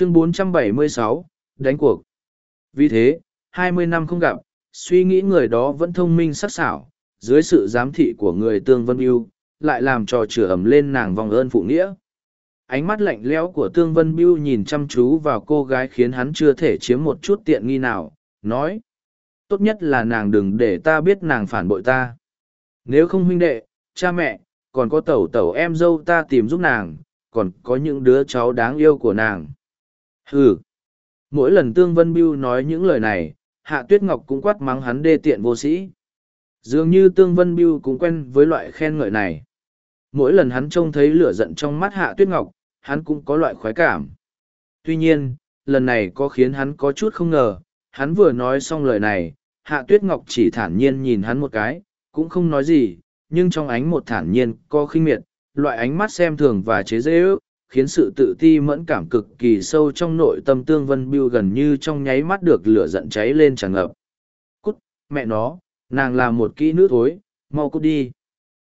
chương 476, đánh cuộc. Vì thế hai mươi năm không gặp suy nghĩ người đó vẫn thông minh sắc sảo dưới sự giám thị của người tương vân biêu lại làm trò chửa ẩm lên nàng vòng ơn phụ nghĩa. Ánh mắt lạnh lẽo của tương vân biêu nhìn chăm chú vào cô gái khiến hắn chưa thể chiếm một chút tiện nghi nào nói tốt nhất là nàng đừng để ta biết nàng phản bội ta. Nếu không huynh đệ cha mẹ còn có tẩu tẩu em dâu ta tìm giúp nàng còn có những đứa cháu đáng yêu của nàng ừ mỗi lần tương vân biêu nói những lời này, hạ tuyết ngọc cũng quát mắng hắn đê tiện vô sĩ. Dường như tương vân biêu cũng quen với loại khen ngợi này. Mỗi lần hắn trông thấy lửa giận trong mắt hạ tuyết ngọc, hắn cũng có loại khoái cảm. Tuy nhiên, lần này có khiến hắn có chút không ngờ, hắn vừa nói xong lời này, hạ tuyết ngọc chỉ thản nhiên nhìn hắn một cái, cũng không nói gì, nhưng trong ánh một thản nhiên, có khinh miệt, loại ánh mắt xem thường và chế dễ ước khiến sự tự ti mẫn cảm cực kỳ sâu trong nội tâm tương vân biêu gần như trong nháy mắt được lửa giận cháy lên tràn ngập. Cút, mẹ nó, nàng là một kỹ nữ thối, mau cút đi.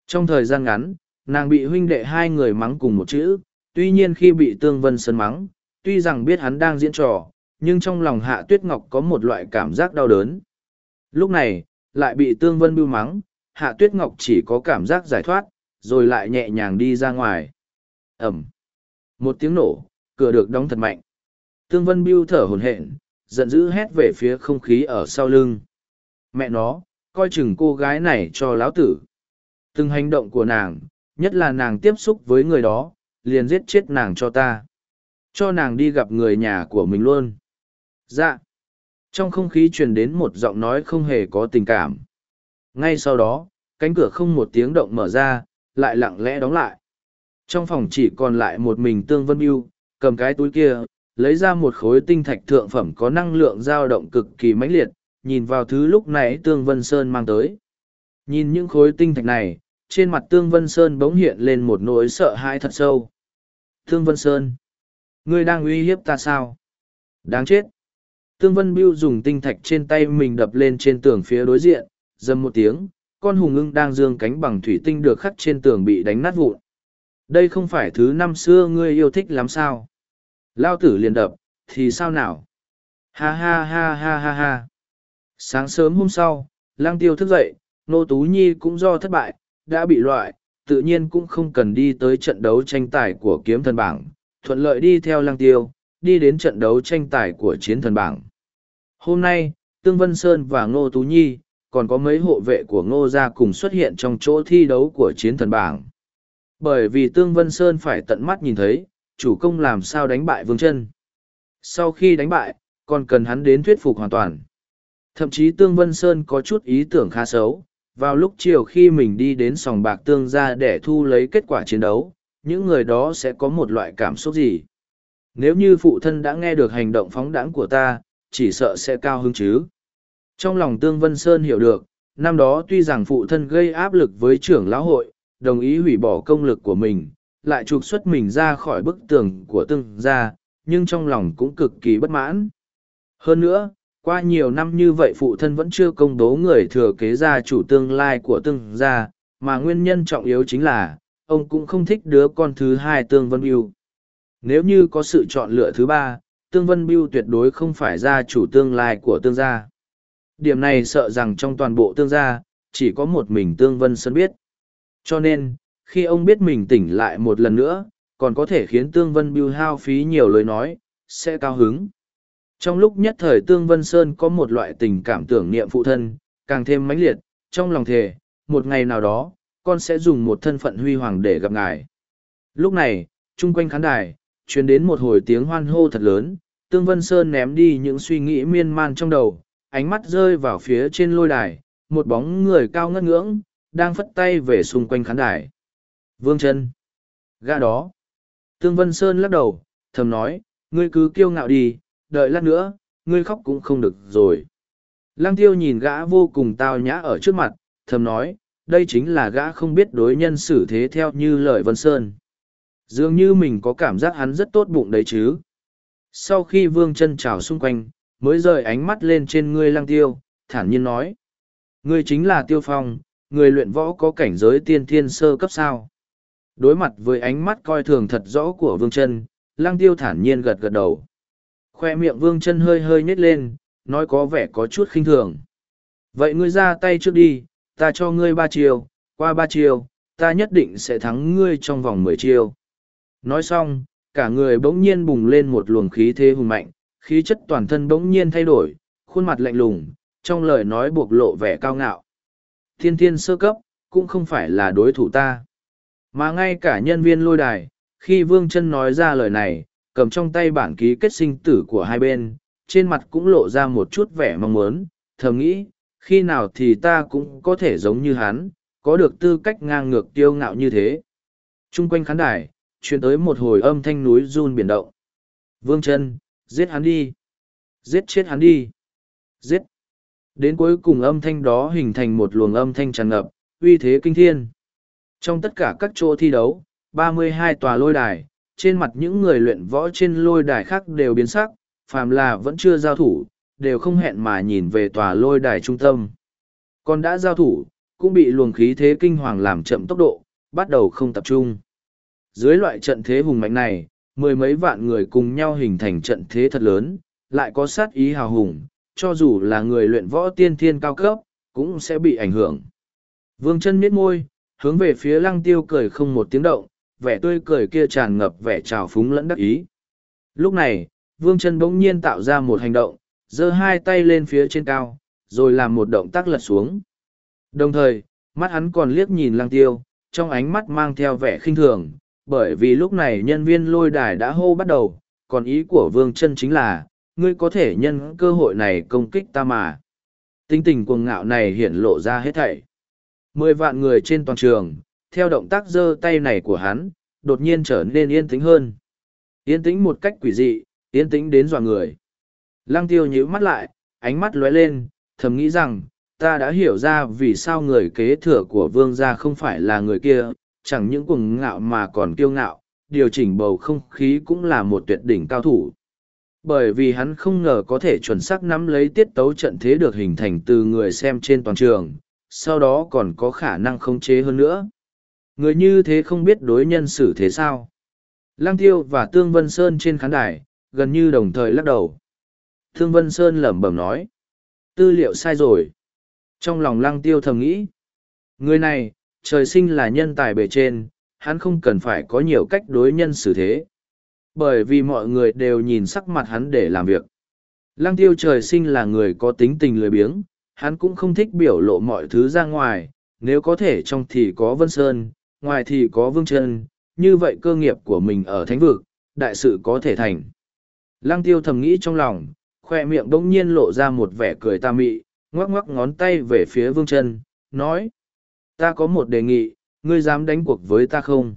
Trong thời gian ngắn, nàng bị huynh đệ hai người mắng cùng một chữ, tuy nhiên khi bị tương vân sơn mắng, tuy rằng biết hắn đang diễn trò, nhưng trong lòng hạ tuyết ngọc có một loại cảm giác đau đớn. Lúc này, lại bị tương vân bưu mắng, hạ tuyết ngọc chỉ có cảm giác giải thoát, rồi lại nhẹ nhàng đi ra ngoài. Ẩm một tiếng nổ, cửa được đóng thật mạnh. Tương vân Biêu thở hồn hển, giận dữ hét về phía không khí ở sau lưng. Mẹ nó, coi chừng cô gái này cho lão tử. Từng hành động của nàng, nhất là nàng tiếp xúc với người đó, liền giết chết nàng cho ta. Cho nàng đi gặp người nhà của mình luôn. Dạ. Trong không khí truyền đến một giọng nói không hề có tình cảm. Ngay sau đó, cánh cửa không một tiếng động mở ra, lại lặng lẽ đóng lại trong phòng chỉ còn lại một mình tương vân mưu cầm cái túi kia, lấy ra một khối tinh thạch thượng phẩm có năng lượng dao động cực kỳ mãnh liệt, nhìn vào thứ lúc nãy tương vân sơn mang tới. Nhìn những khối tinh thạch này, trên mặt tương vân sơn bỗng hiện lên một nỗi sợ hãi thật sâu. Tương vân sơn, ngươi đang uy hiếp ta sao? Đáng chết. Tương vân biêu dùng tinh thạch trên tay mình đập lên trên tường phía đối diện, dầm một tiếng, con hùng ưng đang dương cánh bằng thủy tinh được khắc trên tường bị đánh nát vụn đây không phải thứ năm xưa ngươi yêu thích lắm sao? Lao tử liền đập, thì sao nào? Ha ha ha ha ha ha. Sáng sớm hôm sau lang tiêu thức dậy, nô tú nhi cũng do thất bại, đã bị loại, tự nhiên cũng không cần đi tới trận đấu tranh tài của kiếm thần bảng, thuận lợi đi theo lang tiêu, đi đến trận đấu tranh tài của chiến thần bảng. Hôm nay, tương vân sơn và ngô tú nhi, còn có mấy hộ vệ của ngô gia cùng xuất hiện trong chỗ thi đấu của chiến thần bảng bởi vì Tương Vân Sơn phải tận mắt nhìn thấy, chủ công làm sao đánh bại Vương chân. Sau khi đánh bại, còn cần hắn đến thuyết phục hoàn toàn. Thậm chí Tương Vân Sơn có chút ý tưởng khá xấu. Vào lúc chiều khi mình đi đến sòng bạc tương ra để thu lấy kết quả chiến đấu, những người đó sẽ có một loại cảm xúc gì? Nếu như phụ thân đã nghe được hành động phóng đãng của ta, chỉ sợ sẽ cao hứng chứ. Trong lòng Tương Vân Sơn hiểu được, năm đó tuy rằng phụ thân gây áp lực với trưởng lão hội, đồng ý hủy bỏ công lực của mình, lại trục xuất mình ra khỏi bức tường của tương gia, nhưng trong lòng cũng cực kỳ bất mãn. Hơn nữa, qua nhiều năm như vậy phụ thân vẫn chưa công bố người thừa kế gia chủ tương lai của tương gia, mà nguyên nhân trọng yếu chính là, ông cũng không thích đứa con thứ hai tương vân biêu. Nếu như có sự chọn lựa thứ ba, tương vân biêu tuyệt đối không phải gia chủ tương lai của tương gia. Điểm này sợ rằng trong toàn bộ tương gia, chỉ có một mình tương vân sơn biết. Cho nên, khi ông biết mình tỉnh lại một lần nữa, còn có thể khiến Tương Vân Biêu hao phí nhiều lời nói, sẽ cao hứng. Trong lúc nhất thời Tương Vân Sơn có một loại tình cảm tưởng niệm phụ thân, càng thêm mãnh liệt, trong lòng thề, một ngày nào đó, con sẽ dùng một thân phận huy hoàng để gặp ngài. Lúc này, chung quanh khán đài, truyền đến một hồi tiếng hoan hô thật lớn, Tương Vân Sơn ném đi những suy nghĩ miên man trong đầu, ánh mắt rơi vào phía trên lôi đài, một bóng người cao ngất ngưỡng, đang phất tay về xung quanh khán đài. Vương chân. Gã đó. Tương Vân Sơn lắc đầu, thầm nói, ngươi cứ kiêu ngạo đi, đợi lát nữa, ngươi khóc cũng không được rồi. Lăng tiêu nhìn gã vô cùng tao nhã ở trước mặt, thầm nói, đây chính là gã không biết đối nhân xử thế theo như lời Vân Sơn. Dường như mình có cảm giác hắn rất tốt bụng đấy chứ. Sau khi vương chân trào xung quanh, mới rời ánh mắt lên trên ngươi lăng tiêu, thản nhiên nói. Ngươi chính là tiêu phong, người luyện võ có cảnh giới tiên thiên sơ cấp sao. Đối mặt với ánh mắt coi thường thật rõ của vương chân, lăng tiêu thản nhiên gật gật đầu. Khoe miệng vương chân hơi hơi nhếch lên, nói có vẻ có chút khinh thường. Vậy ngươi ra tay trước đi, ta cho ngươi ba chiều, qua ba chiều, ta nhất định sẽ thắng ngươi trong vòng mười chiều. Nói xong, cả người bỗng nhiên bùng lên một luồng khí thế hùng mạnh, khí chất toàn thân bỗng nhiên thay đổi, khuôn mặt lạnh lùng, trong lời nói buộc lộ vẻ cao ngạo. Thiên thiên sơ cấp, cũng không phải là đối thủ ta. Mà ngay cả nhân viên lôi đài, khi Vương chân nói ra lời này, cầm trong tay bản ký kết sinh tử của hai bên, trên mặt cũng lộ ra một chút vẻ mong muốn, thầm nghĩ, khi nào thì ta cũng có thể giống như hắn, có được tư cách ngang ngược tiêu ngạo như thế. Trung quanh khán đài, truyền tới một hồi âm thanh núi run biển động. Vương chân, giết hắn đi. Giết chết hắn đi. Giết. Đến cuối cùng âm thanh đó hình thành một luồng âm thanh tràn ngập, uy thế kinh thiên. Trong tất cả các chỗ thi đấu, 32 tòa lôi đài, trên mặt những người luyện võ trên lôi đài khác đều biến sắc, phàm là vẫn chưa giao thủ, đều không hẹn mà nhìn về tòa lôi đài trung tâm. Còn đã giao thủ, cũng bị luồng khí thế kinh hoàng làm chậm tốc độ, bắt đầu không tập trung. Dưới loại trận thế hùng mạnh này, mười mấy vạn người cùng nhau hình thành trận thế thật lớn, lại có sát ý hào hùng, cho dù là người luyện võ tiên thiên cao cấp, cũng sẽ bị ảnh hưởng. Vương chân miết môi, hướng về phía lăng tiêu cười không một tiếng động, vẻ tươi cười kia tràn ngập vẻ trào phúng lẫn đắc ý. Lúc này, vương chân bỗng nhiên tạo ra một hành động, giơ hai tay lên phía trên cao, rồi làm một động tác lật xuống. Đồng thời, mắt hắn còn liếc nhìn lăng tiêu, trong ánh mắt mang theo vẻ khinh thường, bởi vì lúc này nhân viên lôi đài đã hô bắt đầu, còn ý của vương chân chính là, ngươi có thể nhân cơ hội này công kích ta mà. Tinh tình cuồng ngạo này hiện lộ ra hết thảy. Mười vạn người trên toàn trường, theo động tác giơ tay này của hắn, đột nhiên trở nên yên tĩnh hơn. Yên tĩnh một cách quỷ dị, yên tĩnh đến dọa người. Lăng tiêu nhíu mắt lại, ánh mắt lóe lên, thầm nghĩ rằng, ta đã hiểu ra vì sao người kế thừa của vương gia không phải là người kia, chẳng những cuồng ngạo mà còn kiêu ngạo, điều chỉnh bầu không khí cũng là một tuyệt đỉnh cao thủ. Bởi vì hắn không ngờ có thể chuẩn xác nắm lấy tiết tấu trận thế được hình thành từ người xem trên toàn trường, sau đó còn có khả năng khống chế hơn nữa. Người như thế không biết đối nhân xử thế sao. Lăng Tiêu và Tương Vân Sơn trên khán đài, gần như đồng thời lắc đầu. Thương Vân Sơn lẩm bẩm nói. Tư liệu sai rồi. Trong lòng Lăng Tiêu thầm nghĩ. Người này, trời sinh là nhân tài bề trên, hắn không cần phải có nhiều cách đối nhân xử thế. Bởi vì mọi người đều nhìn sắc mặt hắn để làm việc. Lăng tiêu trời sinh là người có tính tình lười biếng, hắn cũng không thích biểu lộ mọi thứ ra ngoài, nếu có thể trong thì có Vân Sơn, ngoài thì có Vương Trân, như vậy cơ nghiệp của mình ở thánh vực, đại sự có thể thành. Lăng tiêu thầm nghĩ trong lòng, khoe miệng bỗng nhiên lộ ra một vẻ cười ta mị, ngoắc ngoắc ngón tay về phía Vương Trân, nói. Ta có một đề nghị, ngươi dám đánh cuộc với ta không?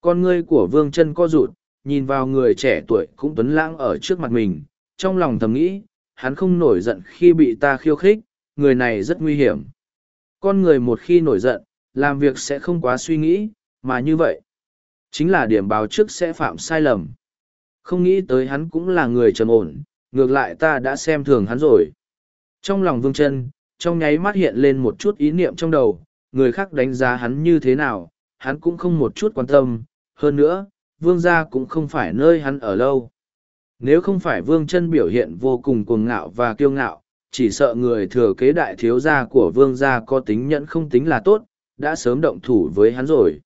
Con ngươi của Vương Trân co rụt, nhìn vào người trẻ tuổi cũng tuấn lãng ở trước mặt mình, trong lòng thầm nghĩ, hắn không nổi giận khi bị ta khiêu khích, người này rất nguy hiểm. Con người một khi nổi giận, làm việc sẽ không quá suy nghĩ, mà như vậy, chính là điểm báo trước sẽ phạm sai lầm. Không nghĩ tới hắn cũng là người trầm ổn, ngược lại ta đã xem thường hắn rồi. Trong lòng vương chân, trong nháy mắt hiện lên một chút ý niệm trong đầu, người khác đánh giá hắn như thế nào, hắn cũng không một chút quan tâm, hơn nữa, vương gia cũng không phải nơi hắn ở lâu. Nếu không phải vương chân biểu hiện vô cùng cuồng ngạo và kiêu ngạo, chỉ sợ người thừa kế đại thiếu gia của vương gia có tính nhẫn không tính là tốt, đã sớm động thủ với hắn rồi.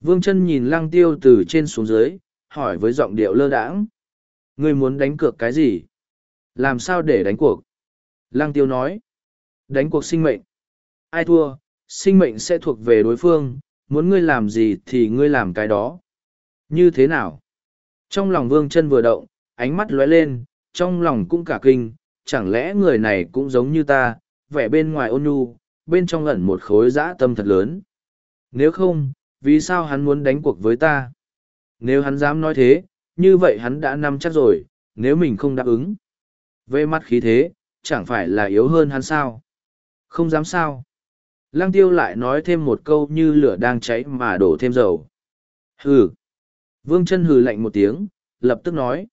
Vương chân nhìn lăng tiêu từ trên xuống dưới, hỏi với giọng điệu lơ đãng. Ngươi muốn đánh cược cái gì? Làm sao để đánh cuộc? Lăng tiêu nói. Đánh cuộc sinh mệnh. Ai thua, sinh mệnh sẽ thuộc về đối phương, muốn ngươi làm gì thì ngươi làm cái đó. Như thế nào? Trong lòng vương chân vừa động, ánh mắt lóe lên, trong lòng cũng cả kinh, chẳng lẽ người này cũng giống như ta, vẻ bên ngoài ôn nhu, bên trong ẩn một khối dã tâm thật lớn. Nếu không, vì sao hắn muốn đánh cuộc với ta? Nếu hắn dám nói thế, như vậy hắn đã nắm chắc rồi, nếu mình không đáp ứng. Về mắt khí thế, chẳng phải là yếu hơn hắn sao? Không dám sao? Lăng tiêu lại nói thêm một câu như lửa đang cháy mà đổ thêm dầu. Hừ! Vương chân hừ lạnh một tiếng, lập tức nói.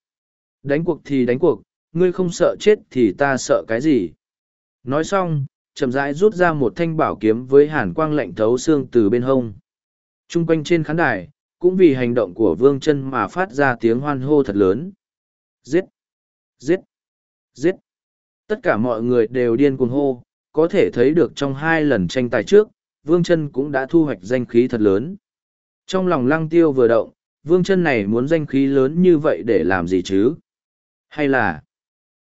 Đánh cuộc thì đánh cuộc, ngươi không sợ chết thì ta sợ cái gì? Nói xong, chậm rãi rút ra một thanh bảo kiếm với hàn quang lạnh thấu xương từ bên hông. Trung quanh trên khán đài, cũng vì hành động của vương chân mà phát ra tiếng hoan hô thật lớn. Giết! Giết! Giết! Tất cả mọi người đều điên cuồng hô, có thể thấy được trong hai lần tranh tài trước, Vương chân cũng đã thu hoạch danh khí thật lớn. Trong lòng lăng tiêu vừa động, Vương chân này muốn danh khí lớn như vậy để làm gì chứ? Hay là...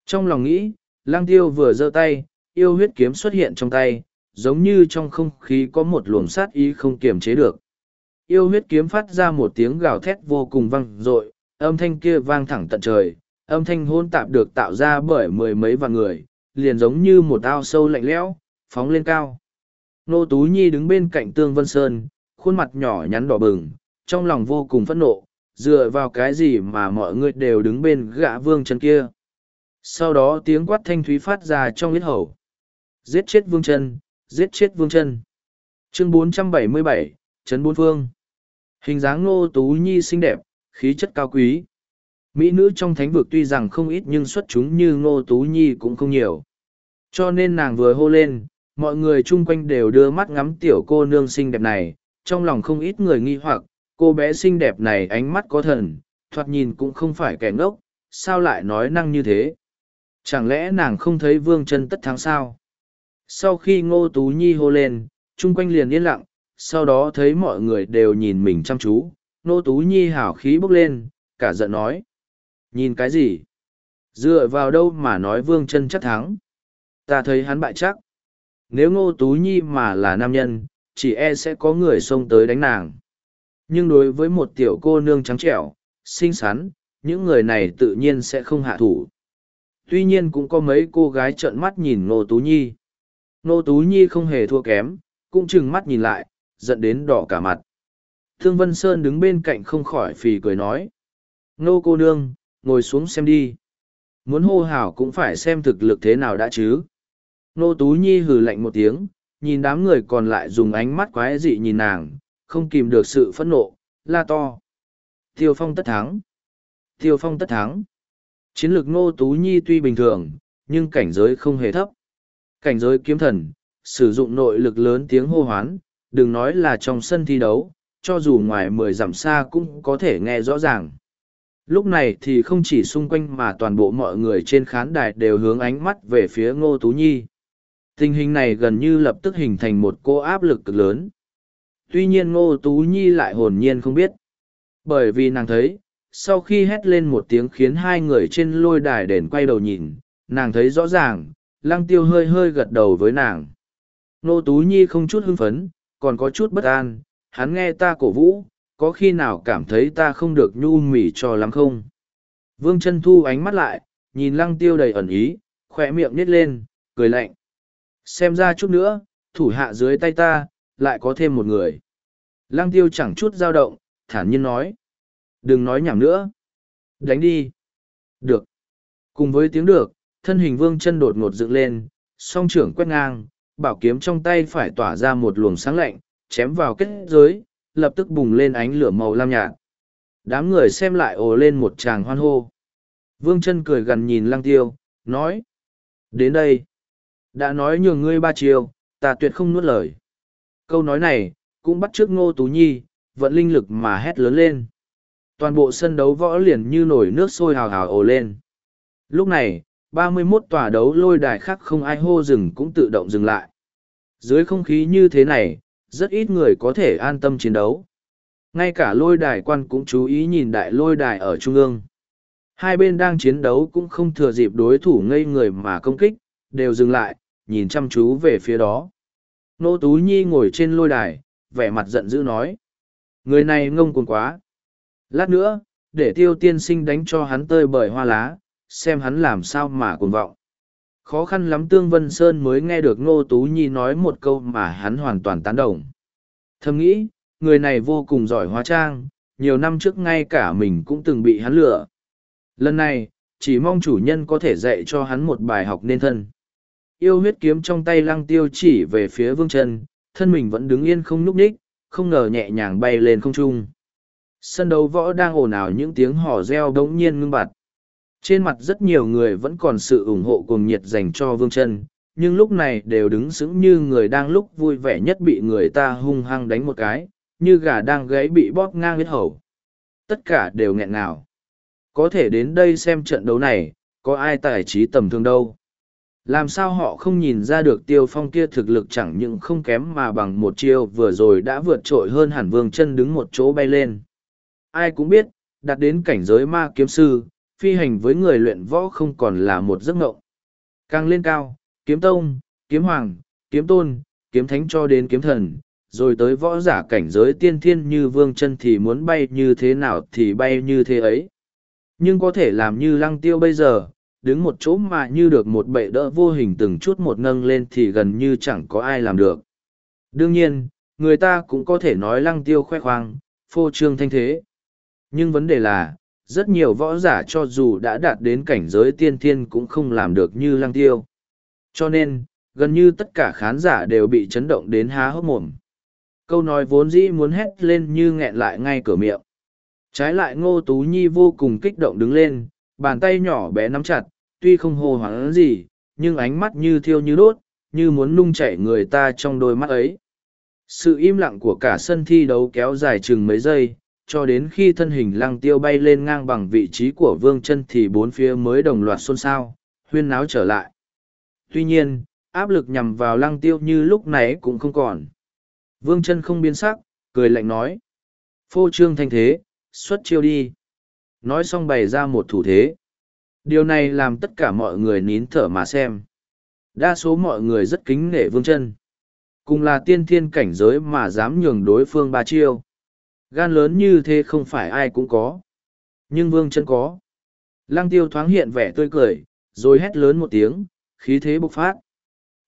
Trong lòng nghĩ, Lang tiêu vừa giơ tay, yêu huyết kiếm xuất hiện trong tay, giống như trong không khí có một luồng sát ý không kiềm chế được. Yêu huyết kiếm phát ra một tiếng gào thét vô cùng vang dội, âm thanh kia vang thẳng tận trời, âm thanh hôn tạp được tạo ra bởi mười mấy vạn người, liền giống như một ao sâu lạnh lẽo, phóng lên cao. Nô Tú Nhi đứng bên cạnh Tương Vân Sơn, khuôn mặt nhỏ nhắn đỏ bừng, trong lòng vô cùng phẫn nộ, dựa vào cái gì mà mọi người đều đứng bên gã vương chân kia. Sau đó tiếng quát thanh thúy phát ra trong huyết hầu. Giết chết vương chân, giết chết vương chân. Chương 477, Trấn Bốn Phương. Hình dáng Nô Tú Nhi xinh đẹp, khí chất cao quý. Mỹ nữ trong thánh vực tuy rằng không ít nhưng xuất chúng như Ngô Tú Nhi cũng không nhiều. Cho nên nàng vừa hô lên, mọi người chung quanh đều đưa mắt ngắm tiểu cô nương xinh đẹp này, trong lòng không ít người nghi hoặc, cô bé xinh đẹp này ánh mắt có thần, thoạt nhìn cũng không phải kẻ ngốc, sao lại nói năng như thế? Chẳng lẽ nàng không thấy vương chân tất thắng sao? Sau khi ngô tú nhi hô lên, chung quanh liền yên lặng, sau đó thấy mọi người đều nhìn mình chăm chú, ngô tú nhi hảo khí bốc lên, cả giận nói. Nhìn cái gì? Dựa vào đâu mà nói vương chân chắc thắng? Ta thấy hắn bại chắc. Nếu ngô tú nhi mà là nam nhân, chỉ e sẽ có người xông tới đánh nàng. Nhưng đối với một tiểu cô nương trắng trẻo, xinh xắn, những người này tự nhiên sẽ không hạ thủ. Tuy nhiên cũng có mấy cô gái trợn mắt nhìn Ngô Tú Nhi. Ngô Tú Nhi không hề thua kém, cũng chừng mắt nhìn lại, giận đến đỏ cả mặt. Thương Vân Sơn đứng bên cạnh không khỏi phì cười nói. Ngô cô nương, ngồi xuống xem đi. Muốn hô hào cũng phải xem thực lực thế nào đã chứ. Nô Tú Nhi hừ lạnh một tiếng, nhìn đám người còn lại dùng ánh mắt quái dị nhìn nàng, không kìm được sự phẫn nộ, la to. Tiêu phong tất thắng. Tiêu phong tất thắng. Chiến lược Ngô Tú Nhi tuy bình thường, nhưng cảnh giới không hề thấp. Cảnh giới kiếm thần, sử dụng nội lực lớn tiếng hô hoán, đừng nói là trong sân thi đấu, cho dù ngoài mười dặm xa cũng có thể nghe rõ ràng. Lúc này thì không chỉ xung quanh mà toàn bộ mọi người trên khán đài đều hướng ánh mắt về phía Ngô Tú Nhi. Tình hình này gần như lập tức hình thành một cô áp lực cực lớn. Tuy nhiên Ngô Tú Nhi lại hồn nhiên không biết. Bởi vì nàng thấy, sau khi hét lên một tiếng khiến hai người trên lôi đài đền quay đầu nhìn, nàng thấy rõ ràng, lăng tiêu hơi hơi gật đầu với nàng. Ngô Tú Nhi không chút hưng phấn, còn có chút bất an, hắn nghe ta cổ vũ, có khi nào cảm thấy ta không được nhu mỉ cho lắm không? Vương chân thu ánh mắt lại, nhìn lăng tiêu đầy ẩn ý, khoe miệng nít lên, cười lạnh. Xem ra chút nữa, thủ hạ dưới tay ta, lại có thêm một người. Lăng tiêu chẳng chút dao động, thản nhiên nói. Đừng nói nhảm nữa. Đánh đi. Được. Cùng với tiếng được, thân hình vương chân đột ngột dựng lên, song trưởng quét ngang, bảo kiếm trong tay phải tỏa ra một luồng sáng lạnh, chém vào kết giới, lập tức bùng lên ánh lửa màu lam nhạt. Đám người xem lại ồ lên một tràng hoan hô. Vương chân cười gần nhìn lăng tiêu, nói. Đến đây. Đã nói nhường ngươi ba chiều, ta tuyệt không nuốt lời. Câu nói này, cũng bắt trước ngô tú nhi, vận linh lực mà hét lớn lên. Toàn bộ sân đấu võ liền như nổi nước sôi hào hào ồ lên. Lúc này, ba mươi 31 tòa đấu lôi đài khác không ai hô dừng cũng tự động dừng lại. Dưới không khí như thế này, rất ít người có thể an tâm chiến đấu. Ngay cả lôi đài quan cũng chú ý nhìn đại lôi đài ở trung ương. Hai bên đang chiến đấu cũng không thừa dịp đối thủ ngây người mà công kích, đều dừng lại, nhìn chăm chú về phía đó. Nô Tú Nhi ngồi trên lôi đài, vẻ mặt giận dữ nói. Người này ngông cuồng quá. Lát nữa, để tiêu tiên sinh đánh cho hắn tơi bởi hoa lá, xem hắn làm sao mà cuồng vọng khó khăn lắm Tương Vân Sơn mới nghe được nô Tú Nhi nói một câu mà hắn hoàn toàn tán đồng. Thầm nghĩ, người này vô cùng giỏi hóa trang, nhiều năm trước ngay cả mình cũng từng bị hắn lừa. Lần này, chỉ mong chủ nhân có thể dạy cho hắn một bài học nên thân. Yêu huyết kiếm trong tay lăng tiêu chỉ về phía vương chân, thân mình vẫn đứng yên không nhúc nhích, không ngờ nhẹ nhàng bay lên không trung. Sân đấu võ đang ồn ào những tiếng hò reo đống nhiên ngưng bặt. Trên mặt rất nhiều người vẫn còn sự ủng hộ cuồng nhiệt dành cho Vương chân, nhưng lúc này đều đứng sững như người đang lúc vui vẻ nhất bị người ta hung hăng đánh một cái, như gà đang gáy bị bóp ngang huyết hầu. Tất cả đều nghẹn ngào. Có thể đến đây xem trận đấu này, có ai tài trí tầm thường đâu. Làm sao họ không nhìn ra được tiêu phong kia thực lực chẳng những không kém mà bằng một chiêu vừa rồi đã vượt trội hơn hẳn vương chân đứng một chỗ bay lên. Ai cũng biết, đạt đến cảnh giới ma kiếm sư, phi hành với người luyện võ không còn là một giấc ngộng. Càng lên cao, kiếm tông, kiếm hoàng, kiếm tôn, kiếm thánh cho đến kiếm thần, rồi tới võ giả cảnh giới tiên thiên như vương chân thì muốn bay như thế nào thì bay như thế ấy. Nhưng có thể làm như lăng tiêu bây giờ, đứng một chỗ mà như được một bệ đỡ vô hình từng chút một nâng lên thì gần như chẳng có ai làm được. Đương nhiên, người ta cũng có thể nói lăng tiêu khoe khoang, phô trương thanh thế. Nhưng vấn đề là, rất nhiều võ giả cho dù đã đạt đến cảnh giới tiên thiên cũng không làm được như lăng tiêu. Cho nên, gần như tất cả khán giả đều bị chấn động đến há hốc mồm. Câu nói vốn dĩ muốn hét lên như nghẹn lại ngay cửa miệng. Trái lại ngô tú nhi vô cùng kích động đứng lên, bàn tay nhỏ bé nắm chặt, tuy không hồ hoảng gì, nhưng ánh mắt như thiêu như đốt, như muốn nung chảy người ta trong đôi mắt ấy. Sự im lặng của cả sân thi đấu kéo dài chừng mấy giây, cho đến khi thân hình lăng tiêu bay lên ngang bằng vị trí của vương chân thì bốn phía mới đồng loạt xôn xao, huyên náo trở lại. Tuy nhiên, áp lực nhằm vào lăng tiêu như lúc nãy cũng không còn. Vương chân không biến sắc, cười lạnh nói. Phô trương thanh thế, xuất chiêu đi. Nói xong bày ra một thủ thế. Điều này làm tất cả mọi người nín thở mà xem. Đa số mọi người rất kính nể vương chân. Cùng là tiên thiên cảnh giới mà dám nhường đối phương ba chiêu. Gan lớn như thế không phải ai cũng có. Nhưng vương chân có. Lăng tiêu thoáng hiện vẻ tươi cười, rồi hét lớn một tiếng, khí thế bộc phát.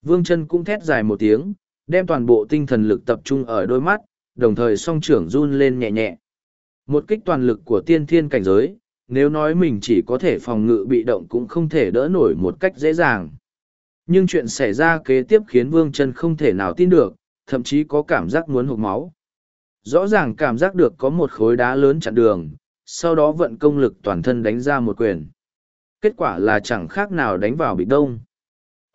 Vương chân cũng thét dài một tiếng, đem toàn bộ tinh thần lực tập trung ở đôi mắt, đồng thời song trưởng run lên nhẹ nhẹ. Một kích toàn lực của tiên thiên cảnh giới, nếu nói mình chỉ có thể phòng ngự bị động cũng không thể đỡ nổi một cách dễ dàng. Nhưng chuyện xảy ra kế tiếp khiến Vương Trân không thể nào tin được, thậm chí có cảm giác muốn hụt máu. Rõ ràng cảm giác được có một khối đá lớn chặn đường, sau đó vận công lực toàn thân đánh ra một quyền. Kết quả là chẳng khác nào đánh vào bị đông.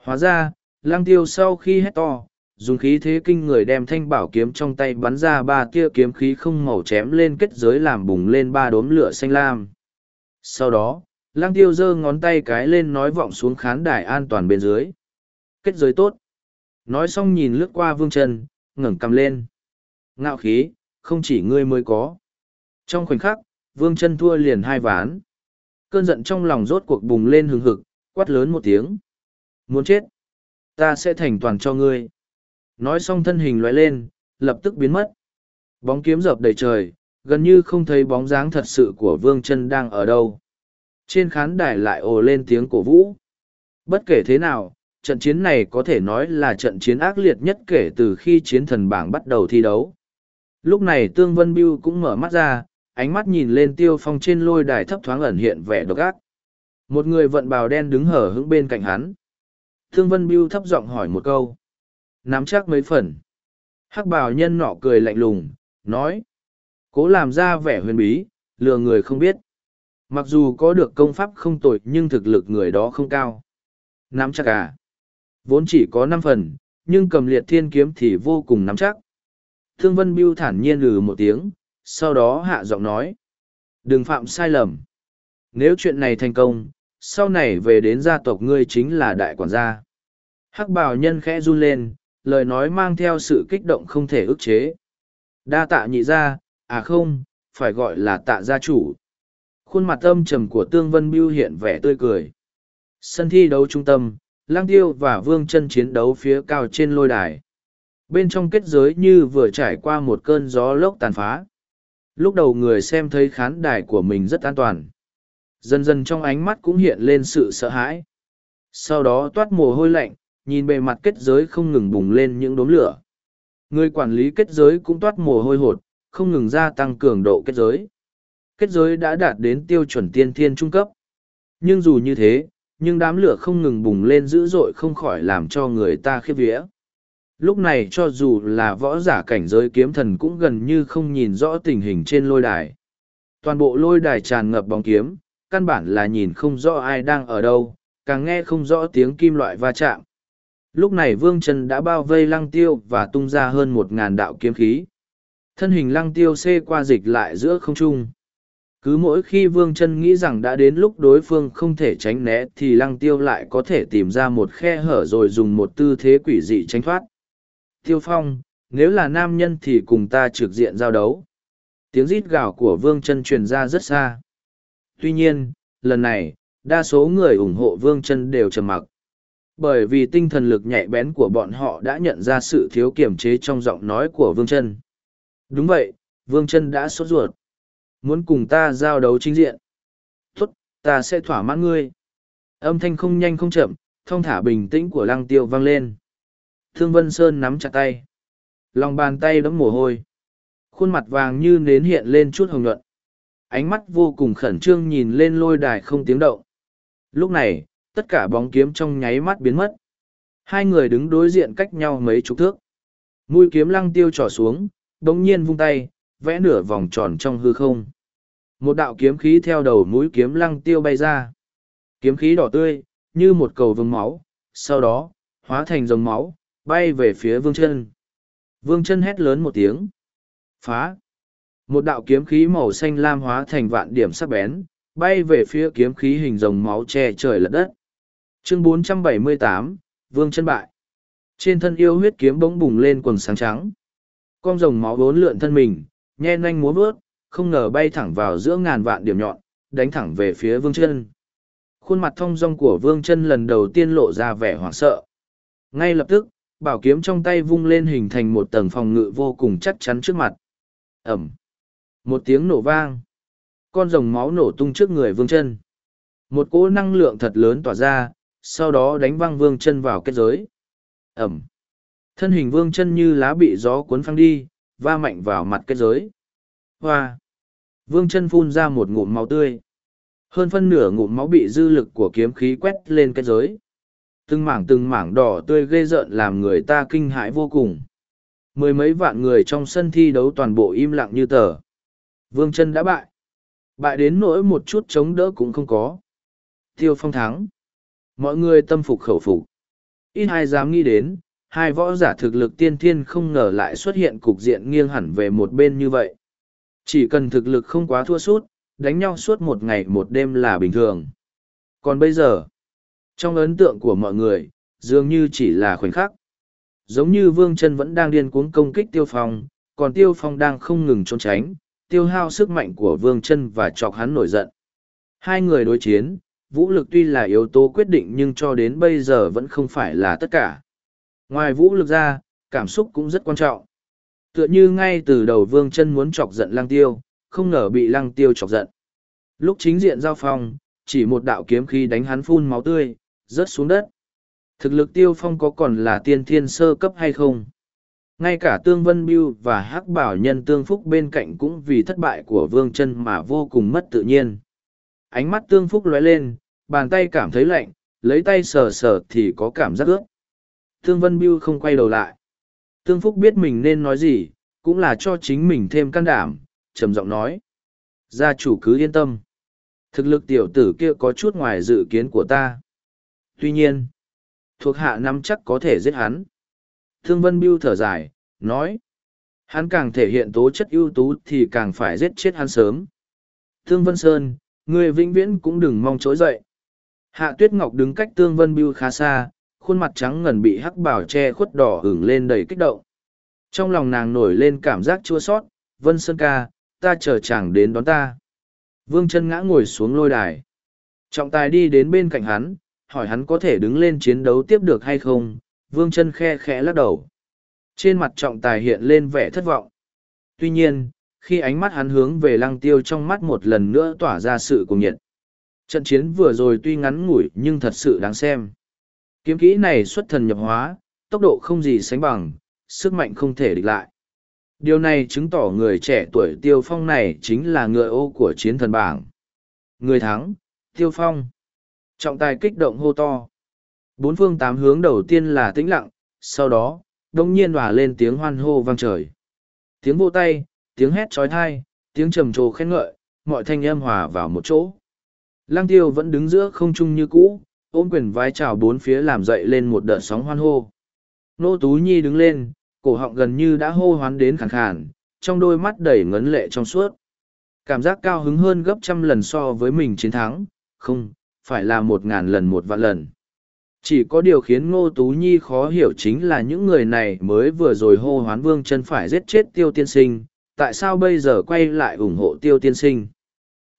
Hóa ra, lang tiêu sau khi hét to, dùng khí thế kinh người đem thanh bảo kiếm trong tay bắn ra ba tia kiếm khí không màu chém lên kết giới làm bùng lên ba đốm lửa xanh lam. Sau đó, lang tiêu giơ ngón tay cái lên nói vọng xuống khán đài an toàn bên dưới. Kết giới tốt. Nói xong nhìn lướt qua vương chân, ngẩng cầm lên. Ngạo khí, không chỉ ngươi mới có. Trong khoảnh khắc, vương chân thua liền hai ván. Cơn giận trong lòng rốt cuộc bùng lên hừng hực, quát lớn một tiếng. Muốn chết? Ta sẽ thành toàn cho ngươi. Nói xong thân hình loại lên, lập tức biến mất. Bóng kiếm dập đầy trời, gần như không thấy bóng dáng thật sự của vương chân đang ở đâu. Trên khán đài lại ồ lên tiếng cổ vũ. Bất kể thế nào, trận chiến này có thể nói là trận chiến ác liệt nhất kể từ khi chiến thần bảng bắt đầu thi đấu. Lúc này Tương Vân Biêu cũng mở mắt ra, ánh mắt nhìn lên tiêu phong trên lôi đài thấp thoáng ẩn hiện vẻ độc ác. Một người vận bào đen đứng hở hững bên cạnh hắn. Thương Vân Biêu thấp giọng hỏi một câu. Nắm chắc mấy phần. Hắc bào nhân nọ cười lạnh lùng, nói. Cố làm ra vẻ huyền bí, lừa người không biết. Mặc dù có được công pháp không tội nhưng thực lực người đó không cao. Nắm chắc à? Vốn chỉ có năm phần, nhưng cầm liệt thiên kiếm thì vô cùng nắm chắc. Thương Vân Biêu thản nhiên lừ một tiếng, sau đó hạ giọng nói. Đừng phạm sai lầm. Nếu chuyện này thành công, sau này về đến gia tộc ngươi chính là đại quản gia. Hắc bào nhân khẽ run lên, lời nói mang theo sự kích động không thể ức chế. Đa tạ nhị gia, à không, phải gọi là tạ gia chủ. Khuôn mặt âm trầm của Tương Vân Biêu hiện vẻ tươi cười. Sân thi đấu trung tâm, Lang Tiêu và Vương chân chiến đấu phía cao trên lôi đài. Bên trong kết giới như vừa trải qua một cơn gió lốc tàn phá. Lúc đầu người xem thấy khán đài của mình rất an toàn. Dần dần trong ánh mắt cũng hiện lên sự sợ hãi. Sau đó toát mồ hôi lạnh, nhìn bề mặt kết giới không ngừng bùng lên những đốm lửa. Người quản lý kết giới cũng toát mồ hôi hột, không ngừng gia tăng cường độ kết giới. Kết giới đã đạt đến tiêu chuẩn tiên thiên trung cấp. Nhưng dù như thế, nhưng đám lửa không ngừng bùng lên dữ dội không khỏi làm cho người ta khiếp vía. Lúc này cho dù là võ giả cảnh giới kiếm thần cũng gần như không nhìn rõ tình hình trên lôi đài. Toàn bộ lôi đài tràn ngập bóng kiếm, căn bản là nhìn không rõ ai đang ở đâu, càng nghe không rõ tiếng kim loại va chạm. Lúc này Vương Trần đã bao vây lăng tiêu và tung ra hơn một ngàn đạo kiếm khí. Thân hình lăng tiêu xê qua dịch lại giữa không trung. cứ mỗi khi vương chân nghĩ rằng đã đến lúc đối phương không thể tránh né thì lăng tiêu lại có thể tìm ra một khe hở rồi dùng một tư thế quỷ dị tránh thoát. Tiêu phong, nếu là nam nhân thì cùng ta trực diện giao đấu. Tiếng rít gào của vương chân truyền ra rất xa. Tuy nhiên, lần này, đa số người ủng hộ vương chân đều trầm mặc. Bởi vì tinh thần lực nhạy bén của bọn họ đã nhận ra sự thiếu kiềm chế trong giọng nói của vương chân đúng vậy, vương chân đã sốt ruột. Muốn cùng ta giao đấu chính diện. Tốt, ta sẽ thỏa mãn ngươi. Âm thanh không nhanh không chậm, thong thả bình tĩnh của lăng tiêu vang lên. Thương vân sơn nắm chặt tay. Lòng bàn tay đẫm mồ hôi. Khuôn mặt vàng như nến hiện lên chút hồng nhuận. Ánh mắt vô cùng khẩn trương nhìn lên lôi đài không tiếng động. Lúc này, tất cả bóng kiếm trong nháy mắt biến mất. Hai người đứng đối diện cách nhau mấy chục thước. Mũi kiếm lăng tiêu trỏ xuống đ nhiên vung tay vẽ nửa vòng tròn trong hư không một đạo kiếm khí theo đầu mũi kiếm lăng tiêu bay ra kiếm khí đỏ tươi như một cầu vương máu sau đó hóa thành dòng máu bay về phía vương chân vương chân hét lớn một tiếng phá một đạo kiếm khí màu xanh lam hóa thành vạn điểm sắc bén, bay về phía kiếm khí hình dòng máu che trời lật đất. Chương 478, Vương chân bại. Trên thân yêu huyết kiếm bỗng bùng lên quần sáng trắng. Con rồng máu vốn lượn thân mình, nhe nhanh múa bước, không ngờ bay thẳng vào giữa ngàn vạn điểm nhọn, đánh thẳng về phía Vương chân. Khuôn mặt thông dong của Vương chân lần đầu tiên lộ ra vẻ hoảng sợ. Ngay lập tức, bảo kiếm trong tay vung lên hình thành một tầng phòng ngự vô cùng chắc chắn trước mặt. Ẩm. Một tiếng nổ vang. Con rồng máu nổ tung trước người vương chân. Một cỗ năng lượng thật lớn tỏa ra, sau đó đánh văng vương chân vào kết giới. Ẩm. Thân hình vương chân như lá bị gió cuốn phăng đi, va mạnh vào mặt kết giới. Hoa. Vương chân phun ra một ngụm máu tươi. Hơn phân nửa ngụm máu bị dư lực của kiếm khí quét lên kết giới. Từng mảng từng mảng đỏ tươi ghê rợn làm người ta kinh hãi vô cùng. Mười mấy vạn người trong sân thi đấu toàn bộ im lặng như tờ. Vương chân đã bại. Bại đến nỗi một chút chống đỡ cũng không có. Tiêu phong thắng. Mọi người tâm phục khẩu phục. Ít ai dám nghĩ đến, hai võ giả thực lực tiên thiên không ngờ lại xuất hiện cục diện nghiêng hẳn về một bên như vậy. Chỉ cần thực lực không quá thua sút, đánh nhau suốt một ngày một đêm là bình thường. Còn bây giờ, trong ấn tượng của mọi người, dường như chỉ là khoảnh khắc. Giống như Vương chân vẫn đang điên cuống công kích Tiêu Phong, còn Tiêu Phong đang không ngừng trốn tránh, tiêu hao sức mạnh của vương chân và chọc hắn nổi giận. Hai người đối chiến, vũ lực tuy là yếu tố quyết định nhưng cho đến bây giờ vẫn không phải là tất cả. Ngoài vũ lực ra, cảm xúc cũng rất quan trọng. Tựa như ngay từ đầu vương chân muốn chọc giận lăng tiêu, không ngờ bị lăng tiêu chọc giận. Lúc chính diện giao phong, chỉ một đạo kiếm khí đánh hắn phun máu tươi, rớt xuống đất. Thực lực tiêu phong có còn là tiên thiên sơ cấp hay không? ngay cả tương vân biêu và hắc bảo nhân tương phúc bên cạnh cũng vì thất bại của vương chân mà vô cùng mất tự nhiên ánh mắt tương phúc lóe lên bàn tay cảm thấy lạnh lấy tay sờ sờ thì có cảm giác ướt tương vân biêu không quay đầu lại tương phúc biết mình nên nói gì cũng là cho chính mình thêm can đảm trầm giọng nói gia chủ cứ yên tâm thực lực tiểu tử kia có chút ngoài dự kiến của ta tuy nhiên thuộc hạ nắm chắc có thể giết hắn Thương Vân Biêu thở dài, nói. Hắn càng thể hiện tố chất ưu tú thì càng phải giết chết hắn sớm. Thương Vân Sơn, người vĩnh viễn cũng đừng mong trỗi dậy. Hạ Tuyết Ngọc đứng cách Tương Vân Biêu khá xa, khuôn mặt trắng ngần bị hắc bảo che khuất đỏ hửng lên đầy kích động. Trong lòng nàng nổi lên cảm giác chua sót, Vân Sơn ca, ta chờ chàng đến đón ta. Vương chân ngã ngồi xuống lôi đài. Trọng tài đi đến bên cạnh hắn, hỏi hắn có thể đứng lên chiến đấu tiếp được hay không, vương chân khe khẽ lắc đầu. Trên mặt trọng tài hiện lên vẻ thất vọng. Tuy nhiên, khi ánh mắt hắn hướng về lăng tiêu trong mắt một lần nữa tỏa ra sự cùng nhiệt. Trận chiến vừa rồi tuy ngắn ngủi nhưng thật sự đáng xem. Kiếm kỹ này xuất thần nhập hóa, tốc độ không gì sánh bằng, sức mạnh không thể địch lại. Điều này chứng tỏ người trẻ tuổi Tiêu Phong này chính là ngựa ô của chiến thần bảng. Người thắng, Tiêu Phong. Trọng tài kích động hô to. Bốn phương tám hướng đầu tiên là tĩnh lặng, sau đó, đông nhiên hòa lên tiếng hoan hô vang trời. Tiếng vô tay, tiếng hét trói thai, tiếng trầm trồ khen ngợi, mọi thanh âm hòa vào một chỗ. Lăng tiêu vẫn đứng giữa không trung như cũ, ôm quyền vai chào bốn phía làm dậy lên một đợt sóng hoan hô. Nô Tú Nhi đứng lên, cổ họng gần như đã hô hoán đến khàn khàn, trong đôi mắt đầy ngấn lệ trong suốt. Cảm giác cao hứng hơn gấp trăm lần so với mình chiến thắng, không, phải là một ngàn lần một vạn lần. Chỉ có điều khiến Ngô Tú Nhi khó hiểu chính là những người này mới vừa rồi hô hoán vương chân phải giết chết tiêu tiên sinh, tại sao bây giờ quay lại ủng hộ tiêu tiên sinh?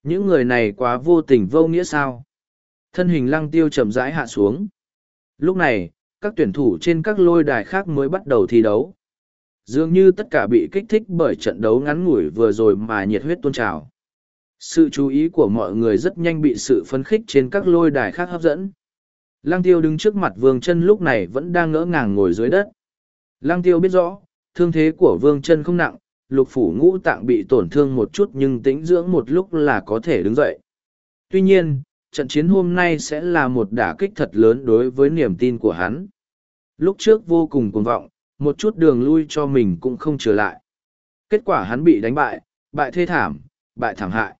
Những người này quá vô tình vô nghĩa sao? Thân hình lăng tiêu chậm rãi hạ xuống. Lúc này, các tuyển thủ trên các lôi đài khác mới bắt đầu thi đấu. Dường như tất cả bị kích thích bởi trận đấu ngắn ngủi vừa rồi mà nhiệt huyết tuôn trào. Sự chú ý của mọi người rất nhanh bị sự phấn khích trên các lôi đài khác hấp dẫn. Lăng tiêu đứng trước mặt vương chân lúc này vẫn đang ngỡ ngàng ngồi dưới đất. Lăng tiêu biết rõ, thương thế của vương chân không nặng, lục phủ ngũ tạng bị tổn thương một chút nhưng tĩnh dưỡng một lúc là có thể đứng dậy. Tuy nhiên, trận chiến hôm nay sẽ là một đả kích thật lớn đối với niềm tin của hắn. Lúc trước vô cùng cuồng vọng, một chút đường lui cho mình cũng không trở lại. Kết quả hắn bị đánh bại, bại thê thảm, bại thảm hại.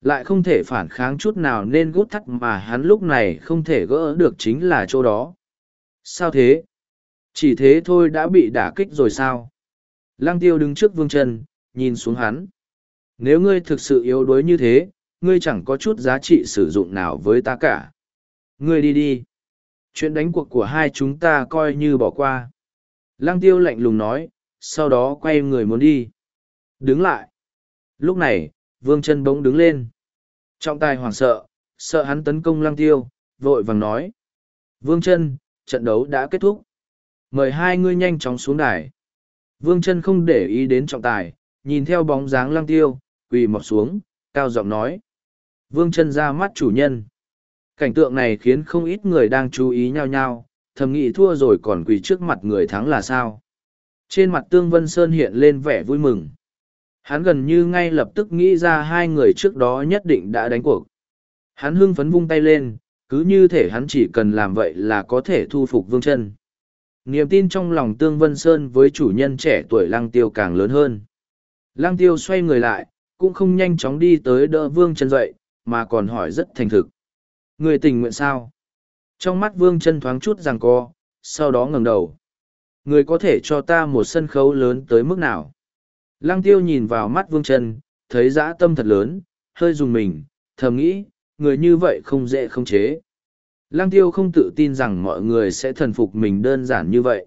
Lại không thể phản kháng chút nào nên gút thắt mà hắn lúc này không thể gỡ được chính là chỗ đó. Sao thế? Chỉ thế thôi đã bị đả kích rồi sao? Lăng tiêu đứng trước vương chân, nhìn xuống hắn. Nếu ngươi thực sự yếu đuối như thế, ngươi chẳng có chút giá trị sử dụng nào với ta cả. Ngươi đi đi. Chuyện đánh cuộc của hai chúng ta coi như bỏ qua. Lăng tiêu lạnh lùng nói, sau đó quay người muốn đi. Đứng lại. Lúc này, vương chân bỗng đứng lên. Trọng tài hoảng sợ, sợ hắn tấn công lăng tiêu, vội vàng nói. Vương chân, trận đấu đã kết thúc. Mời hai ngươi nhanh chóng xuống đài. Vương chân không để ý đến trọng tài, nhìn theo bóng dáng lăng tiêu, quỳ mọc xuống, cao giọng nói. Vương chân ra mắt chủ nhân. Cảnh tượng này khiến không ít người đang chú ý nhao nhao. thầm nghĩ thua rồi còn quỳ trước mặt người thắng là sao. Trên mặt Tương Vân Sơn hiện lên vẻ vui mừng. Hắn gần như ngay lập tức nghĩ ra hai người trước đó nhất định đã đánh cuộc. Hắn hưng phấn vung tay lên, cứ như thể hắn chỉ cần làm vậy là có thể thu phục vương chân. Niềm tin trong lòng Tương Vân Sơn với chủ nhân trẻ tuổi Lăng Tiêu càng lớn hơn. Lăng Tiêu xoay người lại, cũng không nhanh chóng đi tới đỡ vương chân dậy, mà còn hỏi rất thành thực. Người tình nguyện sao? Trong mắt vương chân thoáng chút rằng co, sau đó ngẩng đầu. Người có thể cho ta một sân khấu lớn tới mức nào? Lăng tiêu nhìn vào mắt vương chân, thấy dã tâm thật lớn, hơi dùng mình, thầm nghĩ, người như vậy không dễ không chế. Lăng tiêu không tự tin rằng mọi người sẽ thần phục mình đơn giản như vậy.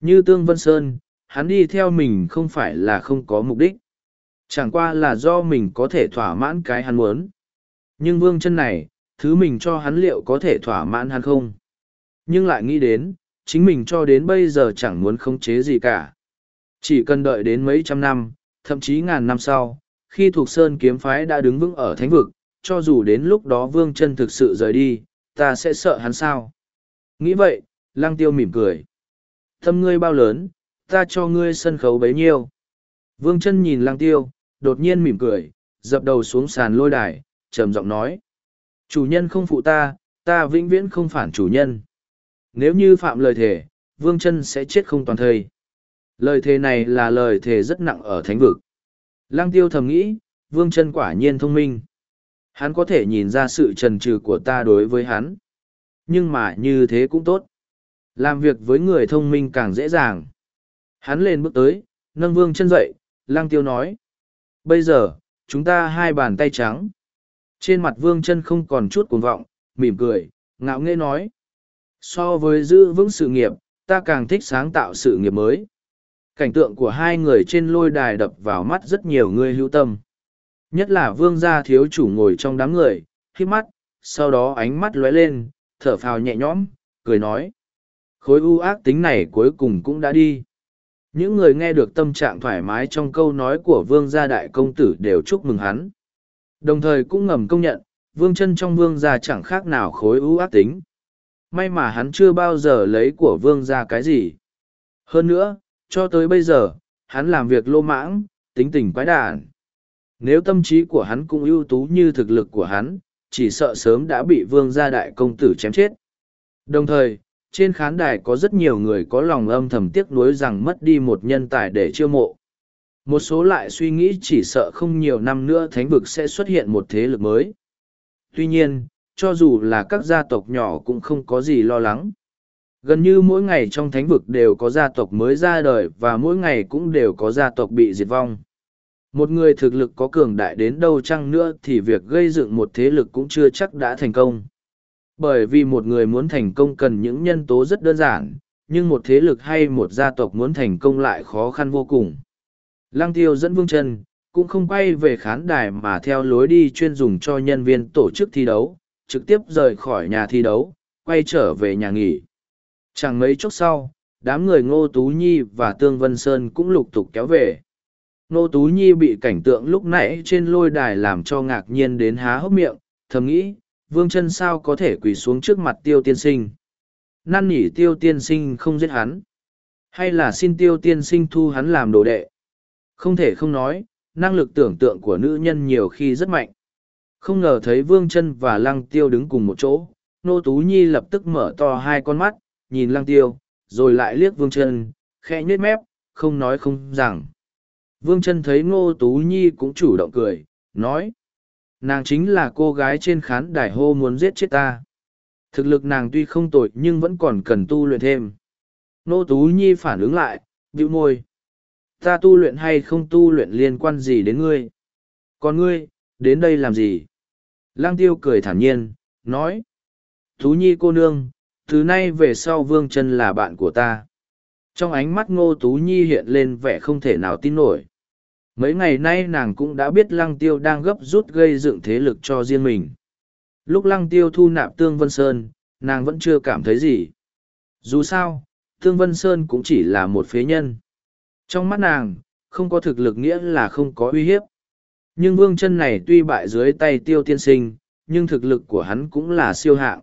Như Tương Vân Sơn, hắn đi theo mình không phải là không có mục đích. Chẳng qua là do mình có thể thỏa mãn cái hắn muốn. Nhưng vương chân này, thứ mình cho hắn liệu có thể thỏa mãn hắn không? Nhưng lại nghĩ đến, chính mình cho đến bây giờ chẳng muốn khống chế gì cả. Chỉ cần đợi đến mấy trăm năm, thậm chí ngàn năm sau, khi thuộc sơn kiếm phái đã đứng vững ở thánh vực, cho dù đến lúc đó vương chân thực sự rời đi, ta sẽ sợ hắn sao? Nghĩ vậy, lăng tiêu mỉm cười. Thâm ngươi bao lớn, ta cho ngươi sân khấu bấy nhiêu. Vương chân nhìn lăng tiêu, đột nhiên mỉm cười, dập đầu xuống sàn lôi đài, trầm giọng nói. Chủ nhân không phụ ta, ta vĩnh viễn không phản chủ nhân. Nếu như phạm lời thề, vương chân sẽ chết không toàn thây. Lời thề này là lời thề rất nặng ở thánh vực. Lăng tiêu thầm nghĩ, vương chân quả nhiên thông minh. Hắn có thể nhìn ra sự trần trừ của ta đối với hắn. Nhưng mà như thế cũng tốt. Làm việc với người thông minh càng dễ dàng. Hắn lên bước tới, nâng vương chân dậy, lăng tiêu nói. Bây giờ, chúng ta hai bàn tay trắng. Trên mặt vương chân không còn chút cuồng vọng, mỉm cười, ngạo nghễ nói. So với giữ vững sự nghiệp, ta càng thích sáng tạo sự nghiệp mới. Cảnh tượng của hai người trên lôi đài đập vào mắt rất nhiều người hữu tâm. Nhất là vương gia thiếu chủ ngồi trong đám người, khi mắt, sau đó ánh mắt lóe lên, thở phào nhẹ nhõm, cười nói. Khối u ác tính này cuối cùng cũng đã đi. Những người nghe được tâm trạng thoải mái trong câu nói của vương gia đại công tử đều chúc mừng hắn. Đồng thời cũng ngầm công nhận, vương chân trong vương gia chẳng khác nào khối ưu ác tính. May mà hắn chưa bao giờ lấy của vương gia cái gì. Hơn nữa, cho tới bây giờ, hắn làm việc lô mãng, tính tình quái đản. Nếu tâm trí của hắn cũng ưu tú như thực lực của hắn, chỉ sợ sớm đã bị vương gia đại công tử chém chết. Đồng thời, trên khán đài có rất nhiều người có lòng âm thầm tiếc nuối rằng mất đi một nhân tài để chiêu mộ. Một số lại suy nghĩ chỉ sợ không nhiều năm nữa thánh vực sẽ xuất hiện một thế lực mới. Tuy nhiên, cho dù là các gia tộc nhỏ cũng không có gì lo lắng. Gần như mỗi ngày trong thánh vực đều có gia tộc mới ra đời và mỗi ngày cũng đều có gia tộc bị diệt vong. Một người thực lực có cường đại đến đâu chăng nữa thì việc gây dựng một thế lực cũng chưa chắc đã thành công. Bởi vì một người muốn thành công cần những nhân tố rất đơn giản, nhưng một thế lực hay một gia tộc muốn thành công lại khó khăn vô cùng. Lăng tiêu dẫn vương chân, cũng không quay về khán đài mà theo lối đi chuyên dùng cho nhân viên tổ chức thi đấu, trực tiếp rời khỏi nhà thi đấu, quay trở về nhà nghỉ. Chẳng mấy chốc sau, đám người Ngô Tú Nhi và Tương Vân Sơn cũng lục tục kéo về. Ngô Tú Nhi bị cảnh tượng lúc nãy trên lôi đài làm cho ngạc nhiên đến há hốc miệng, thầm nghĩ, vương chân sao có thể quỳ xuống trước mặt tiêu tiên sinh. Năn nỉ tiêu tiên sinh không giết hắn. Hay là xin tiêu tiên sinh thu hắn làm đồ đệ. Không thể không nói, năng lực tưởng tượng của nữ nhân nhiều khi rất mạnh. Không ngờ thấy vương chân và lăng tiêu đứng cùng một chỗ, nô tú nhi lập tức mở to hai con mắt, nhìn lăng tiêu, rồi lại liếc vương chân, khẽ nhếch mép, không nói không rằng. Vương chân thấy ngô tú nhi cũng chủ động cười, nói. Nàng chính là cô gái trên khán đài hô muốn giết chết ta. Thực lực nàng tuy không tội nhưng vẫn còn cần tu luyện thêm. Ngô tú nhi phản ứng lại, bĩu môi. Ta tu luyện hay không tu luyện liên quan gì đến ngươi? Còn ngươi, đến đây làm gì? Lang tiêu cười thản nhiên, nói. Thú nhi cô nương, từ nay về sau vương chân là bạn của ta. Trong ánh mắt ngô tú nhi hiện lên vẻ không thể nào tin nổi. Mấy ngày nay nàng cũng đã biết lăng tiêu đang gấp rút gây dựng thế lực cho riêng mình. Lúc lăng tiêu thu nạp tương vân sơn, nàng vẫn chưa cảm thấy gì. Dù sao, tương vân sơn cũng chỉ là một phế nhân. Trong mắt nàng, không có thực lực nghĩa là không có uy hiếp. Nhưng vương chân này tuy bại dưới tay tiêu tiên sinh, nhưng thực lực của hắn cũng là siêu hạng.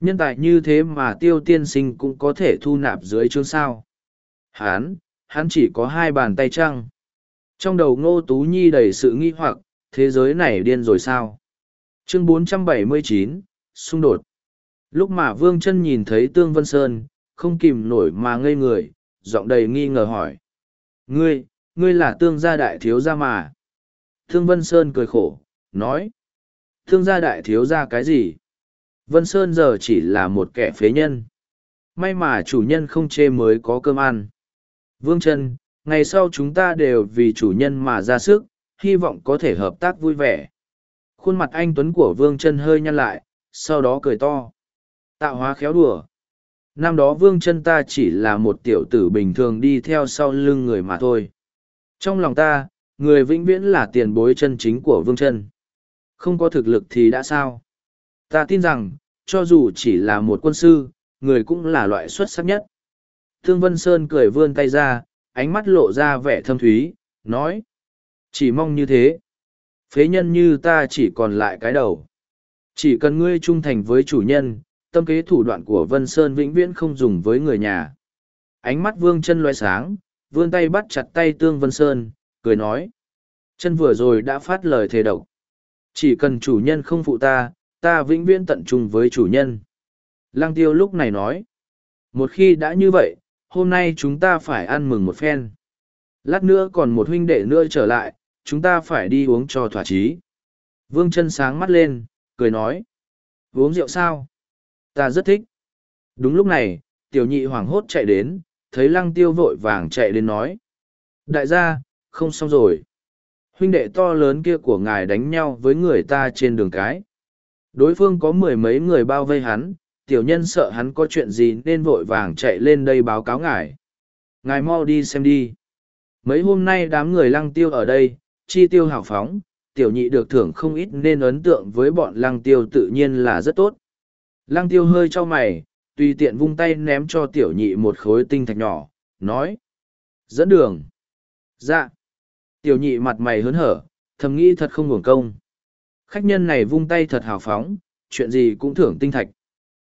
Nhân tài như thế mà tiêu tiên sinh cũng có thể thu nạp dưới chương sao. Hắn, hắn chỉ có hai bàn tay trăng. Trong đầu ngô tú nhi đầy sự nghi hoặc, thế giới này điên rồi sao? Chương 479, xung đột. Lúc mà Vương chân nhìn thấy Tương Vân Sơn, không kìm nổi mà ngây người, giọng đầy nghi ngờ hỏi. Ngươi, ngươi là tương gia đại thiếu gia mà. Thương Vân Sơn cười khổ, nói. Thương gia đại thiếu gia cái gì? Vân Sơn giờ chỉ là một kẻ phế nhân. May mà chủ nhân không chê mới có cơm ăn. Vương Trân, ngày sau chúng ta đều vì chủ nhân mà ra sức, hy vọng có thể hợp tác vui vẻ. Khuôn mặt anh Tuấn của Vương Trân hơi nhăn lại, sau đó cười to. Tạo hóa khéo đùa. Năm đó Vương chân ta chỉ là một tiểu tử bình thường đi theo sau lưng người mà thôi. Trong lòng ta, người vĩnh viễn là tiền bối chân chính của Vương chân. Không có thực lực thì đã sao? Ta tin rằng, cho dù chỉ là một quân sư, người cũng là loại xuất sắc nhất. Thương Vân Sơn cười vươn tay ra, ánh mắt lộ ra vẻ thâm thúy, nói. Chỉ mong như thế. Phế nhân như ta chỉ còn lại cái đầu. Chỉ cần ngươi trung thành với chủ nhân, tâm kế thủ đoạn của Vân Sơn vĩnh viễn không dùng với người nhà. Ánh mắt vương chân loe sáng, vươn tay bắt chặt tay Tương Vân Sơn, cười nói. Chân vừa rồi đã phát lời thề độc. Chỉ cần chủ nhân không phụ ta, ta vĩnh viễn tận trung với chủ nhân. Lăng tiêu lúc này nói. Một khi đã như vậy, hôm nay chúng ta phải ăn mừng một phen. Lát nữa còn một huynh đệ nữa trở lại, chúng ta phải đi uống cho thỏa chí. Vương chân sáng mắt lên, cười nói. Uống rượu sao? Ta rất thích. Đúng lúc này, tiểu nhị hoảng hốt chạy đến, thấy lăng tiêu vội vàng chạy đến nói. Đại gia, không xong rồi. Huynh đệ to lớn kia của ngài đánh nhau với người ta trên đường cái. Đối phương có mười mấy người bao vây hắn, tiểu nhân sợ hắn có chuyện gì nên vội vàng chạy lên đây báo cáo ngài. Ngài mau đi xem đi. Mấy hôm nay đám người lăng tiêu ở đây, chi tiêu hào phóng, tiểu nhị được thưởng không ít nên ấn tượng với bọn lăng tiêu tự nhiên là rất tốt. Lăng tiêu hơi cho mày, tùy tiện vung tay ném cho tiểu nhị một khối tinh thạch nhỏ, nói. Dẫn đường. Dạ. Tiểu nhị mặt mày hớn hở, thầm nghĩ thật không ngủng công. Khách nhân này vung tay thật hào phóng, chuyện gì cũng thưởng tinh thạch.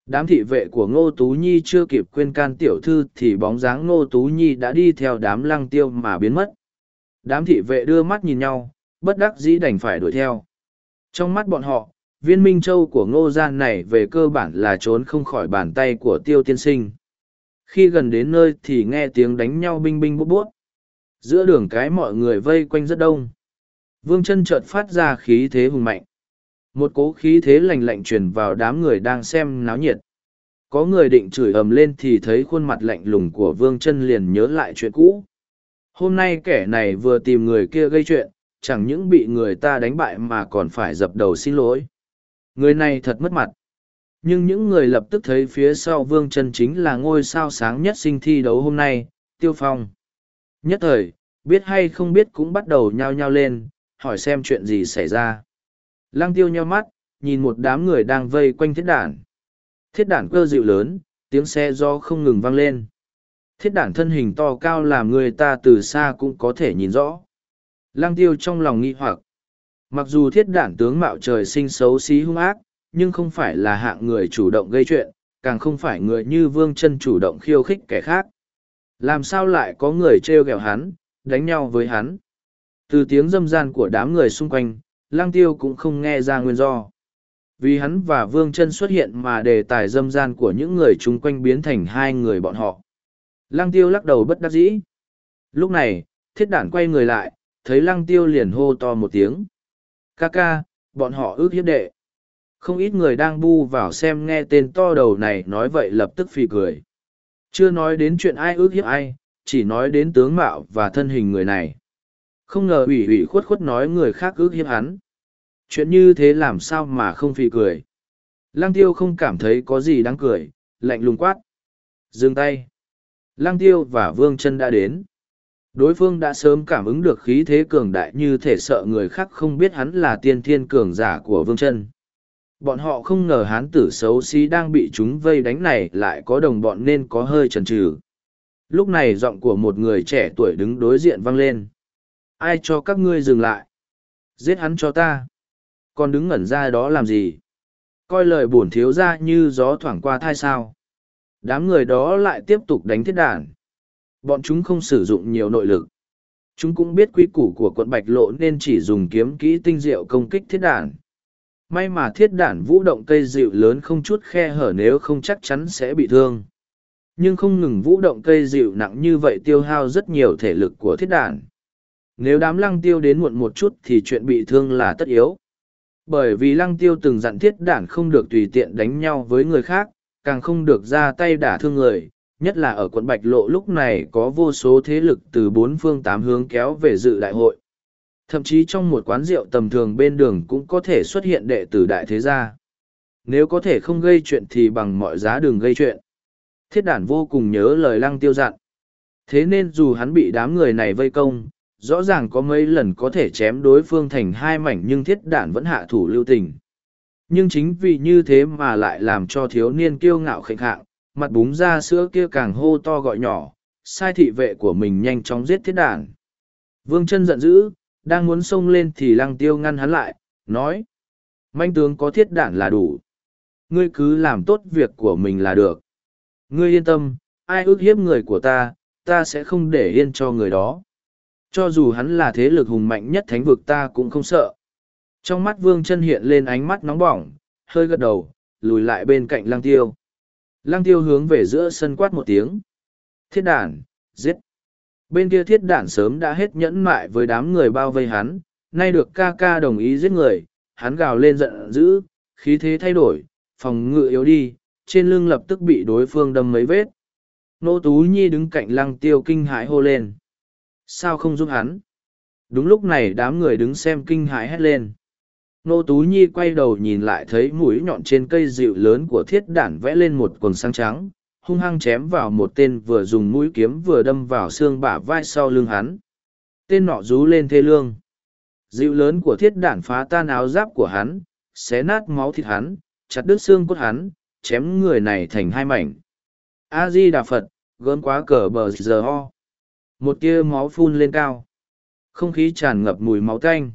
Đám thị vệ của Ngô Tú Nhi chưa kịp quên can tiểu thư thì bóng dáng Ngô Tú Nhi đã đi theo đám lăng tiêu mà biến mất. Đám thị vệ đưa mắt nhìn nhau, bất đắc dĩ đành phải đuổi theo. Trong mắt bọn họ, viên minh châu của ngô gian này về cơ bản là trốn không khỏi bàn tay của tiêu tiên sinh. Khi gần đến nơi thì nghe tiếng đánh nhau binh binh bút bút. Giữa đường cái mọi người vây quanh rất đông. Vương chân chợt phát ra khí thế hùng mạnh. Một cố khí thế lạnh lạnh truyền vào đám người đang xem náo nhiệt. Có người định chửi ầm lên thì thấy khuôn mặt lạnh lùng của vương chân liền nhớ lại chuyện cũ. Hôm nay kẻ này vừa tìm người kia gây chuyện, chẳng những bị người ta đánh bại mà còn phải dập đầu xin lỗi. Người này thật mất mặt. Nhưng những người lập tức thấy phía sau Vương chân chính là ngôi sao sáng nhất sinh thi đấu hôm nay, Tiêu Phong. Nhất thời, biết hay không biết cũng bắt đầu nhao nhao lên, hỏi xem chuyện gì xảy ra. Lăng tiêu nheo mắt, nhìn một đám người đang vây quanh thiết đản. Thiết đản cơ dịu lớn, tiếng xe do không ngừng vang lên. Thiết đản thân hình to cao làm người ta từ xa cũng có thể nhìn rõ. Lăng tiêu trong lòng nghi hoặc. Mặc dù thiết đản tướng mạo trời sinh xấu xí hung ác, nhưng không phải là hạng người chủ động gây chuyện, càng không phải người như vương chân chủ động khiêu khích kẻ khác. Làm sao lại có người trêu ghẹo hắn, đánh nhau với hắn. Từ tiếng râm gian của đám người xung quanh, lang tiêu cũng không nghe ra nguyên do. Vì hắn và vương chân xuất hiện mà đề tài dâm gian của những người chung quanh biến thành hai người bọn họ. Lang tiêu lắc đầu bất đắc dĩ. Lúc này, thiết đản quay người lại, thấy Lang tiêu liền hô to một tiếng. Ca ca, bọn họ ước hiếp đệ. Không ít người đang bu vào xem nghe tên to đầu này nói vậy lập tức phì cười. Chưa nói đến chuyện ai ước hiếp ai, chỉ nói đến tướng mạo và thân hình người này. Không ngờ ủy ủy khuất khuất nói người khác ước hiếp hắn. Chuyện như thế làm sao mà không phì cười. Lăng tiêu không cảm thấy có gì đáng cười, lạnh lùng quát. Dừng tay. Lăng tiêu và vương chân đã đến. Đối phương đã sớm cảm ứng được khí thế cường đại như thể sợ người khác không biết hắn là tiên thiên cường giả của vương chân. Bọn họ không ngờ hán tử xấu xí đang bị chúng vây đánh này lại có đồng bọn nên có hơi chần chừ. Lúc này giọng của một người trẻ tuổi đứng đối diện vang lên. Ai cho các ngươi dừng lại? Giết hắn cho ta. Còn đứng ngẩn ra đó làm gì? Coi lời bổn thiếu ra như gió thoảng qua thai sao. Đám người đó lại tiếp tục đánh thiết đản Bọn chúng không sử dụng nhiều nội lực. Chúng cũng biết quy củ của quận Bạch Lộ nên chỉ dùng kiếm kỹ tinh diệu công kích thiết đản. may mà thiết đản vũ động cây dịu lớn không chút khe hở nếu không chắc chắn sẽ bị thương nhưng không ngừng vũ động cây dịu nặng như vậy tiêu hao rất nhiều thể lực của thiết đản nếu đám lăng tiêu đến muộn một chút thì chuyện bị thương là tất yếu bởi vì lăng tiêu từng dặn thiết đản không được tùy tiện đánh nhau với người khác, càng không được ra tay đả thương người nhất là ở quận bạch lộ lúc này có vô số thế lực từ bốn phương tám hướng kéo về dự đại hội Thậm chí trong một quán rượu tầm thường bên đường cũng có thể xuất hiện đệ tử đại thế gia. Nếu có thể không gây chuyện thì bằng mọi giá đừng gây chuyện. Thiết đản vô cùng nhớ lời lăng tiêu dặn. Thế nên dù hắn bị đám người này vây công, rõ ràng có mấy lần có thể chém đối phương thành hai mảnh nhưng thiết đản vẫn hạ thủ lưu tình. Nhưng chính vì như thế mà lại làm cho thiếu niên kiêu ngạo khệnh hạng, mặt búng ra sữa kia càng hô to gọi nhỏ, sai thị vệ của mình nhanh chóng giết thiết đản. Vương chân giận dữ, đang muốn xông lên thì lăng tiêu ngăn hắn lại, nói. Manh tướng có thiết đản là đủ. Ngươi cứ làm tốt việc của mình là được. Ngươi yên tâm, ai ước hiếp người của ta, ta sẽ không để yên cho người đó. Cho dù hắn là thế lực hùng mạnh nhất thánh vực ta cũng không sợ. Trong mắt vương chân hiện lên ánh mắt nóng bỏng, hơi gật đầu, lùi lại bên cạnh lăng tiêu. Lăng tiêu hướng về giữa sân quát một tiếng. Thiết đàn, giết. Bên kia thiết đản sớm đã hết nhẫn mại với đám người bao vây hắn, nay được ca ca đồng ý giết người, hắn gào lên giận dữ, khí thế thay đổi, phòng ngự yếu đi, trên lưng lập tức bị đối phương đâm mấy vết. Nô Tú Nhi đứng cạnh lăng tiêu kinh hãi hô lên. Sao không giúp hắn? Đúng lúc này đám người đứng xem kinh hãi hét lên. Nô Tú Nhi quay đầu nhìn lại thấy mũi nhọn trên cây dịu lớn của thiết đản vẽ lên một quần sáng trắng, hung hăng chém vào một tên vừa dùng mũi kiếm vừa đâm vào xương bả vai sau lưng hắn. Tên nọ rú lên thê lương. Dịu lớn của thiết đản phá tan áo giáp của hắn, xé nát máu thịt hắn, chặt đứt xương cốt hắn, chém người này thành hai mảnh. A-di Đà Phật, gớm quá cờ bờ giờ ho. Một tia máu phun lên cao. Không khí tràn ngập mùi máu tanh.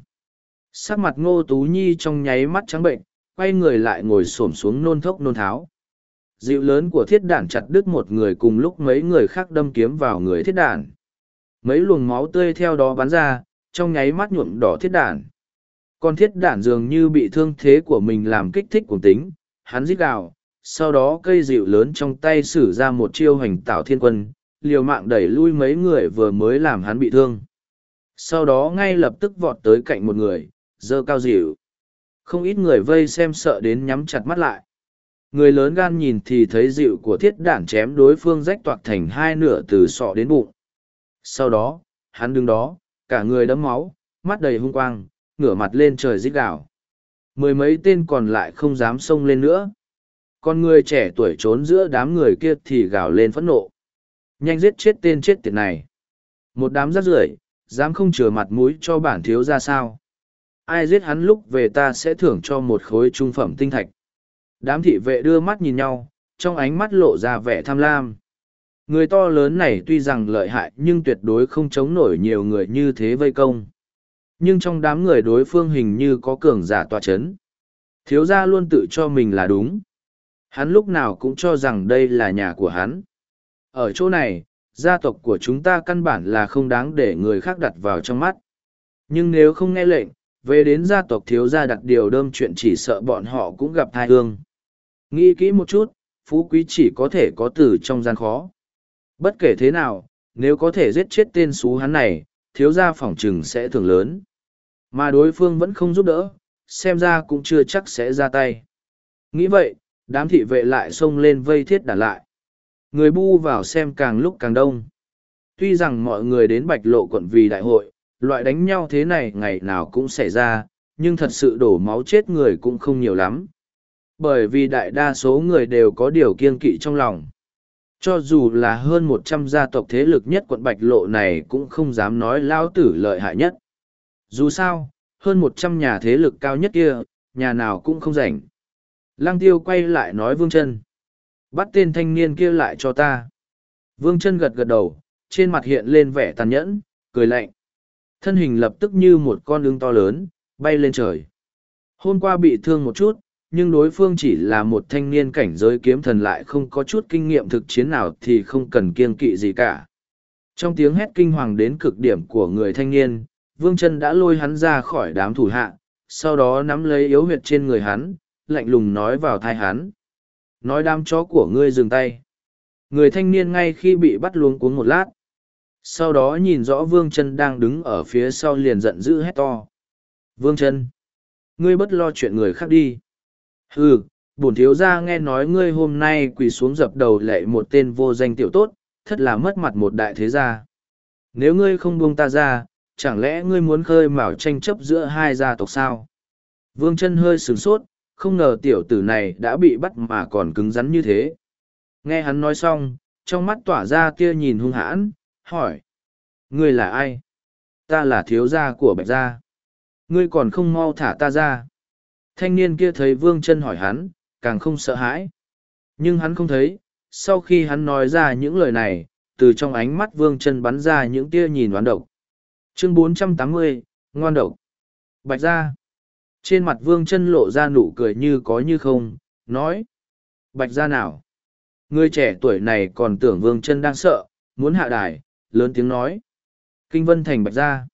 Sắc mặt ngô tú nhi trong nháy mắt trắng bệnh, quay người lại ngồi xổm xuống nôn thốc nôn tháo. Dịu lớn của thiết đản chặt đứt một người cùng lúc mấy người khác đâm kiếm vào người thiết đản. Mấy luồng máu tươi theo đó bắn ra trong nháy mắt nhuộm đỏ thiết đản. Con thiết đản dường như bị thương thế của mình làm kích thích cuồng tính hắn rít gào sau đó cây dịu lớn trong tay sử ra một chiêu hành tạo thiên quân liều mạng đẩy lui mấy người vừa mới làm hắn bị thương. Sau đó ngay lập tức vọt tới cạnh một người dơ cao dịu không ít người vây xem sợ đến nhắm chặt mắt lại người lớn gan nhìn thì thấy dịu của thiết đản chém đối phương rách toạc thành hai nửa từ sọ đến bụng sau đó hắn đứng đó cả người đấm máu mắt đầy hung quang, ngửa mặt lên trời rít gào. Mười mấy tên còn lại không dám xông lên nữa. Con người trẻ tuổi trốn giữa đám người kia thì gào lên phẫn nộ. Nhanh giết chết tên chết tiệt này. Một đám rác rưởi, dám không chừa mặt mũi cho bản thiếu ra sao. Ai giết hắn lúc về ta sẽ thưởng cho một khối trung phẩm tinh thạch. Đám thị vệ đưa mắt nhìn nhau, trong ánh mắt lộ ra vẻ tham lam. Người to lớn này tuy rằng lợi hại nhưng tuyệt đối không chống nổi nhiều người như thế vây công. Nhưng trong đám người đối phương hình như có cường giả tòa chấn. Thiếu gia luôn tự cho mình là đúng. Hắn lúc nào cũng cho rằng đây là nhà của hắn. Ở chỗ này, gia tộc của chúng ta căn bản là không đáng để người khác đặt vào trong mắt. Nhưng nếu không nghe lệnh, về đến gia tộc thiếu gia đặt điều đơm chuyện chỉ sợ bọn họ cũng gặp thai hương. Nghĩ kỹ một chút, phú quý chỉ có thể có từ trong gian khó. Bất kể thế nào, nếu có thể giết chết tên xú hắn này, thiếu gia phỏng trừng sẽ thường lớn. Mà đối phương vẫn không giúp đỡ, xem ra cũng chưa chắc sẽ ra tay. Nghĩ vậy, đám thị vệ lại xông lên vây thiết đả lại. Người bu vào xem càng lúc càng đông. Tuy rằng mọi người đến bạch lộ quận vì đại hội, loại đánh nhau thế này ngày nào cũng xảy ra, nhưng thật sự đổ máu chết người cũng không nhiều lắm. Bởi vì đại đa số người đều có điều kiên kỵ trong lòng. Cho dù là hơn một trăm gia tộc thế lực nhất quận Bạch Lộ này cũng không dám nói lão tử lợi hại nhất. Dù sao, hơn một trăm nhà thế lực cao nhất kia, nhà nào cũng không rảnh. Lang tiêu quay lại nói Vương chân Bắt tên thanh niên kia lại cho ta. Vương chân gật gật đầu, trên mặt hiện lên vẻ tàn nhẫn, cười lạnh. Thân hình lập tức như một con ưng to lớn, bay lên trời. Hôm qua bị thương một chút, nhưng đối phương chỉ là một thanh niên cảnh giới kiếm thần lại không có chút kinh nghiệm thực chiến nào thì không cần kiên kỵ gì cả. Trong tiếng hét kinh hoàng đến cực điểm của người thanh niên, Vương chân đã lôi hắn ra khỏi đám thủ hạ, sau đó nắm lấy yếu huyệt trên người hắn, lạnh lùng nói vào thai hắn. Nói đám chó của ngươi dừng tay. Người thanh niên ngay khi bị bắt luống cuống một lát. Sau đó nhìn rõ Vương chân đang đứng ở phía sau liền giận dữ hét to. Vương chân, ngươi bất lo chuyện người khác đi. Ừ, bổn thiếu gia nghe nói ngươi hôm nay quỳ xuống dập đầu lệ một tên vô danh tiểu tốt, thật là mất mặt một đại thế gia. Nếu ngươi không buông ta ra, chẳng lẽ ngươi muốn khơi mào tranh chấp giữa hai gia tộc sao? Vương chân hơi sửng sốt, không ngờ tiểu tử này đã bị bắt mà còn cứng rắn như thế. Nghe hắn nói xong, trong mắt tỏa ra tia nhìn hung hãn, hỏi. Ngươi là ai? Ta là thiếu gia của bạch gia. Ngươi còn không mau thả ta ra. Thanh niên kia thấy vương chân hỏi hắn, càng không sợ hãi. Nhưng hắn không thấy, sau khi hắn nói ra những lời này, từ trong ánh mắt vương chân bắn ra những tia nhìn đoán độc. Chương 480, ngoan độc. Bạch gia Trên mặt vương chân lộ ra nụ cười như có như không, nói. Bạch gia nào? Người trẻ tuổi này còn tưởng vương chân đang sợ, muốn hạ đài, lớn tiếng nói. Kinh vân thành bạch gia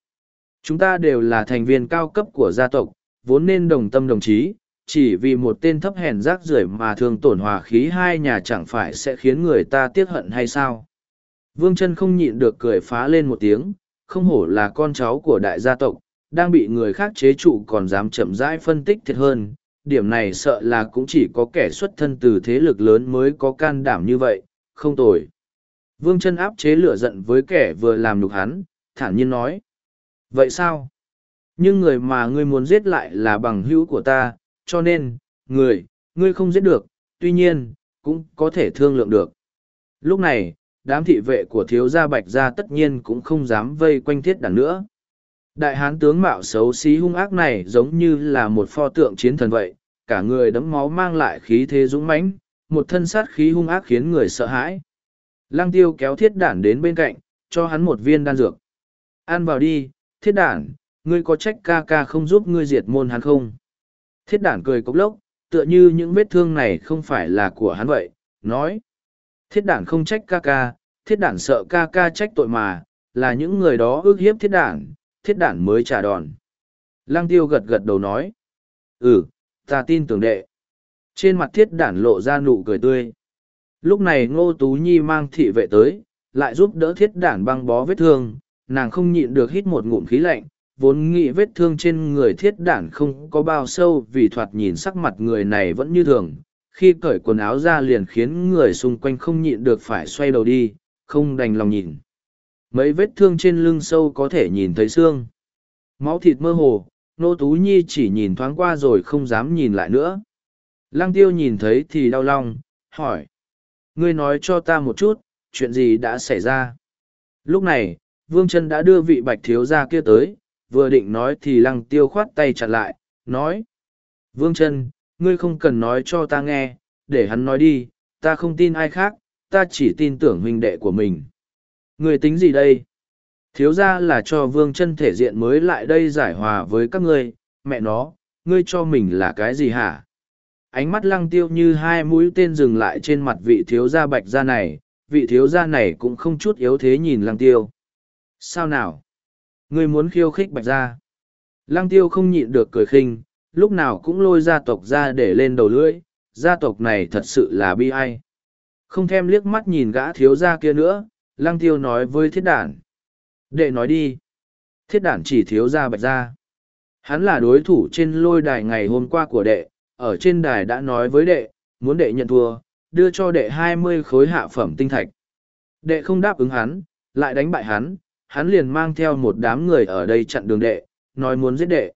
Chúng ta đều là thành viên cao cấp của gia tộc, vốn nên đồng tâm đồng chí, chỉ vì một tên thấp hèn rác rưởi mà thường tổn hòa khí hai nhà chẳng phải sẽ khiến người ta tiếc hận hay sao. Vương chân không nhịn được cười phá lên một tiếng, không hổ là con cháu của đại gia tộc, đang bị người khác chế trụ còn dám chậm rãi phân tích thiệt hơn. Điểm này sợ là cũng chỉ có kẻ xuất thân từ thế lực lớn mới có can đảm như vậy, không tồi. Vương chân áp chế lửa giận với kẻ vừa làm nhục hắn, thản nhiên nói. Vậy sao? nhưng người mà ngươi muốn giết lại là bằng hữu của ta, cho nên, người, ngươi không giết được, tuy nhiên, cũng có thể thương lượng được. Lúc này, đám thị vệ của thiếu gia bạch gia tất nhiên cũng không dám vây quanh thiết đàn nữa. Đại hán tướng mạo xấu xí hung ác này giống như là một pho tượng chiến thần vậy, cả người đấm máu mang lại khí thế dũng mãnh, một thân sát khí hung ác khiến người sợ hãi. Lăng tiêu kéo thiết đản đến bên cạnh, cho hắn một viên đan dược. Ăn vào đi, thiết đản, ngươi có trách ca ca không giúp ngươi diệt môn hắn không? Thiết đản cười cốc lốc, tựa như những vết thương này không phải là của hắn vậy, nói. Thiết đản không trách ca ca, thiết đản sợ ca ca trách tội mà, là những người đó ước hiếp thiết đản, thiết đản mới trả đòn. Lăng tiêu gật gật đầu nói. Ừ, ta tin tưởng đệ. Trên mặt thiết đản lộ ra nụ cười tươi. Lúc này ngô tú nhi mang thị vệ tới, lại giúp đỡ thiết đản băng bó vết thương, nàng không nhịn được hít một ngụm khí lạnh, vốn nghĩ vết thương trên người thiết đản không có bao sâu vì thoạt nhìn sắc mặt người này vẫn như thường khi cởi quần áo ra liền khiến người xung quanh không nhịn được phải xoay đầu đi không đành lòng nhìn mấy vết thương trên lưng sâu có thể nhìn thấy xương Máu thịt mơ hồ, Nô Tú Nhi chỉ nhìn thoáng qua rồi không dám nhìn lại nữa. Lăng tiêu nhìn thấy thì đau lòng, hỏi. Ngươi nói cho ta một chút, chuyện gì đã xảy ra? Lúc này, Vương Trân đã đưa vị bạch thiếu gia kia tới, vừa định nói thì lăng tiêu khoát tay chặn lại, nói. Vương Trân, ngươi không cần nói cho ta nghe, để hắn nói đi, ta không tin ai khác, ta chỉ tin tưởng huynh đệ của mình. Ngươi tính gì đây? Thiếu ra là cho vương chân thể diện mới lại đây giải hòa với các ngươi, mẹ nó, ngươi cho mình là cái gì hả? Ánh mắt lăng tiêu như hai mũi tên dừng lại trên mặt vị thiếu gia bạch gia này, vị thiếu gia này cũng không chút yếu thế nhìn lăng tiêu. Sao nào? Ngươi muốn khiêu khích bạch gia? Lăng tiêu không nhịn được cười khinh, lúc nào cũng lôi gia tộc ra để lên đầu lưỡi, gia tộc này thật sự là bi ai. Không thèm liếc mắt nhìn gã thiếu gia kia nữa, lăng tiêu nói với thiết đản. Đệ nói đi. Thiết đản chỉ thiếu gia bạch gia. Hắn là đối thủ trên lôi đài ngày hôm qua của đệ, ở trên đài đã nói với đệ, muốn đệ nhận thua, đưa cho đệ hai mươi khối hạ phẩm tinh thạch. Đệ không đáp ứng hắn, lại đánh bại hắn, hắn liền mang theo một đám người ở đây chặn đường đệ, nói muốn giết đệ.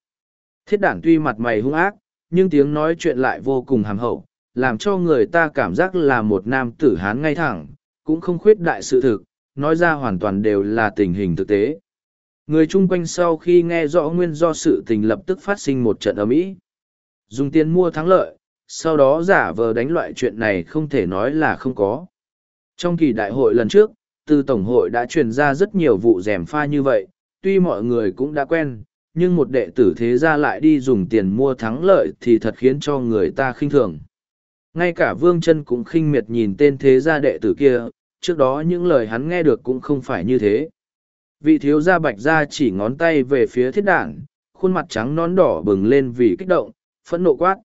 Thiết đản tuy mặt mày hung ác, nhưng tiếng nói chuyện lại vô cùng hàm hậu, làm cho người ta cảm giác là một nam tử hán ngay thẳng, cũng không khuyết đại sự thực, nói ra hoàn toàn đều là tình hình thực tế. Người chung quanh sau khi nghe rõ nguyên do sự tình lập tức phát sinh một trận ầm ĩ, Dùng tiền mua thắng lợi, sau đó giả vờ đánh loại chuyện này không thể nói là không có. Trong kỳ đại hội lần trước, từ Tổng hội đã truyền ra rất nhiều vụ rèm pha như vậy, tuy mọi người cũng đã quen, nhưng một đệ tử thế gia lại đi dùng tiền mua thắng lợi thì thật khiến cho người ta khinh thường. Ngay cả Vương chân cũng khinh miệt nhìn tên thế gia đệ tử kia, trước đó những lời hắn nghe được cũng không phải như thế. Vị thiếu gia bạch gia chỉ ngón tay về phía thiết đảng, khuôn mặt trắng nón đỏ bừng lên vì kích động, phẫn nộ quát.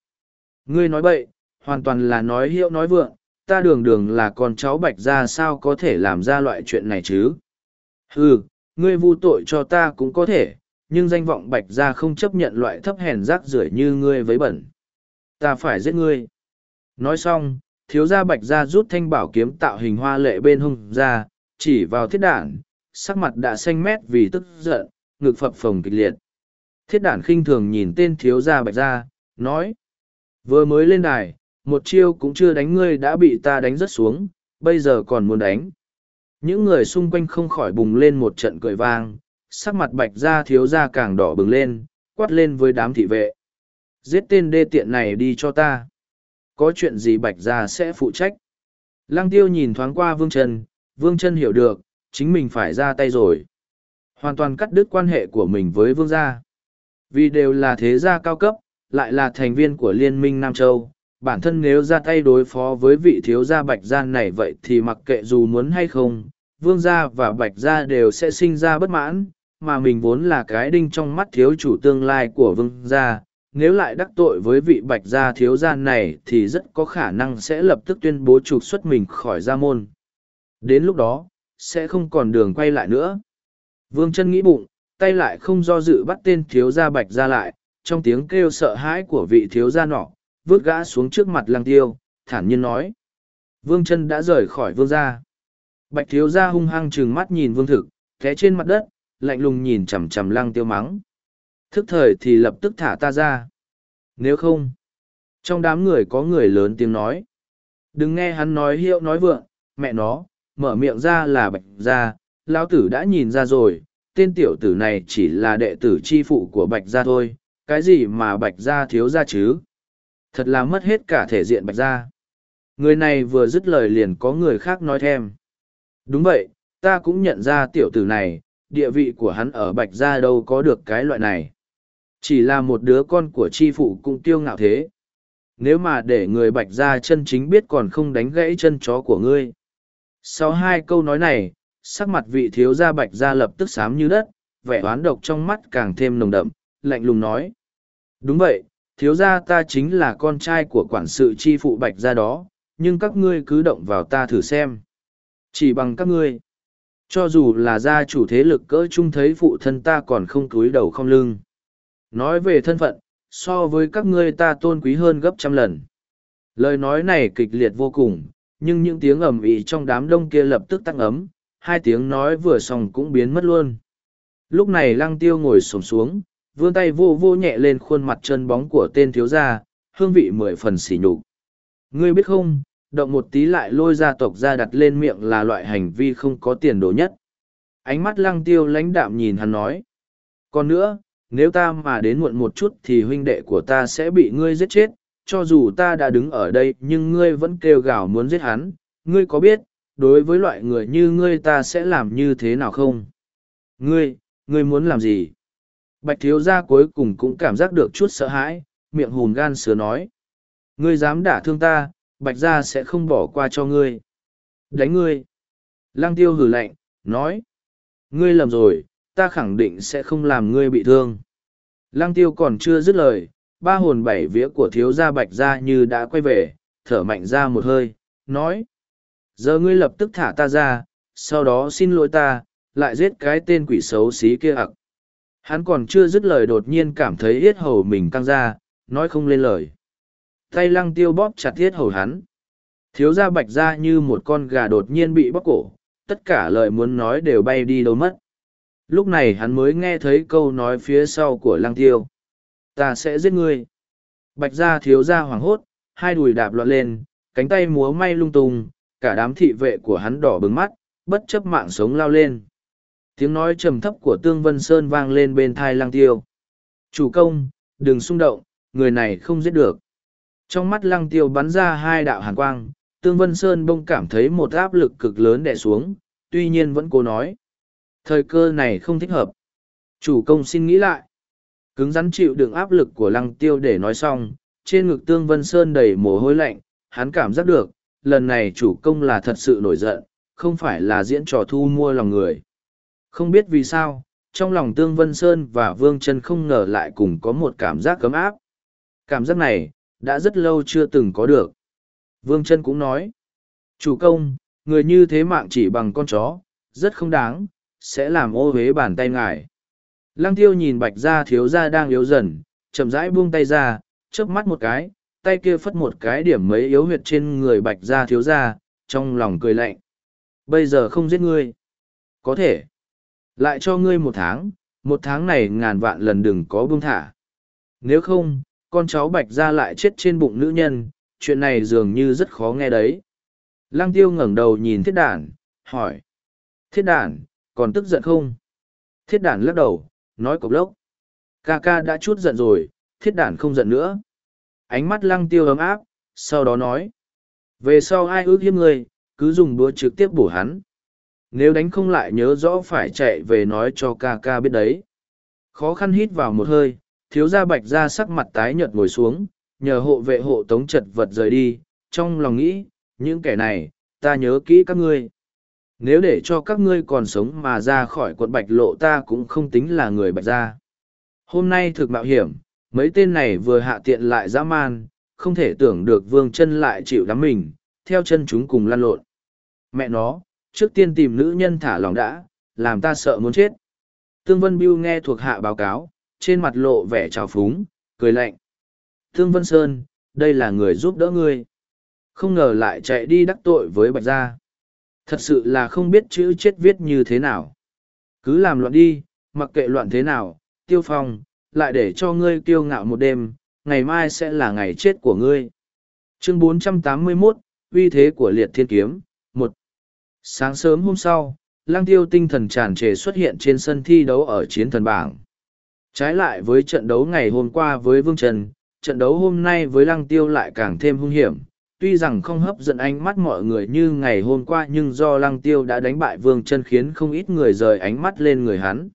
Ngươi nói bậy, hoàn toàn là nói hiệu nói vượng, ta đường đường là con cháu bạch gia sao có thể làm ra loại chuyện này chứ? Ừ, ngươi vu tội cho ta cũng có thể, nhưng danh vọng bạch gia không chấp nhận loại thấp hèn rác rưởi như ngươi với bẩn. Ta phải giết ngươi. Nói xong, thiếu gia bạch gia rút thanh bảo kiếm tạo hình hoa lệ bên hông ra, chỉ vào thiết đản, sắc mặt đã xanh mét vì tức giận, ngực phập phồng kịch liệt. Thiết đản khinh thường nhìn tên thiếu gia bạch gia, nói. Vừa mới lên đài, một chiêu cũng chưa đánh ngươi đã bị ta đánh rất xuống, bây giờ còn muốn đánh. Những người xung quanh không khỏi bùng lên một trận cười vang, sắc mặt bạch gia thiếu gia càng đỏ bừng lên, quát lên với đám thị vệ. Giết tên đê tiện này đi cho ta có chuyện gì bạch gia sẽ phụ trách. Lăng tiêu nhìn thoáng qua Vương chân Vương chân hiểu được, chính mình phải ra tay rồi. Hoàn toàn cắt đứt quan hệ của mình với Vương gia. Vì đều là thế gia cao cấp, lại là thành viên của Liên minh Nam Châu. Bản thân nếu ra tay đối phó với vị thiếu gia bạch gia này vậy thì mặc kệ dù muốn hay không, vương gia và bạch gia đều sẽ sinh ra bất mãn, mà mình vốn là cái đinh trong mắt thiếu chủ tương lai của vương gia, nếu lại đắc tội với vị bạch gia thiếu gia này thì rất có khả năng sẽ lập tức tuyên bố trục xuất mình khỏi gia môn. Đến lúc đó, sẽ không còn đường quay lại nữa. Vương chân nghĩ bụng, tay lại không do dự bắt tên thiếu gia bạch gia lại, trong tiếng kêu sợ hãi của vị thiếu gia nọ, vứt gã xuống trước mặt lăng tiêu, thản nhiên nói. Vương chân đã rời khỏi vương gia. Bạch thiếu gia hung hăng trừng mắt nhìn vương thực, té trên mặt đất, lạnh lùng nhìn chằm chằm lăng tiêu mắng. Thức thời thì lập tức thả ta ra. Nếu không, trong đám người có người lớn tiếng nói. Đừng nghe hắn nói hiệu nói vượng, mẹ nó, mở miệng ra là bạch gia, lão tử đã nhìn ra rồi, tên tiểu tử này chỉ là đệ tử chi phụ của bạch gia thôi, cái gì mà bạch gia thiếu gia chứ? Thật là mất hết cả thể diện bạch gia. Người này vừa dứt lời liền có người khác nói thêm. Đúng vậy, ta cũng nhận ra tiểu tử này, địa vị của hắn ở bạch gia đâu có được cái loại này. Chỉ là một đứa con của chi phụ cũng tiêu ngạo thế. Nếu mà để người bạch gia chân chính biết còn không đánh gãy chân chó của ngươi. Sau hai câu nói này, sắc mặt vị thiếu gia bạch gia lập tức xám như đất, vẻ oán độc trong mắt càng thêm nồng đậm, lạnh lùng nói. Đúng vậy, thiếu gia ta chính là con trai của quản sự chi phụ bạch gia đó, nhưng các ngươi cứ động vào ta thử xem. Chỉ bằng các ngươi. Cho dù là gia chủ thế lực cỡ trung thấy phụ thân ta còn không cúi đầu không lưng. Nói về thân phận, so với các ngươi ta tôn quý hơn gấp trăm lần. Lời nói này kịch liệt vô cùng, nhưng những tiếng ầm ĩ trong đám đông kia lập tức tăng ấm, hai tiếng nói vừa xong cũng biến mất luôn. Lúc này lăng tiêu ngồi sổm xuống, vươn tay vô vô nhẹ lên khuôn mặt chân bóng của tên thiếu gia, hương vị mười phần xỉ nhục. Ngươi biết không, động một tí lại lôi gia tộc ra đặt lên miệng là loại hành vi không có tiền đồ nhất. Ánh mắt lăng tiêu lãnh đạm nhìn hắn nói. Còn nữa, nếu ta mà đến muộn một chút thì huynh đệ của ta sẽ bị ngươi giết chết, cho dù ta đã đứng ở đây nhưng ngươi vẫn kêu gào muốn giết hắn, ngươi có biết, đối với loại người như ngươi ta sẽ làm như thế nào không? Ngươi, ngươi muốn làm gì? Bạch thiếu gia cuối cùng cũng cảm giác được chút sợ hãi, miệng hùn gan sứa nói. Ngươi dám đả thương ta, bạch gia sẽ không bỏ qua cho ngươi. Đánh ngươi. Lăng tiêu hử lạnh, nói. Ngươi lầm rồi, ta khẳng định sẽ không làm ngươi bị thương. Lăng tiêu còn chưa dứt lời, ba hồn bảy vía của thiếu gia bạch gia như đã quay về, thở mạnh ra một hơi, nói. Giờ ngươi lập tức thả ta ra, sau đó xin lỗi ta, lại giết cái tên quỷ xấu xí kia ặc. Hắn còn chưa dứt lời đột nhiên cảm thấy yết hầu mình căng ra, nói không lên lời. Tay lăng tiêu bóp chặt yết hầu hắn. Thiếu gia bạch ra như một con gà đột nhiên bị bóp cổ, tất cả lời muốn nói đều bay đi đâu mất. Lúc này hắn mới nghe thấy câu nói phía sau của lăng tiêu. Ta sẽ giết ngươi. Bạch ra thiếu gia hoảng hốt, hai đùi đạp loạn lên, cánh tay múa may lung tung, cả đám thị vệ của hắn đỏ bừng mắt, bất chấp mạng sống lao lên. Tiếng nói trầm thấp của Tương Vân Sơn vang lên bên thai lăng tiêu. Chủ công, đừng xung động, người này không giết được. Trong mắt lăng tiêu bắn ra hai đạo hàn quang, Tương Vân Sơn bông cảm thấy một áp lực cực lớn đè xuống, tuy nhiên vẫn cố nói. Thời cơ này không thích hợp. Chủ công xin nghĩ lại. Cứng rắn chịu đựng áp lực của lăng tiêu để nói xong, trên ngực Tương Vân Sơn đầy mồ hôi lạnh, hắn cảm giác được, lần này chủ công là thật sự nổi giận, không phải là diễn trò thu mua lòng người. Không biết vì sao, trong lòng Tương Vân Sơn và Vương Trân không ngờ lại cùng có một cảm giác cấm áp. Cảm giác này, đã rất lâu chưa từng có được. Vương Trân cũng nói, chủ công, người như thế mạng chỉ bằng con chó, rất không đáng, sẽ làm ô huế bàn tay ngài. Lăng tiêu nhìn bạch gia thiếu gia đang yếu dần, chậm rãi buông tay ra, chớp mắt một cái, tay kia phất một cái điểm mấy yếu huyệt trên người bạch gia thiếu gia, trong lòng cười lạnh. Bây giờ không giết ngươi. Có thể. Lại cho ngươi một tháng, một tháng này ngàn vạn lần đừng có buông thả. Nếu không, con cháu bạch gia lại chết trên bụng nữ nhân, chuyện này dường như rất khó nghe đấy. Lăng tiêu ngẩng đầu nhìn thiết đản, hỏi. Thiết đản, còn tức giận không? Thiết đản lắc đầu, nói cộc lốc. Ca ca đã chút giận rồi, thiết đản không giận nữa ánh mắt lăng tiêu ấm áp, sau đó nói. Về sau ai ước hiếp ngươi, cứ dùng đũa trực tiếp bổ hắn. Nếu đánh không lại nhớ rõ phải chạy về nói cho ca ca biết đấy. Khó khăn hít vào một hơi, thiếu gia bạch ra sắc mặt tái nhợt ngồi xuống, nhờ hộ vệ hộ tống chật vật rời đi, trong lòng nghĩ, những kẻ này, ta nhớ kỹ các ngươi. Nếu để cho các ngươi còn sống mà ra khỏi quận bạch lộ ta cũng không tính là người bạch gia. Hôm nay thực mạo hiểm, mấy tên này vừa hạ tiện lại dã man không thể tưởng được vương chân lại chịu đắm mình theo chân chúng cùng lăn lộn mẹ nó trước tiên tìm nữ nhân thả lòng đã làm ta sợ muốn chết. Tương vân biêu nghe thuộc hạ báo cáo trên mặt lộ vẻ trào phúng cười lạnh. Thương vân sơn đây là người giúp đỡ ngươi. Không ngờ lại chạy đi đắc tội với bạch gia. Thật sự là không biết chữ chết viết như thế nào. Cứ làm loạn đi mặc kệ loạn thế nào tiêu phong lại để cho ngươi kiêu ngạo một đêm, ngày mai sẽ là ngày chết của ngươi. Chương 481, uy thế của liệt thiên kiếm, Sáng sớm hôm sau, lang tiêu tinh thần tràn trề xuất hiện trên sân thi đấu ở chiến thần bảng. Trái lại với trận đấu ngày hôm qua với Vương Trần, trận đấu hôm nay với lăng tiêu lại càng thêm hung hiểm. Tuy rằng không hấp dẫn ánh mắt mọi người như ngày hôm qua nhưng do lăng tiêu đã đánh bại Vương Trần khiến không ít người rời ánh mắt lên người hắn.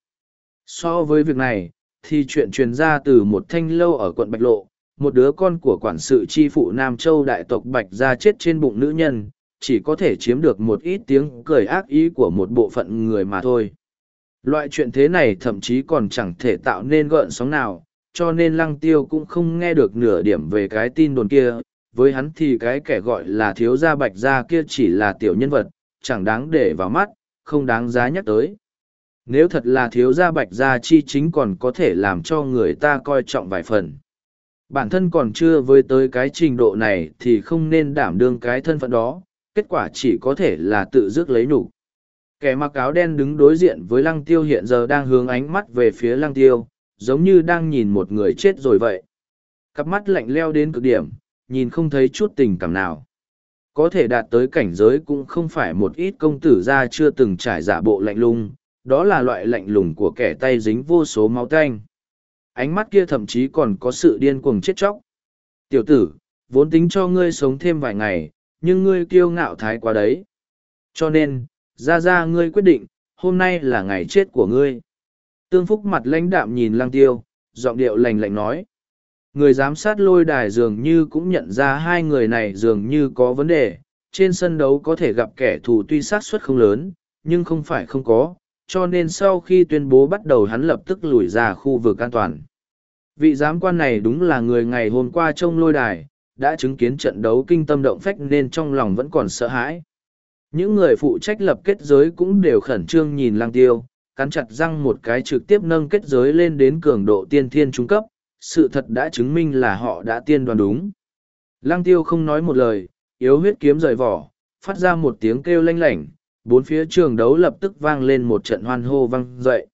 So với việc này, thì chuyện truyền ra từ một thanh lâu ở quận Bạch Lộ, một đứa con của quản sự chi phụ Nam Châu đại tộc Bạch ra chết trên bụng nữ nhân, chỉ có thể chiếm được một ít tiếng cười ác ý của một bộ phận người mà thôi. Loại chuyện thế này thậm chí còn chẳng thể tạo nên gợn sóng nào, cho nên lăng tiêu cũng không nghe được nửa điểm về cái tin đồn kia. Với hắn thì cái kẻ gọi là thiếu gia bạch gia kia chỉ là tiểu nhân vật, chẳng đáng để vào mắt, không đáng giá nhắc tới. Nếu thật là thiếu gia bạch gia chi chính còn có thể làm cho người ta coi trọng vài phần. Bản thân còn chưa với tới cái trình độ này thì không nên đảm đương cái thân phận đó, kết quả chỉ có thể là tự dứt lấy nhục Kẻ mặc áo đen đứng đối diện với lăng tiêu hiện giờ đang hướng ánh mắt về phía lăng tiêu, giống như đang nhìn một người chết rồi vậy. Cặp mắt lạnh leo đến cực điểm, nhìn không thấy chút tình cảm nào. Có thể đạt tới cảnh giới cũng không phải một ít công tử gia chưa từng trải giả bộ lạnh lùng, đó là loại lạnh lùng của kẻ tay dính vô số máu tanh. Ánh mắt kia thậm chí còn có sự điên cuồng chết chóc. Tiểu tử, vốn tính cho ngươi sống thêm vài ngày, nhưng ngươi kiêu ngạo thái quá đấy. Cho nên, ra ra ngươi quyết định, hôm nay là ngày chết của ngươi. Tương Phúc mặt lãnh đạm nhìn Lăng Tiêu, giọng điệu lành lạnh nói. Người giám sát lôi đài dường như cũng nhận ra hai người này dường như có vấn đề. Trên sân đấu có thể gặp kẻ thù tuy sát suất không lớn, nhưng không phải không có, cho nên sau khi tuyên bố bắt đầu hắn lập tức lùi ra khu vực an toàn. Vị giám quan này đúng là người ngày hôm qua trông lôi đài, đã chứng kiến trận đấu kinh tâm động phách nên trong lòng vẫn còn sợ hãi. Những người phụ trách lập kết giới cũng đều khẩn trương nhìn lang tiêu, cắn chặt răng một cái trực tiếp nâng kết giới lên đến cường độ tiên thiên trung cấp, sự thật đã chứng minh là họ đã tiên đoán đúng. Lang tiêu không nói một lời, yếu huyết kiếm rời vỏ, phát ra một tiếng kêu lanh lảnh, bốn phía trường đấu lập tức vang lên một trận hoan hô vang dậy.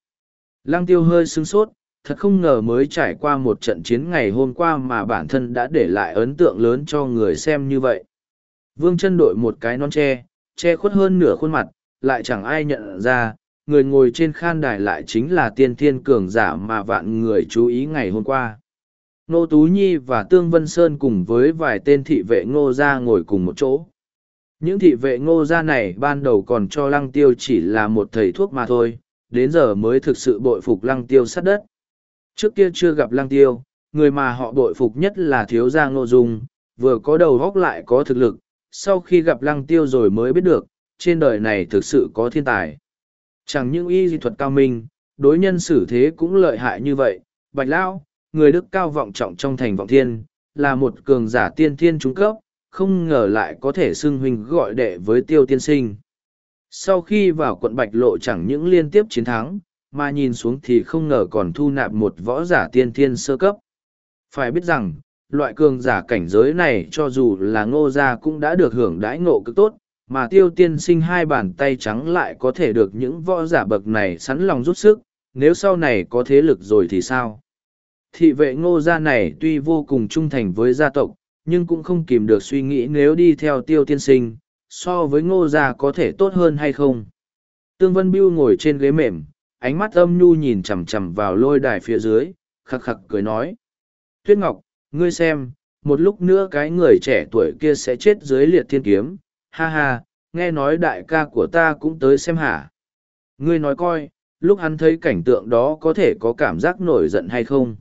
Lang tiêu hơi sưng sốt, thật không ngờ mới trải qua một trận chiến ngày hôm qua mà bản thân đã để lại ấn tượng lớn cho người xem như vậy. Vương chân đội một cái non tre, che khuất hơn nửa khuôn mặt, lại chẳng ai nhận ra, người ngồi trên khan đài lại chính là tiên thiên cường giả mà vạn người chú ý ngày hôm qua. Nô Tú Nhi và Tương Vân Sơn cùng với vài tên thị vệ ngô gia ngồi cùng một chỗ. Những thị vệ ngô gia này ban đầu còn cho lăng tiêu chỉ là một thầy thuốc mà thôi, đến giờ mới thực sự bội phục lăng tiêu sát đất. Trước kia chưa gặp lăng tiêu, người mà họ bội phục nhất là thiếu gia ngô dung, vừa có đầu góc lại có thực lực, sau khi gặp lăng tiêu rồi mới biết được, trên đời này thực sự có thiên tài. Chẳng những y di thuật cao minh, đối nhân xử thế cũng lợi hại như vậy, bạch lao, người đức cao vọng trọng trong thành vọng thiên, là một cường giả tiên thiên trung cấp, không ngờ lại có thể xưng huynh gọi đệ với tiêu tiên sinh. Sau khi vào quận Bạch Lộ chẳng những liên tiếp chiến thắng, mà nhìn xuống thì không ngờ còn thu nạp một võ giả tiên thiên sơ cấp. Phải biết rằng, loại cường giả cảnh giới này cho dù là ngô gia cũng đã được hưởng đãi ngộ cực tốt, mà tiêu tiên sinh hai bàn tay trắng lại có thể được những võ giả bậc này sẵn lòng rút sức, nếu sau này có thế lực rồi thì sao? Thị vệ ngô gia này tuy vô cùng trung thành với gia tộc, nhưng cũng không kìm được suy nghĩ nếu đi theo tiêu tiên sinh, so với ngô gia có thể tốt hơn hay không. Tương Vân Biêu ngồi trên ghế mềm, ánh mắt âm nhu nhìn chằm chằm vào lôi đài phía dưới, khắc khắc cười nói. Tuyết Ngọc, ngươi xem, một lúc nữa cái người trẻ tuổi kia sẽ chết dưới liệt thiên kiếm, ha ha, nghe nói đại ca của ta cũng tới xem hả. Ngươi nói coi, lúc hắn thấy cảnh tượng đó có thể có cảm giác nổi giận hay không?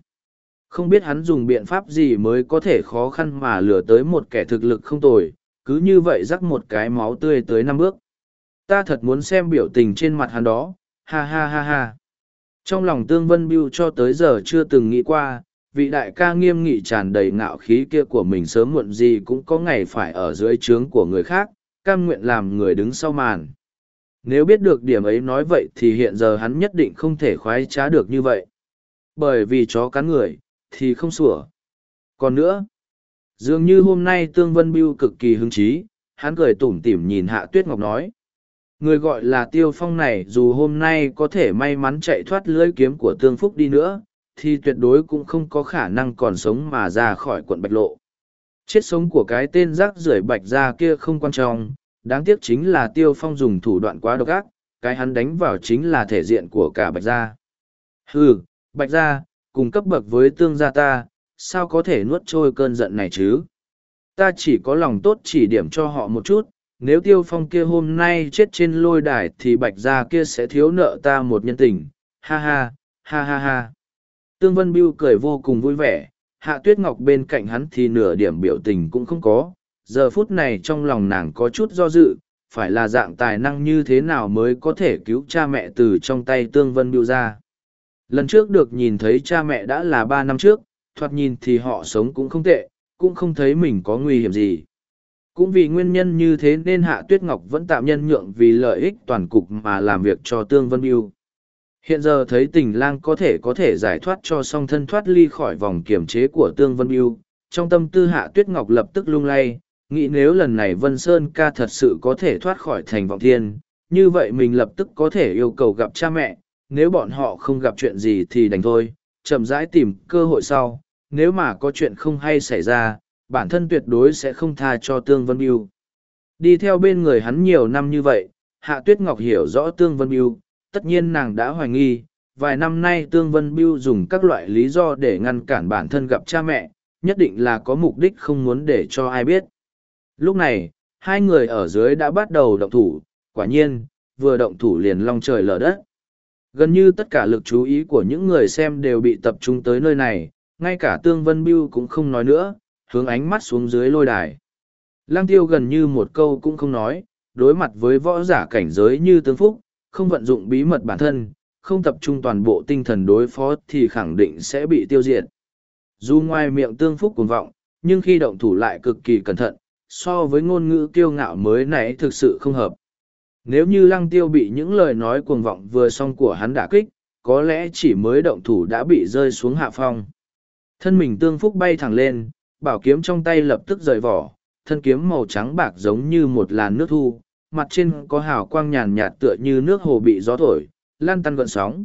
Không biết hắn dùng biện pháp gì mới có thể khó khăn mà lừa tới một kẻ thực lực không tồi, cứ như vậy rắc một cái máu tươi tới năm bước. Ta thật muốn xem biểu tình trên mặt hắn đó, ha ha ha ha. Trong lòng Tương Vân Biêu cho tới giờ chưa từng nghĩ qua, vị đại ca nghiêm nghị tràn đầy ngạo khí kia của mình sớm muộn gì cũng có ngày phải ở dưới trướng của người khác, cam nguyện làm người đứng sau màn. Nếu biết được điểm ấy nói vậy thì hiện giờ hắn nhất định không thể khoái trá được như vậy. Bởi vì chó cắn người, thì không sủa. Còn nữa, dường như hôm nay Tương Vân Biêu cực kỳ hứng chí, hắn cười tủm tỉm nhìn Hạ Tuyết Ngọc nói. Người gọi là Tiêu Phong này dù hôm nay có thể may mắn chạy thoát lưỡi kiếm của Tương Phúc đi nữa, thì tuyệt đối cũng không có khả năng còn sống mà ra khỏi quận Bạch Lộ. Chết sống của cái tên rác rưởi Bạch Gia kia không quan trọng, đáng tiếc chính là Tiêu Phong dùng thủ đoạn quá độc ác, cái hắn đánh vào chính là thể diện của cả Bạch Gia. Hừ, Bạch Gia, cùng cấp bậc với tương gia ta, sao có thể nuốt trôi cơn giận này chứ? Ta chỉ có lòng tốt chỉ điểm cho họ một chút, nếu tiêu phong kia hôm nay chết trên lôi đài thì bạch gia kia sẽ thiếu nợ ta một nhân tình, ha ha, ha ha ha. Tương Vân Biêu cười vô cùng vui vẻ, hạ tuyết ngọc bên cạnh hắn thì nửa điểm biểu tình cũng không có, giờ phút này trong lòng nàng có chút do dự, phải là dạng tài năng như thế nào mới có thể cứu cha mẹ từ trong tay Tương Vân Biêu ra. Lần trước được nhìn thấy cha mẹ đã là ba năm trước, thoạt nhìn thì họ sống cũng không tệ, cũng không thấy mình có nguy hiểm gì. Cũng vì nguyên nhân như thế nên Hạ Tuyết Ngọc vẫn tạm nhân nhượng vì lợi ích toàn cục mà làm việc cho Tương Vân Biêu. Hiện giờ thấy tình lang có thể có thể giải thoát cho song thân thoát ly khỏi vòng kiểm chế của Tương Vân Biêu, trong tâm tư Hạ Tuyết Ngọc lập tức lung lay, nghĩ nếu lần này Vân Sơn ca thật sự có thể thoát khỏi thành vọng thiên, như vậy mình lập tức có thể yêu cầu gặp cha mẹ, nếu bọn họ không gặp chuyện gì thì đành thôi, chậm rãi tìm cơ hội sau, nếu mà có chuyện không hay xảy ra, bản thân tuyệt đối sẽ không tha cho Tương Vân Biêu. Đi theo bên người hắn nhiều năm như vậy, Hạ Tuyết Ngọc hiểu rõ Tương Vân Biêu, tất nhiên nàng đã hoài nghi, vài năm nay Tương Vân Biêu dùng các loại lý do để ngăn cản bản thân gặp cha mẹ, nhất định là có mục đích không muốn để cho ai biết. Lúc này, hai người ở dưới đã bắt đầu động thủ, quả nhiên, vừa động thủ liền long trời lở đất. Gần như tất cả lực chú ý của những người xem đều bị tập trung tới nơi này, ngay cả Tương Vân Biêu cũng không nói nữa, hướng ánh mắt xuống dưới lôi đài. Lăng tiêu gần như một câu cũng không nói, đối mặt với võ giả cảnh giới như Tương Phúc, không vận dụng bí mật bản thân, không tập trung toàn bộ tinh thần đối phó thì khẳng định sẽ bị tiêu diệt. Dù ngoài miệng Tương Phúc cuồng vọng, nhưng khi động thủ lại cực kỳ cẩn thận, so với ngôn ngữ kiêu ngạo mới nãy thực sự không hợp. Nếu như lăng tiêu bị những lời nói cuồng vọng vừa xong của hắn đả kích, có lẽ chỉ mới động thủ đã bị rơi xuống hạ phong. Thân mình tương phúc bay thẳng lên, bảo kiếm trong tay lập tức rời vỏ, thân kiếm màu trắng bạc giống như một làn nước thu, mặt trên có hào quang nhàn nhạt tựa như nước hồ bị gió thổi, lan tăn gợn sóng.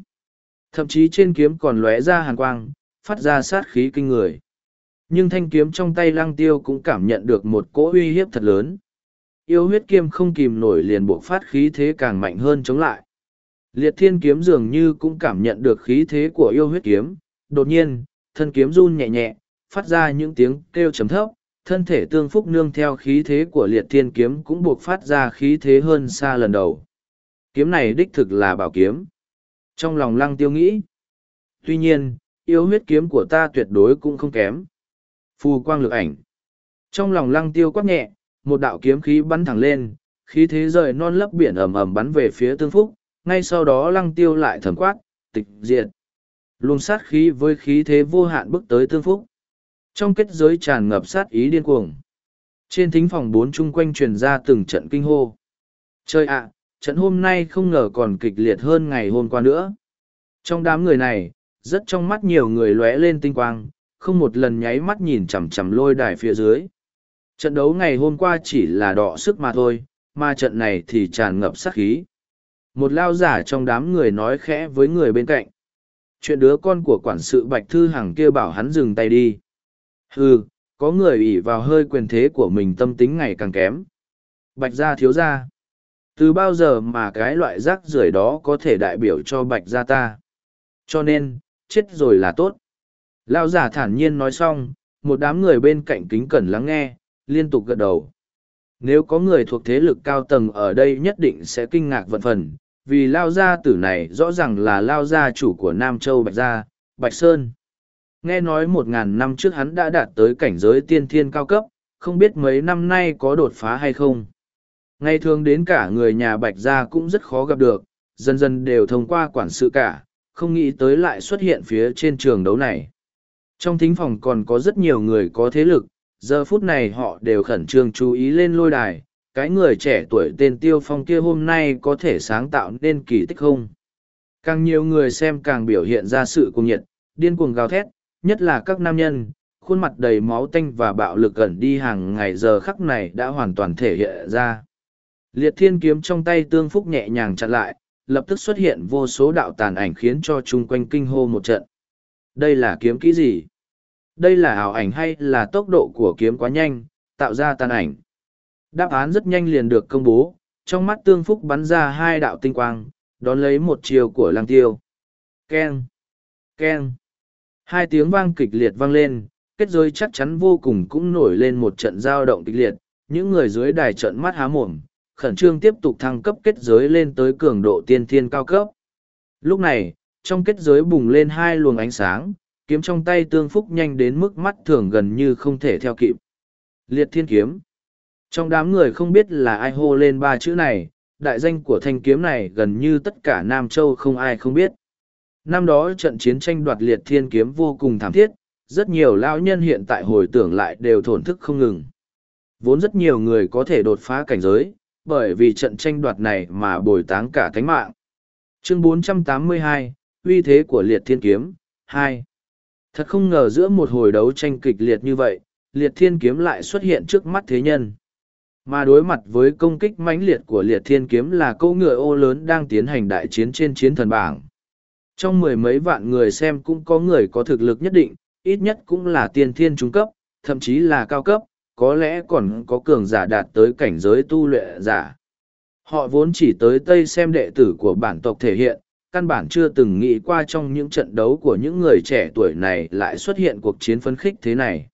Thậm chí trên kiếm còn lóe ra hàn quang, phát ra sát khí kinh người. Nhưng thanh kiếm trong tay lăng tiêu cũng cảm nhận được một cỗ uy hiếp thật lớn. Yêu huyết kiếm không kìm nổi liền buộc phát khí thế càng mạnh hơn chống lại. Liệt thiên kiếm dường như cũng cảm nhận được khí thế của yêu huyết kiếm. Đột nhiên, thân kiếm run nhẹ nhẹ, phát ra những tiếng kêu chấm thấp, thân thể tương phúc nương theo khí thế của liệt thiên kiếm cũng buộc phát ra khí thế hơn xa lần đầu. Kiếm này đích thực là bảo kiếm. Trong lòng lăng tiêu nghĩ. Tuy nhiên, yêu huyết kiếm của ta tuyệt đối cũng không kém. Phù quang lực ảnh. Trong lòng lăng tiêu quát nhẹ, một đạo kiếm khí bắn thẳng lên, khí thế rời non lấp biển ầm ầm bắn về phía tương phúc, ngay sau đó lăng tiêu lại thầm quát, tịch diệt. Luồng sát khí với khí thế vô hạn bước tới tương phúc. Trong kết giới tràn ngập sát ý điên cuồng. Trên thính phòng bốn chung quanh truyền ra từng trận kinh hô. Chơi ạ, trận hôm nay không ngờ còn kịch liệt hơn ngày hôm qua nữa. Trong đám người này, rất trong mắt nhiều người lóe lên tinh quang, không một lần nháy mắt nhìn chằm chằm lôi đài phía dưới. Trận đấu ngày hôm qua chỉ là đọ sức mà thôi, mà trận này thì tràn ngập sát khí. Một lao giả trong đám người nói khẽ với người bên cạnh. Chuyện đứa con của quản sự Bạch Thư Hằng kia bảo hắn dừng tay đi. Hừ, có người ỷ vào hơi quyền thế của mình tâm tính ngày càng kém. Bạch gia thiếu gia. Từ bao giờ mà cái loại rác rưởi đó có thể đại biểu cho Bạch gia ta? Cho nên, chết rồi là tốt. Lao giả thản nhiên nói xong, một đám người bên cạnh kính cẩn lắng nghe, liên tục gật đầu. Nếu có người thuộc thế lực cao tầng ở đây nhất định sẽ kinh ngạc vận phần, vì Lao Gia tử này rõ ràng là Lao Gia chủ của Nam Châu Bạch Gia, Bạch Sơn. Nghe nói một ngàn năm trước hắn đã đạt tới cảnh giới tiên thiên cao cấp, không biết mấy năm nay có đột phá hay không. Ngày thường đến cả người nhà Bạch Gia cũng rất khó gặp được, dần dần đều thông qua quản sự cả, không nghĩ tới lại xuất hiện phía trên trường đấu này. Trong thính phòng còn có rất nhiều người có thế lực, giờ phút này họ đều khẩn trương chú ý lên lôi đài cái người trẻ tuổi tên tiêu phong kia hôm nay có thể sáng tạo nên kỳ tích không càng nhiều người xem càng biểu hiện ra sự cuồng nhiệt điên cuồng gào thét nhất là các nam nhân khuôn mặt đầy máu tanh và bạo lực gần đi hàng ngày giờ khắc này đã hoàn toàn thể hiện ra. Liệt thiên kiếm trong tay tương phúc nhẹ nhàng chặn lại lập tức xuất hiện vô số đạo tàn ảnh khiến cho chung quanh kinh hô một trận. Đây là kiếm kỹ gì? Đây là ảo ảnh hay là tốc độ của kiếm quá nhanh, tạo ra tàn ảnh? Đáp án rất nhanh liền được công bố, trong mắt tương phúc bắn ra hai đạo tinh quang, đón lấy một chiều của lang tiêu. ken ken Hai tiếng vang kịch liệt vang lên, kết giới chắc chắn vô cùng cũng nổi lên một trận giao động kịch liệt, những người dưới đài trận mắt há mồm, khẩn trương tiếp tục thăng cấp kết giới lên tới cường độ tiên thiên cao cấp. Lúc này, trong kết giới bùng lên hai luồng ánh sáng, kiếm trong tay tương phúc nhanh đến mức mắt thường gần như không thể theo kịp. Liệt thiên kiếm. Trong đám người không biết là ai hô lên ba chữ này, đại danh của thanh kiếm này gần như tất cả Nam Châu không ai không biết. Năm đó trận chiến tranh đoạt liệt thiên kiếm vô cùng thảm thiết, rất nhiều lão nhân hiện tại hồi tưởng lại đều thổn thức không ngừng. Vốn rất nhiều người có thể đột phá cảnh giới, bởi vì trận tranh đoạt này mà bồi táng cả thánh mạng. Chương 482, uy thế của liệt thiên kiếm, 2. Thật không ngờ giữa một hồi đấu tranh kịch liệt như vậy, liệt thiên kiếm lại xuất hiện trước mắt thế nhân. Mà đối mặt với công kích mãnh liệt của liệt thiên kiếm là câu ngựa ô lớn đang tiến hành đại chiến trên chiến thần bảng. Trong mười mấy vạn người xem cũng có người có thực lực nhất định, ít nhất cũng là tiên thiên trung cấp, thậm chí là cao cấp, có lẽ còn có cường giả đạt tới cảnh giới tu luyện giả. Họ vốn chỉ tới Tây xem đệ tử của bản tộc thể hiện, căn bản chưa từng nghĩ qua trong những trận đấu của những người trẻ tuổi này lại xuất hiện cuộc chiến phấn khích thế này.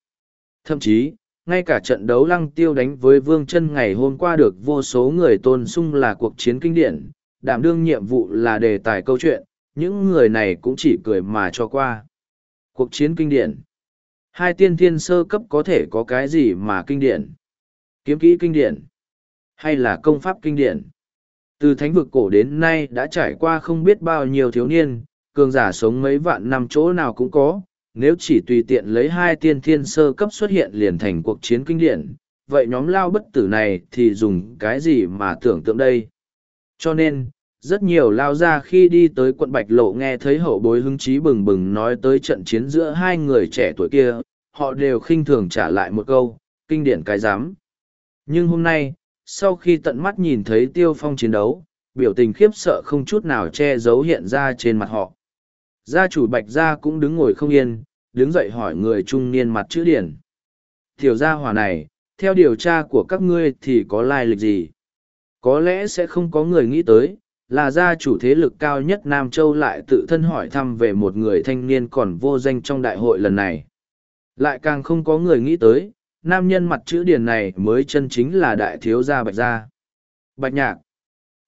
Thậm chí, ngay cả trận đấu lăng tiêu đánh với Vương chân ngày hôm qua được vô số người tôn sung là cuộc chiến kinh điển, đảm đương nhiệm vụ là đề tài câu chuyện, những người này cũng chỉ cười mà cho qua. Cuộc chiến kinh điển Hai tiên thiên sơ cấp có thể có cái gì mà kinh điển? Kiếm kỹ kinh điển? Hay là công pháp kinh điển? Từ thánh vực cổ đến nay đã trải qua không biết bao nhiêu thiếu niên, cường giả sống mấy vạn năm chỗ nào cũng có, nếu chỉ tùy tiện lấy hai tiên thiên sơ cấp xuất hiện liền thành cuộc chiến kinh điển, vậy nhóm lao bất tử này thì dùng cái gì mà tưởng tượng đây? Cho nên, rất nhiều lao ra khi đi tới quận Bạch Lộ nghe thấy hậu bối hứng chí bừng bừng nói tới trận chiến giữa hai người trẻ tuổi kia, họ đều khinh thường trả lại một câu, kinh điển cái giám. Nhưng hôm nay, sau khi tận mắt nhìn thấy tiêu phong chiến đấu, biểu tình khiếp sợ không chút nào che giấu hiện ra trên mặt họ. Gia chủ Bạch Gia cũng đứng ngồi không yên, đứng dậy hỏi người trung niên mặt chữ điển. Tiểu gia hỏa này, theo điều tra của các ngươi thì có lai lịch gì? Có lẽ sẽ không có người nghĩ tới, là gia chủ thế lực cao nhất Nam Châu lại tự thân hỏi thăm về một người thanh niên còn vô danh trong đại hội lần này. Lại càng không có người nghĩ tới, nam nhân mặt chữ điển này mới chân chính là đại thiếu gia Bạch Gia. Bạch Nhạc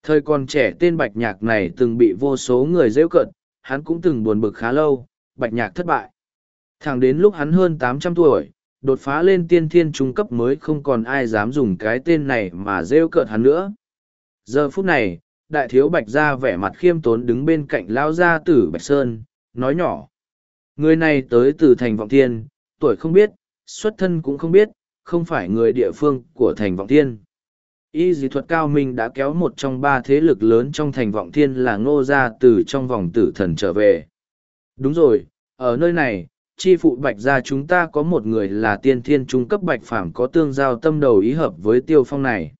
Thời còn trẻ tên Bạch Nhạc này từng bị vô số người rêu cận, hắn cũng từng buồn bực khá lâu, Bạch Nhạc thất bại. Thẳng đến lúc hắn hơn tám trăm tuổi, đột phá lên tiên thiên trung cấp mới không còn ai dám dùng cái tên này mà rêu cợt hắn nữa. Giờ phút này, đại thiếu bạch ra vẻ mặt khiêm tốn đứng bên cạnh lao gia tử bạch sơn, nói nhỏ. Người này tới từ thành vọng thiên, tuổi không biết, xuất thân cũng không biết, không phải người địa phương của thành vọng thiên. Y dị thuật cao minh đã kéo một trong ba thế lực lớn trong thành vọng thiên là ngô gia từ trong vòng tử thần trở về. Đúng rồi, ở nơi này, chi phụ bạch gia chúng ta có một người là tiên thiên trung cấp bạch phàm có tương giao tâm đầu ý hợp với tiêu phong này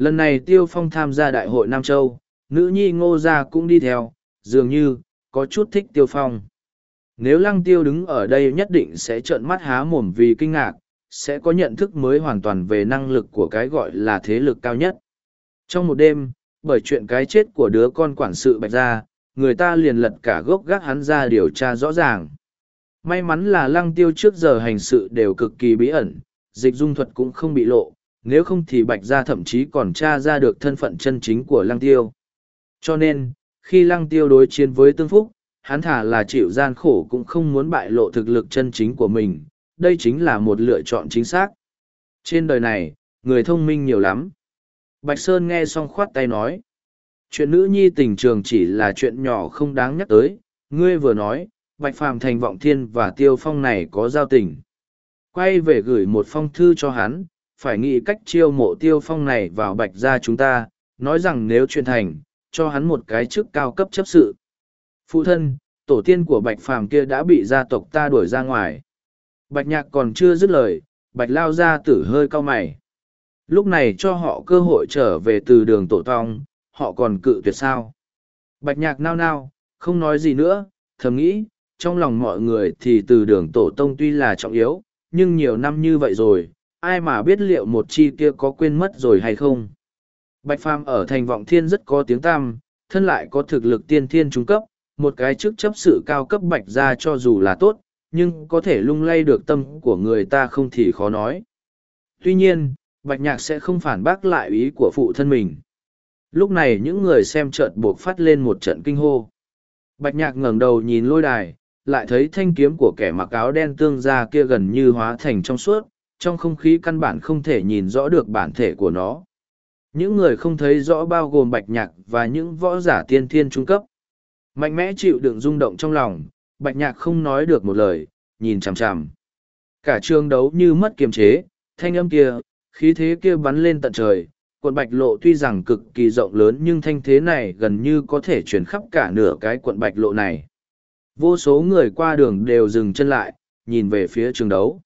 lần này tiêu phong tham gia đại hội nam châu, nữ nhi ngô gia cũng đi theo, dường như, có chút thích tiêu phong. Nếu lăng tiêu đứng ở đây nhất định sẽ trợn mắt há mồm vì kinh ngạc, sẽ có nhận thức mới hoàn toàn về năng lực của cái gọi là thế lực cao nhất. Trong một đêm, bởi chuyện cái chết của đứa con quản sự bạch gia, người ta liền lật cả gốc gác hắn ra điều tra rõ ràng. May mắn là lăng tiêu trước giờ hành sự đều cực kỳ bí ẩn, dịch dung thuật cũng không bị lộ nếu không thì bạch gia thậm chí còn tra ra được thân phận chân chính của lăng tiêu cho nên, khi lăng tiêu đối chiến với tương phúc, hắn thả là chịu gian khổ cũng không muốn bại lộ thực lực chân chính của mình, đây chính là một lựa chọn chính xác. Trên đời này, người thông minh nhiều lắm. Bạch Sơn nghe xong khoát tay nói. Chuyện nữ nhi tình trường chỉ là chuyện nhỏ không đáng nhắc tới, ngươi vừa nói, Bạch Phàm thành vọng thiên và tiêu phong này có giao tình. Quay về gửi một phong thư cho hắn, phải nghĩ cách chiêu mộ tiêu phong này vào Bạch gia chúng ta, nói rằng nếu chuyện thành, cho hắn một cái chức cao cấp chấp sự. Phụ thân, tổ tiên của Bạch Phàm kia đã bị gia tộc ta đuổi ra ngoài. Bạch Nhạc còn chưa dứt lời, Bạch Lao ra tử hơi cao mày. Lúc này cho họ cơ hội trở về từ đường tổ tong, họ còn cự tuyệt sao. Bạch Nhạc nao nao, không nói gì nữa, thầm nghĩ, trong lòng mọi người thì từ đường tổ tông tuy là trọng yếu, nhưng nhiều năm như vậy rồi, ai mà biết liệu một chi kia có quên mất rồi hay không. Bạch Phàm ở thành vọng thiên rất có tiếng tăm, thân lại có thực lực tiên thiên trung cấp, một cái chức chấp sự cao cấp bạch ra cho dù là tốt, nhưng có thể lung lay được tâm của người ta không thì khó nói. Tuy nhiên, bạch nhạc sẽ không phản bác lại ý của phụ thân mình. Lúc này những người xem trận buộc phát lên một trận kinh hô. Bạch nhạc ngẩng đầu nhìn lôi đài, lại thấy thanh kiếm của kẻ mặc áo đen tương ra kia gần như hóa thành trong suốt, trong không khí căn bản không thể nhìn rõ được bản thể của nó. Những người không thấy rõ bao gồm bạch nhạc và những võ giả tiên thiên trung cấp. Mạnh mẽ chịu đựng rung động trong lòng, bạch nhạc không nói được một lời, nhìn chằm chằm. Cả trường đấu như mất kiềm chế, thanh âm kia, khí thế kia bắn lên tận trời. Quận bạch lộ tuy rằng cực kỳ rộng lớn nhưng thanh thế này gần như có thể chuyển khắp cả nửa cái quận bạch lộ này. Vô số người qua đường đều dừng chân lại, nhìn về phía trường đấu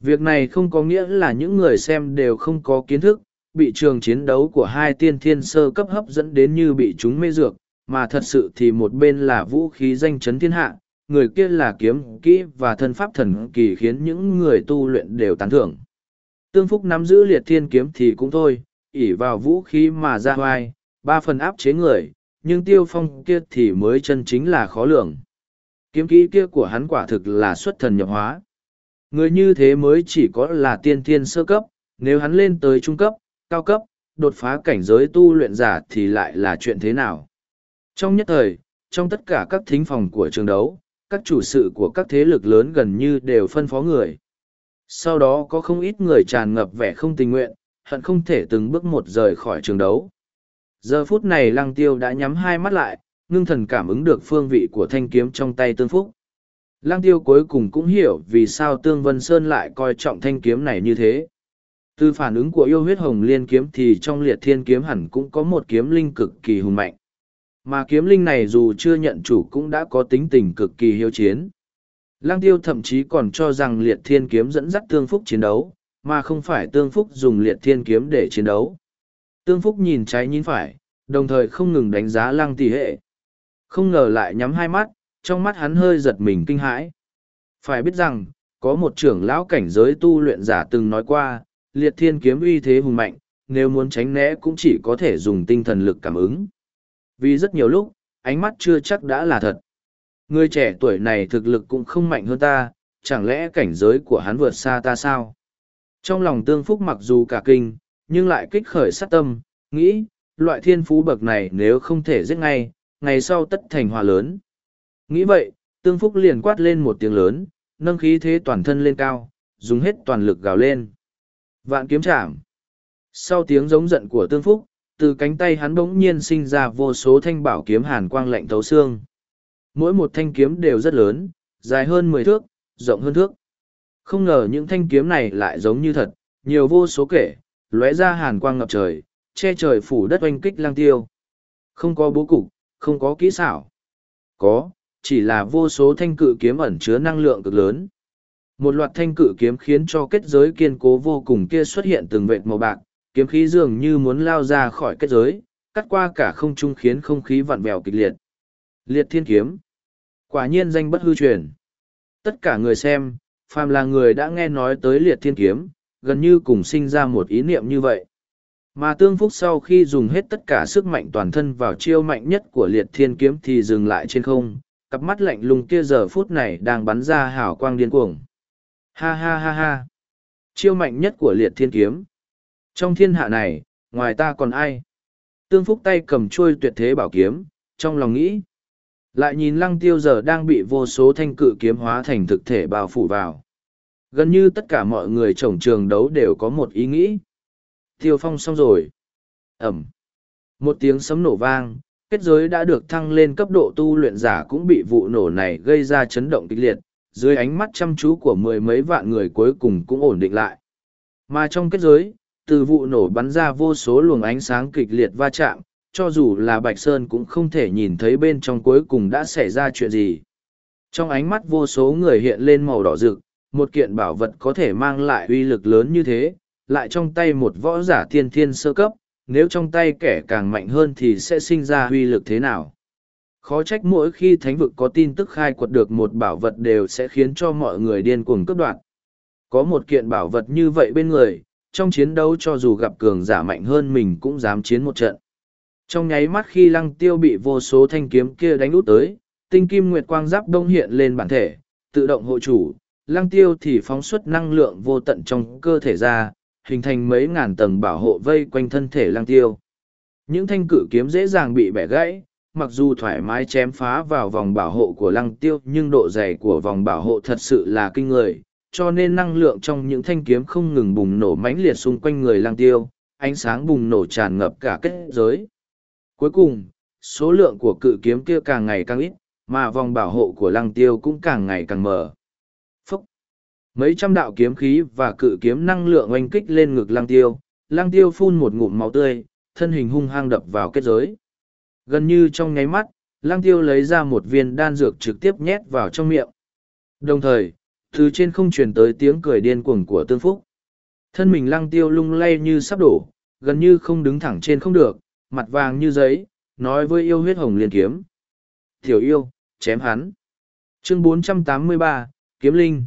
việc này không có nghĩa là những người xem đều không có kiến thức bị trường chiến đấu của hai tiên thiên sơ cấp hấp dẫn đến như bị chúng mê dược, mà thật sự thì một bên là vũ khí danh chấn thiên hạ, người kia là kiếm kỹ và thân pháp thần kỳ khiến những người tu luyện đều tán thưởng. Tương Phúc nắm giữ liệt thiên kiếm thì cũng thôi, ỉ vào vũ khí mà ra hoai, ba phần áp chế người, nhưng tiêu phong kia thì mới chân chính là khó lường. Kiếm kỹ kia của hắn quả thực là xuất thần nhập hóa. Người như thế mới chỉ có là tiên thiên sơ cấp, nếu hắn lên tới trung cấp, cao cấp, đột phá cảnh giới tu luyện giả thì lại là chuyện thế nào. Trong nhất thời, trong tất cả các thính phòng của trường đấu, các chủ sự của các thế lực lớn gần như đều phân phó người. Sau đó có không ít người tràn ngập vẻ không tình nguyện, hận không thể từng bước một rời khỏi trường đấu. Giờ phút này lăng tiêu đã nhắm hai mắt lại, ngưng thần cảm ứng được phương vị của thanh kiếm trong tay tương phúc. Lang tiêu cuối cùng cũng hiểu vì sao Tương Vân Sơn lại coi trọng thanh kiếm này như thế. Từ phản ứng của yêu huyết hồng liên kiếm thì trong liệt thiên kiếm hẳn cũng có một kiếm linh cực kỳ hùng mạnh. Mà kiếm linh này dù chưa nhận chủ cũng đã có tính tình cực kỳ hiếu chiến. Lang tiêu thậm chí còn cho rằng liệt thiên kiếm dẫn dắt tương phúc chiến đấu, mà không phải tương phúc dùng liệt thiên kiếm để chiến đấu. Tương phúc nhìn trái nhìn phải, đồng thời không ngừng đánh giá lăng tỷ hệ. Không ngờ lại nhắm hai mắt, trong mắt hắn hơi giật mình kinh hãi. Phải biết rằng, có một trưởng lão cảnh giới tu luyện giả từng nói qua, liệt thiên kiếm uy thế hùng mạnh, nếu muốn tránh né cũng chỉ có thể dùng tinh thần lực cảm ứng. Vì rất nhiều lúc, ánh mắt chưa chắc đã là thật. Người trẻ tuổi này thực lực cũng không mạnh hơn ta, chẳng lẽ cảnh giới của hắn vượt xa ta sao? Trong lòng tương phúc mặc dù cả kinh, nhưng lại kích khởi sát tâm, nghĩ, loại thiên phú bậc này nếu không thể giết ngay, ngày sau tất thành hòa lớn. Nghĩ vậy, tương phúc liền quát lên một tiếng lớn, nâng khí thế toàn thân lên cao, dùng hết toàn lực gào lên. Vạn kiếm chạm. Sau tiếng giống giận của tương phúc, từ cánh tay hắn bỗng nhiên sinh ra vô số thanh bảo kiếm hàn quang lạnh thấu xương. Mỗi một thanh kiếm đều rất lớn, dài hơn mười thước, rộng hơn thước. Không ngờ những thanh kiếm này lại giống như thật, nhiều vô số kể, lóe ra hàn quang ngập trời, che trời phủ đất oanh kích lang tiêu. Không có bố cục, không có kỹ xảo. Có, chỉ là vô số thanh cự kiếm ẩn chứa năng lượng cực lớn. Một loạt thanh cự kiếm khiến cho kết giới kiên cố vô cùng kia xuất hiện từng vệt màu bạc, kiếm khí dường như muốn lao ra khỏi kết giới, cắt qua cả không trung khiến không khí vặn vẹo kịch liệt. Liệt thiên kiếm. Quả nhiên danh bất hư truyền. Tất cả người xem, phàm là người đã nghe nói tới liệt thiên kiếm, gần như cùng sinh ra một ý niệm như vậy. Mà tương phúc sau khi dùng hết tất cả sức mạnh toàn thân vào chiêu mạnh nhất của liệt thiên kiếm thì dừng lại trên không, cặp mắt lạnh lùng kia giờ phút này đang bắn ra hào quang điên cuồng. Ha ha ha ha. Chiêu mạnh nhất của liệt thiên kiếm. Trong thiên hạ này, ngoài ta còn ai? Tương phúc tay cầm chuôi tuyệt thế bảo kiếm, trong lòng nghĩ. Lại nhìn lăng tiêu giờ đang bị vô số thanh cự kiếm hóa thành thực thể bao phủ vào. Gần như tất cả mọi người trồng trường đấu đều có một ý nghĩ. Tiêu phong xong rồi. Ẩm. Một tiếng sấm nổ vang, kết giới đã được thăng lên cấp độ tu luyện giả cũng bị vụ nổ này gây ra chấn động kịch liệt, dưới ánh mắt chăm chú của mười mấy vạn người cuối cùng cũng ổn định lại. Mà trong kết giới, từ vụ nổ bắn ra vô số luồng ánh sáng kịch liệt va chạm, cho dù là Bạch Sơn cũng không thể nhìn thấy bên trong cuối cùng đã xảy ra chuyện gì. Trong ánh mắt vô số người hiện lên màu đỏ rực, một kiện bảo vật có thể mang lại uy lực lớn như thế, lại trong tay một võ giả thiên thiên sơ cấp, nếu trong tay kẻ càng mạnh hơn thì sẽ sinh ra uy lực thế nào. Khó trách mỗi khi thánh vực có tin tức khai quật được một bảo vật đều sẽ khiến cho mọi người điên cuồng cướp đoạt. Có một kiện bảo vật như vậy bên người, trong chiến đấu cho dù gặp cường giả mạnh hơn mình cũng dám chiến một trận. Trong nháy mắt khi lăng tiêu bị vô số thanh kiếm kia đánh út tới, tinh kim nguyệt quang giáp đông hiện lên bản thể, tự động hộ chủ, lăng tiêu thì phóng xuất năng lượng vô tận trong cơ thể ra, hình thành mấy ngàn tầng bảo hộ vây quanh thân thể lăng tiêu. Những thanh cử kiếm dễ dàng bị bẻ gãy, mặc dù thoải mái chém phá vào vòng bảo hộ của lăng tiêu nhưng độ dày của vòng bảo hộ thật sự là kinh người, cho nên năng lượng trong những thanh kiếm không ngừng bùng nổ mãnh liệt xung quanh người lăng tiêu, ánh sáng bùng nổ tràn ngập cả kết giới. Cuối cùng, số lượng của cự kiếm kia càng ngày càng ít, mà vòng bảo hộ của lăng tiêu cũng càng ngày càng mở. Mấy trăm đạo kiếm khí và cự kiếm năng lượng oanh kích lên ngực Lang tiêu, Lang tiêu phun một ngụm máu tươi, thân hình hung hăng đập vào kết giới. Gần như trong nháy mắt, Lang tiêu lấy ra một viên đan dược trực tiếp nhét vào trong miệng. Đồng thời, từ trên không truyền tới tiếng cười điên cuồng của tương phúc. Thân mình Lang tiêu lung lay như sắp đổ, gần như không đứng thẳng trên không được, mặt vàng như giấy, nói với yêu huyết hồng liên kiếm. Tiểu yêu, chém hắn. Chương 483, Kiếm Linh.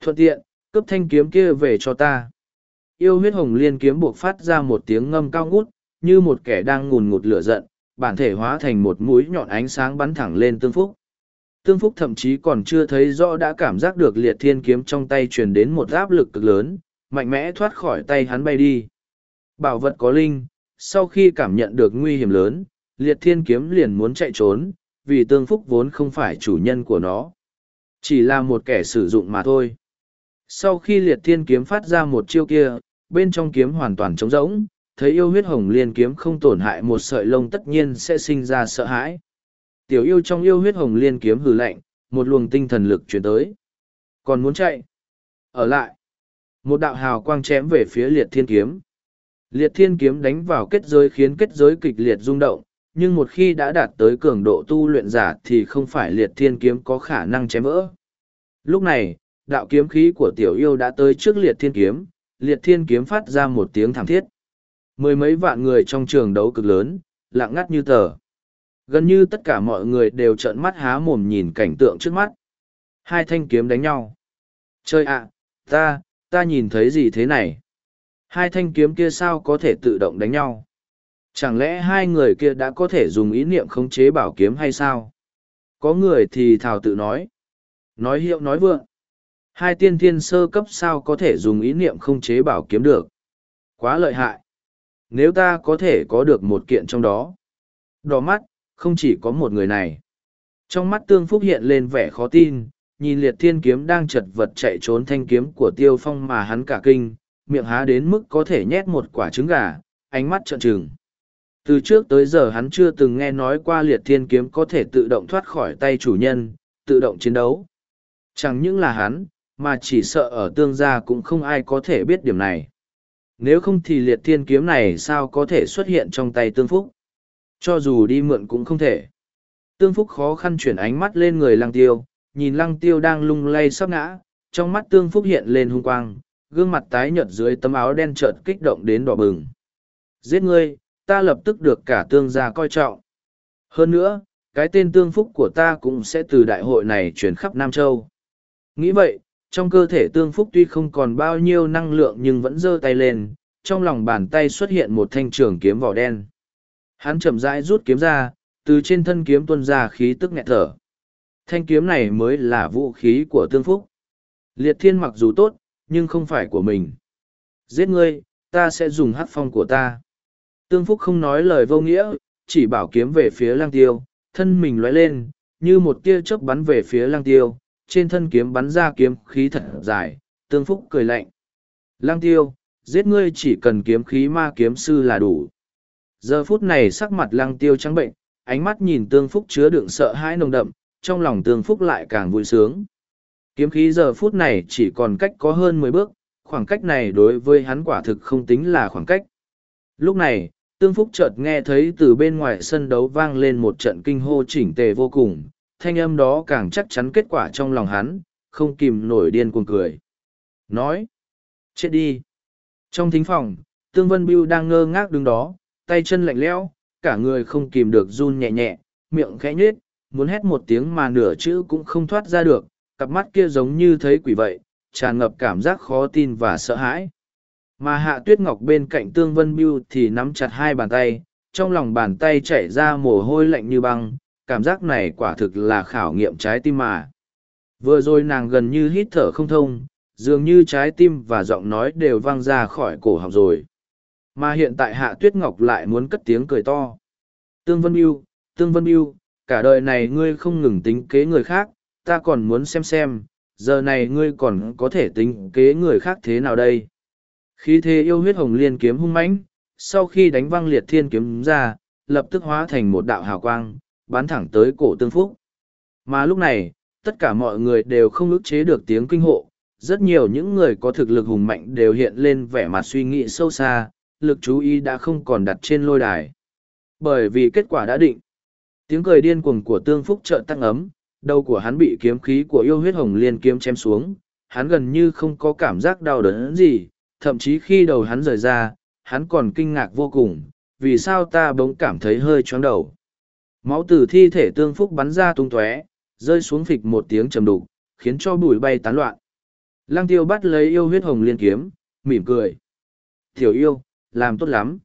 Thuận tiện, cướp thanh kiếm kia về cho ta. Yêu huyết hồng liên kiếm buộc phát ra một tiếng ngâm cao ngút, như một kẻ đang ngùn ngụt lửa giận, bản thể hóa thành một mũi nhọn ánh sáng bắn thẳng lên tương phúc. Tương phúc thậm chí còn chưa thấy rõ đã cảm giác được liệt thiên kiếm trong tay truyền đến một áp lực cực lớn, mạnh mẽ thoát khỏi tay hắn bay đi. Bảo vật có linh, sau khi cảm nhận được nguy hiểm lớn, liệt thiên kiếm liền muốn chạy trốn, vì tương phúc vốn không phải chủ nhân của nó. Chỉ là một kẻ sử dụng mà thôi. Sau khi liệt thiên kiếm phát ra một chiêu kia, bên trong kiếm hoàn toàn trống rỗng, thấy yêu huyết hồng liên kiếm không tổn hại một sợi lông tất nhiên sẽ sinh ra sợ hãi. Tiểu yêu trong yêu huyết hồng liên kiếm hừ lạnh, một luồng tinh thần lực chuyển tới. Còn muốn chạy? Ở lại. Một đạo hào quang chém về phía liệt thiên kiếm. Liệt thiên kiếm đánh vào kết giới khiến kết giới kịch liệt rung động, nhưng một khi đã đạt tới cường độ tu luyện giả thì không phải liệt thiên kiếm có khả năng chém vỡ. Lúc này, đạo kiếm khí của tiểu yêu đã tới trước liệt thiên kiếm, liệt thiên kiếm phát ra một tiếng thảm thiết. Mười mấy vạn người trong trường đấu cực lớn, lặng ngắt như tờ. Gần như tất cả mọi người đều trợn mắt há mồm nhìn cảnh tượng trước mắt. Hai thanh kiếm đánh nhau. Chơi ạ, ta, ta nhìn thấy gì thế này? Hai thanh kiếm kia sao có thể tự động đánh nhau? Chẳng lẽ hai người kia đã có thể dùng ý niệm khống chế bảo kiếm hay sao? Có người thì thảo tự nói. Nói hiệu nói vượng. Hai tiên thiên sơ cấp sao có thể dùng ý niệm không chế bảo kiếm được? Quá lợi hại. Nếu ta có thể có được một kiện trong đó. Đỏ mắt, không chỉ có một người này. Trong mắt tương phúc hiện lên vẻ khó tin, nhìn liệt thiên kiếm đang chật vật chạy trốn thanh kiếm của tiêu phong mà hắn cả kinh, miệng há đến mức có thể nhét một quả trứng gà, ánh mắt trợn trừng. Từ trước tới giờ hắn chưa từng nghe nói qua liệt thiên kiếm có thể tự động thoát khỏi tay chủ nhân, tự động chiến đấu. Chẳng những là hắn, mà chỉ sợ ở tương gia cũng không ai có thể biết điểm này. Nếu không thì liệt thiên kiếm này sao có thể xuất hiện trong tay tương phúc? Cho dù đi mượn cũng không thể. Tương phúc khó khăn chuyển ánh mắt lên người lăng tiêu, nhìn lăng tiêu đang lung lay sắp ngã, trong mắt tương phúc hiện lên hung quang, gương mặt tái nhợt dưới tấm áo đen chợt kích động đến đỏ bừng. Giết ngươi, ta lập tức được cả tương gia coi trọng. Hơn nữa, cái tên tương phúc của ta cũng sẽ từ đại hội này chuyển khắp Nam Châu. Nghĩ vậy, trong cơ thể tương phúc tuy không còn bao nhiêu năng lượng nhưng vẫn giơ tay lên, trong lòng bàn tay xuất hiện một thanh trường kiếm vỏ đen. Hắn chậm rãi rút kiếm ra, từ trên thân kiếm tuôn ra khí tức nghẹt thở. Thanh kiếm này mới là vũ khí của tương phúc. Liệt thiên mặc dù tốt, nhưng không phải của mình. Giết ngươi, ta sẽ dùng hát phong của ta. Tương phúc không nói lời vô nghĩa, chỉ bảo kiếm về phía lang tiêu, thân mình loay lên, như một tia chớp bắn về phía lang tiêu, trên thân kiếm bắn ra kiếm khí thật dài, tương phúc cười lạnh. Lang tiêu, giết ngươi chỉ cần kiếm khí ma kiếm sư là đủ. Giờ phút này sắc mặt lăng tiêu trắng bệnh, ánh mắt nhìn tương phúc chứa đựng sợ hãi nồng đậm, trong lòng tương phúc lại càng vui sướng. Kiếm khí giờ phút này chỉ còn cách có hơn mười bước, khoảng cách này đối với hắn quả thực không tính là khoảng cách. Lúc này, tương phúc chợt nghe thấy từ bên ngoài sân đấu vang lên một trận kinh hô chỉnh tề vô cùng, thanh âm đó càng chắc chắn kết quả trong lòng hắn, không kìm nổi điên cuồng cười. Nói, chết đi. Trong thính phòng, Tương Vân Biêu đang ngơ ngác đứng đó, tay chân lạnh lẽo, cả người không kìm được run nhẹ nhẹ, miệng khẽ nhếch, muốn hét một tiếng mà nửa chữ cũng không thoát ra được, cặp mắt kia giống như thấy quỷ vậy, tràn ngập cảm giác khó tin và sợ hãi. Mà Hạ Tuyết Ngọc bên cạnh Tương Vân Biêu thì nắm chặt hai bàn tay, trong lòng bàn tay chảy ra mồ hôi lạnh như băng, cảm giác này quả thực là khảo nghiệm trái tim mà. Vừa rồi nàng gần như hít thở không thông, dường như trái tim và giọng nói đều vang ra khỏi cổ họng rồi. Mà hiện tại Hạ Tuyết Ngọc lại muốn cất tiếng cười to. Tương Vân Yêu, Tương Vân Yêu, cả đời này ngươi không ngừng tính kế người khác, ta còn muốn xem xem, giờ này ngươi còn có thể tính kế người khác thế nào đây. Khi thế yêu huyết hồng liên kiếm hung mãnh, sau khi đánh văng liệt thiên kiếm ra, lập tức hóa thành một đạo hào quang, bắn thẳng tới cổ tương phúc. Mà lúc này, tất cả mọi người đều không ức chế được tiếng kinh hộ, rất nhiều những người có thực lực hùng mạnh đều hiện lên vẻ mặt suy nghĩ sâu xa, lực chú ý đã không còn đặt trên lôi đài. Bởi vì kết quả đã định. Tiếng cười điên cuồng của tương phúc trợ tăng ấm, đầu của hắn bị kiếm khí của yêu huyết hồng liên kiếm chém xuống, hắn gần như không có cảm giác đau đớn gì, thậm chí khi đầu hắn rời ra, hắn còn kinh ngạc vô cùng, vì sao ta bỗng cảm thấy hơi choáng đầu. Máu từ thi thể tương phúc bắn ra tung tóe, rơi xuống phịch một tiếng trầm đục, khiến cho bụi bay tán loạn. Lăng tiêu bắt lấy yêu huyết hồng liên kiếm, mỉm cười. Tiểu yêu, làm tốt lắm.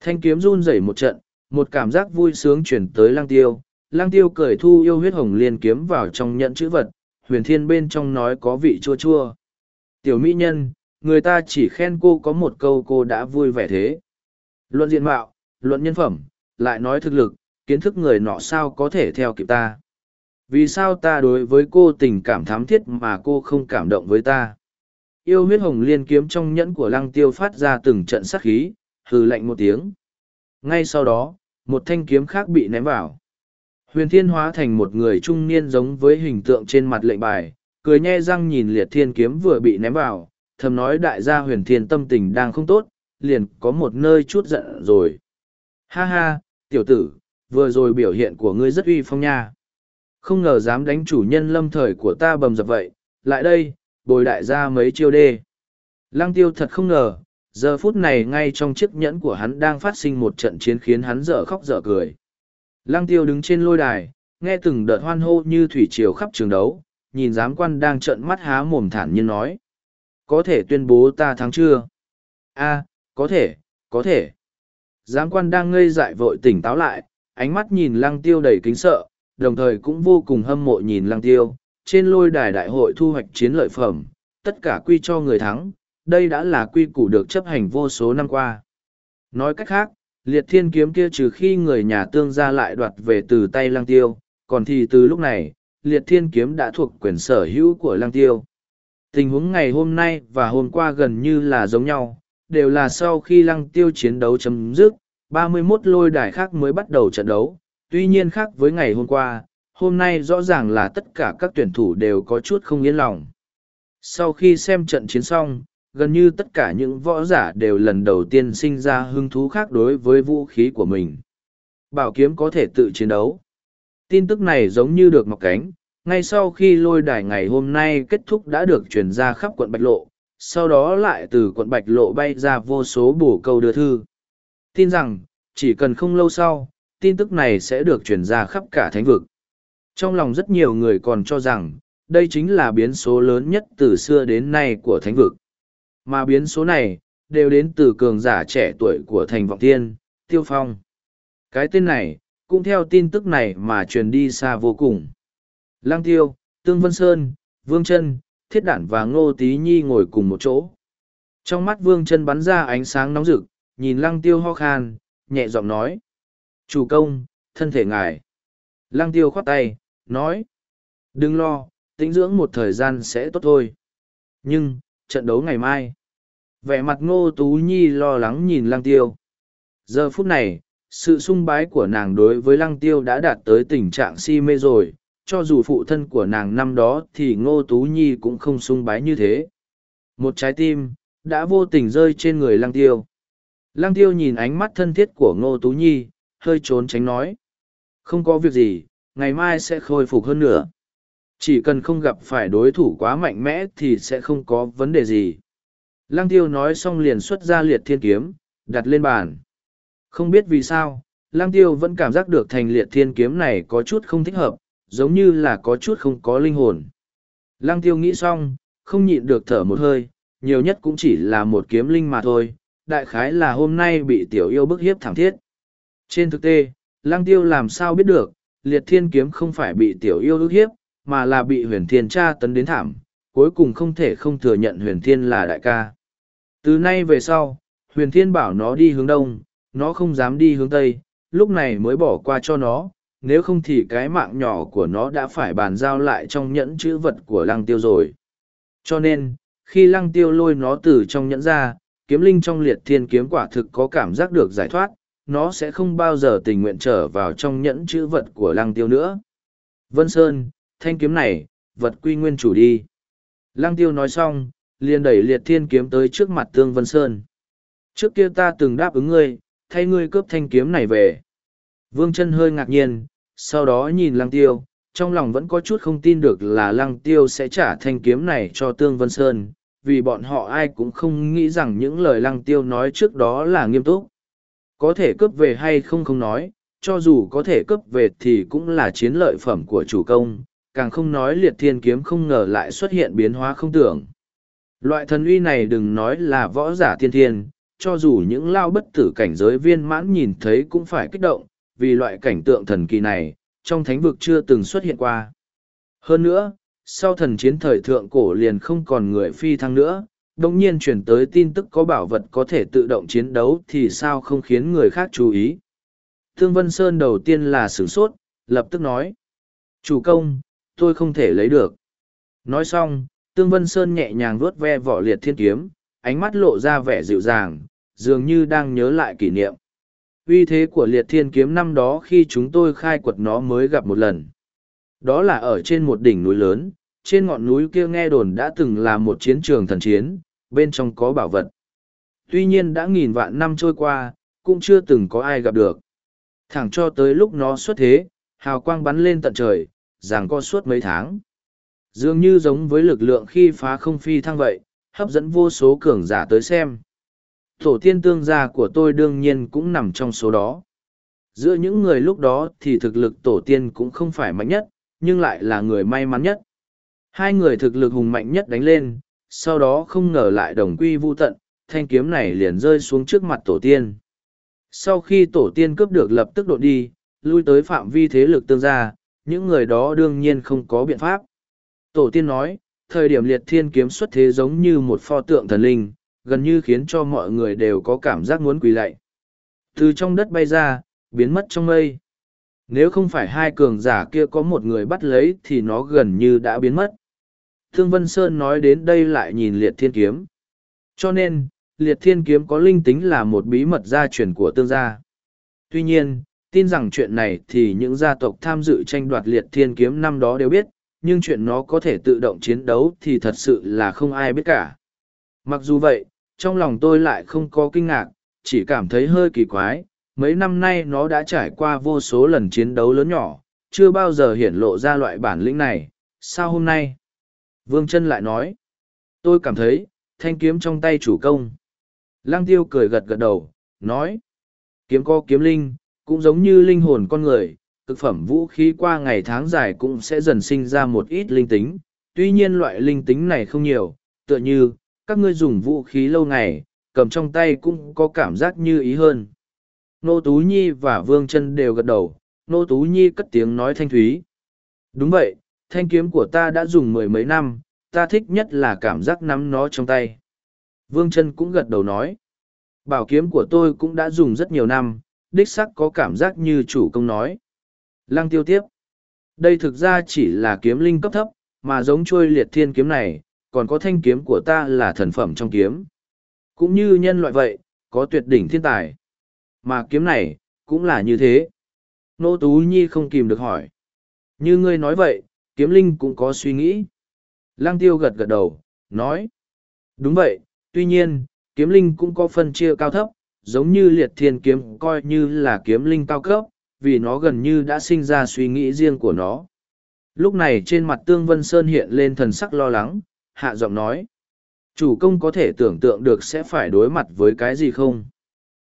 Thanh kiếm run rẩy một trận, một cảm giác vui sướng chuyển tới lăng tiêu. Lăng tiêu cởi thu yêu huyết hồng liên kiếm vào trong nhận chữ vật, huyền thiên bên trong nói có vị chua chua. Tiểu mỹ nhân, người ta chỉ khen cô có một câu cô đã vui vẻ thế. Luận diện mạo, luận nhân phẩm, lại nói thực lực, kiến thức người nọ sao có thể theo kịp ta. Vì sao ta đối với cô tình cảm thám thiết mà cô không cảm động với ta? Yêu huyết hồng liên kiếm trong nhẫn của lăng tiêu phát ra từng trận sắc khí, hừ lạnh một tiếng. Ngay sau đó, một thanh kiếm khác bị ném vào. Huyền thiên hóa thành một người trung niên giống với hình tượng trên mặt lệnh bài, cười nhe răng nhìn liệt thiên kiếm vừa bị ném vào, thầm nói đại gia huyền thiên tâm tình đang không tốt, liền có một nơi chút giận rồi. Ha ha, tiểu tử, vừa rồi biểu hiện của ngươi rất uy phong nha. Không ngờ dám đánh chủ nhân lâm thời của ta bầm dập vậy, lại đây, bồi đại gia mấy chiêu đê. Lăng tiêu thật không ngờ, giờ phút này ngay trong chiếc nhẫn của hắn đang phát sinh một trận chiến khiến hắn dở khóc dở cười. Lăng tiêu đứng trên lôi đài, nghe từng đợt hoan hô như thủy triều khắp trường đấu, nhìn giám quan đang trợn mắt há mồm thản nhiên nói. Có thể tuyên bố ta thắng chưa? a có thể, có thể. Giám quan đang ngây dại vội tỉnh táo lại, ánh mắt nhìn lăng tiêu đầy kính sợ, đồng thời cũng vô cùng hâm mộ nhìn lăng tiêu. Trên lôi đài đại hội thu hoạch chiến lợi phẩm, tất cả quy cho người thắng, đây đã là quy củ được chấp hành vô số năm qua. Nói cách khác, liệt thiên kiếm kia trừ khi người nhà tương gia lại đoạt về từ tay lăng tiêu, còn thì từ lúc này, liệt thiên kiếm đã thuộc quyền sở hữu của lăng tiêu. Tình huống ngày hôm nay và hôm qua gần như là giống nhau, đều là sau khi lăng tiêu chiến đấu chấm dứt, 31 lôi đài khác mới bắt đầu trận đấu, tuy nhiên khác với ngày hôm qua, hôm nay rõ ràng là tất cả các tuyển thủ đều có chút không yên lòng. Sau khi xem trận chiến xong, gần như tất cả những võ giả đều lần đầu tiên sinh ra hứng thú khác đối với vũ khí của mình. Bảo kiếm có thể tự chiến đấu. Tin tức này giống như được mọc cánh, ngay sau khi lôi đài ngày hôm nay kết thúc đã được truyền ra khắp quận Bạch Lộ, sau đó lại từ quận Bạch Lộ bay ra vô số bổ câu đưa thư. Tin rằng, chỉ cần không lâu sau, tin tức này sẽ được truyền ra khắp cả thánh vực. Trong lòng rất nhiều người còn cho rằng, đây chính là biến số lớn nhất từ xưa đến nay của thánh vực. Mà biến số này, đều đến từ cường giả trẻ tuổi của thành vọng tiên, Tiêu Phong. Cái tên này, cũng theo tin tức này mà truyền đi xa vô cùng. Lang Tiêu, Tương Vân Sơn, Vương Trân, Thiết Đản và Ngô Tý Nhi ngồi cùng một chỗ. Trong mắt Vương Trân bắn ra ánh sáng nóng rực, nhìn Lăng Tiêu ho khan, nhẹ giọng nói. Chủ công, thân thể ngài. Lăng Tiêu khoát tay, nói. Đừng lo, tĩnh dưỡng một thời gian sẽ tốt thôi. Nhưng, trận đấu ngày mai. Vẻ mặt Ngô Tú Nhi lo lắng nhìn Lăng Tiêu. Giờ phút này, sự sung bái của nàng đối với Lăng Tiêu đã đạt tới tình trạng si mê rồi cho dù phụ thân của nàng năm đó thì ngô tú nhi cũng không sung bái như thế một trái tim đã vô tình rơi trên người lăng tiêu lăng tiêu nhìn ánh mắt thân thiết của ngô tú nhi hơi trốn tránh nói. Không có việc gì ngày mai sẽ khôi phục hơn nữa. Chỉ cần không gặp phải đối thủ quá mạnh mẽ thì sẽ không có vấn đề gì. Lăng tiêu nói xong liền xuất ra liệt thiên kiếm đặt lên bàn. Không biết vì sao lăng tiêu vẫn cảm giác được thành liệt thiên kiếm này có chút không thích hợp giống như là có chút không có linh hồn. Lăng tiêu nghĩ xong, không nhịn được thở một hơi, nhiều nhất cũng chỉ là một kiếm linh mà thôi, đại khái là hôm nay bị tiểu yêu bức hiếp thảm thiết. Trên thực tế, lăng tiêu làm sao biết được, liệt thiên kiếm không phải bị tiểu yêu bức hiếp, mà là bị huyền thiên tra tấn đến thảm, cuối cùng không thể không thừa nhận huyền thiên là đại ca. Từ nay về sau, huyền thiên bảo nó đi hướng đông, nó không dám đi hướng tây, lúc này mới bỏ qua cho nó, nếu không thì cái mạng nhỏ của nó đã phải bàn giao lại trong nhẫn chữ vật của lăng tiêu rồi. Cho nên, khi lăng tiêu lôi nó từ trong nhẫn ra, kiếm linh trong liệt thiên kiếm quả thực có cảm giác được giải thoát, nó sẽ không bao giờ tình nguyện trở vào trong nhẫn chữ vật của lăng tiêu nữa. Vân Sơn, thanh kiếm này, vật quy nguyên chủ đi. Lăng tiêu nói xong, liền đẩy liệt thiên kiếm tới trước mặt tương Vân Sơn. Trước kia ta từng đáp ứng ngươi, thay ngươi cướp thanh kiếm này về. Vương chân hơi ngạc nhiên, sau đó nhìn lăng tiêu, trong lòng vẫn có chút không tin được là lăng tiêu sẽ trả thanh kiếm này cho Tương Vân Sơn, vì bọn họ ai cũng không nghĩ rằng những lời lăng tiêu nói trước đó là nghiêm túc. Có thể cướp về hay không không nói, cho dù có thể cướp về thì cũng là chiến lợi phẩm của chủ công, càng không nói liệt thiên kiếm không ngờ lại xuất hiện biến hóa không tưởng. Loại thần uy này đừng nói là võ giả thiên thiên, cho dù những lao bất tử cảnh giới viên mãn nhìn thấy cũng phải kích động, vì loại cảnh tượng thần kỳ này, trong thánh vực chưa từng xuất hiện qua. Hơn nữa, sau thần chiến thời thượng cổ liền không còn người phi thăng nữa, đồng nhiên chuyển tới tin tức có bảo vật có thể tự động chiến đấu thì sao không khiến người khác chú ý. Thương Vân Sơn đầu tiên là sửng sốt, lập tức nói. Chủ công, tôi không thể lấy được. Nói xong, Tương Vân Sơn nhẹ nhàng vuốt ve vỏ liệt thiên kiếm, ánh mắt lộ ra vẻ dịu dàng, dường như đang nhớ lại kỷ niệm. Uy thế của liệt thiên kiếm năm đó khi chúng tôi khai quật nó mới gặp một lần. Đó là ở trên một đỉnh núi lớn, trên ngọn núi kia nghe đồn đã từng là một chiến trường thần chiến, bên trong có bảo vật. Tuy nhiên đã nghìn vạn năm trôi qua, cũng chưa từng có ai gặp được. Thẳng cho tới lúc nó xuất thế, hào quang bắn lên tận trời, ràng co suốt mấy tháng. Dường như giống với lực lượng khi phá không phi thăng vậy, hấp dẫn vô số cường giả tới xem. Tổ tiên tương gia của tôi đương nhiên cũng nằm trong số đó. Giữa những người lúc đó thì thực lực tổ tiên cũng không phải mạnh nhất, nhưng lại là người may mắn nhất. Hai người thực lực hùng mạnh nhất đánh lên, sau đó không ngờ lại đồng quy vu tận, thanh kiếm này liền rơi xuống trước mặt tổ tiên. Sau khi tổ tiên cướp được lập tức đột đi, lui tới phạm vi thế lực tương gia, những người đó đương nhiên không có biện pháp. Tổ tiên nói, thời điểm liệt thiên kiếm xuất thế giống như một pho tượng thần linh, gần như khiến cho mọi người đều có cảm giác muốn quỳ lạy. Từ trong đất bay ra, biến mất trong mây. Nếu không phải hai cường giả kia có một người bắt lấy thì nó gần như đã biến mất. Thương Vân Sơn nói đến đây lại nhìn liệt thiên kiếm. Cho nên, liệt thiên kiếm có linh tính là một bí mật gia truyền của tương gia. Tuy nhiên, tin rằng chuyện này thì những gia tộc tham dự tranh đoạt liệt thiên kiếm năm đó đều biết, nhưng chuyện nó có thể tự động chiến đấu thì thật sự là không ai biết cả. Mặc dù vậy, trong lòng tôi lại không có kinh ngạc, chỉ cảm thấy hơi kỳ quái, mấy năm nay nó đã trải qua vô số lần chiến đấu lớn nhỏ, chưa bao giờ hiển lộ ra loại bản lĩnh này, sao hôm nay? Vương chân lại nói, tôi cảm thấy, thanh kiếm trong tay chủ công. Lăng tiêu cười gật gật đầu, nói, kiếm có kiếm linh, cũng giống như linh hồn con người, cực phẩm vũ khí qua ngày tháng dài cũng sẽ dần sinh ra một ít linh tính. Tuy nhiên loại linh tính này không nhiều, tựa như, các ngươi dùng vũ khí lâu ngày, cầm trong tay cũng có cảm giác như ý hơn. Nô Tú Nhi và Vương chân đều gật đầu, Nô Tú Nhi cất tiếng nói thanh thúy. Đúng vậy, thanh kiếm của ta đã dùng mười mấy năm, ta thích nhất là cảm giác nắm nó trong tay. Vương chân cũng gật đầu nói. Bảo kiếm của tôi cũng đã dùng rất nhiều năm, đích sắc có cảm giác như chủ công nói. Lăng tiêu tiếp. Đây thực ra chỉ là kiếm linh cấp thấp, mà giống trôi liệt thiên kiếm này, còn có thanh kiếm của ta là thần phẩm trong kiếm. Cũng như nhân loại vậy, có tuyệt đỉnh thiên tài. Mà kiếm này, cũng là như thế. Nô Tú Nhi không kìm được hỏi. Như ngươi nói vậy, kiếm linh cũng có suy nghĩ. Lăng tiêu gật gật đầu, nói. Đúng vậy, tuy nhiên, kiếm linh cũng có phân chia cao thấp, giống như liệt thiên kiếm coi như là kiếm linh cao cấp, vì nó gần như đã sinh ra suy nghĩ riêng của nó. Lúc này trên mặt Tương Vân Sơn hiện lên thần sắc lo lắng, hạ giọng nói. Chủ công có thể tưởng tượng được sẽ phải đối mặt với cái gì không?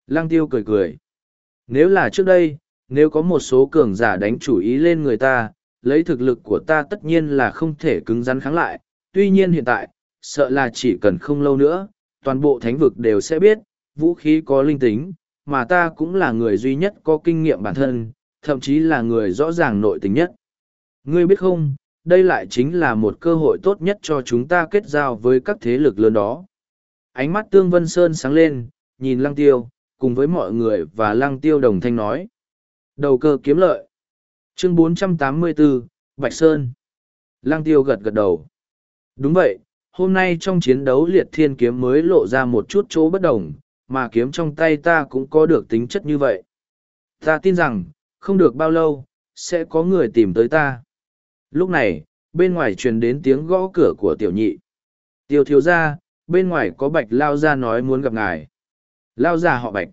Lăng tiêu cười cười. Nếu là trước đây, nếu có một số cường giả đánh chủ ý lên người ta, lấy thực lực của ta tất nhiên là không thể cứng rắn kháng lại. Tuy nhiên hiện tại, sợ là chỉ cần không lâu nữa, toàn bộ thánh vực đều sẽ biết, vũ khí có linh tính, mà ta cũng là người duy nhất có kinh nghiệm bản thân, thậm chí là người rõ ràng nội tình nhất. Ngươi biết không, đây lại chính là một cơ hội tốt nhất cho chúng ta kết giao với các thế lực lớn đó. Ánh mắt Tương Vân Sơn sáng lên, nhìn Lăng Tiêu, cùng với mọi người và Lăng Tiêu đồng thanh nói. Đầu cơ kiếm lợi. Chương 484, Bạch Sơn. Lăng Tiêu gật gật đầu. Đúng vậy, hôm nay trong chiến đấu liệt thiên kiếm mới lộ ra một chút chỗ bất đồng, mà kiếm trong tay ta cũng có được tính chất như vậy. Ta tin rằng, không được bao lâu, sẽ có người tìm tới ta. Lúc này, bên ngoài truyền đến tiếng gõ cửa của tiểu nhị. Tiểu thiếu ra, bên ngoài có bạch lao ra nói muốn gặp ngài. Lao ra họ bạch.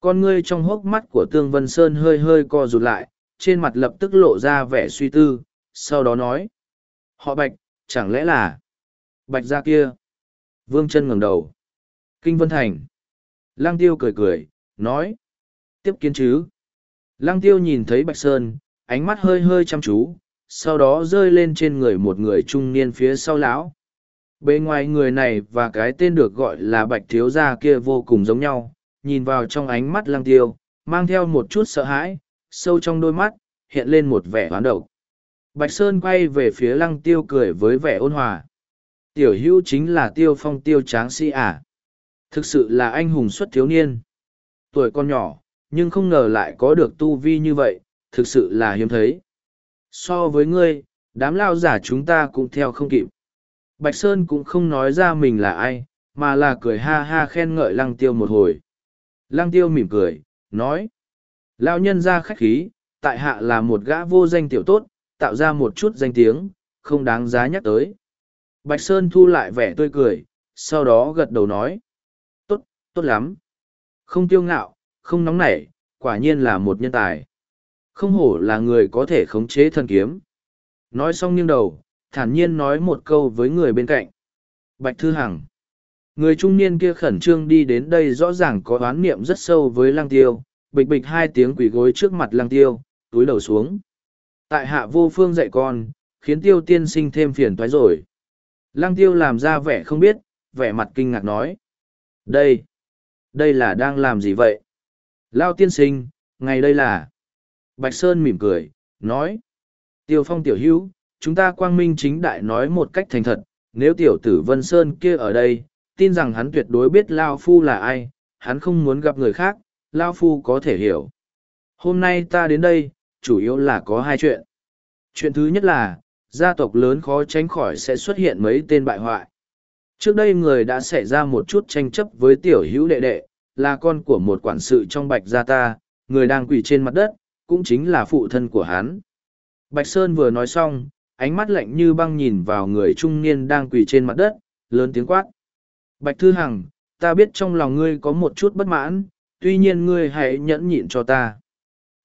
Con ngươi trong hốc mắt của Tương Vân Sơn hơi hơi co rụt lại, trên mặt lập tức lộ ra vẻ suy tư, sau đó nói. Họ bạch, chẳng lẽ là... Bạch ra kia. Vương chân ngẩng đầu. Kinh Vân Thành. Lang tiêu cười cười, nói. tiếp kiến chứ Lang tiêu nhìn thấy bạch sơn ánh mắt hơi hơi chăm chú sau đó rơi lên trên người một người trung niên phía sau lão bề ngoài người này và cái tên được gọi là bạch thiếu gia kia vô cùng giống nhau, nhìn vào trong ánh mắt lăng tiêu, mang theo một chút sợ hãi, sâu trong đôi mắt, hiện lên một vẻ hoán độc. Bạch sơn quay về phía lăng tiêu cười với vẻ ôn hòa. Tiểu hữu chính là tiêu phong tiêu tráng sĩ à. thực sự là anh hùng xuất thiếu niên. Tuổi con nhỏ, nhưng không ngờ lại có được tu vi như vậy, thực sự là hiếm thấy. So với ngươi, đám lao giả chúng ta cũng theo không kịp bạch sơn cũng không nói ra mình là ai mà là cười ha ha khen ngợi lăng tiêu một hồi. Lăng tiêu mỉm cười nói lao nhân ra khách khí tại hạ là một gã vô danh tiểu tốt tạo ra một chút danh tiếng không đáng giá nhắc tới. Bạch sơn thu lại vẻ tươi cười sau đó gật đầu nói tốt tốt lắm. Không tiêu ngạo không nóng nảy quả nhiên là một nhân tài. Không hổ là người có thể khống chế thần kiếm. Nói xong nghiêng đầu, thản nhiên nói một câu với người bên cạnh. Bạch Thư Hằng. Người trung niên kia khẩn trương đi đến đây rõ ràng có oán niệm rất sâu với lang tiêu, bịch bịch hai tiếng quỷ gối trước mặt lang tiêu, túi đầu xuống. Tại hạ vô phương dạy con, khiến tiêu tiên sinh thêm phiền toái rồi. Lang tiêu làm ra vẻ không biết, vẻ mặt kinh ngạc nói. Đây, đây là đang làm gì vậy? Lao tiên sinh, ngày đây là... Bạch Sơn mỉm cười, nói. Tiêu phong tiểu hữu, chúng ta quang minh chính đại nói một cách thành thật, nếu tiểu tử Vân Sơn kia ở đây, tin rằng hắn tuyệt đối biết Lao Phu là ai, hắn không muốn gặp người khác, Lao Phu có thể hiểu. Hôm nay ta đến đây, chủ yếu là có hai chuyện. Chuyện thứ nhất là, gia tộc lớn khó tránh khỏi sẽ xuất hiện mấy tên bại hoại. Trước đây người đã xảy ra một chút tranh chấp với tiểu hữu đệ đệ, là con của một quản sự trong bạch gia ta, người đang quỳ trên mặt đất, cũng chính là phụ thân của hắn. Bạch Sơn vừa nói xong, ánh mắt lạnh như băng nhìn vào người trung niên đang quỳ trên mặt đất, lớn tiếng quát. Bạch Thư Hằng, ta biết trong lòng ngươi có một chút bất mãn, tuy nhiên ngươi hãy nhẫn nhịn cho ta.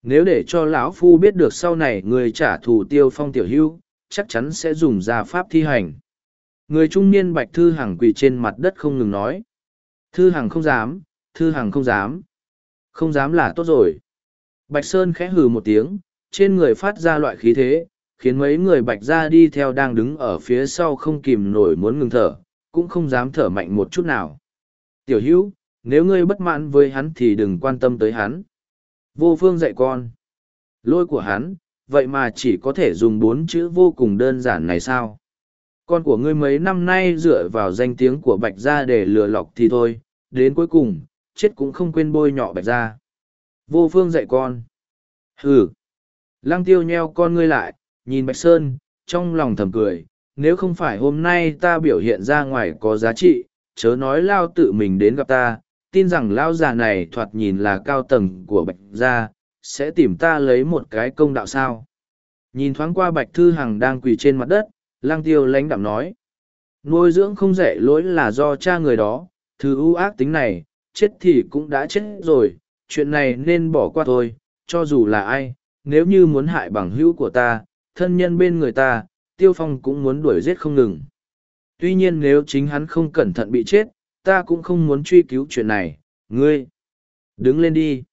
Nếu để cho lão Phu biết được sau này ngươi trả thù tiêu phong tiểu hưu, chắc chắn sẽ dùng ra pháp thi hành. Người trung niên Bạch Thư Hằng quỳ trên mặt đất không ngừng nói. Thư Hằng không dám, Thư Hằng không dám. Không dám là tốt rồi. Bạch Sơn khẽ hừ một tiếng, trên người phát ra loại khí thế, khiến mấy người bạch ra đi theo đang đứng ở phía sau không kìm nổi muốn ngừng thở, cũng không dám thở mạnh một chút nào. Tiểu hữu, nếu ngươi bất mãn với hắn thì đừng quan tâm tới hắn. Vô phương dạy con. Lôi của hắn, vậy mà chỉ có thể dùng bốn chữ vô cùng đơn giản này sao? Con của ngươi mấy năm nay dựa vào danh tiếng của bạch gia để lừa lọc thì thôi, đến cuối cùng, chết cũng không quên bôi nhọ bạch gia. Vô phương dạy con. Hừ. Lăng tiêu nheo con ngươi lại, nhìn Bạch Sơn, trong lòng thầm cười, nếu không phải hôm nay ta biểu hiện ra ngoài có giá trị, chớ nói lao tự mình đến gặp ta, tin rằng lao già này thoạt nhìn là cao tầng của Bạch gia, sẽ tìm ta lấy một cái công đạo sao. Nhìn thoáng qua Bạch Thư Hằng đang quỳ trên mặt đất, lang tiêu lãnh đạm nói. Nuôi dưỡng không dạy lỗi là do cha người đó, thứ ưu ác tính này, chết thì cũng đã chết rồi, chuyện này nên bỏ qua thôi, cho dù là ai, nếu như muốn hại bằng hữu của ta, thân nhân bên người ta, Tiêu Phong cũng muốn đuổi giết không ngừng. Tuy nhiên nếu chính hắn không cẩn thận bị chết, ta cũng không muốn truy cứu chuyện này, ngươi. Đứng lên đi.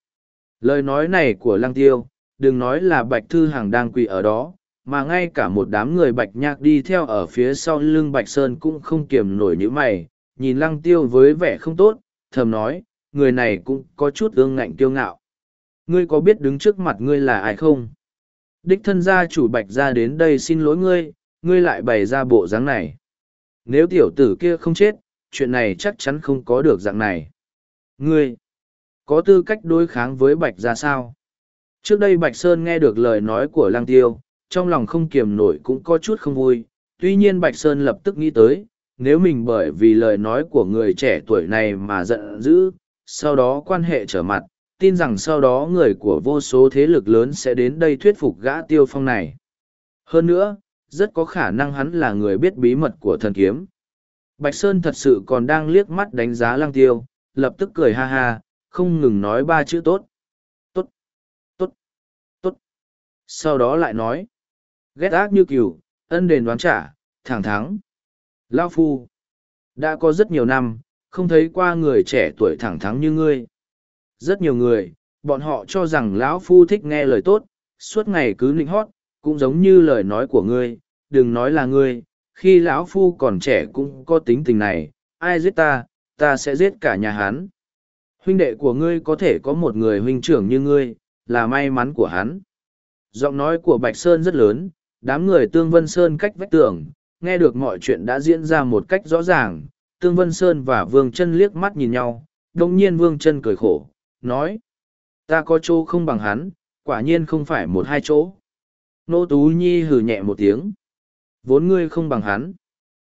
Lời nói này của Lăng Tiêu, đừng nói là Bạch Thư Hằng đang quỳ ở đó, mà ngay cả một đám người Bạch Nhạc đi theo ở phía sau lưng Bạch Sơn cũng không kiềm nổi những mày, nhìn Lăng Tiêu với vẻ không tốt, thầm nói, người này cũng có chút ương ngạnh kiêu ngạo. Ngươi có biết đứng trước mặt ngươi là ai không? Đích thân gia chủ bạch ra đến đây xin lỗi ngươi, ngươi lại bày ra bộ dáng này. Nếu tiểu tử kia không chết, chuyện này chắc chắn không có được dạng này. Ngươi, có tư cách đối kháng với bạch ra sao? Trước đây Bạch Sơn nghe được lời nói của Lang Tiêu, trong lòng không kiềm nổi cũng có chút không vui, tuy nhiên Bạch Sơn lập tức nghĩ tới, nếu mình bởi vì lời nói của người trẻ tuổi này mà giận dữ, sau đó quan hệ trở mặt, tin rằng sau đó người của vô số thế lực lớn sẽ đến đây thuyết phục gã tiêu phong này. Hơn nữa, rất có khả năng hắn là người biết bí mật của thần kiếm. Bạch Sơn thật sự còn đang liếc mắt đánh giá lăng tiêu, lập tức cười ha ha, không ngừng nói ba chữ tốt. Tốt, tốt, tốt. Sau đó lại nói, ghét ác như cừu, ân đền đoán trả, thẳng thắng. Lao Phu, đã có rất nhiều năm, không thấy qua người trẻ tuổi thẳng thắng như ngươi. Rất nhiều người, bọn họ cho rằng lão phu thích nghe lời tốt suốt ngày cứ nịnh hót cũng giống như lời nói của ngươi đừng nói là ngươi khi lão phu còn trẻ cũng có tính tình này ai giết ta ta sẽ giết cả nhà hắn. Huynh đệ của ngươi có thể có một người huynh trưởng như ngươi là may mắn của hắn. Giọng nói của bạch sơn rất lớn đám người tương vân sơn cách vách tường nghe được mọi chuyện đã diễn ra một cách rõ ràng. Tương vân sơn và vương chân liếc mắt nhìn nhau đông nhiên vương chân cười khổ nói, ta có chỗ không bằng hắn, quả nhiên không phải một hai chỗ. Nô tú nhi hừ nhẹ một tiếng, vốn ngươi không bằng hắn.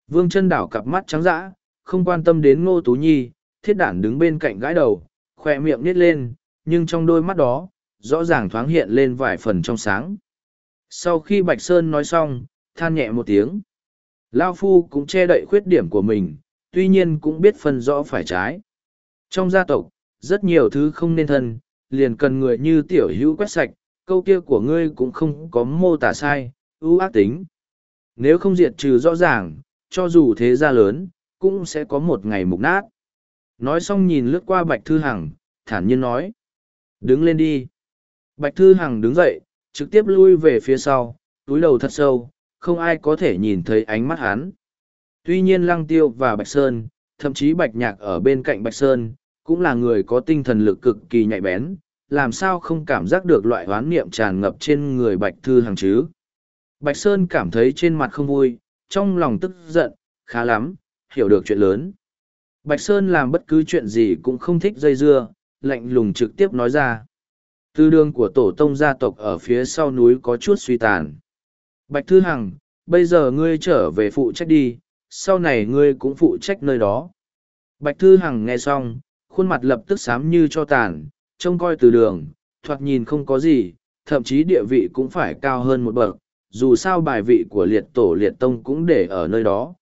Vương chân đảo cặp mắt trắng dã, không quan tâm đến ngô tú nhi, thiết đản đứng bên cạnh gãi đầu, khoe miệng nít lên, nhưng trong đôi mắt đó, rõ ràng thoáng hiện lên vài phần trong sáng. Sau khi bạch sơn nói xong, than nhẹ một tiếng, lao phu cũng che đậy khuyết điểm của mình, tuy nhiên cũng biết phân rõ phải trái. Trong gia tộc rất nhiều thứ không nên thân, liền cần người như tiểu hữu quét sạch, câu kia của ngươi cũng không có mô tả sai, ưu ác tính. Nếu không diệt trừ rõ ràng, cho dù thế gia lớn, cũng sẽ có một ngày mục nát. Nói xong nhìn lướt qua bạch thư hằng, thản nhiên nói, đứng lên đi. Bạch thư hằng đứng dậy, trực tiếp lui về phía sau, túi đầu thật sâu, không ai có thể nhìn thấy ánh mắt hắn. Tuy nhiên lăng tiêu và bạch sơn, thậm chí bạch nhạc ở bên cạnh bạch sơn cũng là người có tinh thần lực cực kỳ nhạy bén, làm sao không cảm giác được loại hoán niệm tràn ngập trên người bạch thư hằng chứ? Bạch sơn cảm thấy trên mặt không vui, trong lòng tức giận, khá lắm, hiểu được chuyện lớn. Bạch sơn làm bất cứ chuyện gì cũng không thích dây dưa, lạnh lùng trực tiếp nói ra. Tư đường của tổ tông gia tộc ở phía sau núi có chút suy tàn. Bạch thư hằng, bây giờ ngươi trở về phụ trách đi, sau này ngươi cũng phụ trách nơi đó. Bạch thư hằng nghe xong khuôn mặt lập tức xám như cho tàn, trông coi từ đường, thoạt nhìn không có gì, thậm chí địa vị cũng phải cao hơn một bậc, dù sao bài vị của liệt tổ liệt tông cũng để ở nơi đó.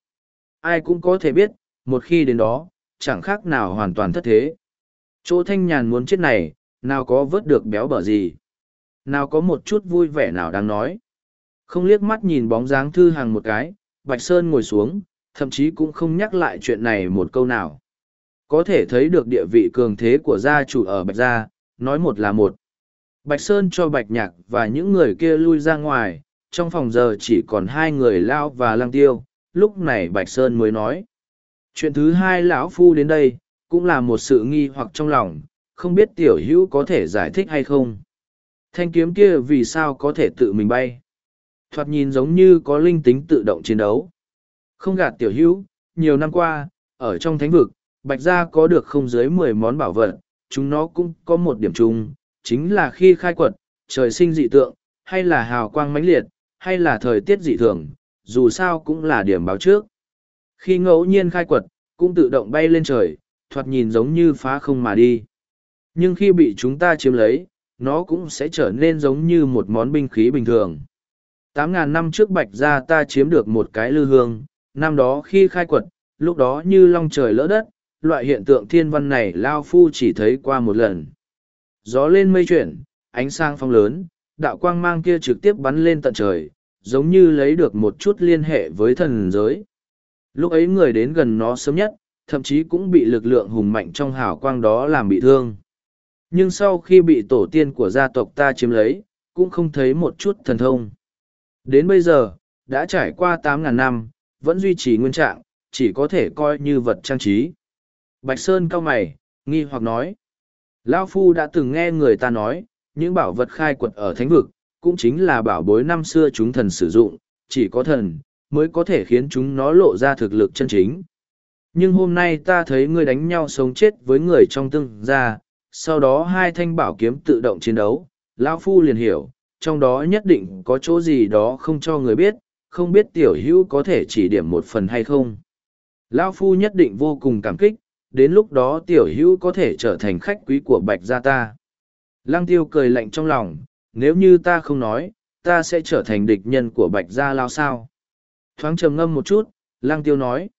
Ai cũng có thể biết, một khi đến đó, chẳng khác nào hoàn toàn thất thế. Chỗ thanh nhàn muốn chết này, nào có vớt được béo bở gì? Nào có một chút vui vẻ nào đáng nói? Không liếc mắt nhìn bóng dáng thư hàng một cái, bạch sơn ngồi xuống, thậm chí cũng không nhắc lại chuyện này một câu nào có thể thấy được địa vị cường thế của gia chủ ở bạch gia, nói một là một. Bạch sơn cho bạch nhạc và những người kia lui ra ngoài, trong phòng giờ chỉ còn hai người lao và lang tiêu, lúc này bạch sơn mới nói. Chuyện thứ hai lão phu đến đây, cũng là một sự nghi hoặc trong lòng, không biết tiểu hữu có thể giải thích hay không. Thanh kiếm kia vì sao có thể tự mình bay? Thoạt nhìn giống như có linh tính tự động chiến đấu. Không gạt tiểu hữu, nhiều năm qua, ở trong thánh vực bạch gia có được không dưới mười món bảo vật, chúng nó cũng có một điểm chung, chính là khi khai quật, trời sinh dị tượng, hay là hào quang mãnh liệt, hay là thời tiết dị thường, dù sao cũng là điểm báo trước. Khi ngẫu nhiên khai quật, cũng tự động bay lên trời, thoạt nhìn giống như phá không mà đi. Nhưng khi bị chúng ta chiếm lấy, nó cũng sẽ trở nên giống như một món binh khí bình thường. Tám ngàn năm trước bạch gia ta chiếm được một cái lư hương, năm đó khi khai quật, lúc đó như long trời lỡ đất loại hiện tượng thiên văn này lao phu chỉ thấy qua một lần. Gió lên mây chuyển, ánh sang phong lớn, đạo quang mang kia trực tiếp bắn lên tận trời, giống như lấy được một chút liên hệ với thần giới. Lúc ấy người đến gần nó sớm nhất, thậm chí cũng bị lực lượng hùng mạnh trong hào quang đó làm bị thương. Nhưng sau khi bị tổ tiên của gia tộc ta chiếm lấy, cũng không thấy một chút thần thông. Đến bây giờ, đã trải qua tám ngàn năm, vẫn duy trì nguyên trạng, chỉ có thể coi như vật trang trí bạch sơn cao mày, nghi hoặc nói. Lao phu đã từng nghe người ta nói, những bảo vật khai quật ở thánh vực, cũng chính là bảo bối năm xưa chúng thần sử dụng, chỉ có thần mới có thể khiến chúng nó lộ ra thực lực chân chính. Nhưng hôm nay ta thấy ngươi đánh nhau sống chết với người trong tương gia, sau đó hai thanh bảo kiếm tự động chiến đấu. Lão phu liền hiểu, trong đó nhất định có chỗ gì đó không cho người biết, không biết tiểu hữu có thể chỉ điểm một phần hay không. Lão phu nhất định vô cùng cảm kích đến lúc đó tiểu hữu có thể trở thành khách quý của bạch gia ta. Lăng tiêu cười lạnh trong lòng, nếu như ta không nói, ta sẽ trở thành địch nhân của bạch gia lao sao? Thoáng trầm ngâm một chút, lăng tiêu nói,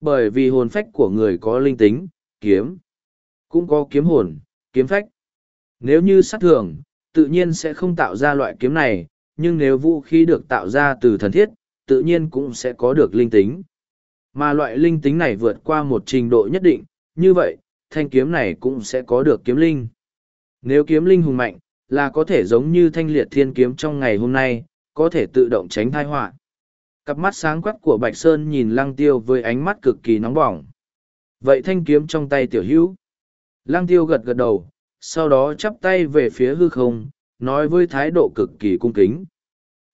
bởi vì hồn phách của người có linh tính, kiếm, cũng có kiếm hồn, kiếm phách. Nếu như sát thường, tự nhiên sẽ không tạo ra loại kiếm này, nhưng nếu vũ khí được tạo ra từ thần thiết, tự nhiên cũng sẽ có được linh tính mà loại linh tính này vượt qua một trình độ nhất định như vậy thanh kiếm này cũng sẽ có được kiếm linh Nếu kiếm linh hùng mạnh, là có thể giống như thanh liệt thiên kiếm trong ngày hôm nay, có thể tự động tránh thai họa Cặp mắt sáng quắc của Bạch Sơn nhìn lăng tiêu với ánh mắt cực kỳ nóng bỏng. Vậy thanh kiếm trong tay tiểu hữu. Lăng tiêu gật gật đầu, sau đó chắp tay về phía hư không, nói với thái độ cực kỳ cung kính.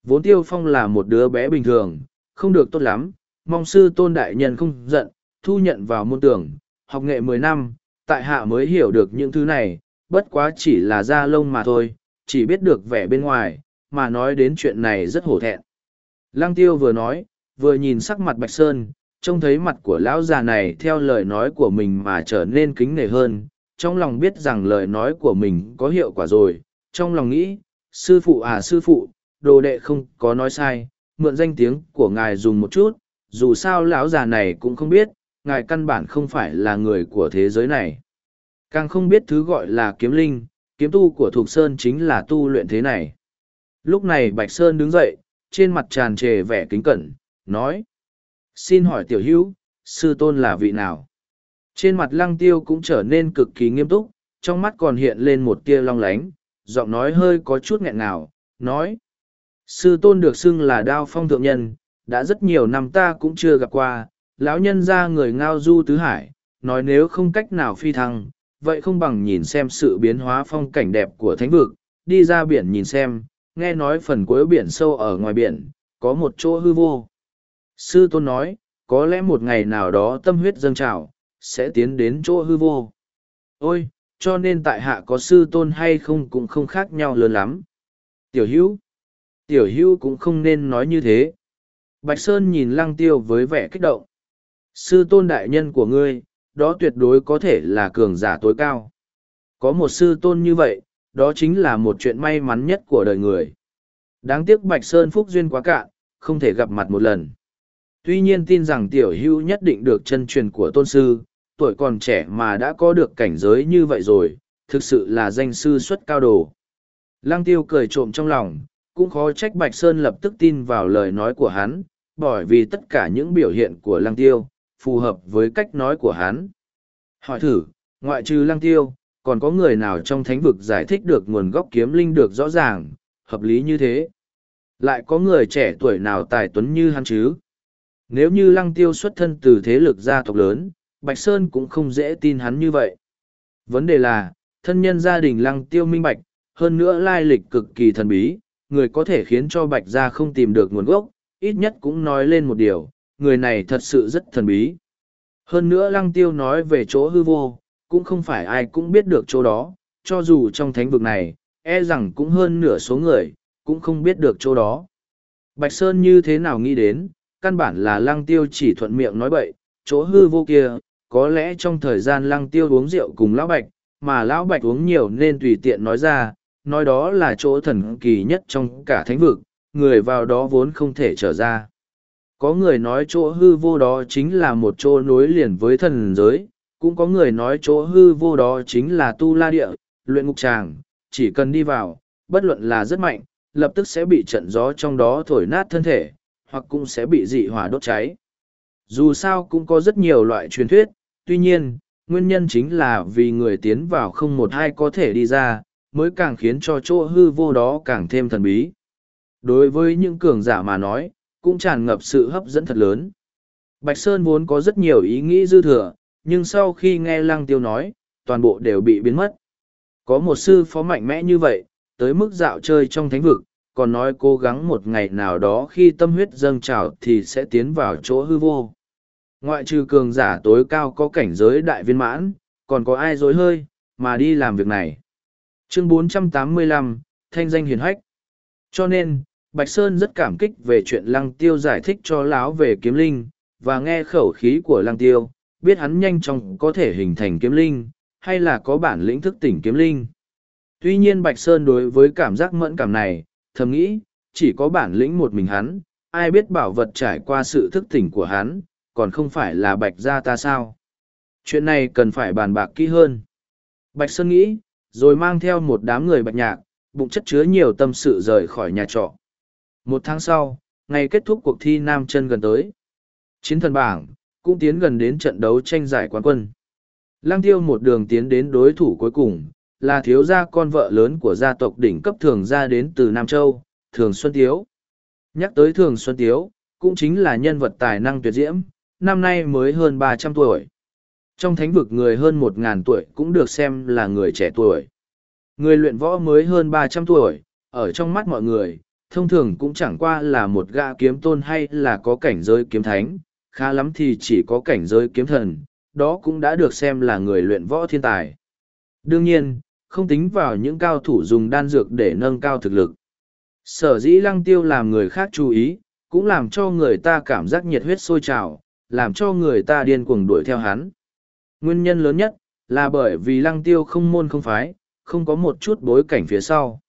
Vốn tiêu phong là một đứa bé bình thường, không được tốt lắm, mong sư tôn đại nhân không giận, thu nhận vào môn tưởng, học nghệ mười năm, tại hạ mới hiểu được những thứ này, bất quá chỉ là da lông mà thôi, chỉ biết được vẻ bên ngoài, mà nói đến chuyện này rất hổ thẹn. Lăng tiêu vừa nói, vừa nhìn sắc mặt Bạch Sơn, trông thấy mặt của lão già này theo lời nói của mình mà trở nên kính nể hơn, trong lòng biết rằng lời nói của mình có hiệu quả rồi, trong lòng nghĩ, sư phụ à sư phụ, đồ đệ không có nói sai, mượn danh tiếng của ngài dùng một chút, dù sao lão già này cũng không biết, ngài căn bản không phải là người của thế giới này. Càng không biết thứ gọi là kiếm linh, kiếm tu của Thục Sơn chính là tu luyện thế này. Lúc này Bạch Sơn đứng dậy, trên mặt tràn trề vẻ kính cẩn, nói. Xin hỏi tiểu hữu, sư tôn là vị nào? Trên mặt lăng tiêu cũng trở nên cực kỳ nghiêm túc, trong mắt còn hiện lên một tia long lánh, giọng nói hơi có chút nghẹn ngào, nói. Sư tôn được xưng là đao phong thượng nhân, đã rất nhiều năm ta cũng chưa gặp qua, lão nhân ra người ngao du tứ hải, nói nếu không cách nào phi thăng, vậy không bằng nhìn xem sự biến hóa phong cảnh đẹp của thánh vực, đi ra biển nhìn xem, nghe nói phần cuối biển sâu ở ngoài biển, có một chỗ hư vô. Sư tôn nói, có lẽ một ngày nào đó tâm huyết dâng trào, sẽ tiến đến chỗ hư vô. Ôi, cho nên tại hạ có sư tôn hay không cũng không khác nhau lớn lắm. Tiểu hữu, tiểu hữu cũng không nên nói như thế. Bạch Sơn nhìn lăng tiêu với vẻ kích động. Sư tôn đại nhân của ngươi, đó tuyệt đối có thể là cường giả tối cao. Có một sư tôn như vậy, đó chính là một chuyện may mắn nhất của đời người. Đáng tiếc Bạch Sơn Phúc Duyên quá cạn, không thể gặp mặt một lần. Tuy nhiên tin rằng tiểu hưu nhất định được chân truyền của tôn sư, tuổi còn trẻ mà đã có được cảnh giới như vậy rồi, thực sự là danh sư xuất cao đồ. Lăng tiêu cười trộm trong lòng, cũng khó trách Bạch Sơn lập tức tin vào lời nói của hắn, bởi vì tất cả những biểu hiện của Lăng tiêu, phù hợp với cách nói của hắn. Hỏi thử, ngoại trừ Lăng tiêu, còn có người nào trong thánh vực giải thích được nguồn gốc kiếm linh được rõ ràng, hợp lý như thế? Lại có người trẻ tuổi nào tài tuấn như hắn chứ? Nếu như lăng tiêu xuất thân từ thế lực gia tộc lớn, Bạch Sơn cũng không dễ tin hắn như vậy. Vấn đề là, thân nhân gia đình lăng tiêu minh bạch, hơn nữa lai lịch cực kỳ thần bí, người có thể khiến cho Bạch gia không tìm được nguồn gốc, ít nhất cũng nói lên một điều, người này thật sự rất thần bí. Hơn nữa lăng tiêu nói về chỗ hư vô, cũng không phải ai cũng biết được chỗ đó, cho dù trong thánh vực này, e rằng cũng hơn nửa số người, cũng không biết được chỗ đó. Bạch Sơn như thế nào nghĩ đến, căn bản là lăng tiêu chỉ thuận miệng nói bậy, chỗ hư vô kia, có lẽ trong thời gian lăng tiêu uống rượu cùng lão bạch, mà lão bạch uống nhiều nên tùy tiện nói ra, nói đó là chỗ thần kỳ nhất trong cả thánh vực, người vào đó vốn không thể trở ra. Có người nói chỗ hư vô đó chính là một chỗ nối liền với thần giới, cũng có người nói chỗ hư vô đó chính là tu la địa, luyện ngục tràng, chỉ cần đi vào, bất luận là rất mạnh, lập tức sẽ bị trận gió trong đó thổi nát thân thể, hoặc cũng sẽ bị dị hỏa đốt cháy. Dù sao cũng có rất nhiều loại truyền thuyết, tuy nhiên, nguyên nhân chính là vì người tiến vào không một ai có thể đi ra, mới càng khiến cho chỗ hư vô đó càng thêm thần bí. Đối với những cường giả mà nói, cũng tràn ngập sự hấp dẫn thật lớn. Bạch Sơn vốn có rất nhiều ý nghĩ dư thừa, nhưng sau khi nghe Lăng Tiêu nói, toàn bộ đều bị biến mất. Có một sư phó mạnh mẽ như vậy, tới mức dạo chơi trong thánh vực, còn nói cố gắng một ngày nào đó khi tâm huyết dâng trào thì sẽ tiến vào chỗ hư vô. Ngoại trừ cường giả tối cao có cảnh giới đại viên mãn, còn có ai dối hơi, mà đi làm việc này. Chương 485, Thanh danh hiền hách. Cho nên, Bạch Sơn rất cảm kích về chuyện Lăng Tiêu giải thích cho lão về kiếm linh, và nghe khẩu khí của Lăng Tiêu, biết hắn nhanh chóng có thể hình thành kiếm linh, hay là có bản lĩnh thức tỉnh kiếm linh. Tuy nhiên Bạch Sơn đối với cảm giác mẫn cảm này, thầm nghĩ, chỉ có bản lĩnh một mình hắn, ai biết bảo vật trải qua sự thức tỉnh của hắn, còn không phải là Bạch gia ta sao. Chuyện này cần phải bàn bạc kỹ hơn. Bạch Sơn nghĩ, rồi mang theo một đám người bạch nhạc, bụng chất chứa nhiều tâm sự rời khỏi nhà trọ. Một tháng sau, ngày kết thúc cuộc thi Nam chân gần tới. Chiến thần bảng, cũng tiến gần đến trận đấu tranh giải quán quân. Lăng tiêu một đường tiến đến đối thủ cuối cùng, là thiếu gia con vợ lớn của gia tộc đỉnh cấp thường gia đến từ Nam Châu, Thường Xuân Tiếu. Nhắc tới Thường Xuân Tiếu, cũng chính là nhân vật tài năng tuyệt diễm, năm nay mới hơn ba trăm tuổi. Trong thánh vực người hơn một ngàn tuổi cũng được xem là người trẻ tuổi. Người luyện võ mới hơn ba trăm tuổi, ở trong mắt mọi người, thông thường cũng chẳng qua là một gã kiếm tôn hay là có cảnh giới kiếm thánh, khá lắm thì chỉ có cảnh giới kiếm thần, đó cũng đã được xem là người luyện võ thiên tài. Đương nhiên, không tính vào những cao thủ dùng đan dược để nâng cao thực lực. Sở dĩ lăng tiêu làm người khác chú ý, cũng làm cho người ta cảm giác nhiệt huyết sôi trào, làm cho người ta điên cuồng đuổi theo hắn. Nguyên nhân lớn nhất, là bởi vì lăng tiêu không môn không phái, không có một chút bối cảnh phía sau.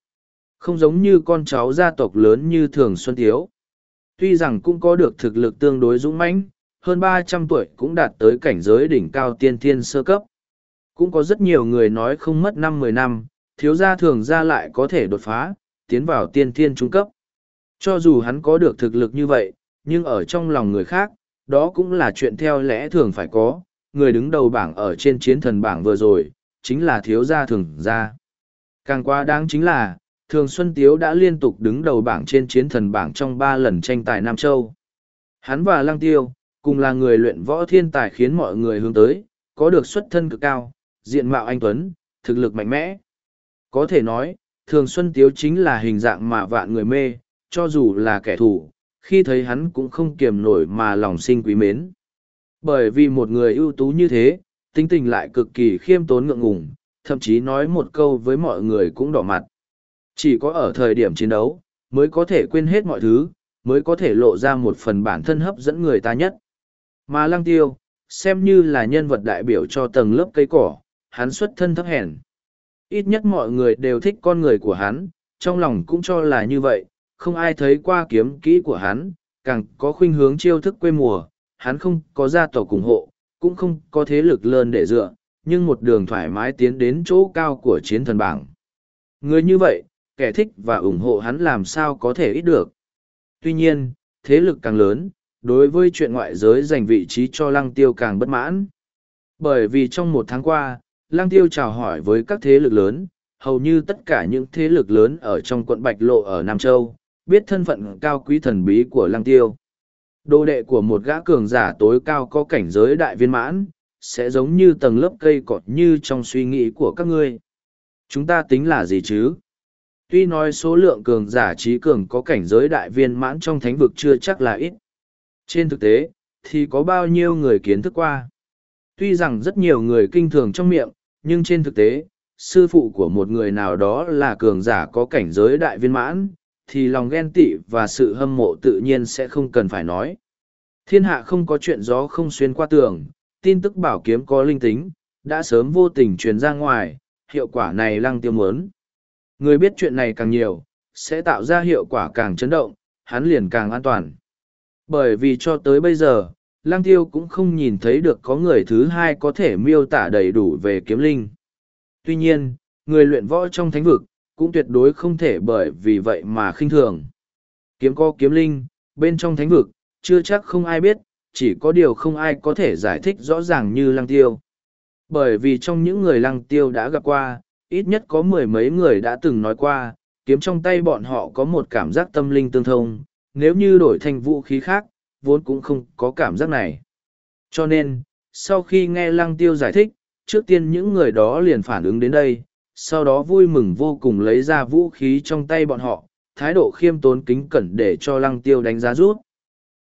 Không giống như con cháu gia tộc lớn như Thường Xuân Tiếu. Tuy rằng cũng có được thực lực tương đối dũng mãnh, hơn ba trăm tuổi cũng đạt tới cảnh giới đỉnh cao tiên thiên sơ cấp. Cũng có rất nhiều người nói không mất năm mười năm, thiếu gia thường ra lại có thể đột phá, tiến vào tiên thiên trung cấp. Cho dù hắn có được thực lực như vậy, nhưng ở trong lòng người khác, đó cũng là chuyện theo lẽ thường phải có. Người đứng đầu bảng ở trên chiến thần bảng vừa rồi, chính là thiếu gia thường gia. Càng quá đáng chính là, Thường Xuân Tiếu đã liên tục đứng đầu bảng trên chiến thần bảng trong ba lần tranh tài Nam Châu. Hắn và Lăng Tiêu, cùng là người luyện võ thiên tài khiến mọi người hướng tới, có được xuất thân cực cao, diện mạo anh Tuấn, thực lực mạnh mẽ. Có thể nói, Thường Xuân Tiếu chính là hình dạng mà vạn người mê, cho dù là kẻ thù, khi thấy hắn cũng không kiềm nổi mà lòng sinh quý mến. Bởi vì một người ưu tú như thế, tính tình lại cực kỳ khiêm tốn ngượng ngùng, thậm chí nói một câu với mọi người cũng đỏ mặt. Chỉ có ở thời điểm chiến đấu, mới có thể quên hết mọi thứ, mới có thể lộ ra một phần bản thân hấp dẫn người ta nhất. Mà lăng tiêu, xem như là nhân vật đại biểu cho tầng lớp cây cỏ, hắn xuất thân thấp hèn. Ít nhất mọi người đều thích con người của hắn, trong lòng cũng cho là như vậy, không ai thấy qua kiếm kỹ của hắn, càng có khuynh hướng chiêu thức quê mùa, hắn không có gia tộc ủng hộ, cũng không có thế lực lớn để dựa, nhưng một đường thoải mái tiến đến chỗ cao của chiến thần bảng. Người như vậy, kẻ thích và ủng hộ hắn làm sao có thể ít được. Tuy nhiên, thế lực càng lớn, đối với chuyện ngoại giới giành vị trí cho lăng tiêu càng bất mãn. Bởi vì trong một tháng qua, lăng tiêu chào hỏi với các thế lực lớn, hầu như tất cả những thế lực lớn ở trong quận Bạch Lộ ở Nam Châu, biết thân phận cao quý thần bí của lăng tiêu. Đồ đệ của một gã cường giả tối cao có cảnh giới đại viên mãn, sẽ giống như tầng lớp cây cọt như trong suy nghĩ của các ngươi. Chúng ta tính là gì chứ? Tuy nói số lượng cường giả trí cường có cảnh giới đại viên mãn trong thánh vực chưa chắc là ít. Trên thực tế, thì có bao nhiêu người kiến thức qua. Tuy rằng rất nhiều người kinh thường trong miệng, nhưng trên thực tế, sư phụ của một người nào đó là cường giả có cảnh giới đại viên mãn, thì lòng ghen tị và sự hâm mộ tự nhiên sẽ không cần phải nói. Thiên hạ không có chuyện gió không xuyên qua tường, tin tức bảo kiếm có linh tính, đã sớm vô tình truyền ra ngoài, hiệu quả này lăng tiêu muốn. Người biết chuyện này càng nhiều, sẽ tạo ra hiệu quả càng chấn động, hắn liền càng an toàn. Bởi vì cho tới bây giờ, Lăng Tiêu cũng không nhìn thấy được có người thứ hai có thể miêu tả đầy đủ về kiếm linh. Tuy nhiên, người luyện võ trong thánh vực, cũng tuyệt đối không thể bởi vì vậy mà khinh thường. Kiếm có kiếm linh, bên trong thánh vực, chưa chắc không ai biết, chỉ có điều không ai có thể giải thích rõ ràng như Lăng Tiêu. Bởi vì trong những người Lăng Tiêu đã gặp qua, ít nhất có mười mấy người đã từng nói qua, kiếm trong tay bọn họ có một cảm giác tâm linh tương thông, nếu như đổi thành vũ khí khác, vốn cũng không có cảm giác này. Cho nên, sau khi nghe Lăng Tiêu giải thích, trước tiên những người đó liền phản ứng đến đây, sau đó vui mừng vô cùng lấy ra vũ khí trong tay bọn họ, thái độ khiêm tốn kính cẩn để cho Lăng Tiêu đánh giá rút.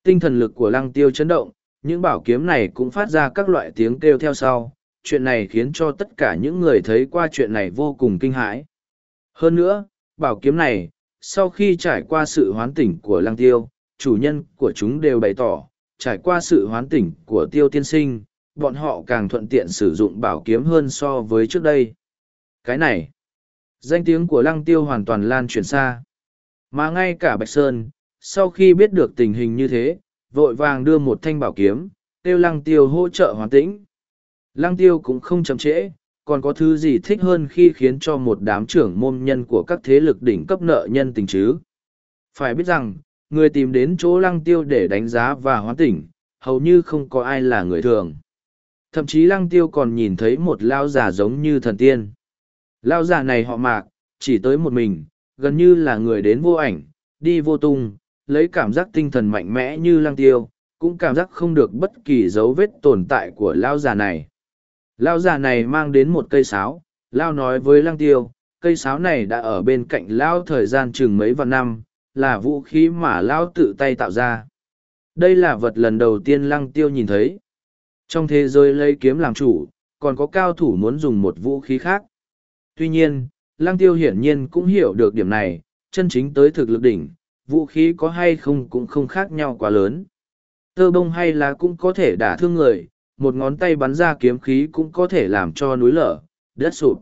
Tinh thần lực của Lăng Tiêu chấn động, những bảo kiếm này cũng phát ra các loại tiếng kêu theo sau, chuyện này khiến cho tất cả những người thấy qua chuyện này vô cùng kinh hãi. Hơn nữa, bảo kiếm này, sau khi trải qua sự hoán tỉnh của lăng tiêu, chủ nhân của chúng đều bày tỏ, trải qua sự hoán tỉnh của tiêu tiên sinh, bọn họ càng thuận tiện sử dụng bảo kiếm hơn so với trước đây. Cái này, danh tiếng của lăng tiêu hoàn toàn lan truyền xa. Mà ngay cả Bạch Sơn, sau khi biết được tình hình như thế, vội vàng đưa một thanh bảo kiếm, tiêu lăng tiêu hỗ trợ hoàn tĩnh. Lăng tiêu cũng không chậm trễ, còn có thứ gì thích hơn khi khiến cho một đám trưởng môn nhân của các thế lực đỉnh cấp nợ nhân tình chứ. Phải biết rằng, người tìm đến chỗ lăng tiêu để đánh giá và hoán tỉnh, hầu như không có ai là người thường. Thậm chí lăng tiêu còn nhìn thấy một lao giả giống như thần tiên. Lao già này họ mạc, chỉ tới một mình, gần như là người đến vô ảnh, đi vô tung, lấy cảm giác tinh thần mạnh mẽ như lang tiêu, cũng cảm giác không được bất kỳ dấu vết tồn tại của Lao già này. Lao già này mang đến một cây sáo, Lao nói với lang tiêu, cây sáo này đã ở bên cạnh Lao thời gian chừng mấy vạn năm, là vũ khí mà Lao tự tay tạo ra. Đây là vật lần đầu tiên lăng tiêu nhìn thấy. Trong thế giới lấy kiếm làm chủ, còn có cao thủ muốn dùng một vũ khí khác. Tuy nhiên, lăng tiêu hiển nhiên cũng hiểu được điểm này, chân chính tới thực lực đỉnh, vũ khí có hay không cũng không khác nhau quá lớn. Tơ bông hay là cũng có thể đả thương người, một ngón tay bắn ra kiếm khí cũng có thể làm cho núi lở, đất sụp.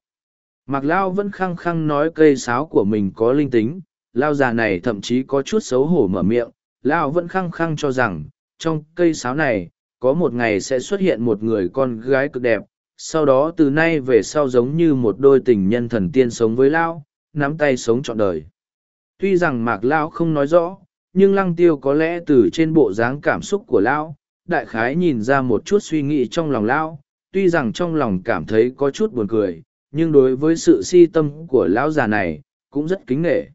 Mạc Lao vẫn khăng khăng nói cây sáo của mình có linh tính, Lao già này thậm chí có chút xấu hổ mở miệng, Lao vẫn khăng khăng cho rằng, trong cây sáo này, có một ngày sẽ xuất hiện một người con gái cực đẹp, sau đó từ nay về sau giống như một đôi tình nhân thần tiên sống với Lão nắm tay sống trọn đời. Tuy rằng Mạc Lão không nói rõ, nhưng Lăng Tiêu có lẽ từ trên bộ dáng cảm xúc của Lão, đại khái nhìn ra một chút suy nghĩ trong lòng Lão. tuy rằng trong lòng cảm thấy có chút buồn cười, nhưng đối với sự si tâm của lão già này, cũng rất kính nghệ.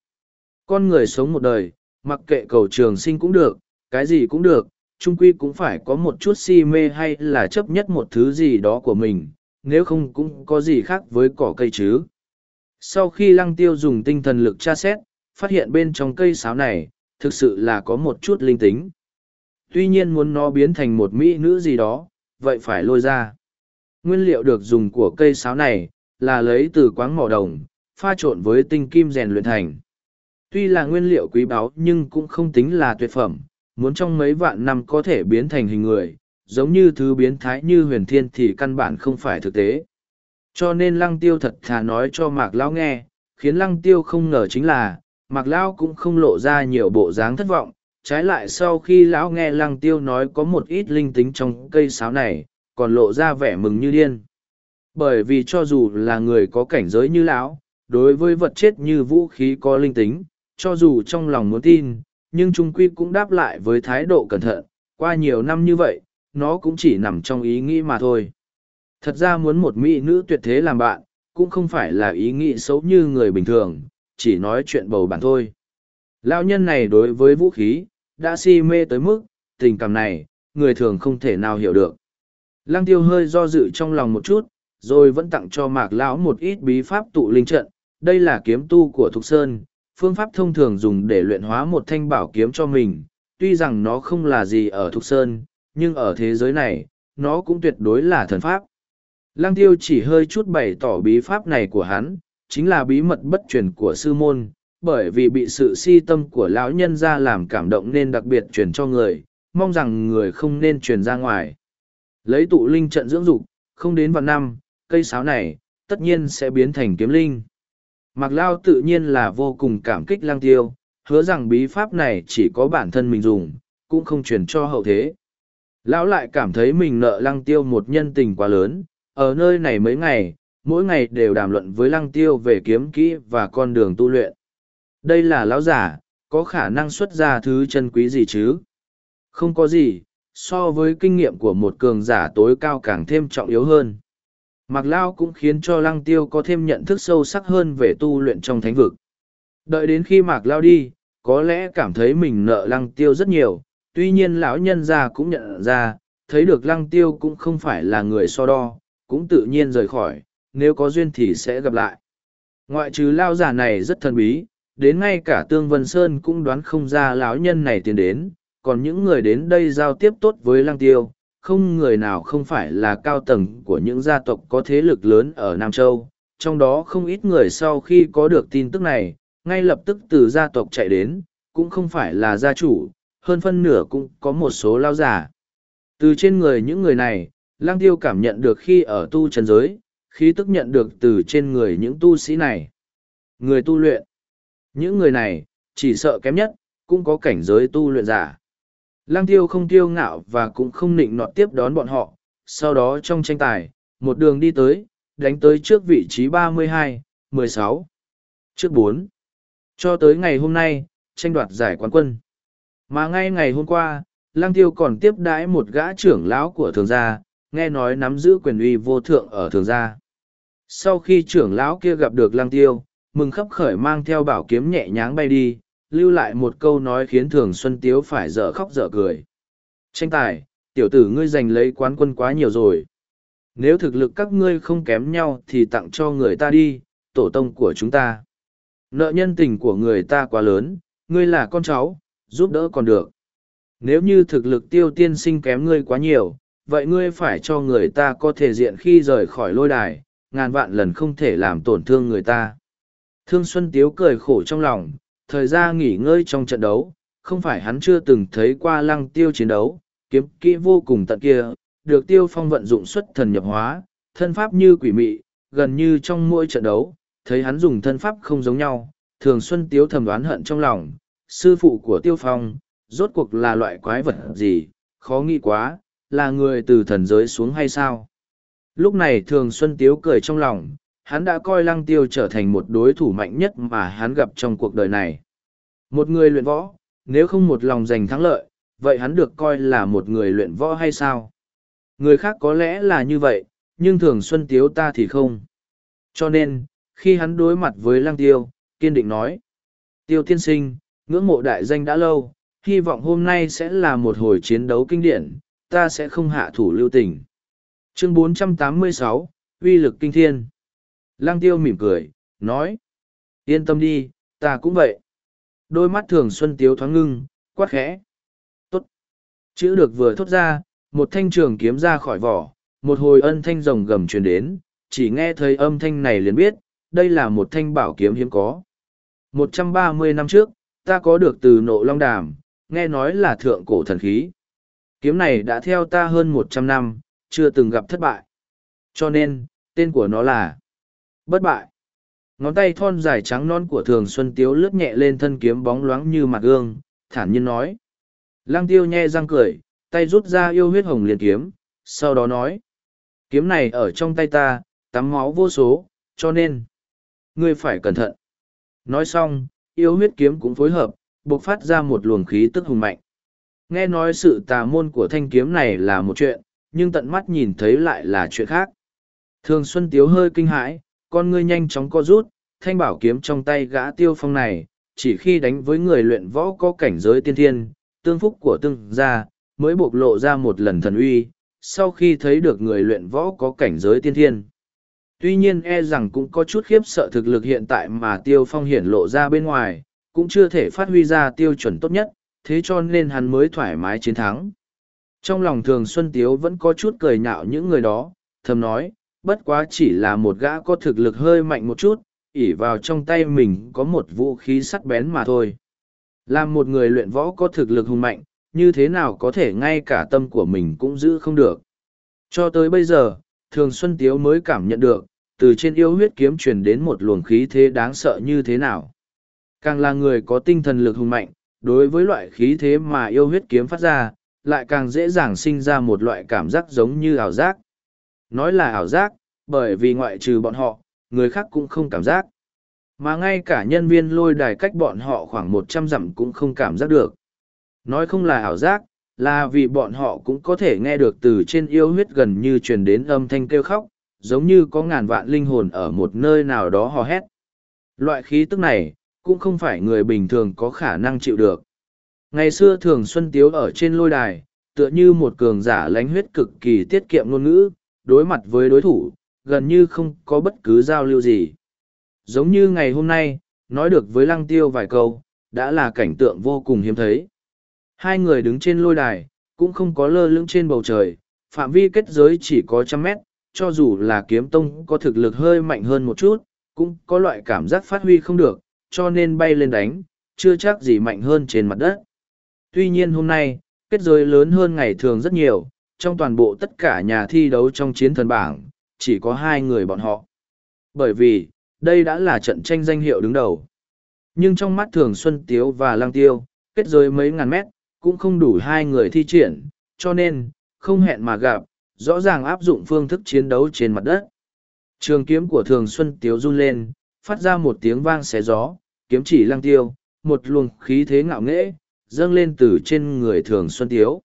Con người sống một đời, mặc kệ cầu trường sinh cũng được, cái gì cũng được, trung quy cũng phải có một chút si mê hay là chấp nhất một thứ gì đó của mình, nếu không cũng có gì khác với cỏ cây chứ. Sau khi lăng tiêu dùng tinh thần lực tra xét, phát hiện bên trong cây sáo này, thực sự là có một chút linh tính. Tuy nhiên muốn nó biến thành một mỹ nữ gì đó, vậy phải lôi ra. Nguyên liệu được dùng của cây sáo này, là lấy từ quáng mỏ đồng, pha trộn với tinh kim rèn luyện thành. Tuy là nguyên liệu quý báu nhưng cũng không tính là tuyệt phẩm, muốn trong mấy vạn năm có thể biến thành hình người, giống như thứ biến thái như huyền thiên thì căn bản không phải thực tế. Cho nên lăng tiêu thật thà nói cho mạc lão nghe, khiến lăng tiêu không ngờ chính là, mạc lão cũng không lộ ra nhiều bộ dáng thất vọng, trái lại sau khi lão nghe lăng tiêu nói có một ít linh tính trong cây sáo này, còn lộ ra vẻ mừng như điên. Bởi vì cho dù là người có cảnh giới như lão, đối với vật chết như vũ khí có linh tính, cho dù trong lòng muốn tin, nhưng trung quy cũng đáp lại với thái độ cẩn thận, qua nhiều năm như vậy, nó cũng chỉ nằm trong ý nghĩ mà thôi. Thật ra muốn một mỹ nữ tuyệt thế làm bạn, cũng không phải là ý nghĩ xấu như người bình thường, chỉ nói chuyện bầu bạn thôi. Lão nhân này đối với vũ khí, đã si mê tới mức, tình cảm này, người thường không thể nào hiểu được. Lăng tiêu hơi do dự trong lòng một chút, rồi vẫn tặng cho mạc lão một ít bí pháp tụ linh trận. Đây là kiếm tu của Thục Sơn, phương pháp thông thường dùng để luyện hóa một thanh bảo kiếm cho mình. Tuy rằng nó không là gì ở Thục Sơn, nhưng ở thế giới này, nó cũng tuyệt đối là thần pháp. Lăng tiêu chỉ hơi chút bày tỏ bí pháp này của hắn, chính là bí mật bất truyền của sư môn, bởi vì bị sự si tâm của lão nhân ra làm cảm động nên đặc biệt truyền cho người, mong rằng người không nên truyền ra ngoài. Lấy tụ linh trận dưỡng dục, không đến vào năm, cây sáo này, tất nhiên sẽ biến thành kiếm linh. Mạc Lao tự nhiên là vô cùng cảm kích lang tiêu, hứa rằng bí pháp này chỉ có bản thân mình dùng, cũng không truyền cho hậu thế. Lão lại cảm thấy mình nợ lăng tiêu một nhân tình quá lớn, ở nơi này mấy ngày, mỗi ngày đều đàm luận với lăng tiêu về kiếm kỹ và con đường tu luyện. Đây là lão giả, có khả năng xuất ra thứ chân quý gì chứ? Không có gì, so với kinh nghiệm của một cường giả tối cao càng thêm trọng yếu hơn. Mạc Lao cũng khiến cho Lăng Tiêu có thêm nhận thức sâu sắc hơn về tu luyện trong thánh vực. Đợi đến khi Mạc Lao đi, có lẽ cảm thấy mình nợ Lăng Tiêu rất nhiều, tuy nhiên lão nhân già cũng nhận ra, thấy được Lăng Tiêu cũng không phải là người so đo, cũng tự nhiên rời khỏi, nếu có duyên thì sẽ gặp lại. Ngoại trừ Lao giả này rất thần bí, đến ngay cả Tương Vân Sơn cũng đoán không ra lão nhân này tiến đến, còn những người đến đây giao tiếp tốt với Lăng Tiêu, không người nào không phải là cao tầng của những gia tộc có thế lực lớn ở Nam Châu. Trong đó không ít người sau khi có được tin tức này, ngay lập tức từ gia tộc chạy đến, cũng không phải là gia chủ, hơn phân nửa cũng có một số lao giả. Từ trên người những người này, lang tiêu cảm nhận được khi ở tu trần giới, khí tức nhận được từ trên người những tu sĩ này. Người tu luyện. Những người này, chỉ sợ kém nhất, cũng có cảnh giới tu luyện giả. Lăng tiêu không tiêu ngạo và cũng không nịnh nọt tiếp đón bọn họ, sau đó trong tranh tài, một đường đi tới, đánh tới trước vị trí 32, 16, trước 4. Cho tới ngày hôm nay, tranh đoạt giải quán quân. Mà ngay ngày hôm qua, Lăng Tiêu còn tiếp đãi một gã trưởng lão của thường gia, nghe nói nắm giữ quyền uy vô thượng ở thường gia. Sau khi trưởng lão kia gặp được lăng tiêu, mừng khấp khởi mang theo bảo kiếm nhẹ nhàng bay đi, lưu lại một câu nói khiến thường Xuân Tiếu phải dở khóc dở cười. Tranh tài, tiểu tử ngươi giành lấy quán quân quá nhiều rồi. Nếu thực lực các ngươi không kém nhau thì tặng cho người ta đi, tổ tông của chúng ta. Nợ nhân tình của người ta quá lớn, ngươi là con cháu, giúp đỡ còn được. Nếu như thực lực tiêu tiên sinh kém ngươi quá nhiều, vậy ngươi phải cho người ta có thể diện khi rời khỏi lôi đài, ngàn vạn lần không thể làm tổn thương người ta. Thương Xuân Tiếu cười khổ trong lòng, thời gian nghỉ ngơi trong trận đấu, không phải hắn chưa từng thấy qua lăng tiêu chiến đấu, kiếm kỹ vô cùng tận kia, được tiêu phong vận dụng xuất thần nhập hóa, thân pháp như quỷ mị, gần như trong mỗi trận đấu, thấy hắn dùng thân pháp không giống nhau, thường Xuân Tiếu thầm đoán hận trong lòng, sư phụ của tiêu phong, rốt cuộc là loại quái vật gì, khó nghĩ quá, là người từ thần giới xuống hay sao? Lúc này thường Xuân Tiếu cười trong lòng, hắn đã coi lăng tiêu trở thành một đối thủ mạnh nhất mà hắn gặp trong cuộc đời này. Một người luyện võ, nếu không một lòng giành thắng lợi, vậy hắn được coi là một người luyện võ hay sao? Người khác có lẽ là như vậy, nhưng thường Xuân Tiếu ta thì không. Cho nên, khi hắn đối mặt với lăng tiêu, kiên định nói. Tiêu tiên sinh, ngưỡng mộ đại danh đã lâu, hy vọng hôm nay sẽ là một hồi chiến đấu kinh điển, ta sẽ không hạ thủ lưu tình. Chương 486, uy lực kinh thiên. Lăng tiêu mỉm cười, nói. Yên tâm đi, ta cũng vậy. Đôi mắt thường xuân tiếu thoáng ngưng, quát khẽ. Tốt. Chữ được vừa thốt ra, một thanh trường kiếm ra khỏi vỏ, một hồi ân thanh rồng gầm truyền đến, chỉ nghe thấy âm thanh này liền biết, đây là một thanh bảo kiếm hiếm có. Một trăm ba mươi năm trước, ta có được từ nộ long đàm, nghe nói là thượng cổ thần khí. Kiếm này đã theo ta hơn một trăm năm, chưa từng gặp thất bại. Cho nên, tên của nó là Bất bại. Ngón tay thon dài trắng non của thường xuân tiếu lướt nhẹ lên thân kiếm bóng loáng như mặt gương, thản nhiên nói. Lăng tiêu nhe răng cười, tay rút ra yêu huyết hồng liền kiếm, sau đó nói. Kiếm này ở trong tay ta, tắm máu vô số, cho nên, ngươi phải cẩn thận. Nói xong, yêu huyết kiếm cũng phối hợp, bộc phát ra một luồng khí tức hùng mạnh. Nghe nói sự tà môn của thanh kiếm này là một chuyện, nhưng tận mắt nhìn thấy lại là chuyện khác. Thường Xuân Tiếu hơi kinh hãi, con ngươi nhanh chóng co rút, thanh bảo kiếm trong tay gã tiêu phong này, chỉ khi đánh với người luyện võ có cảnh giới tiên thiên, tương phúc của tương gia, mới bộc lộ ra một lần thần uy, sau khi thấy được người luyện võ có cảnh giới tiên thiên. Tuy nhiên e rằng cũng có chút khiếp sợ thực lực hiện tại mà tiêu phong hiển lộ ra bên ngoài, cũng chưa thể phát huy ra tiêu chuẩn tốt nhất, thế cho nên hắn mới thoải mái chiến thắng. Trong lòng thường Xuân Tiếu vẫn có chút cười nhạo những người đó, thầm nói, bất quá chỉ là một gã có thực lực hơi mạnh một chút, ỉ vào trong tay mình có một vũ khí sắt bén mà thôi. Làm một người luyện võ có thực lực hùng mạnh, như thế nào có thể ngay cả tâm của mình cũng giữ không được. Cho tới bây giờ, Thường Xuân Tiếu mới cảm nhận được, từ trên yêu huyết kiếm truyền đến một luồng khí thế đáng sợ như thế nào. Càng là người có tinh thần lực hùng mạnh, đối với loại khí thế mà yêu huyết kiếm phát ra, lại càng dễ dàng sinh ra một loại cảm giác giống như ảo giác. Nói là ảo giác, bởi vì ngoại trừ bọn họ, người khác cũng không cảm giác. Mà ngay cả nhân viên lôi đài cách bọn họ khoảng một trăm dặm cũng không cảm giác được. Nói không là ảo giác, là vì bọn họ cũng có thể nghe được từ trên yêu huyết gần như truyền đến âm thanh kêu khóc, giống như có ngàn vạn linh hồn ở một nơi nào đó hò hét. Loại khí tức này, cũng không phải người bình thường có khả năng chịu được. Ngày xưa thường Xuân Tiếu ở trên lôi đài, tựa như một cường giả lánh huyết cực kỳ tiết kiệm ngôn ngữ, đối mặt với đối thủ, gần như không có bất cứ giao lưu gì. Giống như ngày hôm nay, nói được với lăng tiêu vài câu, đã là cảnh tượng vô cùng hiếm thấy. Hai người đứng trên lôi đài, cũng không có lơ lưng trên bầu trời, phạm vi kết giới chỉ có trăm mét, cho dù là kiếm tông có thực lực hơi mạnh hơn một chút, cũng có loại cảm giác phát huy không được, cho nên bay lên đánh, chưa chắc gì mạnh hơn trên mặt đất. Tuy nhiên hôm nay, kết giới lớn hơn ngày thường rất nhiều, trong toàn bộ tất cả nhà thi đấu trong chiến thần bảng, chỉ có hai người bọn họ. Bởi vì, đây đã là trận tranh danh hiệu đứng đầu. Nhưng trong mắt thường Xuân Tiếu và Lang Tiêu, kết giới mấy ngàn mét, cũng không đủ hai người thi triển, cho nên, không hẹn mà gặp, rõ ràng áp dụng phương thức chiến đấu trên mặt đất. Trường kiếm của thường Xuân Tiếu run lên, phát ra một tiếng vang xé gió, kiếm chỉ Lang Tiêu, một luồng khí thế ngạo nghễ, dâng lên từ trên người thường Xuân Tiếu.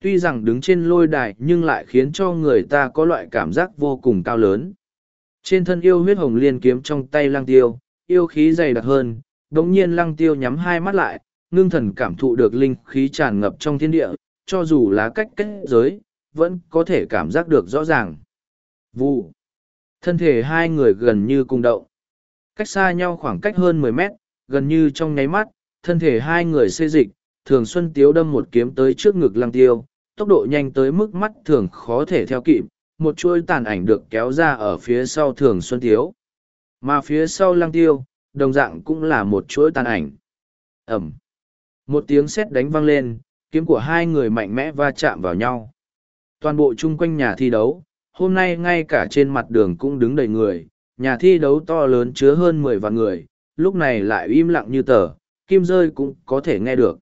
Tuy rằng đứng trên lôi đài nhưng lại khiến cho người ta có loại cảm giác vô cùng cao lớn. Trên thân yêu huyết hồng liên kiếm trong tay lăng tiêu, yêu khí dày đặc hơn, đống nhiên lăng tiêu nhắm hai mắt lại, ngưng thần cảm thụ được linh khí tràn ngập trong thiên địa, cho dù lá cách kết giới, vẫn có thể cảm giác được rõ ràng. Vụ. Thân thể hai người gần như cùng động. Cách xa nhau khoảng cách hơn mười mét, gần như trong nháy mắt, thân thể hai người xê dịch, thường xuân tiếu đâm một kiếm tới trước ngực lăng tiêu, tốc độ nhanh tới mức mắt thường khó thể theo kịp, một chuôi tàn ảnh được kéo ra ở phía sau thường xuân tiếu. Mà phía sau lăng tiêu, đồng dạng cũng là một chuỗi tàn ảnh. Ẩm. Một tiếng sét đánh vang lên, kiếm của hai người mạnh mẽ va chạm vào nhau. Toàn bộ chung quanh nhà thi đấu, hôm nay ngay cả trên mặt đường cũng đứng đầy người, nhà thi đấu to lớn chứa hơn mười vạn người, lúc này lại im lặng như tờ, kim rơi cũng có thể nghe được.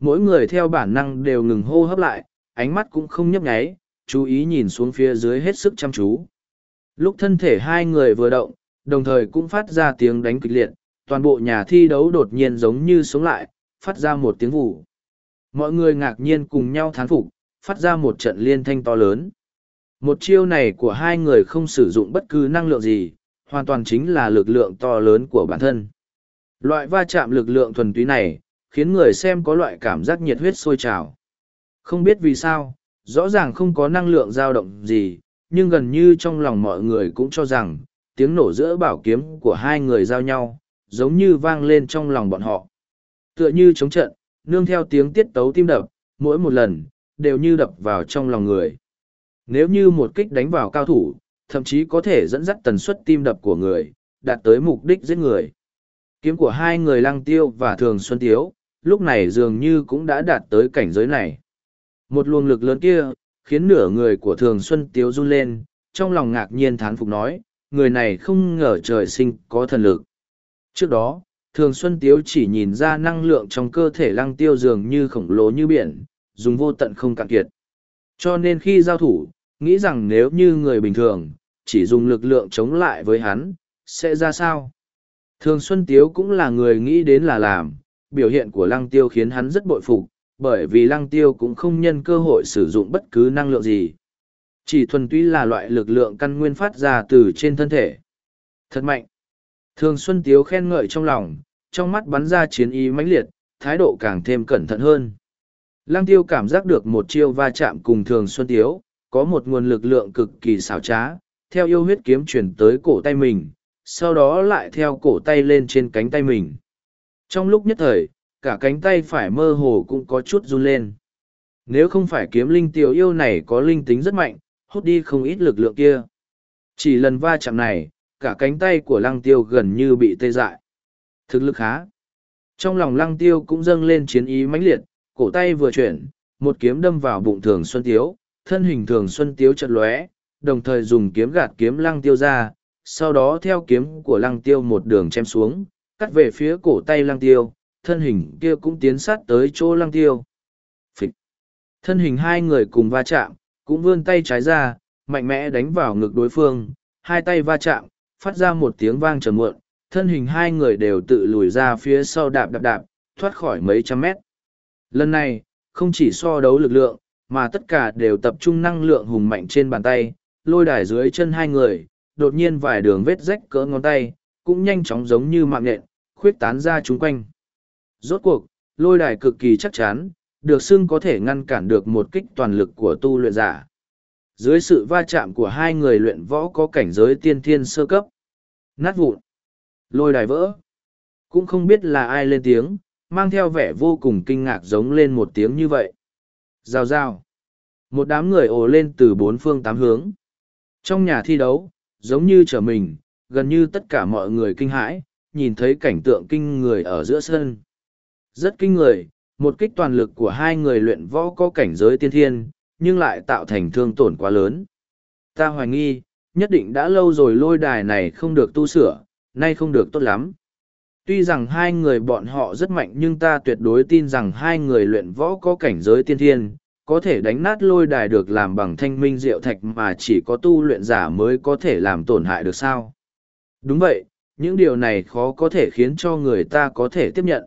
Mỗi người theo bản năng đều ngừng hô hấp lại, ánh mắt cũng không nhấp nháy, chú ý nhìn xuống phía dưới hết sức chăm chú. Lúc thân thể hai người vừa động, đồng thời cũng phát ra tiếng đánh kịch liệt, toàn bộ nhà thi đấu đột nhiên giống như sống lại, phát ra một tiếng vụ. Mọi người ngạc nhiên cùng nhau thán phục, phát ra một trận liên thanh to lớn. Một chiêu này của hai người không sử dụng bất cứ năng lượng gì, hoàn toàn chính là lực lượng to lớn của bản thân. Loại va chạm lực lượng thuần túy này, khiến người xem có loại cảm giác nhiệt huyết sôi trào. Không biết vì sao, rõ ràng không có năng lượng dao động gì, nhưng gần như trong lòng mọi người cũng cho rằng, tiếng nổ giữa bảo kiếm của hai người giao nhau, giống như vang lên trong lòng bọn họ. Tựa như chống trận, nương theo tiếng tiết tấu tim đập, mỗi một lần, đều như đập vào trong lòng người. Nếu như một kích đánh vào cao thủ, thậm chí có thể dẫn dắt tần suất tim đập của người, đạt tới mục đích giết người. Kiếm của hai người lăng tiêu và thường xuân tiếu, lúc này dường như cũng đã đạt tới cảnh giới này. Một luồng lực lớn kia, khiến nửa người của thường xuân tiếu run lên, trong lòng ngạc nhiên thán phục nói, người này không ngờ trời sinh có thần lực. Trước đó, thường xuân tiếu chỉ nhìn ra năng lượng trong cơ thể lăng tiêu dường như khổng lồ như biển, dùng vô tận không cạn kiệt. Cho nên khi giao thủ, nghĩ rằng nếu như người bình thường, chỉ dùng lực lượng chống lại với hắn, sẽ ra sao? Thường Xuân Tiếu cũng là người nghĩ đến là làm, biểu hiện của Lăng Tiêu khiến hắn rất bội phục, bởi vì Lăng Tiêu cũng không nhân cơ hội sử dụng bất cứ năng lượng gì. Chỉ thuần túy là loại lực lượng căn nguyên phát ra từ trên thân thể. Thật mạnh! Thường Xuân Tiếu khen ngợi trong lòng, trong mắt bắn ra chiến ý mãnh liệt, thái độ càng thêm cẩn thận hơn. Lăng Tiêu cảm giác được một chiêu va chạm cùng Thường Xuân Tiếu, có một nguồn lực lượng cực kỳ xảo trá, theo yêu huyết kiếm chuyển tới cổ tay mình, sau đó lại theo cổ tay lên trên cánh tay mình. Trong lúc nhất thời, cả cánh tay phải mơ hồ cũng có chút run lên. Nếu không phải kiếm linh tiểu yêu này có linh tính rất mạnh, hút đi không ít lực lượng kia. Chỉ lần va chạm này, cả cánh tay của lăng tiêu gần như bị tê dại. Thực lực khá. Trong lòng lăng tiêu cũng dâng lên chiến ý mãnh liệt, cổ tay vừa chuyển, một kiếm đâm vào bụng thường xuân tiếu, thân hình thường xuân tiếu chật lóe, đồng thời dùng kiếm gạt kiếm lăng tiêu ra, sau đó theo kiếm của lăng tiêu một đường chém xuống, cắt về phía cổ tay lăng tiêu, thân hình kia cũng tiến sát tới chỗ lăng tiêu. Phịch. Thân hình hai người cùng va chạm, cũng vươn tay trái ra, mạnh mẽ đánh vào ngực đối phương, hai tay va chạm, phát ra một tiếng vang trầm muộn, thân hình hai người đều tự lùi ra phía sau đạp đạp đạp, thoát khỏi mấy trăm mét. Lần này, không chỉ so đấu lực lượng, mà tất cả đều tập trung năng lượng hùng mạnh trên bàn tay, lôi đài dưới chân hai người, đột nhiên vài đường vết rách cỡ ngón tay, cũng nhanh chóng giống như mạng nhện, khuyết tán ra chung quanh. Rốt cuộc, lôi đài cực kỳ chắc chắn, được xưng có thể ngăn cản được một kích toàn lực của tu luyện giả. Dưới sự va chạm của hai người luyện võ có cảnh giới tiên thiên sơ cấp. Nát vụn. Lôi đài vỡ. Cũng không biết là ai lên tiếng, mang theo vẻ vô cùng kinh ngạc giống lên một tiếng như vậy. Rào rào. Một đám người ồ lên từ bốn phương tám hướng. Trong nhà thi đấu, giống như trở mình, gần như tất cả mọi người kinh hãi, nhìn thấy cảnh tượng kinh người ở giữa sân. Rất kinh người, một kích toàn lực của hai người luyện võ có cảnh giới tiên thiên, nhưng lại tạo thành thương tổn quá lớn. Ta hoài nghi, nhất định đã lâu rồi lôi đài này không được tu sửa, nay không được tốt lắm. Tuy rằng hai người bọn họ rất mạnh nhưng ta tuyệt đối tin rằng hai người luyện võ có cảnh giới tiên thiên, có thể đánh nát lôi đài được làm bằng thanh minh diệu thạch mà chỉ có tu luyện giả mới có thể làm tổn hại được sao. Đúng vậy, những điều này khó có thể khiến cho người ta có thể tiếp nhận.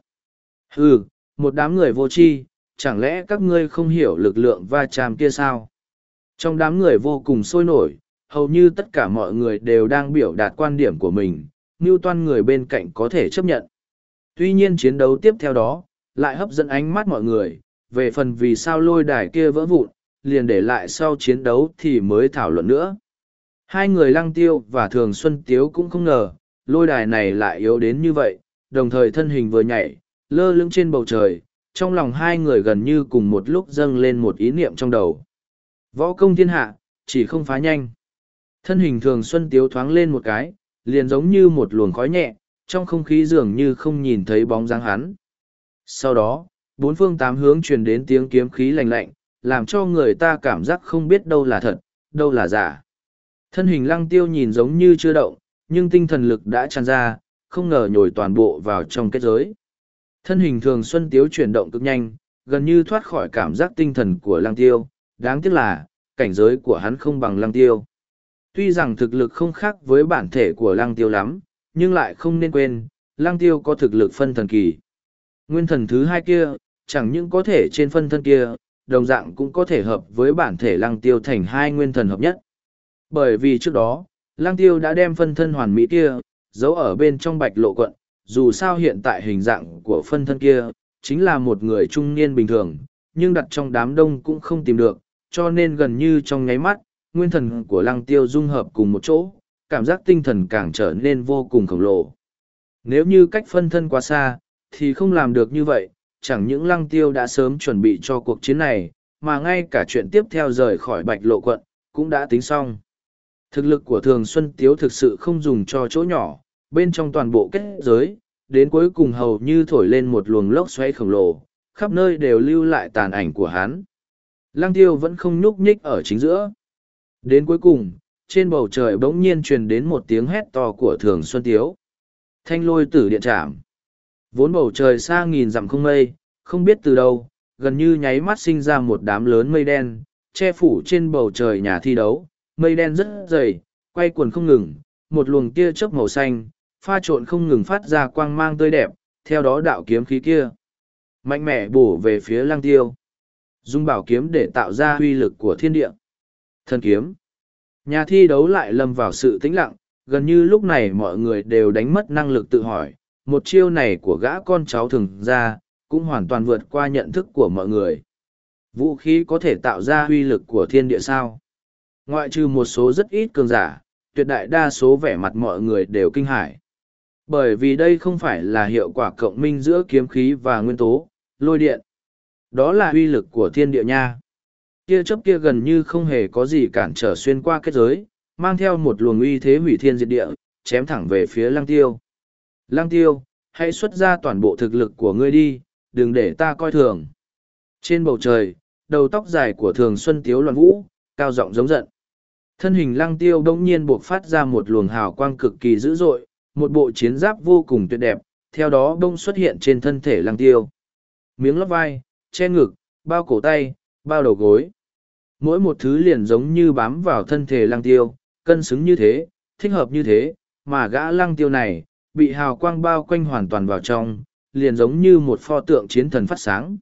Ừ, một đám người vô tri, chẳng lẽ các ngươi không hiểu lực lượng va chạm kia sao? Trong đám người vô cùng sôi nổi, hầu như tất cả mọi người đều đang biểu đạt quan điểm của mình, như toan người bên cạnh có thể chấp nhận. Tuy nhiên chiến đấu tiếp theo đó, lại hấp dẫn ánh mắt mọi người, về phần vì sao lôi đài kia vỡ vụn, liền để lại sau chiến đấu thì mới thảo luận nữa. Hai người lăng tiêu và thường xuân tiếu cũng không ngờ, lôi đài này lại yếu đến như vậy, đồng thời thân hình vừa nhảy, lơ lưng trên bầu trời, trong lòng hai người gần như cùng một lúc dâng lên một ý niệm trong đầu. Võ công thiên hạ, chỉ không phá nhanh. Thân hình thường xuân tiếu thoáng lên một cái, liền giống như một luồng khói nhẹ, trong không khí dường như không nhìn thấy bóng dáng hắn. Sau đó, bốn phương tám hướng truyền đến tiếng kiếm khí lạnh lạnh, làm cho người ta cảm giác không biết đâu là thật, đâu là giả. Thân hình lăng tiêu nhìn giống như chưa động, nhưng tinh thần lực đã tràn ra, không ngờ nhồi toàn bộ vào trong kết giới. Thân hình thường xuân tiếu chuyển động cực nhanh, gần như thoát khỏi cảm giác tinh thần của lăng tiêu, đáng tiếc là, cảnh giới của hắn không bằng lăng tiêu. Tuy rằng thực lực không khác với bản thể của lăng tiêu lắm, nhưng lại không nên quên, lăng tiêu có thực lực phân thần kỳ. Nguyên thần thứ hai kia, chẳng những có thể trên phân thân kia, đồng dạng cũng có thể hợp với bản thể lăng tiêu thành hai nguyên thần hợp nhất. Bởi vì trước đó, lăng tiêu đã đem phân thân hoàn mỹ kia, giấu ở bên trong bạch lộ quận, dù sao hiện tại hình dạng của phân thân kia, chính là một người trung niên bình thường, nhưng đặt trong đám đông cũng không tìm được, cho nên gần như trong nháy mắt, nguyên thần của lăng tiêu dung hợp cùng một chỗ, cảm giác tinh thần càng trở nên vô cùng khổng lồ. Nếu như cách phân thân quá xa, thì không làm được như vậy, chẳng những lăng tiêu đã sớm chuẩn bị cho cuộc chiến này, mà ngay cả chuyện tiếp theo rời khỏi bạch lộ quận, cũng đã tính xong. Thực lực của Thường Xuân Tiếu thực sự không dùng cho chỗ nhỏ, bên trong toàn bộ kết giới, đến cuối cùng hầu như thổi lên một luồng lốc xoáy khổng lồ, khắp nơi đều lưu lại tàn ảnh của hắn. Lăng tiêu vẫn không nhúc nhích ở chính giữa. Đến cuối cùng, trên bầu trời bỗng nhiên truyền đến một tiếng hét to của Thường Xuân Tiếu. Thanh lôi tử điện trảm. Vốn bầu trời xa nghìn dặm không mây, không biết từ đâu, gần như nháy mắt sinh ra một đám lớn mây đen, che phủ trên bầu trời nhà thi đấu, mây đen rất dày, quay cuồng không ngừng, một luồng tia chớp màu xanh, pha trộn không ngừng phát ra quang mang tươi đẹp, theo đó đạo kiếm khí kia. Mạnh mẽ bổ về phía lăng tiêu. Dung bảo kiếm để tạo ra huy lực của thiên địa. Thân kiếm. Nhà thi đấu lại lâm vào sự tĩnh lặng, gần như lúc này mọi người đều đánh mất năng lực tự hỏi. Một chiêu này của gã con cháu thường ra, cũng hoàn toàn vượt qua nhận thức của mọi người. Vũ khí có thể tạo ra huy lực của thiên địa sao? Ngoại trừ một số rất ít cường giả, tuyệt đại đa số vẻ mặt mọi người đều kinh hãi. Bởi vì đây không phải là hiệu quả cộng minh giữa kiếm khí và nguyên tố, lôi điện. Đó là uy lực của thiên địa nha. Kia chấp kia gần như không hề có gì cản trở xuyên qua kết giới, mang theo một luồng uy thế hủy thiên diệt địa, chém thẳng về phía lăng tiêu. Lăng tiêu, hãy xuất ra toàn bộ thực lực của ngươi đi, đừng để ta coi thường. Trên bầu trời, đầu tóc dài của thường xuân tiếu loạn vũ, cao giọng giống giận. Thân hình lăng tiêu đông nhiên buộc phát ra một luồng hào quang cực kỳ dữ dội, một bộ chiến giáp vô cùng tuyệt đẹp, theo đó đông xuất hiện trên thân thể lăng tiêu. Miếng lót vai, che ngực, bao cổ tay, bao đầu gối. Mỗi một thứ liền giống như bám vào thân thể lăng tiêu, cân xứng như thế, thích hợp như thế, mà gã lăng tiêu này, bị hào quang bao quanh hoàn toàn vào trong, liền giống như một pho tượng chiến thần phát sáng.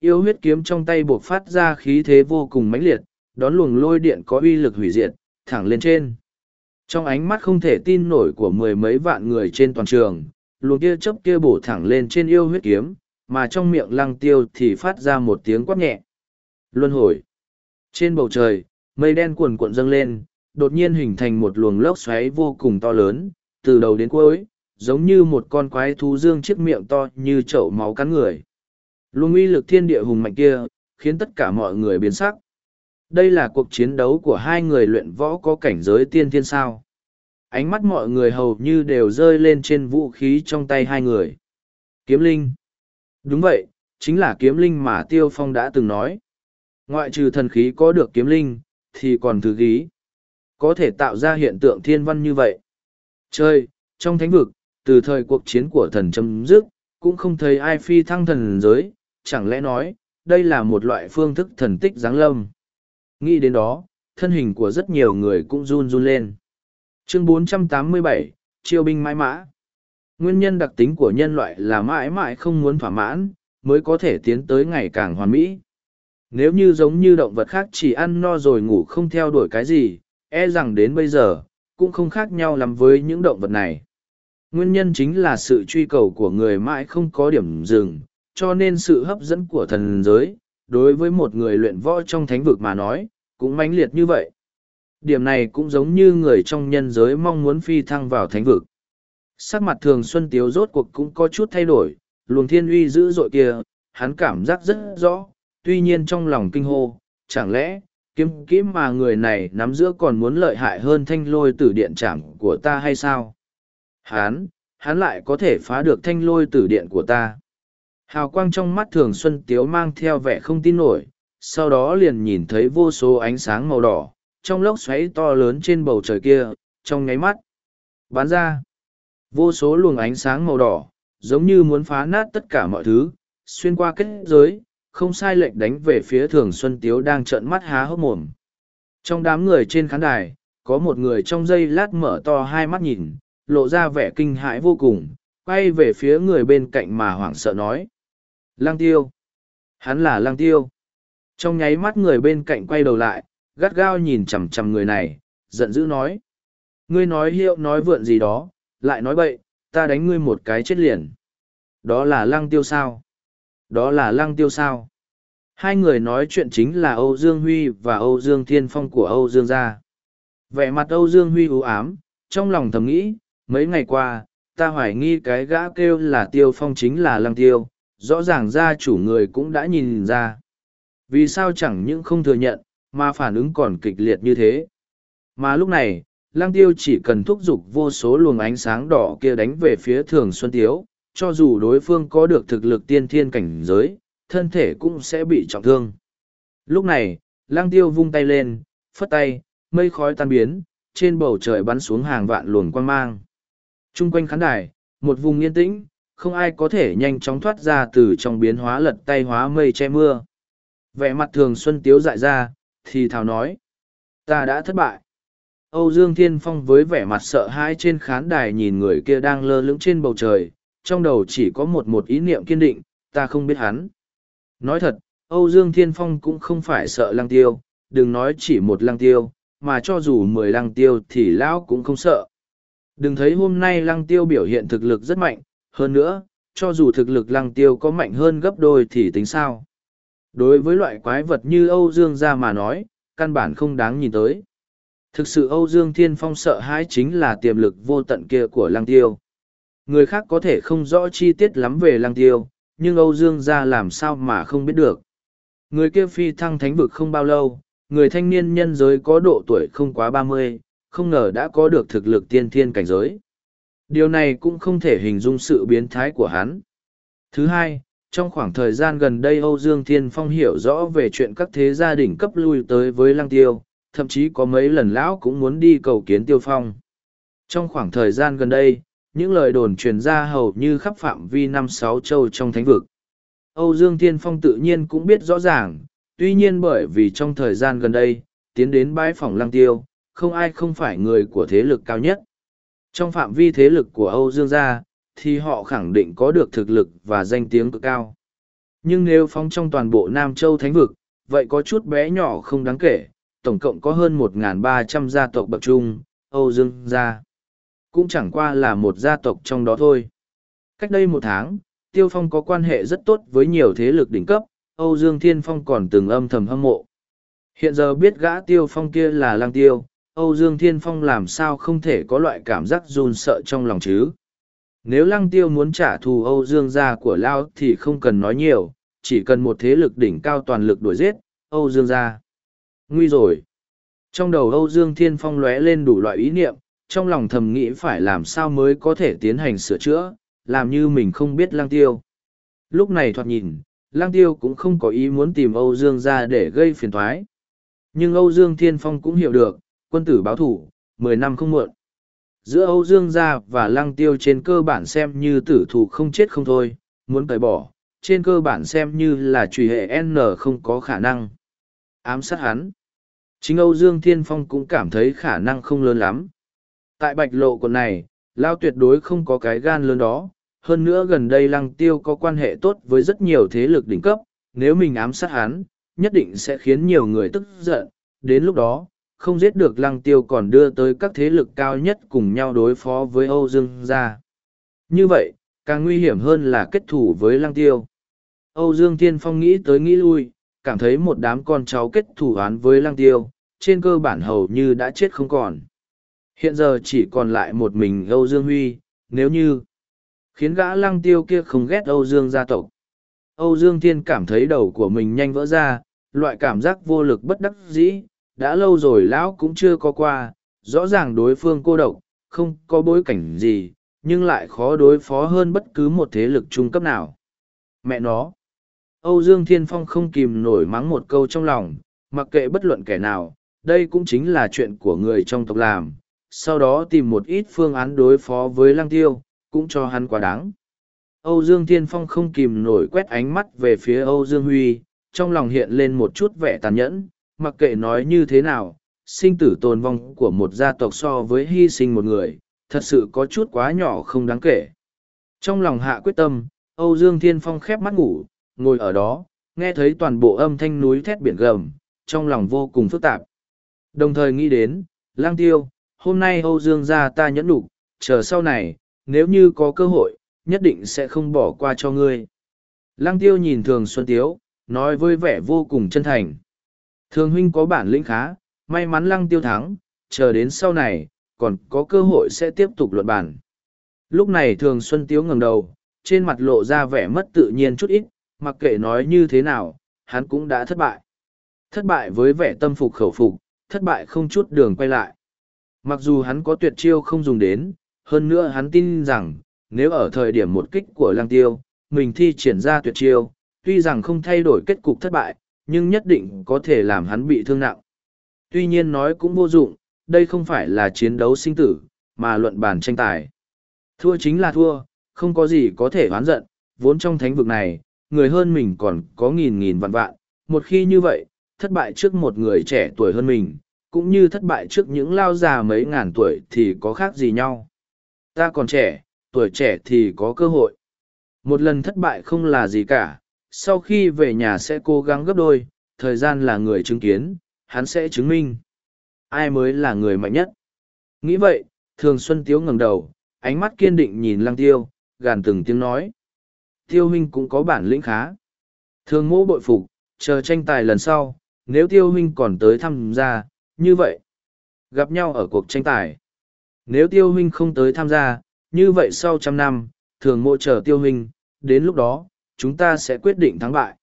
Yêu huyết kiếm trong tay buộc phát ra khí thế vô cùng mãnh liệt, đón luồng lôi điện có uy lực hủy diệt, thẳng lên trên. Trong ánh mắt không thể tin nổi của mười mấy vạn người trên toàn trường, luồng kia chớp kia bổ thẳng lên trên yêu huyết kiếm, mà trong miệng lăng tiêu thì phát ra một tiếng quát nhẹ. Luân hồi. Trên bầu trời, mây đen cuồn cuộn dâng lên, đột nhiên hình thành một luồng lốc xoáy vô cùng to lớn, từ đầu đến cuối, giống như một con quái thú dương chiếc miệng to như chậu máu cắn người. Luồng uy lực thiên địa hùng mạnh kia, khiến tất cả mọi người biến sắc. Đây là cuộc chiến đấu của hai người luyện võ có cảnh giới tiên thiên sao. Ánh mắt mọi người hầu như đều rơi lên trên vũ khí trong tay hai người. Kiếm linh. Đúng vậy, chính là kiếm linh mà Tiêu Phong đã từng nói. Ngoại trừ thần khí có được kiếm linh, thì còn thứ khí. Có thể tạo ra hiện tượng thiên văn như vậy. Chơi, trong thánh vực, từ thời cuộc chiến của thần chấm dứt, cũng không thấy ai phi thăng thần giới, chẳng lẽ nói, đây là một loại phương thức thần tích giáng lâm. Nghĩ đến đó, thân hình của rất nhiều người cũng run run lên. Chương 487, Chiêu binh mãi mã. Nguyên nhân đặc tính của nhân loại là mãi mãi không muốn thỏa mãn, mới có thể tiến tới ngày càng hoàn mỹ. Nếu như giống như động vật khác chỉ ăn no rồi ngủ không theo đuổi cái gì, e rằng đến bây giờ, cũng không khác nhau lắm với những động vật này. Nguyên nhân chính là sự truy cầu của người mãi không có điểm dừng, cho nên sự hấp dẫn của thần giới, đối với một người luyện võ trong thánh vực mà nói, cũng mãnh liệt như vậy. Điểm này cũng giống như người trong nhân giới mong muốn phi thăng vào thánh vực. Sắc mặt thường Xuân Tiếu rốt cuộc cũng có chút thay đổi, luồng thiên uy dữ dội kia, hắn cảm giác rất rõ, tuy nhiên trong lòng kinh hô, chẳng lẽ, kiếm kỹ mà người này nắm giữa còn muốn lợi hại hơn thanh lôi tử điện trảm của ta hay sao? Hắn, hắn lại có thể phá được thanh lôi tử điện của ta. Hào quang trong mắt thường Xuân Tiếu mang theo vẻ không tin nổi, sau đó liền nhìn thấy vô số ánh sáng màu đỏ, trong lốc xoáy to lớn trên bầu trời kia, trong nháy mắt. Bán ra, vô số luồng ánh sáng màu đỏ, giống như muốn phá nát tất cả mọi thứ, xuyên qua kết giới, không sai lệch đánh về phía thường Xuân Tiếu đang trợn mắt há hốc mồm. Trong đám người trên khán đài, có một người trong giây lát mở to hai mắt nhìn, lộ ra vẻ kinh hãi vô cùng, quay về phía người bên cạnh mà hoảng sợ nói. Lang tiêu. Hắn là lang tiêu. Trong nháy mắt người bên cạnh quay đầu lại, gắt gao nhìn chằm chằm người này, giận dữ nói. Ngươi nói hiệu nói vượn gì đó, lại nói bậy, ta đánh ngươi một cái chết liền. Đó là lăng tiêu sao? Đó là lăng tiêu sao? Hai người nói chuyện chính là Âu Dương Huy và Âu Dương Thiên Phong của Âu Dương gia. Vẻ mặt Âu Dương Huy u ám, trong lòng thầm nghĩ, mấy ngày qua, ta hoài nghi cái gã kêu là tiêu phong chính là lăng tiêu, rõ ràng gia chủ người cũng đã nhìn ra. Vì sao chẳng những không thừa nhận, mà phản ứng còn kịch liệt như thế? Mà lúc này, lăng tiêu chỉ cần thúc giục vô số luồng ánh sáng đỏ kia đánh về phía thường xuân tiếu, cho dù đối phương có được thực lực tiên thiên cảnh giới, thân thể cũng sẽ bị trọng thương. Lúc này, lăng tiêu vung tay lên, phất tay, mây khói tan biến, trên bầu trời bắn xuống hàng vạn luồng quang mang. Trung quanh khán đài, một vùng yên tĩnh, không ai có thể nhanh chóng thoát ra từ trong biến hóa lật tay hóa mây che mưa. Vẻ mặt thường xuân tiếu dại ra, thì thào nói. Ta đã thất bại. Âu Dương Thiên Phong với vẻ mặt sợ hãi trên khán đài nhìn người kia đang lơ lửng trên bầu trời, trong đầu chỉ có một một ý niệm kiên định, ta không biết hắn. Nói thật, Âu Dương Thiên Phong cũng không phải sợ lăng tiêu, đừng nói chỉ một lăng tiêu, mà cho dù mười lăng tiêu thì lão cũng không sợ. Đừng thấy hôm nay lăng tiêu biểu hiện thực lực rất mạnh, hơn nữa, cho dù thực lực lăng tiêu có mạnh hơn gấp đôi thì tính sao. Đối với loại quái vật như Âu Dương gia mà nói, căn bản không đáng nhìn tới. Thực sự Âu Dương Thiên Phong sợ hãi chính là tiềm lực vô tận kia của lăng tiêu. Người khác có thể không rõ chi tiết lắm về lăng tiêu, nhưng Âu Dương gia làm sao mà không biết được. Người kia phi thăng thánh vực không bao lâu, người thanh niên nhân giới có độ tuổi không quá ba mươi, không ngờ đã có được thực lực tiên thiên cảnh giới. Điều này cũng không thể hình dung sự biến thái của hắn. Thứ hai, trong khoảng thời gian gần đây Âu Dương Thiên Phong hiểu rõ về chuyện các thế gia đình cấp lui tới với Lăng Tiêu, thậm chí có mấy lần lão cũng muốn đi cầu kiến Tiêu Phong. Trong khoảng thời gian gần đây, những lời đồn truyền ra hầu như khắp phạm vi năm sáu châu trong thánh vực. Âu Dương Thiên Phong tự nhiên cũng biết rõ ràng, tuy nhiên bởi vì trong thời gian gần đây, tiến đến bãi phòng Lăng Tiêu, không ai không phải người của thế lực cao nhất. Trong phạm vi thế lực của Âu Dương gia, thì họ khẳng định có được thực lực và danh tiếng cực cao. Nhưng nếu phóng trong toàn bộ Nam Châu Thánh Vực, vậy có chút bé nhỏ không đáng kể, tổng cộng có hơn 1.300 gia tộc bậc trung, Âu Dương gia. Cũng chẳng qua là một gia tộc trong đó thôi. Cách đây một tháng, Tiêu Phong có quan hệ rất tốt với nhiều thế lực đỉnh cấp, Âu Dương Thiên Phong còn từng âm thầm hâm mộ. Hiện giờ biết gã Tiêu Phong kia là lang tiêu, Âu Dương Thiên Phong làm sao không thể có loại cảm giác run sợ trong lòng chứ. Nếu lăng tiêu muốn trả thù Âu Dương gia của Lao thì không cần nói nhiều, chỉ cần một thế lực đỉnh cao toàn lực đuổi giết, Âu Dương gia. Nguy rồi. Trong đầu Âu Dương Thiên Phong lóe lên đủ loại ý niệm, trong lòng thầm nghĩ phải làm sao mới có thể tiến hành sửa chữa, làm như mình không biết lăng tiêu. Lúc này thoạt nhìn, lăng tiêu cũng không có ý muốn tìm Âu Dương gia để gây phiền thoái. Nhưng Âu Dương Thiên Phong cũng hiểu được, quân tử báo thủ, mười năm không muộn. Giữa Âu Dương gia và Lăng Tiêu trên cơ bản xem như tử thủ không chết không thôi, muốn tẩy bỏ, trên cơ bản xem như là trùy hệ N không có khả năng. Ám sát hắn. Chính Âu Dương Thiên Phong cũng cảm thấy khả năng không lớn lắm. Tại bạch lộ quần này, Lao tuyệt đối không có cái gan lớn đó. Hơn nữa gần đây Lăng Tiêu có quan hệ tốt với rất nhiều thế lực đỉnh cấp, nếu mình ám sát hắn, nhất định sẽ khiến nhiều người tức giận. Đến lúc đó, không giết được lăng tiêu còn đưa tới các thế lực cao nhất cùng nhau đối phó với Âu Dương gia. Như vậy, càng nguy hiểm hơn là kết thủ với lăng tiêu. Âu Dương Thiên Phong nghĩ tới nghĩ lui, cảm thấy một đám con cháu kết thủ án với lăng tiêu, trên cơ bản hầu như đã chết không còn. Hiện giờ chỉ còn lại một mình Âu Dương Huy, nếu như khiến gã lăng tiêu kia không ghét Âu Dương gia tộc. Âu Dương Thiên cảm thấy đầu của mình nhanh vỡ ra, loại cảm giác vô lực bất đắc dĩ, đã lâu rồi lão cũng chưa có qua, rõ ràng đối phương cô độc, không có bối cảnh gì, nhưng lại khó đối phó hơn bất cứ một thế lực trung cấp nào. Mẹ nó! Âu Dương Thiên Phong không kìm nổi mắng một câu trong lòng, mặc kệ bất luận kẻ nào, đây cũng chính là chuyện của người trong tộc làm, sau đó tìm một ít phương án đối phó với Lăng Tiêu, cũng cho hắn quá đáng. Âu Dương Thiên Phong không kìm nổi quét ánh mắt về phía Âu Dương Huy, trong lòng hiện lên một chút vẻ tàn nhẫn, mặc kệ nói như thế nào, sinh tử tồn vong của một gia tộc so với hy sinh một người, thật sự có chút quá nhỏ không đáng kể. Trong lòng hạ quyết tâm, Âu Dương Thiên Phong khép mắt ngủ, ngồi ở đó, nghe thấy toàn bộ âm thanh núi thét biển gầm, trong lòng vô cùng phức tạp. Đồng thời nghĩ đến, lang tiêu, hôm nay Âu Dương gia ta nhẫn đủ, chờ sau này, nếu như có cơ hội, nhất định sẽ không bỏ qua cho ngươi. Lang tiêu nhìn thường Xuân Tiếu, nói với vẻ vô cùng chân thành. Thường huynh có bản lĩnh khá, may mắn lăng tiêu thắng, chờ đến sau này, còn có cơ hội sẽ tiếp tục luận bản. Lúc này thường Xuân Tiếu ngẩng đầu, trên mặt lộ ra vẻ mất tự nhiên chút ít, mặc kệ nói như thế nào, hắn cũng đã thất bại. Thất bại với vẻ tâm phục khẩu phục, thất bại không chút đường quay lại. Mặc dù hắn có tuyệt chiêu không dùng đến, hơn nữa hắn tin rằng, nếu ở thời điểm một kích của lăng tiêu, mình thi triển ra tuyệt chiêu, tuy rằng không thay đổi kết cục thất bại, nhưng nhất định có thể làm hắn bị thương nặng. Tuy nhiên nói cũng vô dụng, đây không phải là chiến đấu sinh tử, mà luận bàn tranh tài. Thua chính là thua, không có gì có thể oán giận, vốn trong thánh vực này, người hơn mình còn có nghìn nghìn vạn vạn, một khi như vậy, thất bại trước một người trẻ tuổi hơn mình, cũng như thất bại trước những lao già mấy ngàn tuổi thì có khác gì nhau. Ta còn trẻ, tuổi trẻ thì có cơ hội. Một lần thất bại không là gì cả, sau khi về nhà sẽ cố gắng gấp đôi, thời gian là người chứng kiến, hắn sẽ chứng minh. Ai mới là người mạnh nhất? Nghĩ vậy, thường Xuân Tiếu ngẩng đầu, ánh mắt kiên định nhìn lăng tiêu, gàn từng tiếng nói. Tiêu huynh cũng có bản lĩnh khá. Thường mô bội phục, chờ tranh tài lần sau, nếu tiêu huynh còn tới tham gia, như vậy. Gặp nhau ở cuộc tranh tài. Nếu tiêu huynh không tới tham gia, như vậy sau trăm năm, thường mộ chờ tiêu huynh, đến lúc đó, chúng ta sẽ quyết định thắng bại.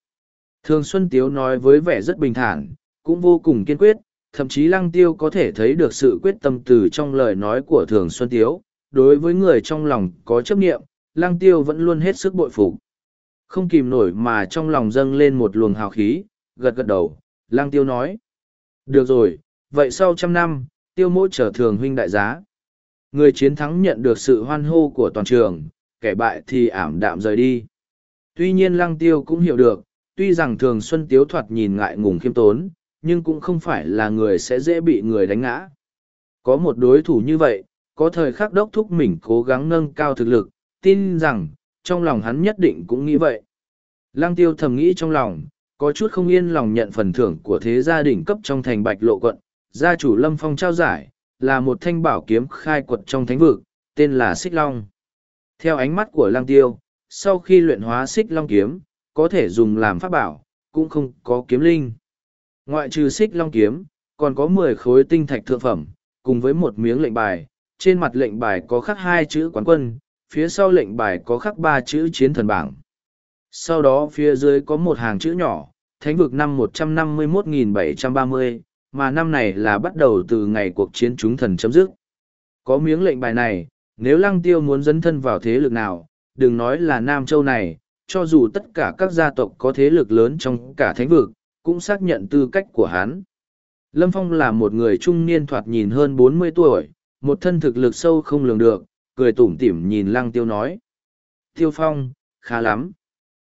Thường Xuân Tiếu nói với vẻ rất bình thản, cũng vô cùng kiên quyết, thậm chí Lăng Tiêu có thể thấy được sự quyết tâm từ trong lời nói của Thường Xuân Tiếu. Đối với người trong lòng có chấp nghiệm, Lăng Tiêu vẫn luôn hết sức bội phục. Không kìm nổi mà trong lòng dâng lên một luồng hào khí, gật gật đầu, Lăng Tiêu nói. Được rồi, vậy sau trăm năm, Tiêu mỗi trở thường huynh đại giá. Người chiến thắng nhận được sự hoan hô của toàn trường, kẻ bại thì ảm đạm rời đi. Tuy nhiên Lăng Tiêu cũng hiểu được, tuy rằng Thường Xuân Tiếu thoạt nhìn ngại ngùng khiêm tốn, nhưng cũng không phải là người sẽ dễ bị người đánh ngã. Có một đối thủ như vậy, có thời khắc đốc thúc mình cố gắng nâng cao thực lực, tin rằng, trong lòng hắn nhất định cũng nghĩ vậy. Lăng tiêu thầm nghĩ trong lòng, có chút không yên lòng nhận phần thưởng của thế gia đình cấp trong thành bạch lộ quận, gia chủ Lâm Phong trao giải, là một thanh bảo kiếm khai quật trong thánh vực, tên là Xích Long. Theo ánh mắt của Lăng tiêu, sau khi luyện hóa Xích Long kiếm, có thể dùng làm pháp bảo, cũng không có kiếm linh. Ngoại trừ Xích Long kiếm, còn có mười khối tinh thạch thượng phẩm, cùng với một miếng lệnh bài, trên mặt lệnh bài có khắc hai chữ quán quân, phía sau lệnh bài có khắc ba chữ chiến thần bảng. Sau đó phía dưới có một hàng chữ nhỏ, thánh vực năm 151.730, mà năm này là bắt đầu từ ngày cuộc chiến chúng thần chấm dứt. Có miếng lệnh bài này, nếu lăng tiêu muốn dấn thân vào thế lực nào, đừng nói là Nam Châu này, cho dù tất cả các gia tộc có thế lực lớn trong cả thánh vực, cũng xác nhận tư cách của hắn. Lâm Phong là một người trung niên thoạt nhìn hơn bốn mươi tuổi, một thân thực lực sâu không lường được, cười tủm tỉm nhìn Lăng Tiêu nói. Tiêu Phong, khá lắm.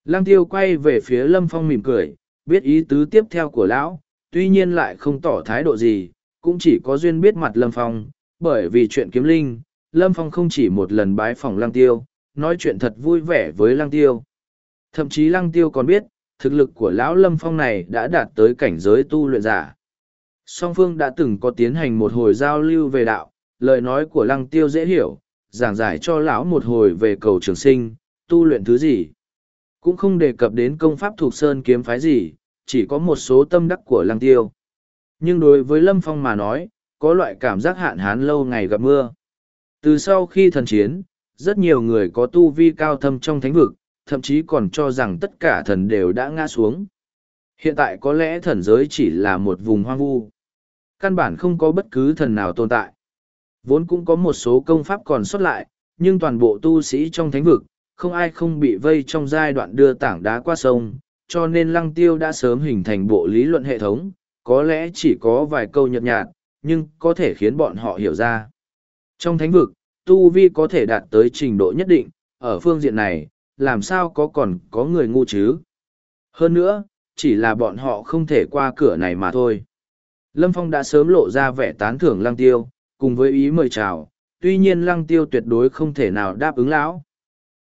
Lăng Tiêu quay về phía Lâm Phong mỉm cười, biết ý tứ tiếp theo của lão, tuy nhiên lại không tỏ thái độ gì, cũng chỉ có duyên biết mặt Lâm Phong, bởi vì chuyện kiếm linh, Lâm Phong không chỉ một lần bái phòng Lăng Tiêu, nói chuyện thật vui vẻ với Lăng Tiêu. Thậm chí Lăng Tiêu còn biết, thực lực của lão Lâm Phong này đã đạt tới cảnh giới tu luyện giả. Song phương đã từng có tiến hành một hồi giao lưu về đạo, lời nói của lăng tiêu dễ hiểu, giảng giải cho lão một hồi về cầu trường sinh, tu luyện thứ gì. Cũng không đề cập đến công pháp thuộc sơn kiếm phái gì, chỉ có một số tâm đắc của lăng tiêu. Nhưng đối với Lâm Phong mà nói, có loại cảm giác hạn hán lâu ngày gặp mưa. Từ sau khi thần chiến, rất nhiều người có tu vi cao thâm trong thánh vực, thậm chí còn cho rằng tất cả thần đều đã ngã xuống. Hiện tại có lẽ thần giới chỉ là một vùng hoang vu. Căn bản không có bất cứ thần nào tồn tại. Vốn cũng có một số công pháp còn xuất lại, nhưng toàn bộ tu sĩ trong thánh vực, không ai không bị vây trong giai đoạn đưa tảng đá qua sông, cho nên lăng tiêu đã sớm hình thành bộ lý luận hệ thống, có lẽ chỉ có vài câu nhợt nhạt, nhưng có thể khiến bọn họ hiểu ra. Trong thánh vực, tu vi có thể đạt tới trình độ nhất định, ở phương diện này, làm sao có còn có người ngu chứ? Hơn nữa, chỉ là bọn họ không thể qua cửa này mà thôi. Lâm Phong đã sớm lộ ra vẻ tán thưởng lăng tiêu, cùng với ý mời chào, tuy nhiên lăng tiêu tuyệt đối không thể nào đáp ứng lão.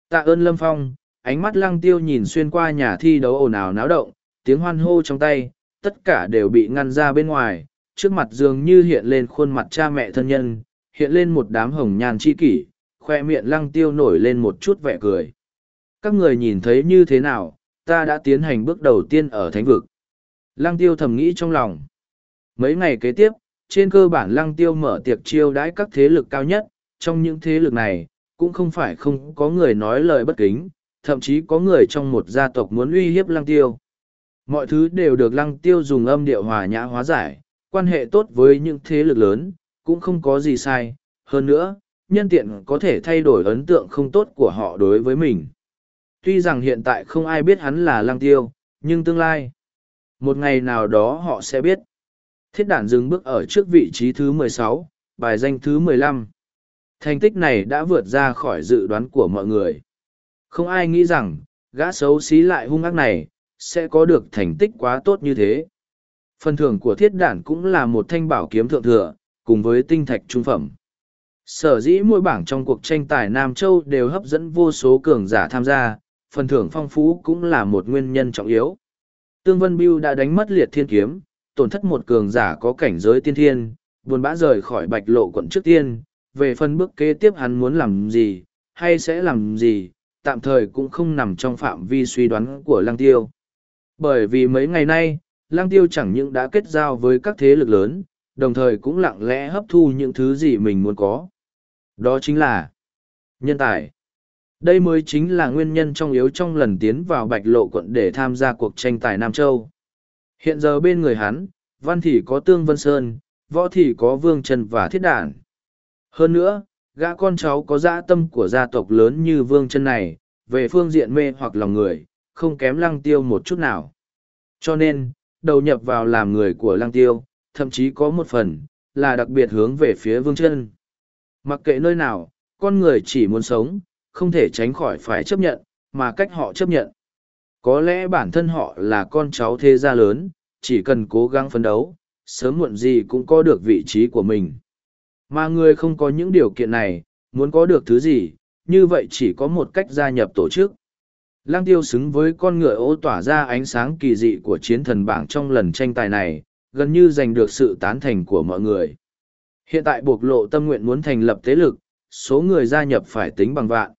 Tạ ơn Lâm Phong, ánh mắt lăng tiêu nhìn xuyên qua nhà thi đấu ồn ào náo động, tiếng hoan hô trong tay, tất cả đều bị ngăn ra bên ngoài, trước mặt dường như hiện lên khuôn mặt cha mẹ thân nhân, hiện lên một đám hồng nhàn chi kỷ, khoe miệng lăng tiêu nổi lên một chút vẻ cười. Các người nhìn thấy như thế nào, ta đã tiến hành bước đầu tiên ở thánh vực. Lăng tiêu thầm nghĩ trong lòng. Mấy ngày kế tiếp, trên cơ bản lăng tiêu mở tiệc chiêu đãi các thế lực cao nhất, trong những thế lực này, cũng không phải không có người nói lời bất kính, thậm chí có người trong một gia tộc muốn uy hiếp lăng tiêu. Mọi thứ đều được lăng tiêu dùng âm điệu hòa nhã hóa giải, quan hệ tốt với những thế lực lớn, cũng không có gì sai. Hơn nữa, nhân tiện có thể thay đổi ấn tượng không tốt của họ đối với mình. Tuy rằng hiện tại không ai biết hắn là lăng tiêu, nhưng tương lai, một ngày nào đó họ sẽ biết. Thiết đản dừng bước ở trước vị trí thứ 16, bài danh thứ 15. Thành tích này đã vượt ra khỏi dự đoán của mọi người. Không ai nghĩ rằng, gã xấu xí lại hung ác này, sẽ có được thành tích quá tốt như thế. Phần thưởng của thiết đản cũng là một thanh bảo kiếm thượng thừa, cùng với tinh thạch trung phẩm. Sở dĩ mỗi bảng trong cuộc tranh tài Nam Châu đều hấp dẫn vô số cường giả tham gia, phần thưởng phong phú cũng là một nguyên nhân trọng yếu. Tương Vân Biêu đã đánh mất liệt thiên kiếm, tổn thất một cường giả có cảnh giới tiên thiên, buồn bã rời khỏi bạch lộ quận trước tiên, về phần bước kế tiếp hắn muốn làm gì, hay sẽ làm gì, tạm thời cũng không nằm trong phạm vi suy đoán của Lăng Tiêu. Bởi vì mấy ngày nay, Lăng Tiêu chẳng những đã kết giao với các thế lực lớn, đồng thời cũng lặng lẽ hấp thu những thứ gì mình muốn có. Đó chính là nhân tài. Đây mới chính là nguyên nhân trong yếu trong lần tiến vào bạch lộ quận để tham gia cuộc tranh tài Nam Châu. Hiện giờ bên người hắn, văn thì có Tương Vân Sơn, võ thì có Vương Trần và Thiết Đản. Hơn nữa, gã con cháu có dã tâm của gia tộc lớn như Vương trần này, về phương diện mê hoặc lòng người, không kém lăng tiêu một chút nào. Cho nên, đầu nhập vào làm người của lăng tiêu, thậm chí có một phần, là đặc biệt hướng về phía Vương chân. Mặc kệ nơi nào, con người chỉ muốn sống, không thể tránh khỏi phải chấp nhận, mà cách họ chấp nhận. Có lẽ bản thân họ là con cháu thế gia lớn, chỉ cần cố gắng phấn đấu, sớm muộn gì cũng có được vị trí của mình. Mà người không có những điều kiện này, muốn có được thứ gì, như vậy chỉ có một cách gia nhập tổ chức. Lang tiêu xứng với con ngựa ô tỏa ra ánh sáng kỳ dị của chiến thần bảng trong lần tranh tài này, gần như giành được sự tán thành của mọi người. Hiện tại buộc lộ tâm nguyện muốn thành lập thế lực, số người gia nhập phải tính bằng vạn.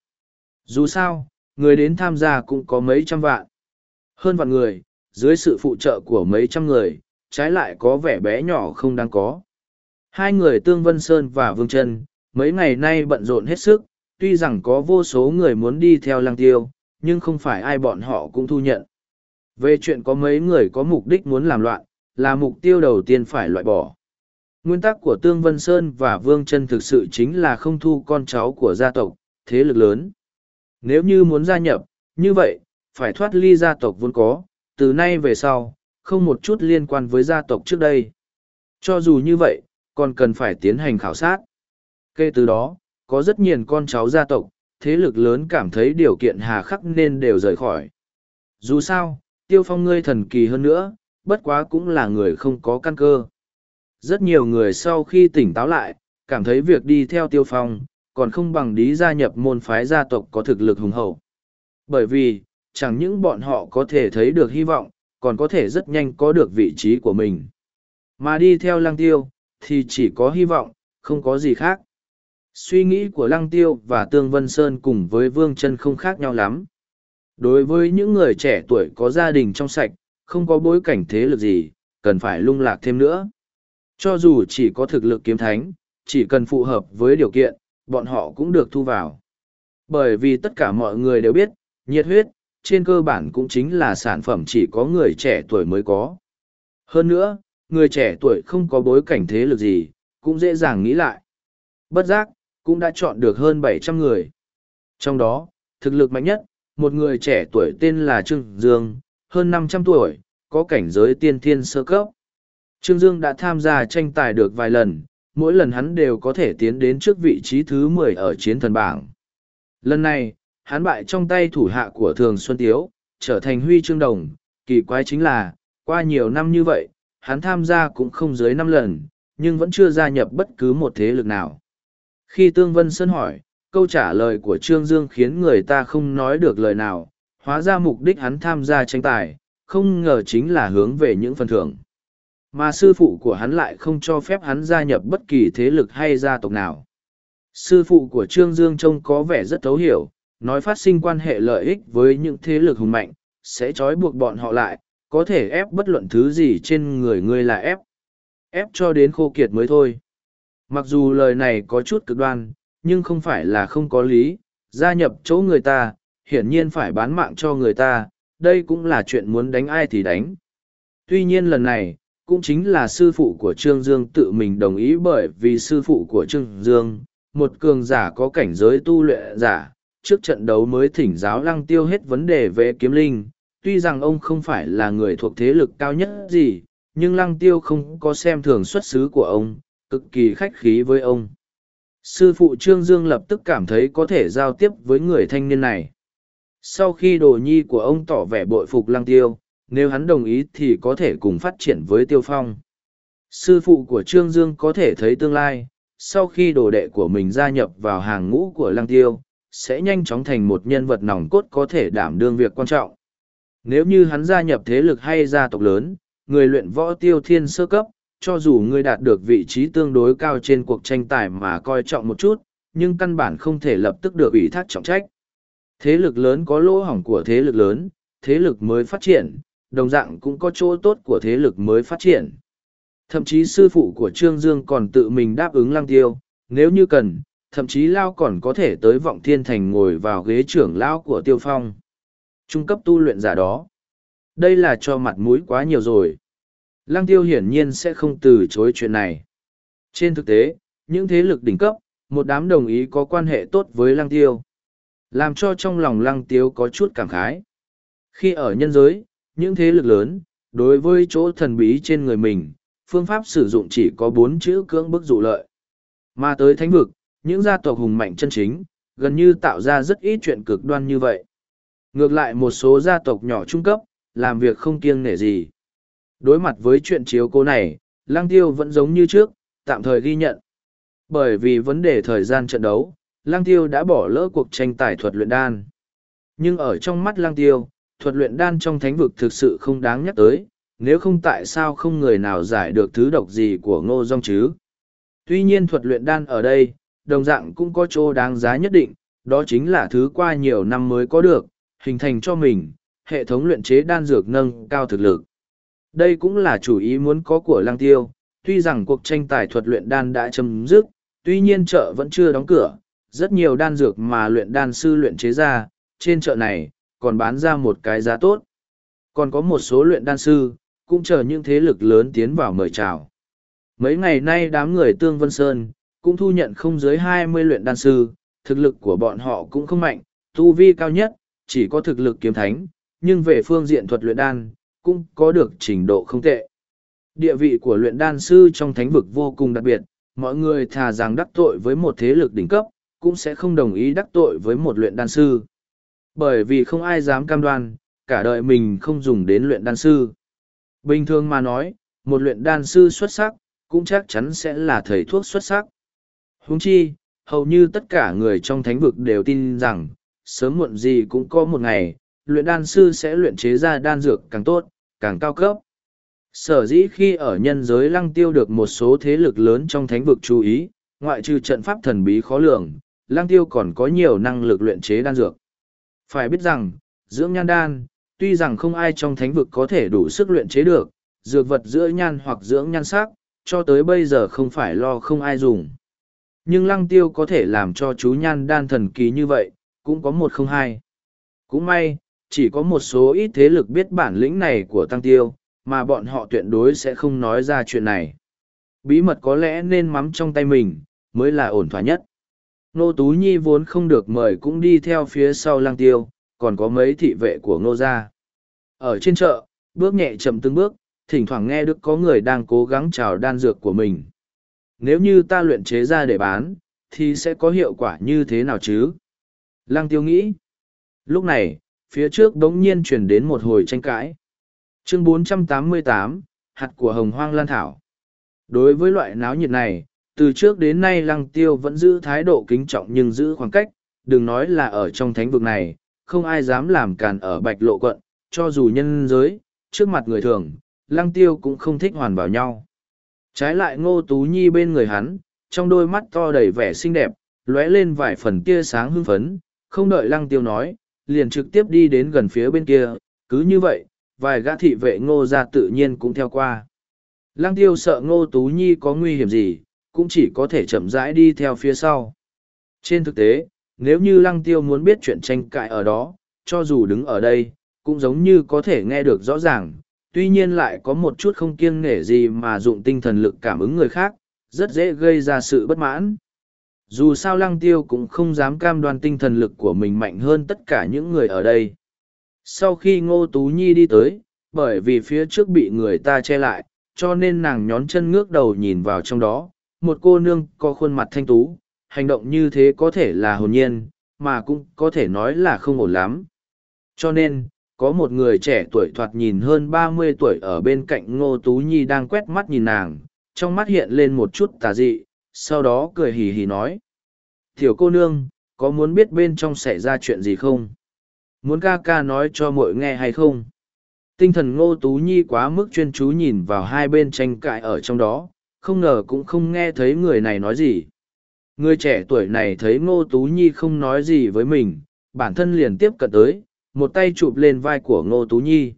Dù sao, người đến tham gia cũng có mấy trăm vạn. Hơn vạn người, dưới sự phụ trợ của mấy trăm người, trái lại có vẻ bé nhỏ không đáng có. Hai người Tương Vân Sơn và Vương Trân, mấy ngày nay bận rộn hết sức, tuy rằng có vô số người muốn đi theo lăng tiêu, nhưng không phải ai bọn họ cũng thu nhận. Về chuyện có mấy người có mục đích muốn làm loạn, là mục tiêu đầu tiên phải loại bỏ. Nguyên tắc của Tương Vân Sơn và Vương Trân thực sự chính là không thu con cháu của gia tộc, thế lực lớn. Nếu như muốn gia nhập, như vậy, phải thoát ly gia tộc vốn có, từ nay về sau, không một chút liên quan với gia tộc trước đây. Cho dù như vậy, còn cần phải tiến hành khảo sát. Kể từ đó, có rất nhiều con cháu gia tộc, thế lực lớn cảm thấy điều kiện hà khắc nên đều rời khỏi. Dù sao, tiêu phong ngươi thần kỳ hơn nữa, bất quá cũng là người không có căn cơ. Rất nhiều người sau khi tỉnh táo lại, cảm thấy việc đi theo tiêu phong, còn không bằng đi gia nhập môn phái gia tộc có thực lực hùng hậu. Bởi vì, chẳng những bọn họ có thể thấy được hy vọng, còn có thể rất nhanh có được vị trí của mình. Mà đi theo lăng tiêu, thì chỉ có hy vọng, không có gì khác. Suy nghĩ của lăng tiêu và Tương Vân Sơn cùng với Vương chân không khác nhau lắm. Đối với những người trẻ tuổi có gia đình trong sạch, không có bối cảnh thế lực gì, cần phải lung lạc thêm nữa. Cho dù chỉ có thực lực kiếm thánh, chỉ cần phù hợp với điều kiện, bọn họ cũng được thu vào. Bởi vì tất cả mọi người đều biết, nhiệt huyết, trên cơ bản cũng chính là sản phẩm chỉ có người trẻ tuổi mới có. Hơn nữa, người trẻ tuổi không có bối cảnh thế lực gì, cũng dễ dàng nghĩ lại. Bất giác, cũng đã chọn được hơn bảy trăm người. Trong đó, thực lực mạnh nhất, một người trẻ tuổi tên là Trương Dương, hơn năm trăm tuổi, có cảnh giới tiên thiên sơ cấp. Trương Dương đã tham gia tranh tài được vài lần, mỗi lần hắn đều có thể tiến đến trước vị trí thứ mười ở chiến thần bảng. Lần này, hắn bại trong tay thủ hạ của Thường Xuân Tiếu, trở thành huy chương đồng, kỳ quái chính là, qua nhiều năm như vậy, hắn tham gia cũng không dưới năm lần, nhưng vẫn chưa gia nhập bất cứ một thế lực nào. Khi Tương Vân Sơn hỏi, câu trả lời của Trương Dương khiến người ta không nói được lời nào, hóa ra mục đích hắn tham gia tranh tài, không ngờ chính là hướng về những phần thưởng. Mà sư phụ của hắn lại không cho phép hắn gia nhập bất kỳ thế lực hay gia tộc nào. Sư phụ của Trương Dương trông có vẻ rất thấu hiểu, nói phát sinh quan hệ lợi ích với những thế lực hùng mạnh, sẽ trói buộc bọn họ lại, có thể ép bất luận thứ gì trên người ngươi là ép. Ép cho đến khô kiệt mới thôi. Mặc dù lời này có chút cực đoan, nhưng không phải là không có lý, gia nhập chỗ người ta, hiển nhiên phải bán mạng cho người ta, đây cũng là chuyện muốn đánh ai thì đánh. Tuy nhiên lần này, cũng chính là sư phụ của Trương Dương tự mình đồng ý bởi vì sư phụ của Trương Dương, một cường giả có cảnh giới tu luyện giả, trước trận đấu mới thỉnh giáo lăng tiêu hết vấn đề về kiếm linh. Tuy rằng ông không phải là người thuộc thế lực cao nhất gì, nhưng lăng tiêu không có xem thường xuất xứ của ông, cực kỳ khách khí với ông. Sư phụ Trương Dương lập tức cảm thấy có thể giao tiếp với người thanh niên này. Sau khi đồ nhi của ông tỏ vẻ bội phục lăng tiêu, nếu hắn đồng ý thì có thể cùng phát triển với tiêu phong. Sư phụ của Trương Dương có thể thấy tương lai, sau khi đồ đệ của mình gia nhập vào hàng ngũ của lăng tiêu, sẽ nhanh chóng thành một nhân vật nòng cốt có thể đảm đương việc quan trọng. Nếu như hắn gia nhập thế lực hay gia tộc lớn, người luyện võ tiêu thiên sơ cấp, cho dù ngươi đạt được vị trí tương đối cao trên cuộc tranh tài mà coi trọng một chút, nhưng căn bản không thể lập tức được ủy thác trọng trách. Thế lực lớn có lỗ hỏng của thế lực lớn, thế lực mới phát triển, đồng dạng cũng có chỗ tốt của thế lực mới phát triển. Thậm chí sư phụ của Trương Dương còn tự mình đáp ứng lăng tiêu, nếu như cần, thậm chí Lao còn có thể tới vọng thiên thành ngồi vào ghế trưởng Lao của Tiêu Phong. Trung cấp tu luyện giả đó. Đây là cho mặt mũi quá nhiều rồi. Lăng tiêu hiển nhiên sẽ không từ chối chuyện này. Trên thực tế, những thế lực đỉnh cấp, một đám đồng ý có quan hệ tốt với lăng tiêu. Làm cho trong lòng lăng tiêu có chút cảm khái. Khi ở nhân giới, những thế lực lớn, đối với chỗ thần bí trên người mình, phương pháp sử dụng chỉ có bốn chữ cưỡng bức dụ lợi. Mà tới thánh vực, những gia tộc hùng mạnh chân chính, gần như tạo ra rất ít chuyện cực đoan như vậy. Ngược lại một số gia tộc nhỏ trung cấp, làm việc không kiêng nể gì. Đối mặt với chuyện chiếu cố này, Lăng Tiêu vẫn giống như trước, tạm thời ghi nhận. Bởi vì vấn đề thời gian trận đấu, Lăng Tiêu đã bỏ lỡ cuộc tranh tài thuật luyện đan. Nhưng ở trong mắt Lăng Tiêu, thuật luyện đan trong thánh vực thực sự không đáng nhắc tới, nếu không tại sao không người nào giải được thứ độc gì của ngô dong chứ. Tuy nhiên thuật luyện đan ở đây, đồng dạng cũng có chỗ đáng giá nhất định, đó chính là thứ qua nhiều năm mới có được, hình thành cho mình, hệ thống luyện chế đan dược nâng cao thực lực. Đây cũng là chủ ý muốn có của Lăng Tiêu, tuy rằng cuộc tranh tài thuật luyện đan đã chấm dứt, tuy nhiên chợ vẫn chưa đóng cửa, rất nhiều đan dược mà luyện đan sư luyện chế ra, trên chợ này, còn bán ra một cái giá tốt. Còn có một số luyện đan sư, cũng chờ những thế lực lớn tiến vào mời chào. Mấy ngày nay đám người Tương Vân Sơn, cũng thu nhận không dưới hai mươi luyện đan sư, thực lực của bọn họ cũng không mạnh, tu vi cao nhất, chỉ có thực lực kiếm thánh, nhưng về phương diện thuật luyện đan, cũng có được trình độ không tệ. Địa vị của luyện đan sư trong thánh vực vô cùng đặc biệt, mọi người thà rằng đắc tội với một thế lực đỉnh cấp, cũng sẽ không đồng ý đắc tội với một luyện đan sư. Bởi vì không ai dám cam đoan, cả đời mình không dùng đến luyện đan sư. Bình thường mà nói, một luyện đan sư xuất sắc, cũng chắc chắn sẽ là thầy thuốc xuất sắc. Huống chi, hầu như tất cả người trong thánh vực đều tin rằng, sớm muộn gì cũng có một ngày, luyện đan sư sẽ luyện chế ra đan dược càng tốt, càng cao cấp. Sở dĩ khi ở nhân giới lăng tiêu được một số thế lực lớn trong thánh vực chú ý, ngoại trừ trận pháp thần bí khó lường, Lang tiêu còn có nhiều năng lực luyện chế đan dược. Phải biết rằng, dưỡng nhan đan, tuy rằng không ai trong thánh vực có thể đủ sức luyện chế được, dược vật giữa nhan hoặc dưỡng nhan sắc, cho tới bây giờ không phải lo không ai dùng. Nhưng lăng tiêu có thể làm cho chú nhan đan thần kỳ như vậy, cũng có một không hai. Cũng may, chỉ có một số ít thế lực biết bản lĩnh này của tăng tiêu, mà bọn họ tuyệt đối sẽ không nói ra chuyện này. Bí mật có lẽ nên mắm trong tay mình, mới là ổn thỏa nhất. Nô Tú Nhi vốn không được mời cũng đi theo phía sau Lang tiêu, còn có mấy thị vệ của Ngô Gia. Ở trên chợ, bước nhẹ chậm từng bước, thỉnh thoảng nghe được có người đang cố gắng trào đan dược của mình. Nếu như ta luyện chế ra để bán, thì sẽ có hiệu quả như thế nào chứ? Lăng tiêu nghĩ. Lúc này, phía trước đống nhiên chuyển đến một hồi tranh cãi. Chương 488, hạt của hồng hoang lan thảo. Đối với loại náo nhiệt này, từ trước đến nay lăng tiêu vẫn giữ thái độ kính trọng nhưng giữ khoảng cách, đừng nói là ở trong thánh vực này, không ai dám làm càn ở bạch lộ quận, cho dù nhân giới, trước mặt người thường, lăng tiêu cũng không thích hoàn vào nhau. Trái lại ngô tú nhi bên người hắn, trong đôi mắt to đầy vẻ xinh đẹp, lóe lên vài phần tia sáng hưng phấn, không đợi lăng tiêu nói, liền trực tiếp đi đến gần phía bên kia, cứ như vậy, vài gã thị vệ ngô ra tự nhiên cũng theo qua. Lăng tiêu sợ ngô tú nhi có nguy hiểm gì, cũng chỉ có thể chậm rãi đi theo phía sau. Trên thực tế, nếu như lăng tiêu muốn biết chuyện tranh cãi ở đó, cho dù đứng ở đây, cũng giống như có thể nghe được rõ ràng, tuy nhiên lại có một chút không kiêng nể gì mà dụng tinh thần lực cảm ứng người khác, rất dễ gây ra sự bất mãn. Dù sao lăng tiêu cũng không dám cam đoan tinh thần lực của mình mạnh hơn tất cả những người ở đây. Sau khi Ngô Tú Nhi đi tới, bởi vì phía trước bị người ta che lại, cho nên nàng nhón chân ngước đầu nhìn vào trong đó, một cô nương có khuôn mặt thanh tú, hành động như thế có thể là hồn nhiên, mà cũng có thể nói là không ổn lắm. Cho nên, có một người trẻ tuổi thoạt nhìn hơn ba mươi tuổi ở bên cạnh Ngô Tú Nhi đang quét mắt nhìn nàng, trong mắt hiện lên một chút tà dị, sau đó cười hì hì nói. Tiểu cô nương, có muốn biết bên trong xảy ra chuyện gì không? Muốn ca ca nói cho mọi nghe hay không? Tinh thần Ngô Tú Nhi quá mức chuyên chú nhìn vào hai bên tranh cãi ở trong đó, không ngờ cũng không nghe thấy người này nói gì. Người trẻ tuổi này thấy Ngô Tú Nhi không nói gì với mình, bản thân liền tiếp cận tới, một tay chụp lên vai của Ngô Tú Nhi.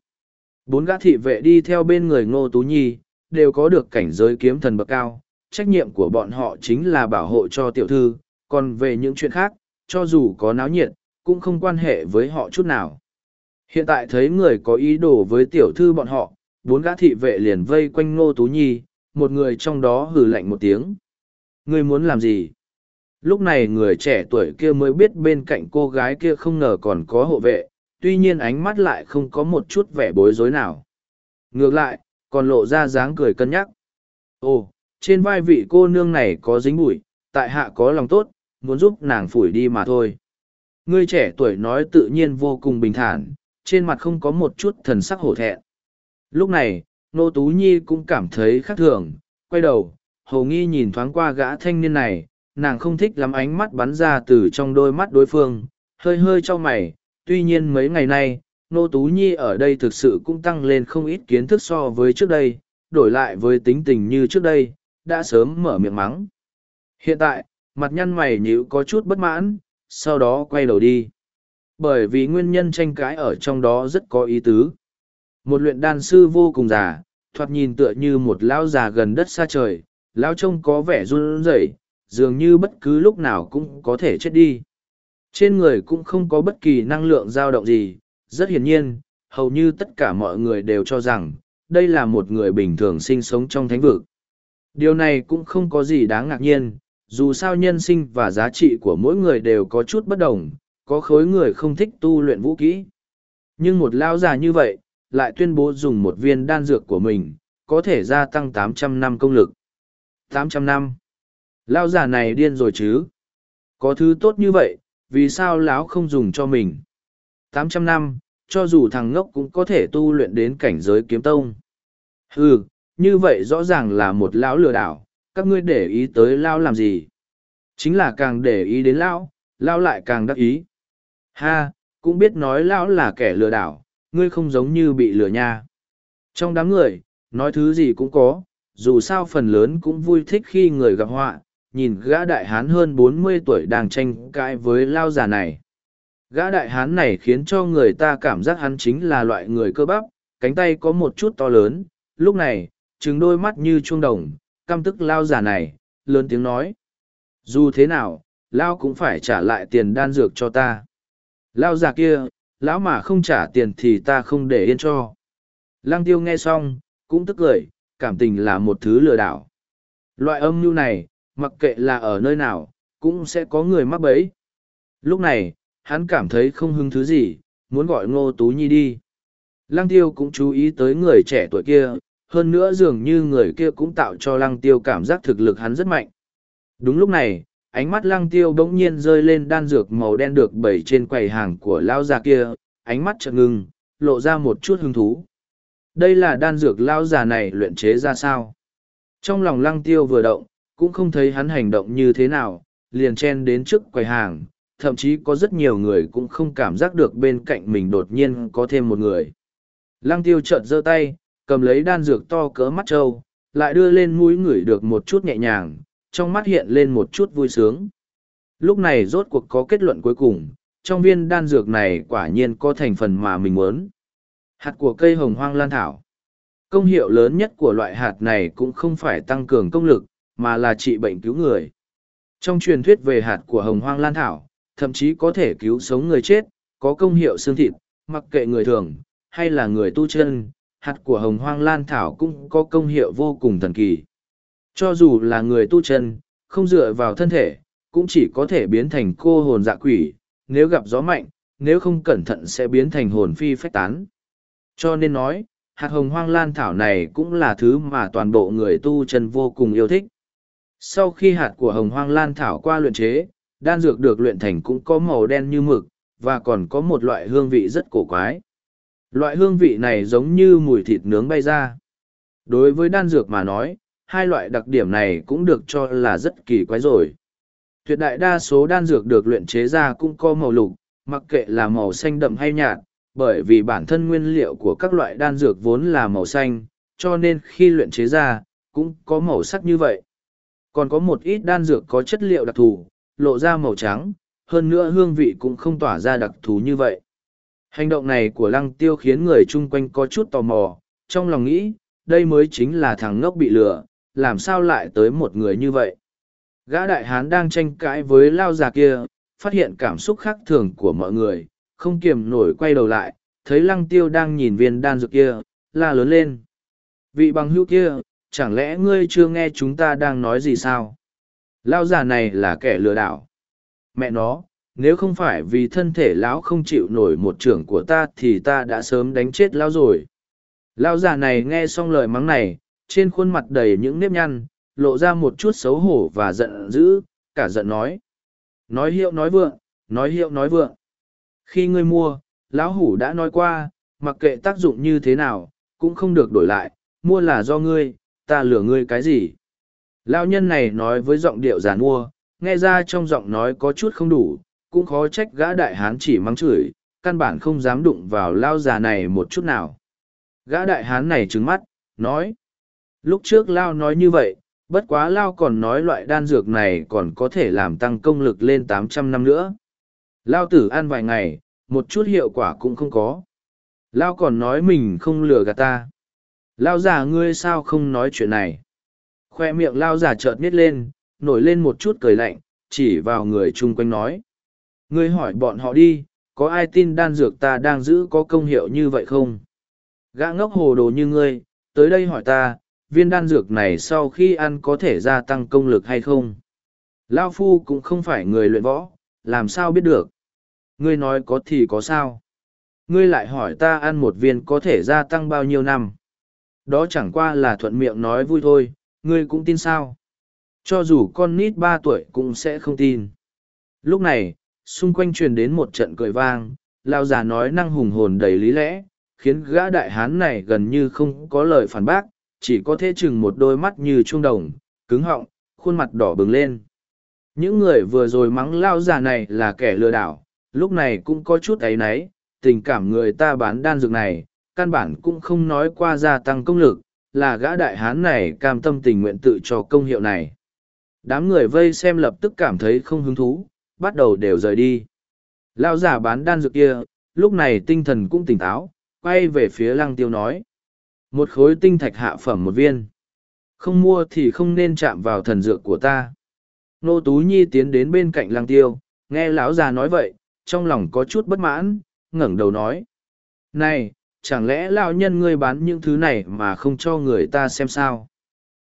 Bốn gã thị vệ đi theo bên người Ngô Tú Nhi, đều có được cảnh giới kiếm thần bậc cao, trách nhiệm của bọn họ chính là bảo hộ cho tiểu thư, còn về những chuyện khác, cho dù có náo nhiệt, cũng không quan hệ với họ chút nào. Hiện tại thấy người có ý đồ với tiểu thư bọn họ, bốn gã thị vệ liền vây quanh Ngô Tú Nhi, một người trong đó hừ lạnh một tiếng. Ngươi muốn làm gì? Lúc này người trẻ tuổi kia mới biết bên cạnh cô gái kia không ngờ còn có hộ vệ, tuy nhiên ánh mắt lại không có một chút vẻ bối rối nào. Ngược lại, còn lộ ra dáng cười cân nhắc. Ồ, trên vai vị cô nương này có dính bụi, tại hạ có lòng tốt, muốn giúp nàng phủi đi mà thôi. Người trẻ tuổi nói tự nhiên vô cùng bình thản, trên mặt không có một chút thần sắc hổ thẹn. Lúc này, Nô Tú Nhi cũng cảm thấy khác thường, quay đầu, hầu nghi nhìn thoáng qua gã thanh niên này, nàng không thích lắm ánh mắt bắn ra từ trong đôi mắt đối phương, hơi hơi cho mày, tuy nhiên mấy ngày nay, Nô Tú Nhi ở đây thực sự cũng tăng lên không ít kiến thức so với trước đây, đổi lại với tính tình như trước đây, đã sớm mở miệng mắng. Hiện tại, mặt nhăn mày nhíu có chút bất mãn, sau đó quay đầu đi. Bởi vì nguyên nhân tranh cãi ở trong đó rất có ý tứ. Một luyện đan sư vô cùng già, thoạt nhìn tựa như một lão già gần đất xa trời, lão trông có vẻ run rẩy, dường như bất cứ lúc nào cũng có thể chết đi. Trên người cũng không có bất kỳ năng lượng dao động gì, rất hiển nhiên, hầu như tất cả mọi người đều cho rằng, đây là một người bình thường sinh sống trong thánh vực. Điều này cũng không có gì đáng ngạc nhiên, dù sao nhân sinh và giá trị của mỗi người đều có chút bất đồng, có khối người không thích tu luyện vũ kỹ. Nhưng một lao già như vậy, lại tuyên bố dùng một viên đan dược của mình, có thể gia tăng 800 năm công lực. 800 năm. Lao già này điên rồi chứ. Có thứ tốt như vậy, vì sao lão không dùng cho mình? 800 năm, cho dù thằng ngốc cũng có thể tu luyện đến cảnh giới kiếm tông. Ừ, như vậy rõ ràng là một lão lừa đảo, các ngươi để ý tới lão làm gì? Chính là càng để ý đến lão, lão lại càng đắc ý. Ha, cũng biết nói lão là kẻ lừa đảo, ngươi không giống như bị lừa nha. Trong đám người, nói thứ gì cũng có, dù sao phần lớn cũng vui thích khi người gặp họa, nhìn gã đại hán hơn bốn mươi tuổi đang tranh cãi với lao già này. Gã đại hán này khiến cho người ta cảm giác hắn chính là loại người cơ bắp, cánh tay có một chút to lớn, lúc này, trừng đôi mắt như chuông đồng, căm tức lao già này, lớn tiếng nói. Dù thế nào, lao cũng phải trả lại tiền đan dược cho ta. Lao già kia, lão mà không trả tiền thì ta không để yên cho. Lăng tiêu nghe xong, cũng tức cười, cảm tình là một thứ lừa đảo. Loại âm mưu này, mặc kệ là ở nơi nào, cũng sẽ có người mắc bẫy. Lúc này, hắn cảm thấy không hứng thứ gì, muốn gọi ngô tú nhi đi. Lăng tiêu cũng chú ý tới người trẻ tuổi kia, hơn nữa dường như người kia cũng tạo cho lăng tiêu cảm giác thực lực hắn rất mạnh. Đúng lúc này, ánh mắt lăng tiêu bỗng nhiên rơi lên đan dược màu đen được bày trên quầy hàng của lao già kia, ánh mắt chợt ngưng, lộ ra một chút hứng thú. Đây là đan dược lao già này luyện chế ra sao? Trong lòng lăng tiêu vừa động, cũng không thấy hắn hành động như thế nào, liền chen đến trước quầy hàng, thậm chí có rất nhiều người cũng không cảm giác được bên cạnh mình đột nhiên có thêm một người. Lăng tiêu chợt giơ tay, cầm lấy đan dược to cỡ mắt trâu, lại đưa lên mũi ngửi được một chút nhẹ nhàng, trong mắt hiện lên một chút vui sướng. Lúc này rốt cuộc có kết luận cuối cùng, trong viên đan dược này quả nhiên có thành phần mà mình muốn. Hạt của cây hồng hoang lan thảo. Công hiệu lớn nhất của loại hạt này cũng không phải tăng cường công lực, mà là trị bệnh cứu người. Trong truyền thuyết về hạt của hồng hoang lan thảo, thậm chí có thể cứu sống người chết, có công hiệu xương thịt, mặc kệ người thường, hay là người tu chân, hạt của hồng hoang lan thảo cũng có công hiệu vô cùng thần kỳ. Cho dù là người tu chân, không dựa vào thân thể, cũng chỉ có thể biến thành cô hồn dạ quỷ, nếu gặp gió mạnh, nếu không cẩn thận sẽ biến thành hồn phi phách tán. Cho nên nói, hạt hồng hoang lan thảo này cũng là thứ mà toàn bộ người tu chân vô cùng yêu thích. Sau khi hạt của hồng hoang lan thảo qua luyện chế, đan dược được luyện thành cũng có màu đen như mực, và còn có một loại hương vị rất cổ quái. Loại hương vị này giống như mùi thịt nướng bay ra. Đối với đan dược mà nói, hai loại đặc điểm này cũng được cho là rất kỳ quái rồi. Tuyệt đại đa số đan dược được luyện chế ra cũng có màu lục, mặc kệ là màu xanh đậm hay nhạt, bởi vì bản thân nguyên liệu của các loại đan dược vốn là màu xanh, cho nên khi luyện chế ra, cũng có màu sắc như vậy. Còn có một ít đan dược có chất liệu đặc thù, lộ ra màu trắng, hơn nữa hương vị cũng không tỏa ra đặc thù như vậy. Hành động này của lăng tiêu khiến người chung quanh có chút tò mò, trong lòng nghĩ, đây mới chính là thằng ngốc bị lừa, làm sao lại tới một người như vậy. Gã đại hán đang tranh cãi với lao già kia, phát hiện cảm xúc khác thường của mọi người, không kiềm nổi quay đầu lại, thấy lăng tiêu đang nhìn viên đan dược kia, la lớn lên. Vị bằng hữu kia, chẳng lẽ ngươi chưa nghe chúng ta đang nói gì sao? Lao già này là kẻ lừa đảo. Mẹ nó, nếu không phải vì thân thể lão không chịu nổi một trưởng của ta thì ta đã sớm đánh chết lão rồi. Lão già này nghe xong lời mắng này, trên khuôn mặt đầy những nếp nhăn, lộ ra một chút xấu hổ và giận dữ, cả giận nói. Nói hiệu nói vượng, nói hiệu nói vượng. Khi ngươi mua, lão hủ đã nói qua, mặc kệ tác dụng như thế nào, cũng không được đổi lại, mua là do ngươi, ta lừa ngươi cái gì. Lão nhân này nói với giọng điệu giàn mua, nghe ra trong giọng nói có chút không đủ, cũng khó trách gã đại hán chỉ mắng chửi, căn bản không dám đụng vào lao già này một chút nào. Gã đại hán này trứng mắt, nói. Lúc trước lao nói như vậy, bất quá lao còn nói loại đan dược này còn có thể làm tăng công lực lên tám trăm năm nữa. Lao tử ăn vài ngày, một chút hiệu quả cũng không có. Lao còn nói mình không lừa gạt ta. Lao già ngươi sao không nói chuyện này? Khoe miệng lao già chợt nhét lên, nổi lên một chút cười lạnh, chỉ vào người chung quanh nói. Ngươi hỏi bọn họ đi, có ai tin đan dược ta đang giữ có công hiệu như vậy không? Gã ngốc hồ đồ như ngươi, tới đây hỏi ta, viên đan dược này sau khi ăn có thể gia tăng công lực hay không? Lao Phu cũng không phải người luyện võ, làm sao biết được? Ngươi nói có thì có sao? Ngươi lại hỏi ta ăn một viên có thể gia tăng bao nhiêu năm? Đó chẳng qua là thuận miệng nói vui thôi, ngươi cũng tin sao? Cho dù con nít ba tuổi cũng sẽ không tin. Lúc này, xung quanh truyền đến một trận cười vang, lao già nói năng hùng hồn đầy lý lẽ, khiến gã đại hán này gần như không có lời phản bác, chỉ có thể chừng một đôi mắt như trung đồng, cứng họng, khuôn mặt đỏ bừng lên. Những người vừa rồi mắng lao già này là kẻ lừa đảo, lúc này cũng có chút ấy náy, tình cảm người ta bán đan dược này, căn bản cũng không nói qua gia tăng công lực, là gã đại hán này cam tâm tình nguyện tự cho công hiệu này. Đám người vây xem lập tức cảm thấy không hứng thú, bắt đầu đều rời đi. Lao giả bán đan dược kia, lúc này tinh thần cũng tỉnh táo, quay về phía lăng tiêu nói. Một khối tinh thạch hạ phẩm một viên. Không mua thì không nên chạm vào thần dược của ta. Nô Tú Nhi tiến đến bên cạnh lang tiêu, nghe lão già nói vậy, trong lòng có chút bất mãn, ngẩng đầu nói. Này, chẳng lẽ lão nhân ngươi bán những thứ này mà không cho người ta xem sao?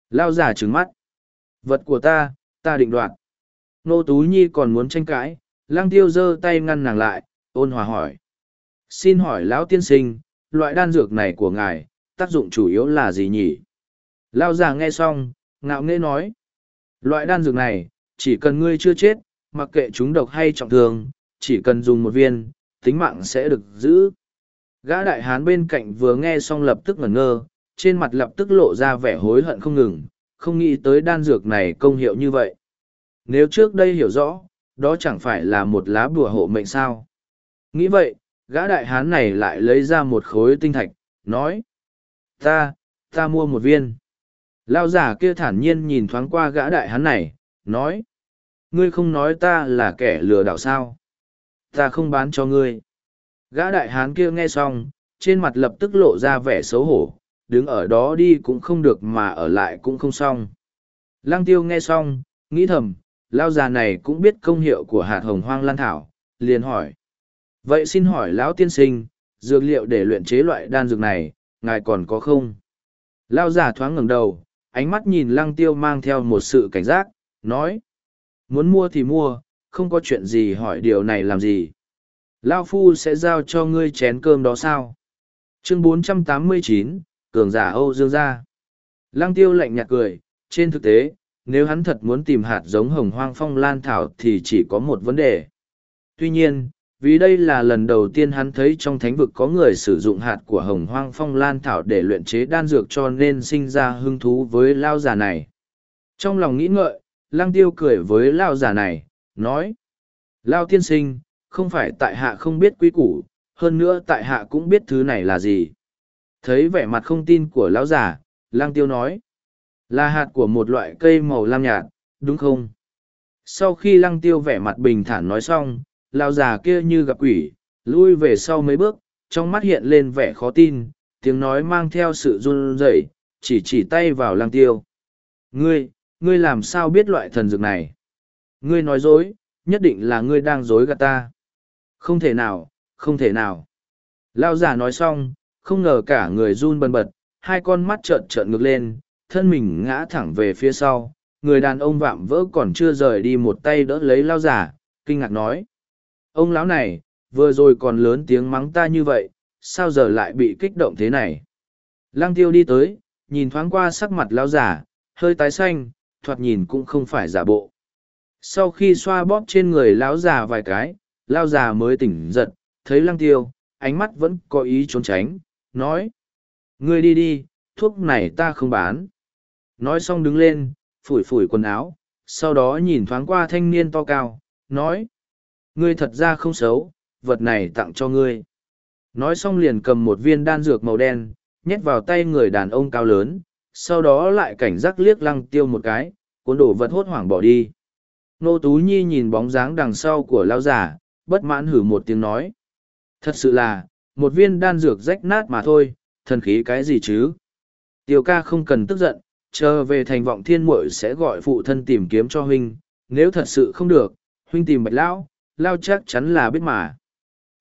Lão già trứng mắt. Vật của ta, ta định đoạt. Nô Tú Nhi còn muốn tranh cãi, lang tiêu giơ tay ngăn nàng lại, ôn hòa hỏi. Xin hỏi lão tiên sinh, loại đan dược này của ngài, tác dụng chủ yếu là gì nhỉ? Lão già nghe xong, ngạo nghễ nói. Loại đan dược này, chỉ cần ngươi chưa chết, mặc kệ chúng độc hay trọng thương, chỉ cần dùng một viên, tính mạng sẽ được giữ. Gã đại hán bên cạnh vừa nghe xong lập tức ngẩn ngơ, trên mặt lập tức lộ ra vẻ hối hận không ngừng, không nghĩ tới đan dược này công hiệu như vậy. Nếu trước đây hiểu rõ, đó chẳng phải là một lá bùa hộ mệnh sao. Nghĩ vậy, gã đại hán này lại lấy ra một khối tinh thạch, nói. Ta, ta mua một viên. Lao giả kia thản nhiên nhìn thoáng qua gã đại hán này, nói. Ngươi không nói ta là kẻ lừa đảo sao? Ta không bán cho ngươi. Gã đại hán kia nghe xong, trên mặt lập tức lộ ra vẻ xấu hổ, đứng ở đó đi cũng không được mà ở lại cũng không xong. Lăng tiêu nghe xong, nghĩ thầm, lao già này cũng biết công hiệu của hạt hồng hoang lan thảo, liền hỏi. Vậy xin hỏi lão tiên sinh, dược liệu để luyện chế loại đan dược này, ngài còn có không? Lao giả thoáng ngẩng đầu, ánh mắt nhìn lăng tiêu mang theo một sự cảnh giác, nói. Muốn mua thì mua, không có chuyện gì hỏi điều này làm gì. Lao Phu sẽ giao cho ngươi chén cơm đó sao? Chương 489, Cường giả Âu Dương gia. Lăng tiêu lạnh nhạt cười, trên thực tế, nếu hắn thật muốn tìm hạt giống hồng hoang phong lan thảo thì chỉ có một vấn đề. Tuy nhiên, vì đây là lần đầu tiên hắn thấy trong thánh vực có người sử dụng hạt của hồng hoang phong lan thảo để luyện chế đan dược cho nên sinh ra hứng thú với lao già này. Trong lòng nghĩ ngợi, lăng tiêu cười với lao già này, nói. Lao tiên sinh, không phải tại hạ không biết quý củ, hơn nữa tại hạ cũng biết thứ này là gì. Thấy vẻ mặt không tin của lão già, lang tiêu nói. Là hạt của một loại cây màu lam nhạt, đúng không? Sau khi lăng tiêu vẻ mặt bình thản nói xong, lão già kia như gặp quỷ, lui về sau mấy bước, trong mắt hiện lên vẻ khó tin, tiếng nói mang theo sự run rẩy, chỉ chỉ tay vào lăng tiêu. Ngươi, ngươi làm sao biết loại thần dược này? Ngươi nói dối, nhất định là ngươi đang dối gạt ta. Không thể nào, không thể nào. Lao giả nói xong, không ngờ cả người run bần bật, hai con mắt trợn trợn ngược lên, thân mình ngã thẳng về phía sau. Người đàn ông vạm vỡ còn chưa rời đi một tay đỡ lấy lao giả, kinh ngạc nói. Ông lão này, vừa rồi còn lớn tiếng mắng ta như vậy, sao giờ lại bị kích động thế này? Lăng tiêu đi tới, nhìn thoáng qua sắc mặt lao giả, hơi tái xanh, thoạt nhìn cũng không phải giả bộ. Sau khi xoa bóp trên người lão già vài cái, lao già mới tỉnh giật, thấy lăng tiêu, ánh mắt vẫn có ý trốn tránh, nói. Ngươi đi đi, thuốc này ta không bán. Nói xong đứng lên, phủi phủi quần áo, sau đó nhìn thoáng qua thanh niên to cao, nói. Ngươi thật ra không xấu, vật này tặng cho ngươi. Nói xong liền cầm một viên đan dược màu đen, nhét vào tay người đàn ông cao lớn, sau đó lại cảnh giác liếc lăng tiêu một cái, cuốn đổ vật hốt hoảng bỏ đi. Nô Tú Nhi nhìn bóng dáng đằng sau của lão giả, bất mãn hử một tiếng nói. Thật sự là, một viên đan dược rách nát mà thôi, thần khí cái gì chứ? Tiêu ca không cần tức giận, chờ về thành vọng thiên muội sẽ gọi phụ thân tìm kiếm cho huynh, nếu thật sự không được, huynh tìm bạch lão, lao chắc chắn là biết mà.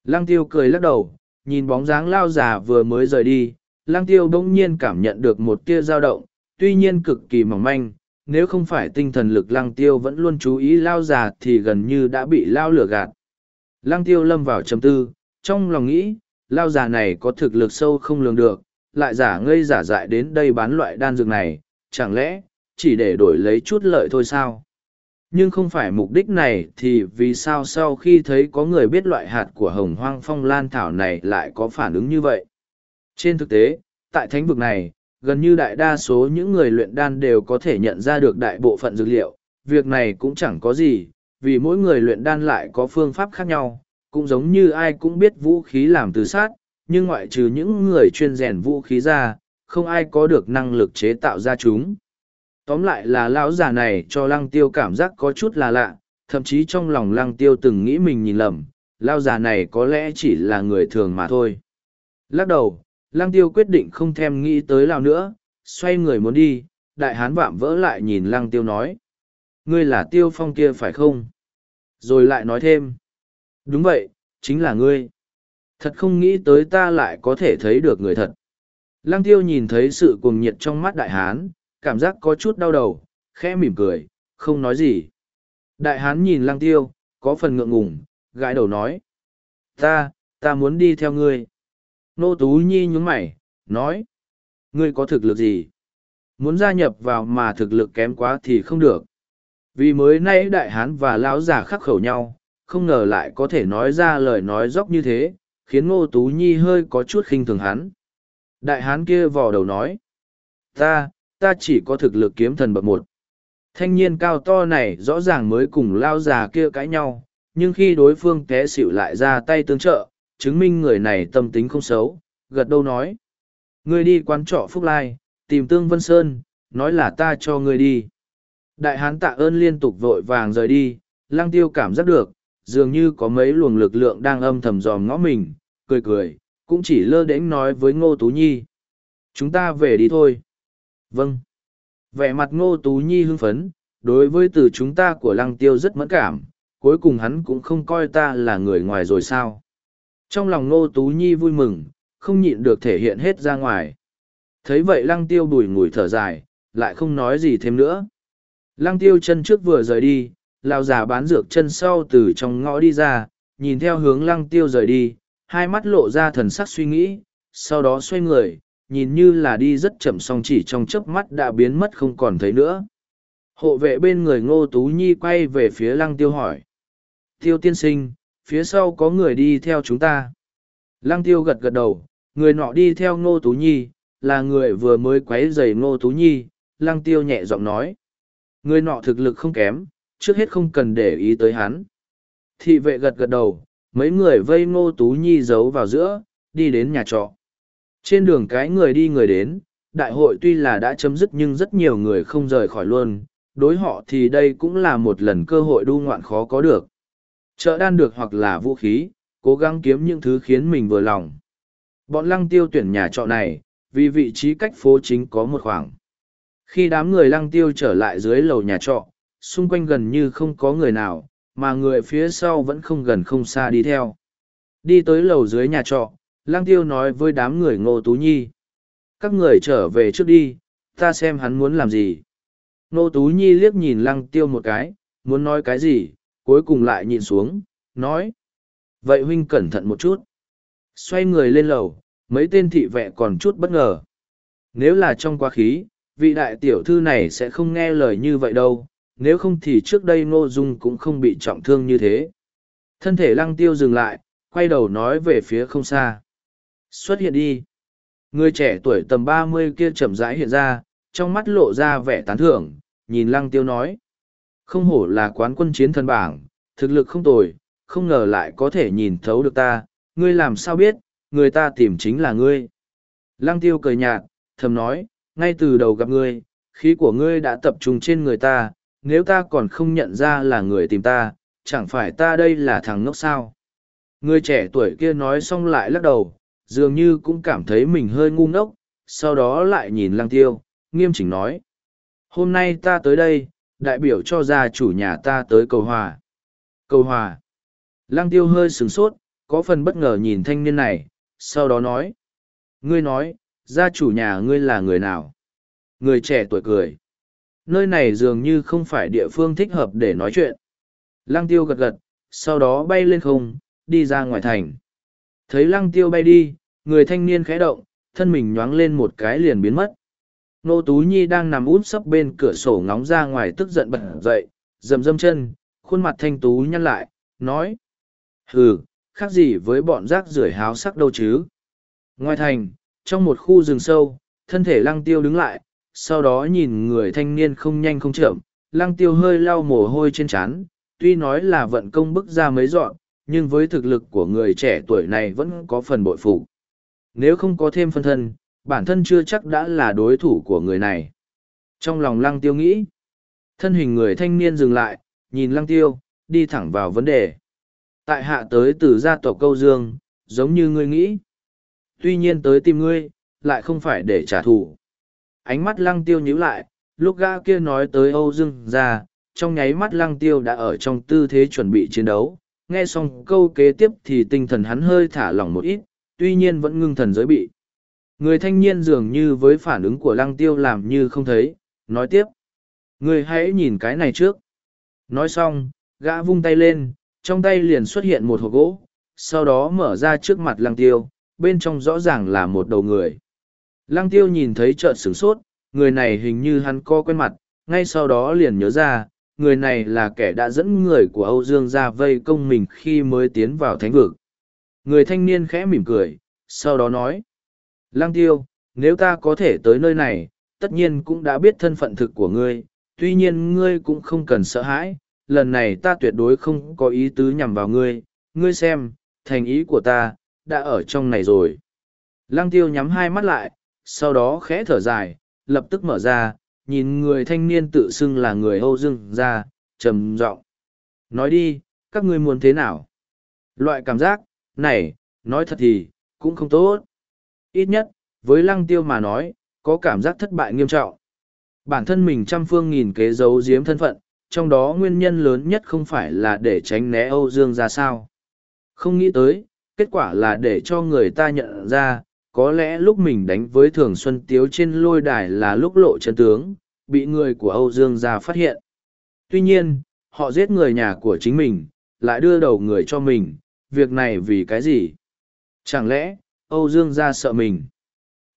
Lăng tiêu cười lắc đầu, nhìn bóng dáng lao già vừa mới rời đi, lăng tiêu bỗng nhiên cảm nhận được một tia dao động, tuy nhiên cực kỳ mỏng manh, nếu không phải tinh thần lực lăng tiêu vẫn luôn chú ý lao già thì gần như đã bị lao lửa gạt. Lăng tiêu lâm vào chầm tư, trong lòng nghĩ, lao già này có thực lực sâu không lường được, lại giả ngây giả dại đến đây bán loại đan dược này, chẳng lẽ, chỉ để đổi lấy chút lợi thôi sao? Nhưng không phải mục đích này thì vì sao sau khi thấy có người biết loại hạt của hồng hoang phong lan thảo này lại có phản ứng như vậy? Trên thực tế, tại thánh vực này, gần như đại đa số những người luyện đan đều có thể nhận ra được đại bộ phận dược liệu, việc này cũng chẳng có gì, vì mỗi người luyện đan lại có phương pháp khác nhau, cũng giống như ai cũng biết vũ khí làm từ sát, nhưng ngoại trừ những người chuyên rèn vũ khí ra, không ai có được năng lực chế tạo ra chúng tóm lại là lão già này cho lăng tiêu cảm giác có chút là lạ, thậm chí trong lòng lăng tiêu từng nghĩ mình nhìn lầm lao già này có lẽ chỉ là người thường mà thôi. Lắc đầu, lăng tiêu quyết định không thèm nghĩ tới lao nữa, xoay người muốn đi, đại hán vạm vỡ lại nhìn lăng tiêu nói. Ngươi là tiêu phong kia phải không? Rồi lại nói thêm. Đúng vậy, chính là ngươi. Thật không nghĩ tới ta lại có thể thấy được người thật. Lăng tiêu nhìn thấy sự cuồng nhiệt trong mắt đại hán cảm giác có chút đau đầu, khẽ mỉm cười, không nói gì. Đại hán nhìn lăng tiêu, có phần ngượng ngùng, gãi đầu nói, ta ta muốn đi theo ngươi. Nô tú nhi nhún mày, nói, ngươi có thực lực gì? Muốn gia nhập vào mà thực lực kém quá thì không được. Vì mới nay đại hán và lão giả khắc khẩu nhau, không ngờ lại có thể nói ra lời nói dốc như thế, khiến ngô tú nhi hơi có chút khinh thường hắn. Đại hán kia vò đầu nói, ta ta chỉ có thực lực kiếm thần bậc một. Thanh niên cao to này rõ ràng mới cùng lao già kia cãi nhau, nhưng khi đối phương té xịu lại ra tay tương trợ, chứng minh người này tâm tính không xấu, gật đâu nói, ngươi đi quán trọ phúc lai, tìm tương vân sơn, nói là ta cho ngươi đi. Đại hán tạ ơn liên tục vội vàng rời đi lang tiêu cảm giác được, dường như có mấy luồng lực lượng đang âm thầm dòm ngõ mình, cười cười, cũng chỉ lơ đễnh nói với ngô tú nhi, chúng ta về đi thôi vâng. Vẻ mặt ngô tú nhi hưng phấn, đối với từ chúng ta của lăng tiêu rất mẫn cảm, cuối cùng hắn cũng không coi ta là người ngoài rồi sao. Trong lòng ngô tú nhi vui mừng, không nhịn được thể hiện hết ra ngoài. Thấy vậy lăng tiêu bùi ngùi thở dài, lại không nói gì thêm nữa. Lăng tiêu chân trước vừa rời đi lao già bán dược chân sau từ trong ngõ đi ra, nhìn theo hướng lăng tiêu rời đi, hai mắt lộ ra thần sắc suy nghĩ, sau đó xoay người nhìn như là đi rất chậm song chỉ trong chớp mắt đã biến mất không còn thấy nữa. Hộ vệ bên người ngô tú nhi quay về phía lăng tiêu hỏi. Tiêu tiên sinh, phía sau có người đi theo chúng ta? Lăng tiêu gật gật đầu, người nọ đi theo ngô tú nhi, là người vừa mới quấy dày ngô tú nhi, lăng tiêu nhẹ giọng nói. Người nọ thực lực không kém, trước hết không cần để ý tới hắn. Thị vệ gật gật đầu, mấy người vây ngô tú nhi giấu vào giữa, đi đến nhà trọ trên đường cái người đi người đến, đại hội tuy là đã chấm dứt nhưng rất nhiều người không rời khỏi luôn, đối họ thì đây cũng là một lần cơ hội đu ngoạn khó có được. Chợ đan được hoặc là vũ khí, cố gắng kiếm những thứ khiến mình vừa lòng. Bọn lăng tiêu tuyển nhà trọ này, vì vị trí cách phố chính có một khoảng. Khi đám người lăng tiêu trở lại dưới lầu nhà trọ, xung quanh gần như không có người nào, mà người phía sau vẫn không gần không xa đi theo. Đi tới lầu dưới nhà trọ lăng tiêu nói với đám người ngô tú nhi, các người trở về trước đi, ta xem hắn muốn làm gì. Ngô tú nhi liếc nhìn lăng tiêu một cái, muốn nói cái gì? Cuối cùng lại nhìn xuống, nói, vậy huynh cẩn thận một chút. Xoay người lên lầu, mấy tên thị vệ còn chút bất ngờ. Nếu là trong quá khí, vị đại tiểu thư này sẽ không nghe lời như vậy đâu, nếu không thì trước đây ngô dung cũng không bị trọng thương như thế. Thân thể lăng tiêu dừng lại, quay đầu nói về phía không xa xuất hiện đi. Người trẻ tuổi tầm ba mươi kia chậm rãi hiện ra, trong mắt lộ ra vẻ tán thưởng, nhìn lăng tiêu nói. Không hổ là quán quân chiến thần bảng, thực lực không tồi, không ngờ lại có thể nhìn thấu được ta, ngươi làm sao biết, người ta tìm chính là ngươi. Lăng tiêu cười nhạt, thầm nói, ngay từ đầu gặp ngươi, khí của ngươi đã tập trung trên người ta, nếu ta còn không nhận ra là người tìm ta, chẳng phải ta đây là thằng ngốc sao? Người trẻ tuổi kia nói xong lại lắc đầu dường như cũng cảm thấy mình hơi ngu ngốc, sau đó lại nhìn lăng tiêu, nghiêm chỉnh nói. Hôm nay ta tới đây, đại biểu cho gia chủ nhà ta tới cầu hòa. Cầu hòa. Lăng tiêu hơi sửng sốt, có phần bất ngờ nhìn thanh niên này, sau đó nói. Ngươi nói, gia chủ nhà ngươi là người nào? Người trẻ tuổi cười. Nơi này dường như không phải địa phương thích hợp để nói chuyện. Lăng tiêu gật gật, sau đó bay lên không, đi ra ngoài thành thấy lăng tiêu bay đi, người thanh niên khẽ động, thân mình nhoáng lên một cái liền biến mất. Nô tú nhi đang nằm út sấp bên cửa sổ ngóng ra ngoài tức giận bật dậy, dầm dâm chân, khuôn mặt thanh tú nhăn lại, nói, hừ, khác gì với bọn rác rưởi háo sắc đâu chứ? Ngoài thành, trong một khu rừng sâu, thân thể lăng tiêu đứng lại, sau đó nhìn người thanh niên không nhanh không chậm, lăng tiêu hơi lau mồ hôi trên trán, tuy nói là vận công bức ra mấy dọn nhưng với thực lực của người trẻ tuổi này vẫn có phần bội phụ nếu không có thêm phân thân bản thân chưa chắc đã là đối thủ của người này. Trong lòng lăng tiêu nghĩ, thân hình người thanh niên dừng lại, nhìn lăng tiêu, đi thẳng vào vấn đề. Tại hạ tới từ gia tộc câu dương, giống như ngươi nghĩ. Tuy nhiên tới tìm ngươi, lại không phải để trả thù. Ánh mắt lăng tiêu nhíu lại, lúc gã kia nói tới Âu Dương ra, trong nháy mắt lăng tiêu đã ở trong tư thế chuẩn bị chiến đấu. Nghe xong câu kế tiếp thì tinh thần hắn hơi thả lỏng một ít, tuy nhiên vẫn ngưng thần giới bị. Người thanh niên dường như với phản ứng của lăng tiêu làm như không thấy, nói tiếp. Người hãy nhìn cái này trước. Nói xong, gã vung tay lên, trong tay liền xuất hiện một hộp gỗ, sau đó mở ra trước mặt lăng tiêu, bên trong rõ ràng là một đầu người. Lăng tiêu nhìn thấy trợn sửng sốt, người này hình như hắn co quen mặt, ngay sau đó liền nhớ ra, người này là kẻ đã dẫn người của Âu Dương ra vây công mình khi mới tiến vào thánh vực. Người thanh niên khẽ mỉm cười, sau đó nói, Lăng tiêu, nếu ta có thể tới nơi này, tất nhiên cũng đã biết thân phận thực của ngươi, tuy nhiên ngươi cũng không cần sợ hãi, lần này ta tuyệt đối không có ý tứ nhằm vào ngươi, ngươi xem, thành ý của ta, đã ở trong này rồi. Lăng tiêu nhắm hai mắt lại, sau đó khẽ thở dài, lập tức mở ra, nhìn người thanh niên tự xưng là người Âu Dương ra, trầm giọng Nói đi, các ngươi muốn thế nào? Loại cảm giác, này, nói thật thì, cũng không tốt. Ít nhất, với lăng tiêu mà nói, có cảm giác thất bại nghiêm trọng. Bản thân mình trăm phương nghìn kế giấu giếm thân phận, trong đó nguyên nhân lớn nhất không phải là để tránh né Âu Dương ra sao. Không nghĩ tới, kết quả là để cho người ta nhận ra, có lẽ lúc mình đánh với Thường Xuân Tiếu trên lôi đài là lúc lộ chân tướng, bị người của Âu Dương gia phát hiện. Tuy nhiên, họ giết người nhà của chính mình, lại đưa đầu người cho mình, việc này vì cái gì? Chẳng lẽ, Âu Dương gia sợ mình?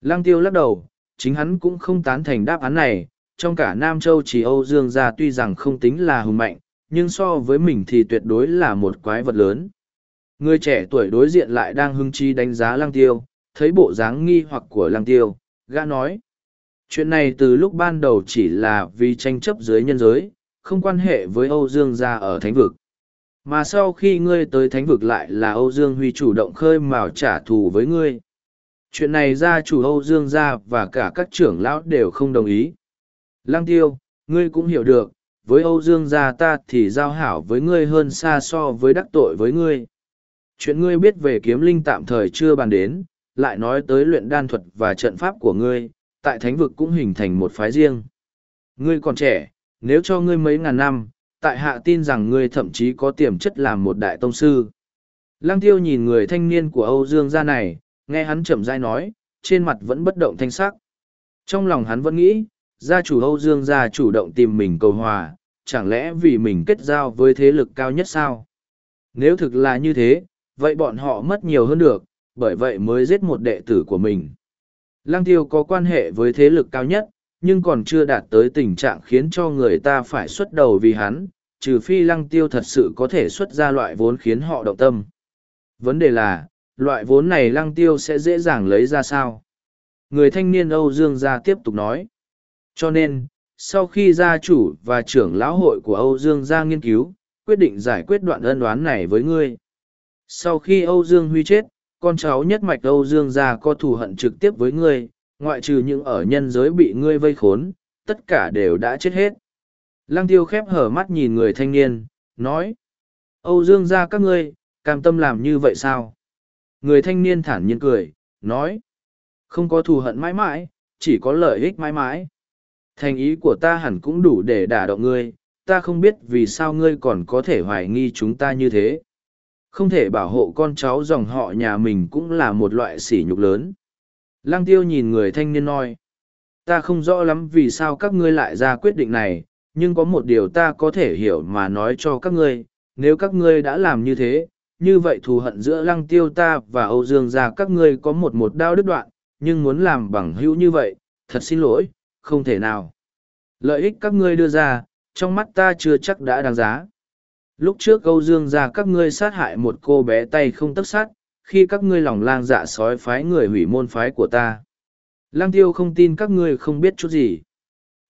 Lăng tiêu lắc đầu, chính hắn cũng không tán thành đáp án này, trong cả Nam Châu chỉ Âu Dương gia tuy rằng không tính là hùng mạnh, nhưng so với mình thì tuyệt đối là một quái vật lớn. Người trẻ tuổi đối diện lại đang hưng chi đánh giá lăng tiêu, thấy bộ dáng nghi hoặc của lăng tiêu, gã nói. Chuyện này từ lúc ban đầu chỉ là vì tranh chấp dưới nhân giới, không quan hệ với Âu Dương gia ở thánh vực. Mà sau khi ngươi tới thánh vực lại là Âu Dương Huy chủ động khơi mào trả thù với ngươi. Chuyện này gia chủ Âu Dương gia và cả các trưởng lão đều không đồng ý. Lăng tiêu, ngươi cũng hiểu được, với Âu Dương gia ta thì giao hảo với ngươi hơn xa so với đắc tội với ngươi. Chuyện ngươi biết về kiếm linh tạm thời chưa bàn đến, lại nói tới luyện đan thuật và trận pháp của ngươi, tại thánh vực cũng hình thành một phái riêng. Ngươi còn trẻ, nếu cho ngươi mấy ngàn năm, tại hạ tin rằng ngươi thậm chí có tiềm chất làm một đại tông sư. Lăng tiêu nhìn người thanh niên của Âu Dương gia này, nghe hắn chậm rãi nói, trên mặt vẫn bất động thanh sắc. Trong lòng hắn vẫn nghĩ, gia chủ Âu Dương gia chủ động tìm mình cầu hòa, chẳng lẽ vì mình kết giao với thế lực cao nhất sao? Nếu thực là như thế, vậy bọn họ mất nhiều hơn được, bởi vậy mới giết một đệ tử của mình. Lăng tiêu có quan hệ với thế lực cao nhất, nhưng còn chưa đạt tới tình trạng khiến cho người ta phải xuất đầu vì hắn, trừ phi lăng tiêu thật sự có thể xuất ra loại vốn khiến họ động tâm. Vấn đề là, loại vốn này lăng tiêu sẽ dễ dàng lấy ra sao? Người thanh niên Âu Dương gia tiếp tục nói. Cho nên, sau khi gia chủ và trưởng lão hội của Âu Dương gia nghiên cứu, quyết định giải quyết đoạn ân đoán này với ngươi. Sau khi Âu Dương Huy chết, con cháu nhất mạch Âu Dương gia có thù hận trực tiếp với ngươi, ngoại trừ những ở nhân giới bị ngươi vây khốn, tất cả đều đã chết hết. Lăng tiêu khép hở mắt nhìn người thanh niên, nói. Âu Dương gia các ngươi, cam tâm làm như vậy sao? Người thanh niên thản nhiên cười, nói. Không có thù hận mãi mãi, chỉ có lợi ích mãi mãi. Thành ý của ta hẳn cũng đủ để đả động ngươi, ta không biết vì sao ngươi còn có thể hoài nghi chúng ta như thế. Không thể bảo hộ con cháu dòng họ nhà mình cũng là một loại sỉ nhục lớn. Lăng tiêu nhìn người thanh niên nói. Ta không rõ lắm vì sao các ngươi lại ra quyết định này, nhưng có một điều ta có thể hiểu mà nói cho các ngươi, nếu các ngươi đã làm như thế, như vậy thù hận giữa lăng tiêu ta và Âu Dương gia các ngươi có một một đao đứt đoạn, nhưng muốn làm bằng hữu như vậy, thật xin lỗi, không thể nào. Lợi ích các ngươi đưa ra, trong mắt ta chưa chắc đã đáng giá. Lúc trước Âu Dương gia các ngươi sát hại một cô bé tay không tất sát, khi các ngươi lòng lang dạ sói phái người hủy môn phái của ta. Lang tiêu không tin các ngươi không biết chút gì.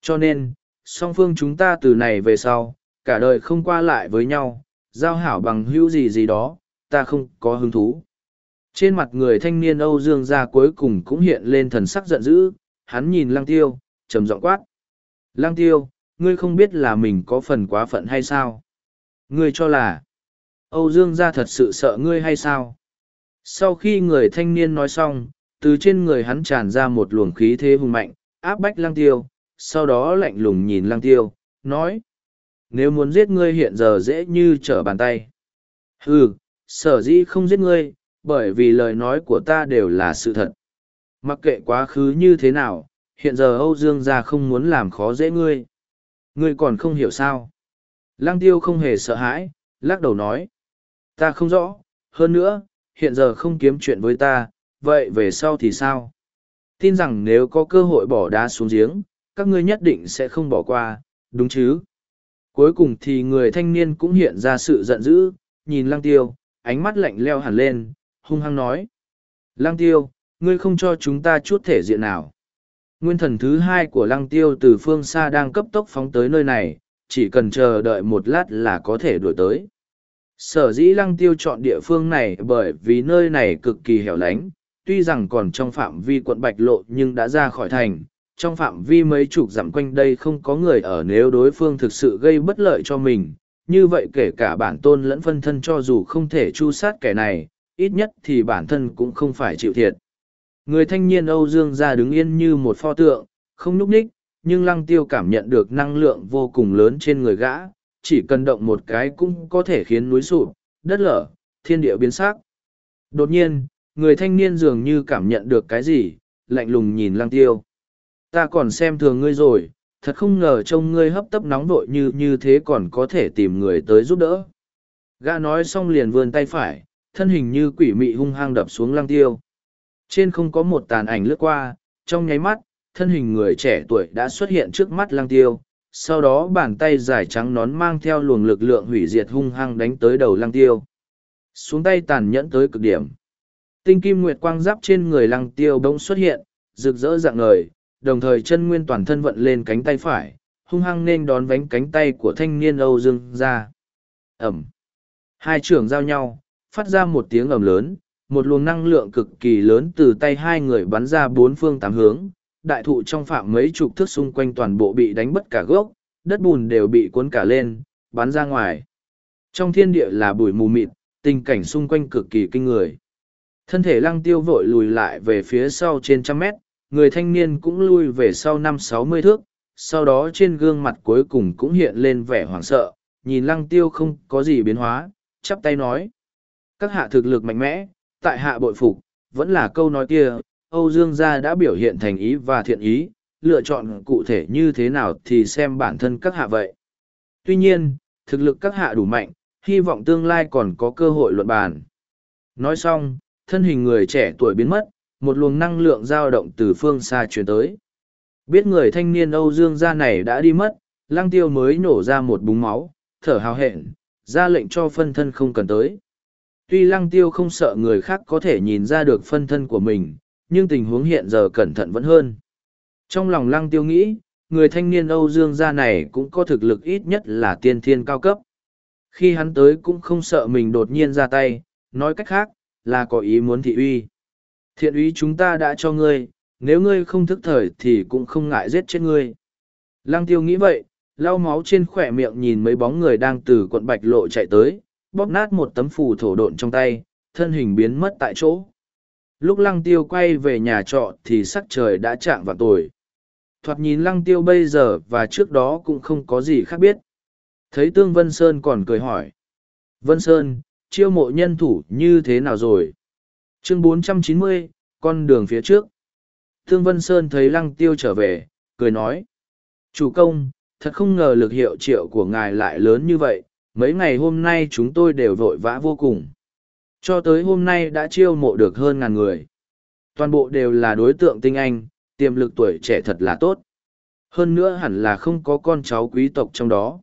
Cho nên, song phương chúng ta từ này về sau, cả đời không qua lại với nhau, giao hảo bằng hữu gì gì đó, ta không có hứng thú. Trên mặt người thanh niên Âu Dương gia cuối cùng cũng hiện lên thần sắc giận dữ, hắn nhìn lăng tiêu, trầm giọng quát. Lăng tiêu, ngươi không biết là mình có phần quá phận hay sao? Ngươi cho là, Âu Dương gia thật sự sợ ngươi hay sao? Sau khi người thanh niên nói xong, từ trên người hắn tràn ra một luồng khí thế hùng mạnh, áp bách Lang tiêu, sau đó lạnh lùng nhìn Lang tiêu, nói. Nếu muốn giết ngươi hiện giờ dễ như trở bàn tay. Ừ, sở dĩ không giết ngươi, bởi vì lời nói của ta đều là sự thật. Mặc kệ quá khứ như thế nào, hiện giờ Âu Dương gia không muốn làm khó dễ ngươi. Ngươi còn không hiểu sao. Lăng tiêu không hề sợ hãi, lắc đầu nói. Ta không rõ, hơn nữa, hiện giờ không kiếm chuyện với ta, vậy về sau thì sao? Tin rằng nếu có cơ hội bỏ đá xuống giếng, các ngươi nhất định sẽ không bỏ qua, đúng chứ? Cuối cùng thì người thanh niên cũng hiện ra sự giận dữ, nhìn lăng tiêu, ánh mắt lạnh leo hẳn lên, hung hăng nói. Lăng tiêu, ngươi không cho chúng ta chút thể diện nào. Nguyên thần thứ hai của lăng tiêu từ phương xa đang cấp tốc phóng tới nơi này, chỉ cần chờ đợi một lát là có thể đuổi tới. Sở dĩ lăng tiêu chọn địa phương này bởi vì nơi này cực kỳ hẻo lánh, tuy rằng còn trong phạm vi quận Bạch Lộ nhưng đã ra khỏi thành, trong phạm vi mấy chục dặm quanh đây không có người ở nếu đối phương thực sự gây bất lợi cho mình, như vậy kể cả bản tôn lẫn phân thân cho dù không thể chu sát kẻ này, ít nhất thì bản thân cũng không phải chịu thiệt. Người thanh niên Âu Dương ra đứng yên như một pho tượng, không núp ních, nhưng lăng tiêu cảm nhận được năng lượng vô cùng lớn trên người gã, chỉ cần động một cái cũng có thể khiến núi sụp, đất lở, thiên địa biến sắc. Đột nhiên, người thanh niên dường như cảm nhận được cái gì, lạnh lùng nhìn lăng tiêu. Ta còn xem thường ngươi rồi, thật không ngờ trông ngươi hấp tấp nóng vội như như thế còn có thể tìm người tới giúp đỡ. Gã nói xong liền vươn tay phải, thân hình như quỷ mị hung hăng đập xuống lăng tiêu. Trên không có một tàn ảnh lướt qua, trong nháy mắt, thân hình người trẻ tuổi đã xuất hiện trước mắt lăng tiêu. Sau đó bàn tay dài trắng nón mang theo luồng lực lượng hủy diệt hung hăng đánh tới đầu lăng tiêu. Xuống tay tàn nhẫn tới cực điểm. Tinh kim nguyệt quang giáp trên người lăng tiêu bỗng xuất hiện, rực rỡ dạng ngời, đồng thời chân nguyên toàn thân vận lên cánh tay phải, hung hăng nên đón vánh cánh tay của thanh niên Âu Dương ra. Ẩm. Hai trưởng giao nhau, phát ra một tiếng ầm lớn, một luồng năng lượng cực kỳ lớn từ tay hai người bắn ra bốn phương tám hướng, đại thụ trong phạm mấy chục thước xung quanh toàn bộ bị đánh bất cả gốc, đất bùn đều bị cuốn cả lên, bắn ra ngoài. Trong thiên địa là bụi mù mịt, tình cảnh xung quanh cực kỳ kinh người. Thân thể lăng tiêu vội lùi lại về phía sau trên trăm mét, người thanh niên cũng lui về sau năm sáu mươi thước, sau đó trên gương mặt cuối cùng cũng hiện lên vẻ hoảng sợ, nhìn lăng tiêu không có gì biến hóa, chắp tay nói. Các hạ thực lực mạnh mẽ, tại hạ bội phục, vẫn là câu nói kia, Âu Dương gia đã biểu hiện thành ý và thiện ý, lựa chọn cụ thể như thế nào thì xem bản thân các hạ vậy. Tuy nhiên, thực lực các hạ đủ mạnh, hy vọng tương lai còn có cơ hội luận bàn. Nói xong, thân hình người trẻ tuổi biến mất, một luồng năng lượng dao động từ phương xa truyền tới. Biết người thanh niên Âu Dương gia này đã đi mất, lăng tiêu mới nổ ra một búng máu, thở hào hẹn, ra lệnh cho phân thân không cần tới. Tuy lăng tiêu không sợ người khác có thể nhìn ra được phân thân của mình, nhưng tình huống hiện giờ cẩn thận vẫn hơn. Trong lòng lăng tiêu nghĩ, người thanh niên Âu Dương gia này cũng có thực lực ít nhất là tiên thiên cao cấp. Khi hắn tới cũng không sợ mình đột nhiên ra tay, nói cách khác, là có ý muốn thị uy. Thiện ý chúng ta đã cho ngươi, nếu ngươi không thức thời thì cũng không ngại giết chết ngươi. Lăng tiêu nghĩ vậy, lau máu trên khỏe miệng nhìn mấy bóng người đang từ quận bạch lộ chạy tới, bóp nát một tấm phù thổ độn trong tay, thân hình biến mất tại chỗ. Lúc lăng tiêu quay về nhà trọ thì sắc trời đã chạm vào tối. Thoạt nhìn lăng tiêu bây giờ và trước đó cũng không có gì khác biết. Thấy Tương Vân Sơn còn cười hỏi. Vân Sơn, chiêu mộ nhân thủ như thế nào rồi? Chương 490, con đường phía trước. Tương Vân Sơn thấy lăng tiêu trở về, cười nói. Chủ công, thật không ngờ lực hiệu triệu của ngài lại lớn như vậy, mấy ngày hôm nay chúng tôi đều vội vã vô cùng. Cho tới hôm nay đã chiêu mộ được hơn ngàn người. Toàn bộ đều là đối tượng tinh anh, tiềm lực tuổi trẻ thật là tốt. Hơn nữa hẳn là không có con cháu quý tộc trong đó.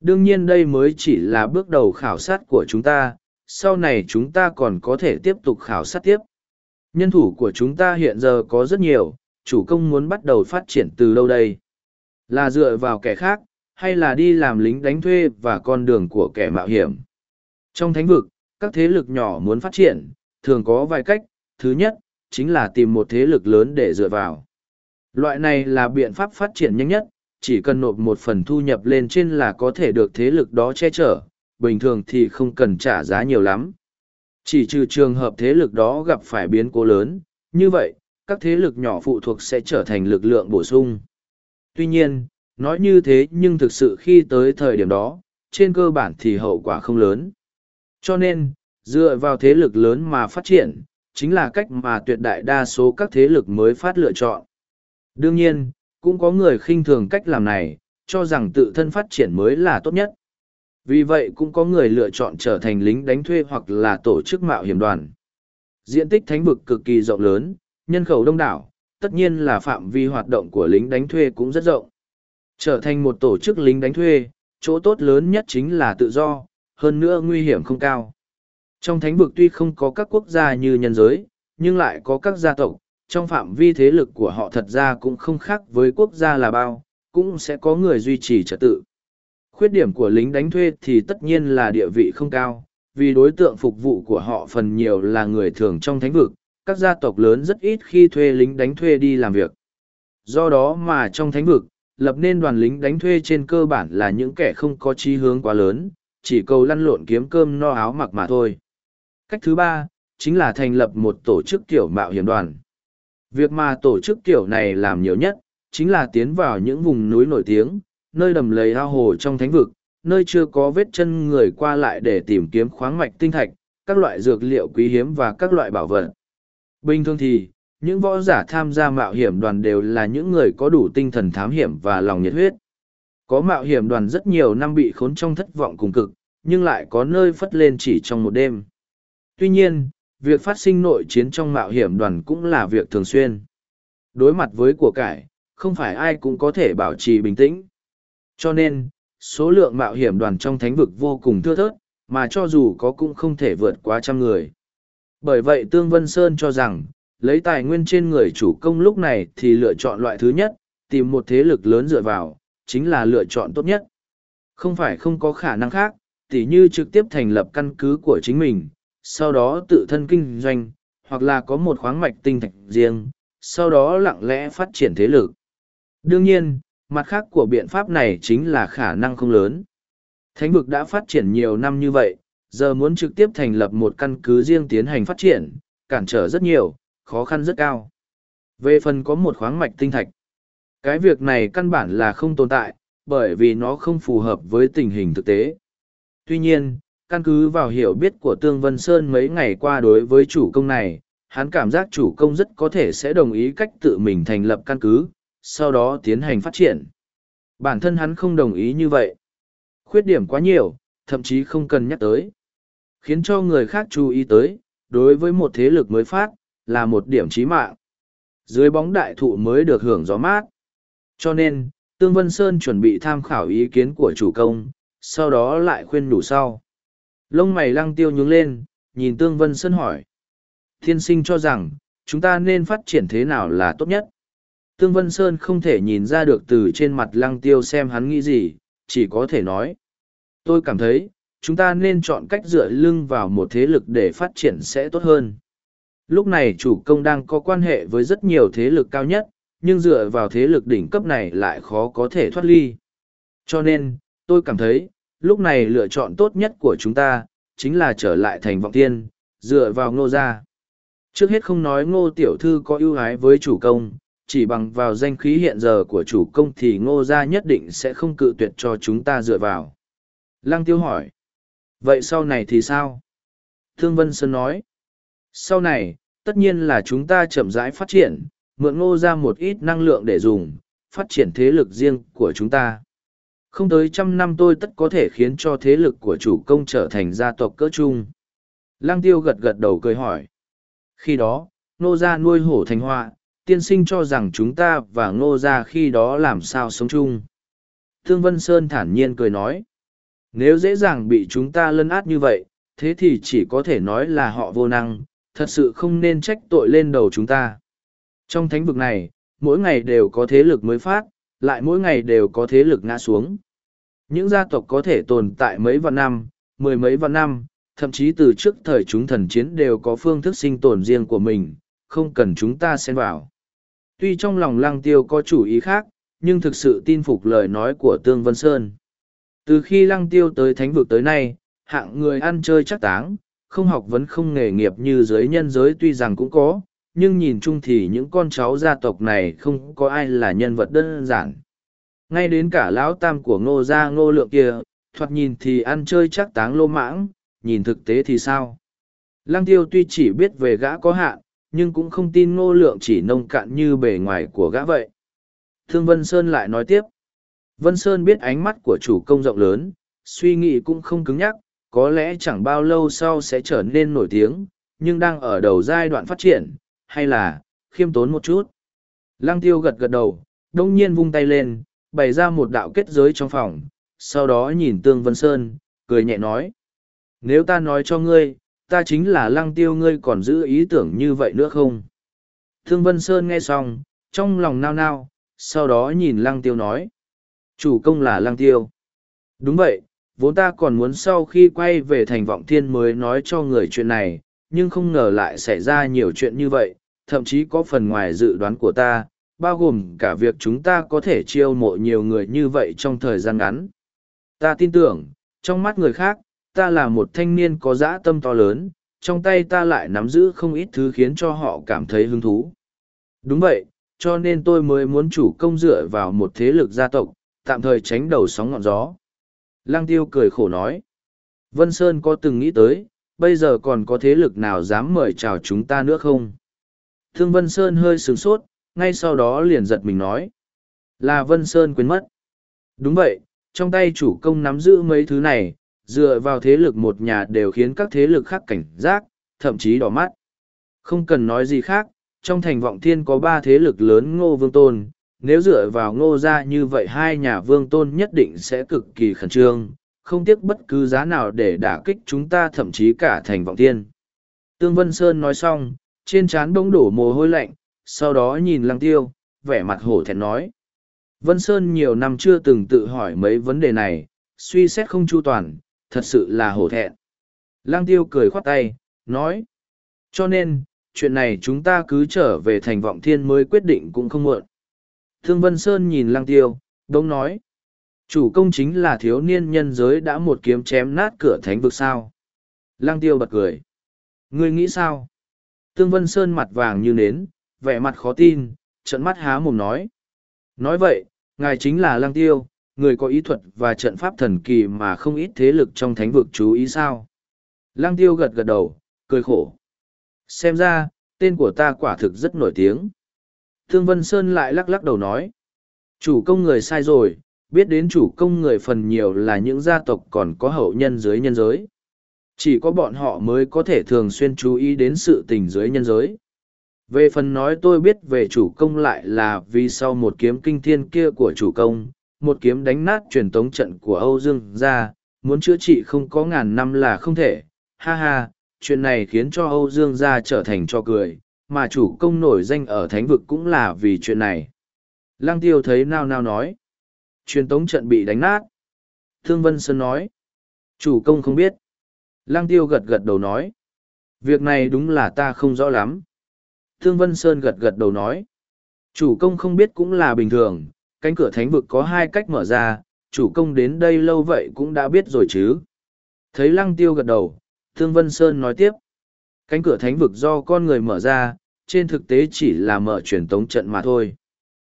Đương nhiên đây mới chỉ là bước đầu khảo sát của chúng ta, sau này chúng ta còn có thể tiếp tục khảo sát tiếp. Nhân thủ của chúng ta hiện giờ có rất nhiều, chủ công muốn bắt đầu phát triển từ lâu đây? Là dựa vào kẻ khác, hay là đi làm lính đánh thuê và con đường của kẻ mạo hiểm? Trong thánh vực, các thế lực nhỏ muốn phát triển, Thường có vài cách, thứ nhất, chính là tìm một thế lực lớn để dựa vào. Loại này là biện pháp phát triển nhanh nhất, chỉ cần nộp một phần thu nhập lên trên là có thể được thế lực đó che chở, bình thường thì không cần trả giá nhiều lắm. Chỉ trừ trường hợp thế lực đó gặp phải biến cố lớn, như vậy, các thế lực nhỏ phụ thuộc sẽ trở thành lực lượng bổ sung. Tuy nhiên, nói như thế nhưng thực sự khi tới thời điểm đó, trên cơ bản thì hậu quả không lớn. Cho nên, dựa vào thế lực lớn mà phát triển, chính là cách mà tuyệt đại đa số các thế lực mới phát lựa chọn. Đương nhiên, cũng có người khinh thường cách làm này, cho rằng tự thân phát triển mới là tốt nhất. Vì vậy cũng có người lựa chọn trở thành lính đánh thuê hoặc là tổ chức mạo hiểm đoàn. Diện tích thánh vực cực kỳ rộng lớn, nhân khẩu đông đảo, tất nhiên là phạm vi hoạt động của lính đánh thuê cũng rất rộng. Trở thành một tổ chức lính đánh thuê, chỗ tốt lớn nhất chính là tự do, hơn nữa nguy hiểm không cao. Trong thánh vực tuy không có các quốc gia như nhân giới, nhưng lại có các gia tộc, trong phạm vi thế lực của họ thật ra cũng không khác với quốc gia là bao, cũng sẽ có người duy trì trật tự. Khuyết điểm của lính đánh thuê thì tất nhiên là địa vị không cao, vì đối tượng phục vụ của họ phần nhiều là người thường trong thánh vực, các gia tộc lớn rất ít khi thuê lính đánh thuê đi làm việc. Do đó mà trong thánh vực, lập nên đoàn lính đánh thuê trên cơ bản là những kẻ không có chí hướng quá lớn, chỉ cầu lăn lộn kiếm cơm no áo mặc mà thôi. Cách thứ ba, chính là thành lập một tổ chức kiểu mạo hiểm đoàn. Việc mà tổ chức kiểu này làm nhiều nhất, chính là tiến vào những vùng núi nổi tiếng, nơi đầm lầy ao hồ trong thánh vực, nơi chưa có vết chân người qua lại để tìm kiếm khoáng mạch tinh thạch, các loại dược liệu quý hiếm và các loại bảo vật. Bình thường thì, những võ giả tham gia mạo hiểm đoàn đều là những người có đủ tinh thần thám hiểm và lòng nhiệt huyết. Có mạo hiểm đoàn rất nhiều năm bị khốn trong thất vọng cùng cực, nhưng lại có nơi phất lên chỉ trong một đêm. Tuy nhiên, việc phát sinh nội chiến trong mạo hiểm đoàn cũng là việc thường xuyên. Đối mặt với của cải, không phải ai cũng có thể bảo trì bình tĩnh. Cho nên, số lượng mạo hiểm đoàn trong thánh vực vô cùng thưa thớt, mà cho dù có cũng không thể vượt quá trăm người. Bởi vậy Tương Vân Sơn cho rằng, lấy tài nguyên trên người chủ công lúc này thì lựa chọn loại thứ nhất, tìm một thế lực lớn dựa vào, chính là lựa chọn tốt nhất. Không phải không có khả năng khác, tỉ như trực tiếp thành lập căn cứ của chính mình, sau đó tự thân kinh doanh, hoặc là có một khoáng mạch tinh thạch riêng, sau đó lặng lẽ phát triển thế lực. Đương nhiên, mặt khác của biện pháp này chính là khả năng không lớn. Thánh vực đã phát triển nhiều năm như vậy, giờ muốn trực tiếp thành lập một căn cứ riêng tiến hành phát triển, cản trở rất nhiều, khó khăn rất cao. Về phần có một khoáng mạch tinh thạch, cái việc này căn bản là không tồn tại, bởi vì nó không phù hợp với tình hình thực tế. Tuy nhiên, căn cứ vào hiểu biết của Tương Vân Sơn mấy ngày qua đối với chủ công này, hắn cảm giác chủ công rất có thể sẽ đồng ý cách tự mình thành lập căn cứ, sau đó tiến hành phát triển. Bản thân hắn không đồng ý như vậy. Khuyết điểm quá nhiều, thậm chí không cần nhắc tới. Khiến cho người khác chú ý tới, đối với một thế lực mới phát, là một điểm chí mạng. Dưới bóng đại thụ mới được hưởng gió mát. Cho nên, Tương Vân Sơn chuẩn bị tham khảo ý kiến của chủ công, sau đó lại khuyên đủ sau. Lông mày lăng tiêu nhướng lên, nhìn Tương Vân Sơn hỏi. Thiên sinh cho rằng, chúng ta nên phát triển thế nào là tốt nhất. Tương Vân Sơn không thể nhìn ra được từ trên mặt lăng tiêu xem hắn nghĩ gì, chỉ có thể nói. Tôi cảm thấy, chúng ta nên chọn cách dựa lưng vào một thế lực để phát triển sẽ tốt hơn. Lúc này chủ công đang có quan hệ với rất nhiều thế lực cao nhất, nhưng dựa vào thế lực đỉnh cấp này lại khó có thể thoát ly. Cho nên, tôi cảm thấy, lúc này lựa chọn tốt nhất của chúng ta, chính là trở lại thành vọng tiên, dựa vào ngô gia. Trước hết không nói ngô tiểu thư có ưu ái với chủ công, chỉ bằng vào danh khí hiện giờ của chủ công thì ngô gia nhất định sẽ không cự tuyệt cho chúng ta dựa vào. Lăng tiêu hỏi. Vậy sau này thì sao? Thương Vân Sơn nói. Sau này, tất nhiên là chúng ta chậm rãi phát triển, mượn ngô ra một ít năng lượng để dùng, phát triển thế lực riêng của chúng ta. Không tới trăm năm tôi tất có thể khiến cho thế lực của chủ công trở thành gia tộc cỡ chung. Lăng tiêu gật gật đầu cười hỏi. Khi đó, ngô gia nuôi hổ thành họa, tiên sinh cho rằng chúng ta và ngô gia khi đó làm sao sống chung. Thương Vân Sơn thản nhiên cười nói. Nếu dễ dàng bị chúng ta lân át như vậy, thế thì chỉ có thể nói là họ vô năng, thật sự không nên trách tội lên đầu chúng ta. Trong thánh vực này, mỗi ngày đều có thế lực mới phát, lại mỗi ngày đều có thế lực ngã xuống. Những gia tộc có thể tồn tại mấy vạn năm, mười mấy vạn năm, thậm chí từ trước thời chúng thần chiến đều có phương thức sinh tồn riêng của mình, không cần chúng ta xen vào. Tuy trong lòng lăng tiêu có chủ ý khác, nhưng thực sự tin phục lời nói của Tương Vân Sơn. Từ khi lăng tiêu tới thánh vực tới nay, hạng người ăn chơi chắc táng, không học vấn không nghề nghiệp như giới nhân giới tuy rằng cũng có, nhưng nhìn chung thì những con cháu gia tộc này không có ai là nhân vật đơn giản. Ngay đến cả lão tam của ngô gia ngô lượng kia, thoạt nhìn thì ăn chơi chắc táng lô mãng, nhìn thực tế thì sao? Lăng tiêu tuy chỉ biết về gã có hạn, nhưng cũng không tin ngô lượng chỉ nông cạn như bề ngoài của gã vậy. Thương Vân Sơn lại nói tiếp. Vân Sơn biết ánh mắt của chủ công rộng lớn, suy nghĩ cũng không cứng nhắc, có lẽ chẳng bao lâu sau sẽ trở nên nổi tiếng, nhưng đang ở đầu giai đoạn phát triển, hay là, khiêm tốn một chút. Lăng tiêu gật gật đầu, đông nhiên vung tay lên, bày ra một đạo kết giới trong phòng, sau đó nhìn Tương Vân Sơn, cười nhẹ nói. Nếu ta nói cho ngươi, ta chính là lăng tiêu ngươi còn giữ ý tưởng như vậy nữa không? Thương Vân Sơn nghe xong, trong lòng nao nao, sau đó nhìn lăng tiêu nói. Chủ công là lăng tiêu. Đúng vậy, vốn ta còn muốn sau khi quay về thành vọng thiên mới nói cho người chuyện này, nhưng không ngờ lại xảy ra nhiều chuyện như vậy, thậm chí có phần ngoài dự đoán của ta, bao gồm cả việc chúng ta có thể chiêu mộ nhiều người như vậy trong thời gian ngắn. Ta tin tưởng, trong mắt người khác, ta là một thanh niên có dã tâm to lớn, trong tay ta lại nắm giữ không ít thứ khiến cho họ cảm thấy hứng thú. Đúng vậy, cho nên tôi mới muốn chủ công dựa vào một thế lực gia tộc, tạm thời tránh đầu sóng ngọn gió. Lăng tiêu cười khổ nói. Vân Sơn có từng nghĩ tới, bây giờ còn có thế lực nào dám mời chào chúng ta nữa không? Thương Vân Sơn hơi sửng sốt, ngay sau đó liền giật mình nói. Là Vân Sơn quên mất. Đúng vậy, trong tay chủ công nắm giữ mấy thứ này, dựa vào thế lực một nhà đều khiến các thế lực khác cảnh giác, thậm chí đỏ mắt. Không cần nói gì khác, trong thành vọng thiên có ba thế lực lớn ngô vương tôn, nếu dựa vào ngô ra như vậy hai nhà vương tôn nhất định sẽ cực kỳ khẩn trương, không tiếc bất cứ giá nào để đả kích chúng ta thậm chí cả thành vọng thiên. Tương Vân Sơn nói xong, trên trán bỗng đổ mồ hôi lạnh, sau đó nhìn lăng tiêu, vẻ mặt hổ thẹn nói. Vân Sơn nhiều năm chưa từng tự hỏi mấy vấn đề này, suy xét không chu toàn, thật sự là hổ thẹn. Lăng tiêu cười khoát tay, nói. Cho nên, chuyện này chúng ta cứ trở về thành vọng thiên mới quyết định cũng không muộn. Thương Vân Sơn nhìn lăng tiêu, đông nói. Chủ công chính là thiếu niên nhân giới đã một kiếm chém nát cửa thánh vực sao. Lăng tiêu bật cười. Ngươi nghĩ sao? Tương Vân Sơn mặt vàng như nến, vẻ mặt khó tin, trận mắt há mồm nói. Nói vậy, ngài chính là lăng tiêu, người có ý thuật và trận pháp thần kỳ mà không ít thế lực trong thánh vực chú ý sao. Lăng tiêu gật gật đầu, cười khổ. Xem ra, tên của ta quả thực rất nổi tiếng. Thương Vân Sơn lại lắc lắc đầu nói. Chủ công người sai rồi, biết đến chủ công người phần nhiều là những gia tộc còn có hậu nhân dưới nhân giới. Chỉ có bọn họ mới có thể thường xuyên chú ý đến sự tình dưới nhân giới. Về phần nói tôi biết về chủ công lại là vì sau một kiếm kinh thiên kia của chủ công, một kiếm đánh nát truyền tống trận của Âu Dương ra, muốn chữa trị không có ngàn năm là không thể. Ha ha, chuyện này khiến cho Âu Dương gia trở thành cho cười, mà chủ công nổi danh ở thánh vực cũng là vì chuyện này. Lăng tiêu thấy nao nao nói. Truyền tống trận bị đánh nát. Thương Vân Sơn nói. Chủ công không biết. Lăng tiêu gật gật đầu nói. Việc này đúng là ta không rõ lắm. Thương Vân Sơn gật gật đầu nói. Chủ công không biết cũng là bình thường, cánh cửa thánh vực có hai cách mở ra, chủ công đến đây lâu vậy cũng đã biết rồi chứ. Thấy lăng tiêu gật đầu, Thương Vân Sơn nói tiếp. Cánh cửa thánh vực do con người mở ra, trên thực tế chỉ là mở truyền tống trận mà thôi.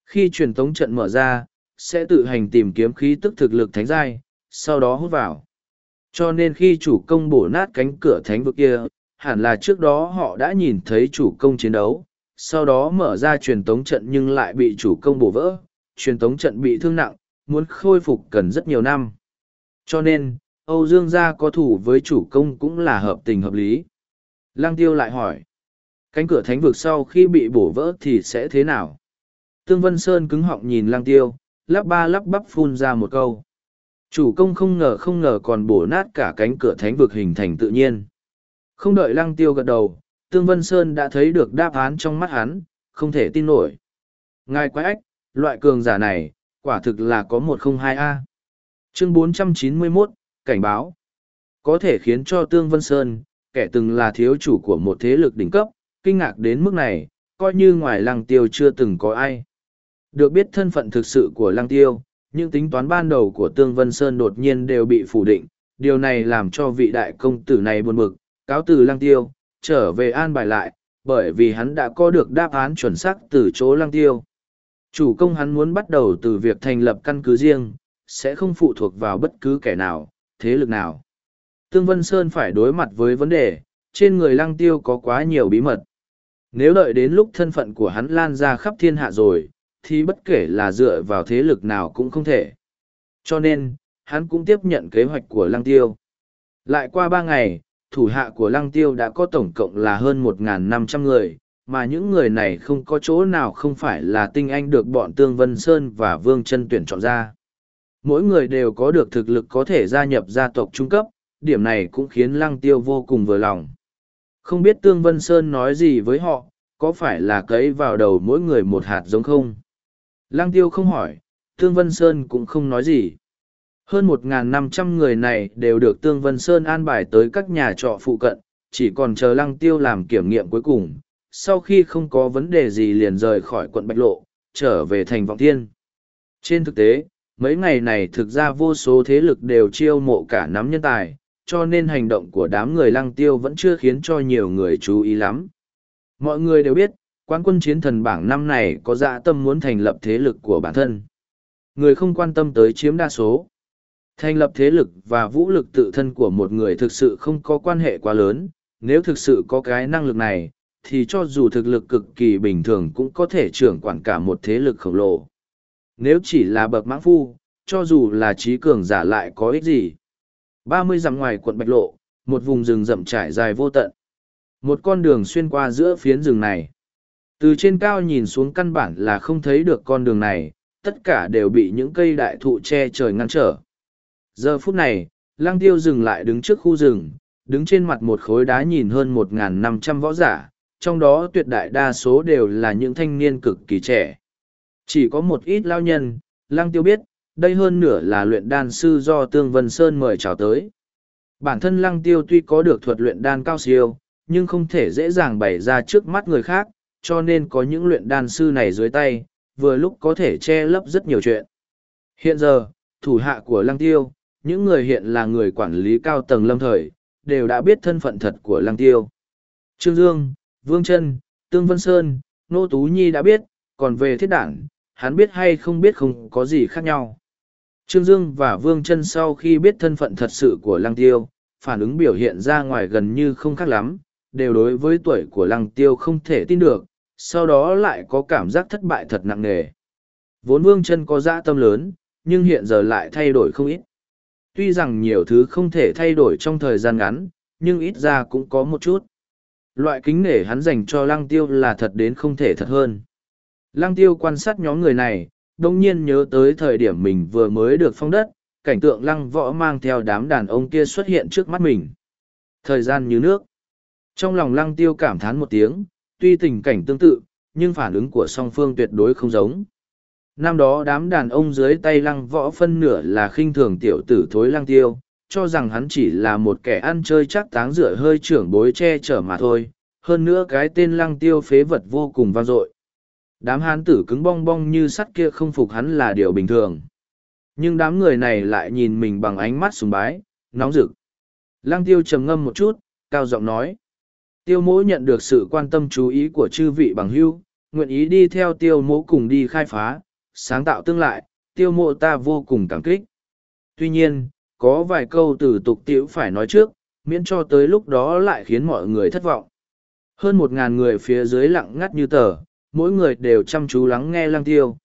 Khi truyền tống trận mở ra, sẽ tự hành tìm kiếm khí tức thực lực thánh giai, sau đó hút vào. Cho nên khi chủ công bổ nát cánh cửa thánh vực kia, hẳn là trước đó họ đã nhìn thấy chủ công chiến đấu, sau đó mở ra truyền tống trận nhưng lại bị chủ công bổ vỡ, truyền tống trận bị thương nặng, muốn khôi phục cần rất nhiều năm. Cho nên, Âu Dương gia có thủ với chủ công cũng là hợp tình hợp lý. Lăng tiêu lại hỏi, cánh cửa thánh vực sau khi bị bổ vỡ thì sẽ thế nào? Tương Vân Sơn cứng họng nhìn lăng tiêu, lắp ba lắp bắp phun ra một câu. Chủ công không ngờ không ngờ còn bổ nát cả cánh cửa thánh vực hình thành tự nhiên. Không đợi lăng tiêu gật đầu, Tương Vân Sơn đã thấy được đáp án trong mắt hắn, không thể tin nổi. Ngài quái ách, loại cường giả này, quả thực là có một không hai a Chương 491, Cảnh báo có thể khiến cho Tương Vân Sơn, kẻ từng là thiếu chủ của một thế lực đỉnh cấp, kinh ngạc đến mức này, coi như ngoài lăng tiêu chưa từng có ai. Được biết thân phận thực sự của lăng tiêu, những tính toán ban đầu của Tương Vân Sơn đột nhiên đều bị phủ định, điều này làm cho vị đại công tử này buồn bực, cáo từ lăng tiêu, trở về an bài lại, bởi vì hắn đã có được đáp án chuẩn xác từ chỗ lăng tiêu. Chủ công hắn muốn bắt đầu từ việc thành lập căn cứ riêng, sẽ không phụ thuộc vào bất cứ kẻ nào, thế lực nào. Tương Vân Sơn phải đối mặt với vấn đề, trên người lăng tiêu có quá nhiều bí mật. Nếu đợi đến lúc thân phận của hắn lan ra khắp thiên hạ rồi, thì bất kể là dựa vào thế lực nào cũng không thể. Cho nên, hắn cũng tiếp nhận kế hoạch của lăng tiêu. Lại qua ba ngày, thủ hạ của lăng tiêu đã có tổng cộng là hơn 1.500 người, mà những người này không có chỗ nào không phải là tinh anh được bọn Tương Vân Sơn và Vương Trân tuyển chọn ra. Mỗi người đều có được thực lực có thể gia nhập gia tộc trung cấp, điểm này cũng khiến lăng tiêu vô cùng vừa lòng. Không biết Tương Vân Sơn nói gì với họ, có phải là cấy vào đầu mỗi người một hạt giống không? Lăng tiêu không hỏi, Tương Vân Sơn cũng không nói gì. Hơn 1.500 người này đều được Tương Vân Sơn an bài tới các nhà trọ phụ cận, chỉ còn chờ lăng tiêu làm kiểm nghiệm cuối cùng. Sau khi không có vấn đề gì liền rời khỏi quận Bạch Lộ, trở về thành Vọng Thiên. Trên thực tế, mấy ngày này thực ra vô số thế lực đều chiêu mộ cả nắm nhân tài, cho nên hành động của đám người lăng tiêu vẫn chưa khiến cho nhiều người chú ý lắm. Mọi người đều biết, quán quân chiến thần bảng năm này có dạ tâm muốn thành lập thế lực của bản thân. Người không quan tâm tới chiếm đa số. Thành lập thế lực và vũ lực tự thân của một người thực sự không có quan hệ quá lớn, nếu thực sự có cái năng lực này, thì cho dù thực lực cực kỳ bình thường cũng có thể trưởng quản cả một thế lực khổng lồ. Nếu chỉ là bậc mãng phu, cho dù là trí cường giả lại có ích gì. ba mươi dặm ngoài quận Bạch Lộ, một vùng rừng rậm trải dài vô tận. Một con đường xuyên qua giữa phiến rừng này. Từ trên cao nhìn xuống căn bản là không thấy được con đường này, tất cả đều bị những cây đại thụ che trời ngăn trở. Giờ phút này, lang tiêu dừng lại đứng trước khu rừng, đứng trên mặt một khối đá nhìn hơn 1.500 võ giả, trong đó tuyệt đại đa số đều là những thanh niên cực kỳ trẻ. Chỉ có một ít lao nhân, lang tiêu biết, đây hơn nửa là luyện đan sư do Tương Vân Sơn mời chào tới. Bản thân lăng tiêu tuy có được thuật luyện đan cao siêu, nhưng không thể dễ dàng bày ra trước mắt người khác, cho nên có những luyện đan sư này dưới tay, vừa lúc có thể che lấp rất nhiều chuyện. Hiện giờ, thủ hạ của lăng tiêu, những người hiện là người quản lý cao tầng lâm thời, đều đã biết thân phận thật của lăng tiêu. Trương Dương, Vương Trân, Tương Vân Sơn, Nô Tú Nhi đã biết, còn về thiết đảng, hắn biết hay không biết không có gì khác nhau. Trương Dương và Vương Trân sau khi biết thân phận thật sự của lăng tiêu, phản ứng biểu hiện ra ngoài gần như không khác lắm, đều đối với tuổi của lăng tiêu không thể tin được, sau đó lại có cảm giác thất bại thật nặng nề. Vốn Vương chân có dã tâm lớn, nhưng hiện giờ lại thay đổi không ít. Tuy rằng nhiều thứ không thể thay đổi trong thời gian ngắn, nhưng ít ra cũng có một chút. Loại kính nể hắn dành cho lăng tiêu là thật đến không thể thật hơn. Lăng tiêu quan sát nhóm người này, đông nhiên nhớ tới thời điểm mình vừa mới được phong đất, cảnh tượng lăng võ mang theo đám đàn ông kia xuất hiện trước mắt mình. Thời gian như nước. Trong lòng lăng tiêu cảm thán một tiếng, tuy tình cảnh tương tự, nhưng phản ứng của song phương tuyệt đối không giống. Năm đó đám đàn ông dưới tay lăng võ phân nửa là khinh thường tiểu tử thối lăng tiêu, cho rằng hắn chỉ là một kẻ ăn chơi chắc táng rửa hơi trưởng bối che chở mà thôi, hơn nữa cái tên lăng tiêu phế vật vô cùng vang dội. Đám hán tử cứng bong bong như sắt kia không phục hắn là điều bình thường. Nhưng đám người này lại nhìn mình bằng ánh mắt sùng bái, nóng rực. Lăng tiêu trầm ngâm một chút, cao giọng nói. Tiêu mỗ nhận được sự quan tâm chú ý của chư vị bằng hưu, nguyện ý đi theo tiêu mỗ cùng đi khai phá, sáng tạo tương lại, tiêu mộ ta vô cùng cảm kích. Tuy nhiên, có vài câu từ tục tiễu phải nói trước, miễn cho tới lúc đó lại khiến mọi người thất vọng. Hơn một ngàn người phía dưới lặng ngắt như tờ, mỗi người đều chăm chú lắng nghe lăng tiêu.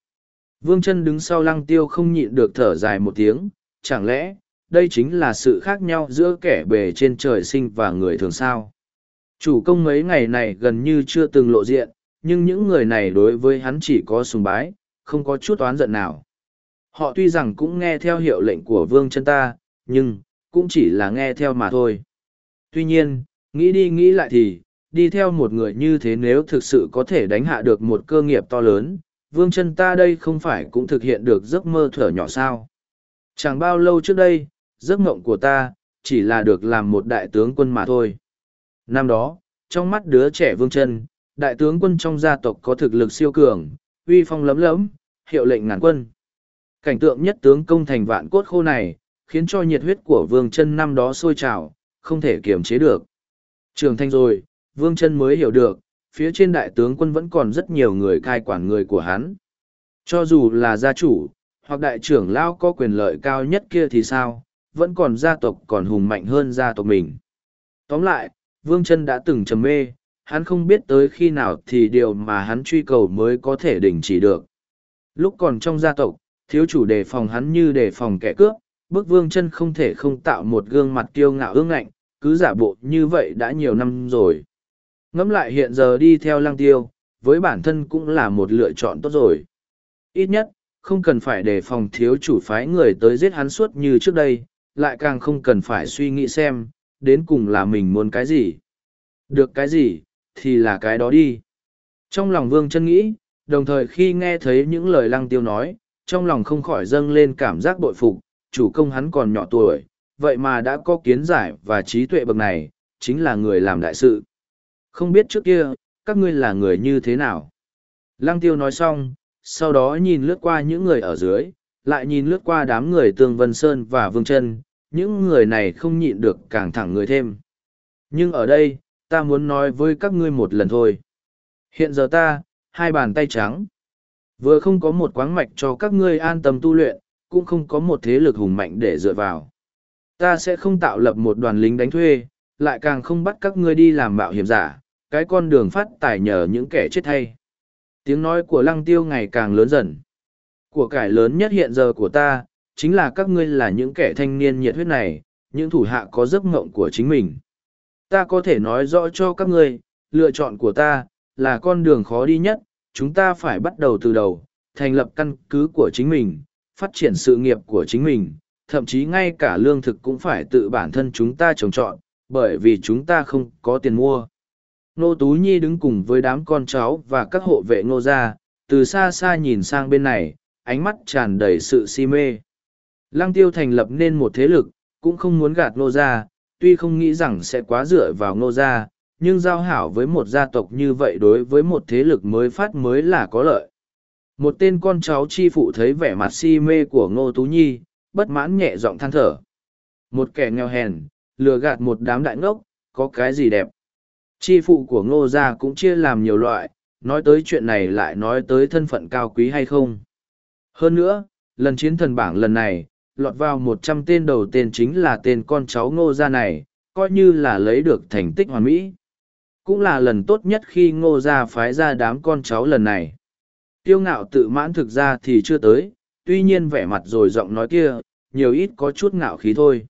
Vương chân đứng sau lăng tiêu không nhịn được thở dài một tiếng, chẳng lẽ, đây chính là sự khác nhau giữa kẻ bề trên trời sinh và người thường sao. Chủ công mấy ngày này gần như chưa từng lộ diện, nhưng những người này đối với hắn chỉ có sùng bái, không có chút oán giận nào. Họ tuy rằng cũng nghe theo hiệu lệnh của vương chân ta, nhưng, cũng chỉ là nghe theo mà thôi. Tuy nhiên, nghĩ đi nghĩ lại thì, đi theo một người như thế nếu thực sự có thể đánh hạ được một cơ nghiệp to lớn, vương chân ta đây không phải cũng thực hiện được giấc mơ thở nhỏ sao. Chẳng bao lâu trước đây, giấc mộng của ta, chỉ là được làm một đại tướng quân mà thôi. Năm đó, trong mắt đứa trẻ vương chân, đại tướng quân trong gia tộc có thực lực siêu cường, uy phong lấm lấm, hiệu lệnh ngàn quân. Cảnh tượng nhất tướng công thành vạn cốt khô này, khiến cho nhiệt huyết của vương chân năm đó sôi trào, không thể kiềm chế được. Trường thanh rồi, vương chân mới hiểu được, phía trên đại tướng quân vẫn còn rất nhiều người cai quản người của hắn. Cho dù là gia chủ, hoặc đại trưởng lao có quyền lợi cao nhất kia thì sao, vẫn còn gia tộc còn hùng mạnh hơn gia tộc mình. Tóm lại, Vương chân đã từng trầm mê, hắn không biết tới khi nào thì điều mà hắn truy cầu mới có thể đình chỉ được. Lúc còn trong gia tộc, thiếu chủ đề phòng hắn như đề phòng kẻ cướp, bức vương chân không thể không tạo một gương mặt kiêu ngạo ương ngạnh, cứ giả bộ như vậy đã nhiều năm rồi. Ngẫm lại hiện giờ đi theo Lang tiêu, với bản thân cũng là một lựa chọn tốt rồi. Ít nhất, không cần phải đề phòng thiếu chủ phái người tới giết hắn suốt như trước đây, lại càng không cần phải suy nghĩ xem, đến cùng là mình muốn cái gì. Được cái gì, thì là cái đó đi. Trong lòng vương chân nghĩ, đồng thời khi nghe thấy những lời lăng tiêu nói, trong lòng không khỏi dâng lên cảm giác bội phục, chủ công hắn còn nhỏ tuổi, vậy mà đã có kiến giải và trí tuệ bậc này, chính là người làm đại sự. Không biết trước kia, các ngươi là người như thế nào? Lăng tiêu nói xong, sau đó nhìn lướt qua những người ở dưới, lại nhìn lướt qua đám người Tương Vân Sơn và Vương Trân, những người này không nhịn được càng thẳng người thêm. Nhưng ở đây, ta muốn nói với các ngươi một lần thôi. Hiện giờ ta, hai bàn tay trắng. Vừa không có một quáng mạch cho các ngươi an tâm tu luyện, cũng không có một thế lực hùng mạnh để dựa vào. Ta sẽ không tạo lập một đoàn lính đánh thuê, lại càng không bắt các ngươi đi làm mạo hiểm giả, cái con đường phát tài nhờ những kẻ chết thay. Tiếng nói của lăng tiêu ngày càng lớn dần. Của cải lớn nhất hiện giờ của ta, chính là các ngươi là những kẻ thanh niên nhiệt huyết này, những thủ hạ có giấc mộng của chính mình. Ta có thể nói rõ cho các ngươi, lựa chọn của ta, là con đường khó đi nhất, chúng ta phải bắt đầu từ đầu, thành lập căn cứ của chính mình, phát triển sự nghiệp của chính mình, thậm chí ngay cả lương thực cũng phải tự bản thân chúng ta trồng trọt, bởi vì chúng ta không có tiền mua. Nô Tú Nhi đứng cùng với đám con cháu và các hộ vệ ngô gia, từ xa xa nhìn sang bên này, ánh mắt tràn đầy sự si mê. Lăng tiêu thành lập nên một thế lực, cũng không muốn gạt ngô gia, tuy không nghĩ rằng sẽ quá dựa vào ngô gia, nhưng giao hảo với một gia tộc như vậy đối với một thế lực mới phát mới là có lợi. Một tên con cháu chi phụ thấy vẻ mặt si mê của ngô tú nhi, bất mãn nhẹ giọng than thở. Một kẻ nghèo hèn, lừa gạt một đám đại ngốc, có cái gì đẹp. Chi phụ của ngô gia cũng chia làm nhiều loại, nói tới chuyện này lại nói tới thân phận cao quý hay không. Hơn nữa, lần chiến thần bảng lần này, lọt vào một trăm tên đầu tên chính là tên con cháu ngô gia này, coi như là lấy được thành tích hoàn mỹ. Cũng là lần tốt nhất khi ngô gia phái ra đám con cháu lần này. Tiêu ngạo tự mãn thực ra thì chưa tới, tuy nhiên vẻ mặt rồi giọng nói kia, nhiều ít có chút ngạo khí thôi.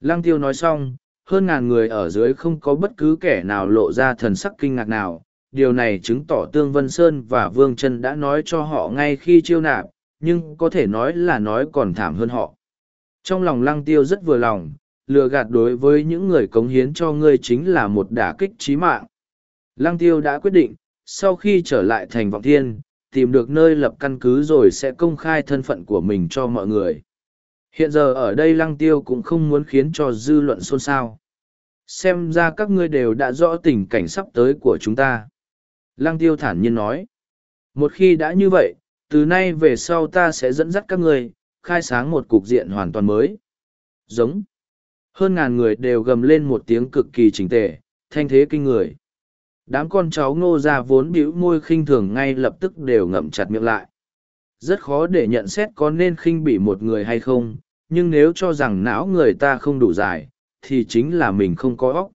Lăng tiêu nói xong, hơn ngàn người ở dưới không có bất cứ kẻ nào lộ ra thần sắc kinh ngạc nào. Điều này chứng tỏ Tương Vân Sơn và Vương Trân đã nói cho họ ngay khi chiêu nạp, nhưng có thể nói là nói còn thảm hơn họ. Trong lòng lăng tiêu rất vừa lòng, lừa gạt đối với những người cống hiến cho ngươi chính là một đả kích trí mạng. Lăng tiêu đã quyết định, sau khi trở lại thành vọng thiên, tìm được nơi lập căn cứ rồi sẽ công khai thân phận của mình cho mọi người. Hiện giờ ở đây lăng tiêu cũng không muốn khiến cho dư luận xôn xao. Xem ra các ngươi đều đã rõ tình cảnh sắp tới của chúng ta. Lăng tiêu thản nhiên nói. Một khi đã như vậy, từ nay về sau ta sẽ dẫn dắt các ngươi, khai sáng một cục diện hoàn toàn mới. Giống. Hơn ngàn người đều gầm lên một tiếng cực kỳ trình tề, thanh thế kinh người. Đám con cháu ngô ra vốn bĩu môi khinh thường ngay lập tức đều ngậm chặt miệng lại. Rất khó để nhận xét có nên khinh bỉ một người hay không, nhưng nếu cho rằng não người ta không đủ dài, thì chính là mình không có óc.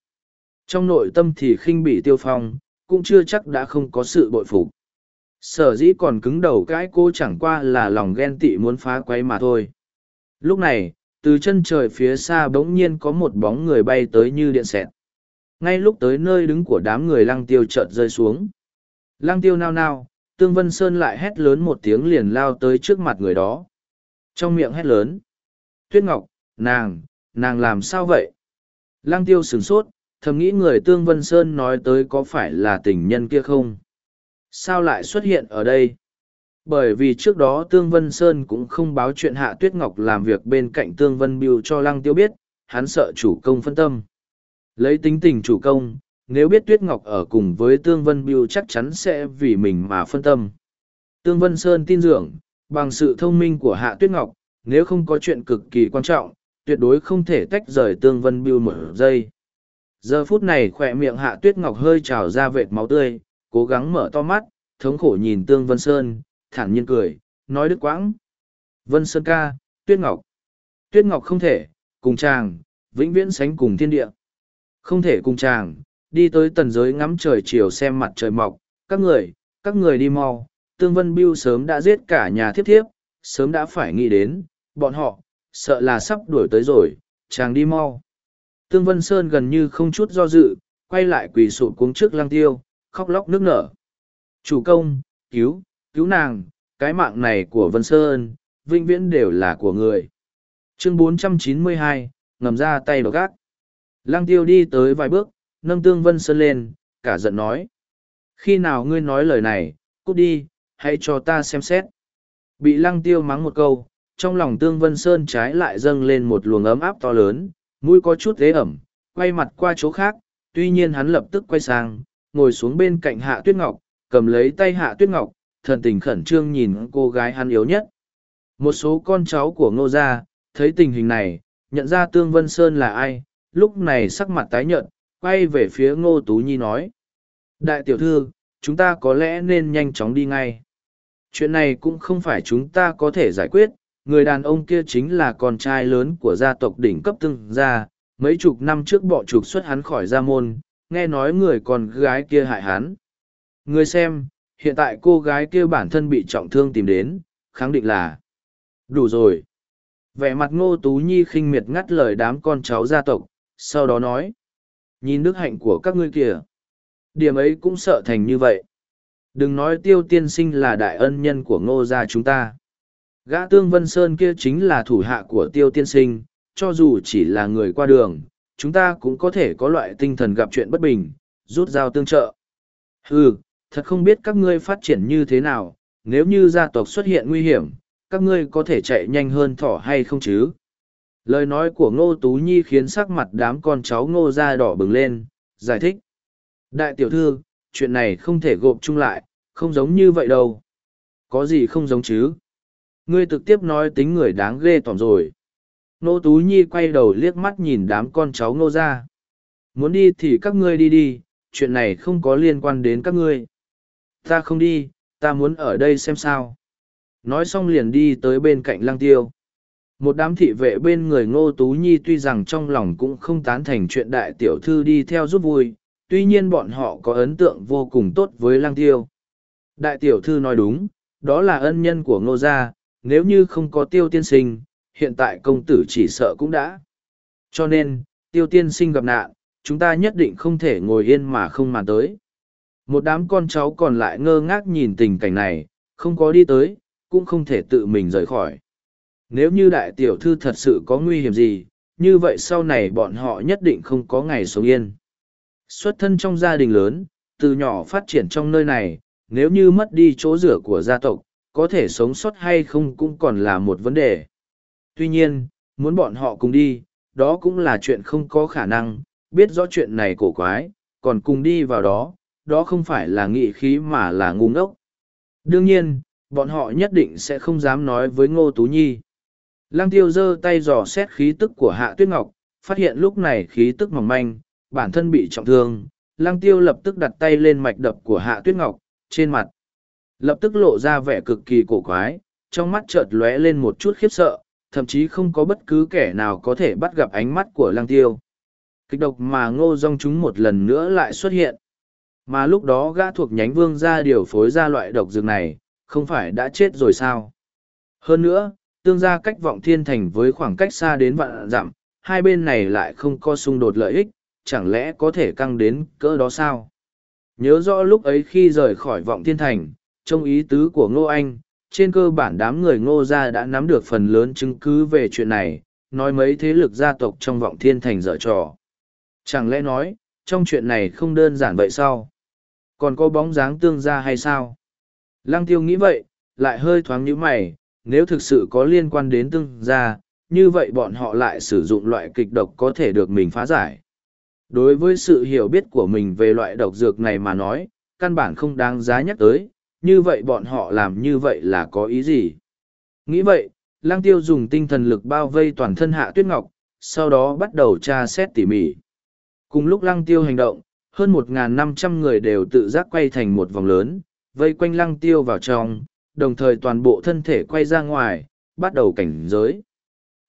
Trong nội tâm thì khinh bỉ tiêu phong, cũng chưa chắc đã không có sự bội phục sở dĩ còn cứng đầu cãi cô chẳng qua là lòng ghen tị muốn phá quấy mà thôi. Lúc này, từ chân trời phía xa bỗng nhiên có một bóng người bay tới như điện xẹt. Ngay lúc tới nơi đứng của đám người lăng tiêu chợt rơi xuống. Lăng tiêu nao nao, tương vân sơn lại hét lớn một tiếng liền lao tới trước mặt người đó. Trong miệng hét lớn, tuyết ngọc, nàng nàng làm sao vậy? Lăng tiêu sửng sốt, thầm nghĩ người tương vân sơn nói tới có phải là tình nhân kia không? Sao lại xuất hiện ở đây bởi vì trước đó tương vân sơn cũng không báo chuyện hạ tuyết ngọc làm việc bên cạnh tương vân biêu cho lăng tiêu biết hắn sợ chủ công phân tâm. Lấy tính tình chủ công, nếu biết Tuyết Ngọc ở cùng với Tương Vân Biêu chắc chắn sẽ vì mình mà phân tâm. Tương Vân Sơn tin tưởng, bằng sự thông minh của Hạ Tuyết Ngọc, nếu không có chuyện cực kỳ quan trọng, tuyệt đối không thể tách rời Tương Vân Biêu một giây. Giờ phút này khỏe miệng Hạ Tuyết Ngọc hơi trào ra vệt máu tươi, cố gắng mở to mắt, thống khổ nhìn Tương Vân Sơn, thản nhiên cười, nói đứt quãng. Vân Sơn ca, Tuyết Ngọc. Tuyết Ngọc không thể, cùng chàng, vĩnh viễn sánh cùng thiên địa. Không thể cùng chàng, đi tới tần giới ngắm trời chiều xem mặt trời mọc, các người, các người đi mau, Tương Vân Biêu sớm đã giết cả nhà thiếp thiếp, sớm đã phải nghĩ đến, bọn họ, sợ là sắp đuổi tới rồi, chàng đi mau. Tương Vân Sơn gần như không chút do dự, quay lại quỳ sụp cuống trước lang tiêu, khóc lóc nước nở. Chủ công, cứu, cứu nàng, cái mạng này của Vân Sơn, vinh viễn đều là của người. Chương 492, ngầm ra tay độc gác. Lăng tiêu đi tới vài bước, nâng tương Vân Sơn lên, cả giận nói. Khi nào ngươi nói lời này, cút đi, hãy cho ta xem xét. Bị lăng tiêu mắng một câu, trong lòng tương Vân Sơn trái lại dâng lên một luồng ấm áp to lớn, mũi có chút thế ẩm, quay mặt qua chỗ khác, tuy nhiên hắn lập tức quay sang, ngồi xuống bên cạnh Hạ Tuyết Ngọc, cầm lấy tay Hạ Tuyết Ngọc, thần tình khẩn trương nhìn cô gái hắn yếu nhất. Một số con cháu của Ngô Gia, thấy tình hình này, nhận ra Tương Vân Sơn là ai, lúc này sắc mặt tái nhợt, quay về phía Ngô Tú Nhi nói. Đại tiểu thư, chúng ta có lẽ nên nhanh chóng đi ngay. Chuyện này cũng không phải chúng ta có thể giải quyết, người đàn ông kia chính là con trai lớn của gia tộc đỉnh cấp tương gia, mấy chục năm trước bọ trục xuất hắn khỏi gia môn, nghe nói người con gái kia hại hắn. Người xem, hiện tại cô gái kia bản thân bị trọng thương tìm đến, khẳng định là đủ rồi. Vẻ mặt ngô tú nhi khinh miệt ngắt lời đám con cháu gia tộc, sau đó nói. Nhìn đức hạnh của các ngươi kìa. Điểm ấy cũng sợ thành như vậy. Đừng nói tiêu tiên sinh là đại ân nhân của ngô gia chúng ta. Gã tương Vân Sơn kia chính là thủ hạ của tiêu tiên sinh, cho dù chỉ là người qua đường, chúng ta cũng có thể có loại tinh thần gặp chuyện bất bình, rút dao tương trợ. Ừ, thật không biết các ngươi phát triển như thế nào, nếu như gia tộc xuất hiện nguy hiểm, các ngươi có thể chạy nhanh hơn thỏ hay không chứ? Lời nói của Ngô Tú Nhi khiến sắc mặt đám con cháu Ngô ra đỏ bừng lên, giải thích. Đại tiểu thư, chuyện này không thể gộp chung lại, không giống như vậy đâu. Có gì không giống chứ? Ngươi trực tiếp nói tính người đáng ghê tỏm rồi. Nô Tú Nhi quay đầu liếc mắt nhìn đám con cháu Ngô ra. Muốn đi thì các ngươi đi đi, chuyện này không có liên quan đến các ngươi. Ta không đi, ta muốn ở đây xem sao. Nói xong liền đi tới bên cạnh lăng tiêu. Một đám thị vệ bên người Ngô Tú Nhi tuy rằng trong lòng cũng không tán thành chuyện đại tiểu thư đi theo giúp vui, tuy nhiên bọn họ có ấn tượng vô cùng tốt với lăng tiêu. Đại tiểu thư nói đúng, đó là ân nhân của Ngô gia, nếu như không có tiêu tiên sinh, hiện tại công tử chỉ sợ cũng đã. Cho nên, tiêu tiên sinh gặp nạn, chúng ta nhất định không thể ngồi yên mà không màn tới. Một đám con cháu còn lại ngơ ngác nhìn tình cảnh này, không có đi tới, cũng không thể tự mình rời khỏi. Nếu như đại tiểu thư thật sự có nguy hiểm gì, như vậy sau này bọn họ nhất định không có ngày sống yên. Xuất thân trong gia đình lớn, từ nhỏ phát triển trong nơi này, nếu như mất đi chỗ rửa của gia tộc, có thể sống sót hay không cũng còn là một vấn đề. Tuy nhiên, muốn bọn họ cùng đi, đó cũng là chuyện không có khả năng, biết rõ chuyện này cổ quái, còn cùng đi vào đó, đó không phải là nghị khí mà là ngu ngốc. Đương nhiên, bọn họ nhất định sẽ không dám nói với Ngô Tú Nhi. Lăng tiêu giơ tay dò xét khí tức của Hạ Tuyết Ngọc, phát hiện lúc này khí tức mỏng manh, bản thân bị trọng thương. Lăng tiêu lập tức đặt tay lên mạch đập của Hạ Tuyết Ngọc, trên mặt. Lập tức lộ ra vẻ cực kỳ cổ quái, trong mắt chợt lóe lên một chút khiếp sợ, thậm chí không có bất cứ kẻ nào có thể bắt gặp ánh mắt của lăng tiêu. Kịch độc mà ngô dòng chúng một lần nữa lại xuất hiện. Mà lúc đó gã thuộc nhánh vương ra điều phối ra loại độc dược này, không phải đã chết rồi sao? Hơn nữa, tương gia cách vọng thiên thành với khoảng cách xa đến vạn dặm, hai bên này lại không có xung đột lợi ích, chẳng lẽ có thể căng đến cỡ đó sao? Nhớ rõ lúc ấy khi rời khỏi vọng thiên thành, trong ý tứ của Ngô Anh, trên cơ bản đám người Ngô gia đã nắm được phần lớn chứng cứ về chuyện này, nói mấy thế lực gia tộc trong vọng thiên thành dở trò. Chẳng lẽ nói, trong chuyện này không đơn giản vậy sao? Còn có bóng dáng tương gia hay sao? Lăng tiêu nghĩ vậy, lại hơi thoáng như mày, nếu thực sự có liên quan đến tương gia, như vậy bọn họ lại sử dụng loại kịch độc có thể được mình phá giải. Đối với sự hiểu biết của mình về loại độc dược này mà nói, căn bản không đáng giá nhắc tới, như vậy bọn họ làm như vậy là có ý gì? Nghĩ vậy, Lăng Tiêu dùng tinh thần lực bao vây toàn thân Hạ Tuyết Ngọc, sau đó bắt đầu tra xét tỉ mỉ. Cùng lúc Lăng Tiêu hành động, hơn 1.500 người đều tự giác quay thành một vòng lớn, vây quanh Lăng Tiêu vào trong, đồng thời toàn bộ thân thể quay ra ngoài, bắt đầu cảnh giới.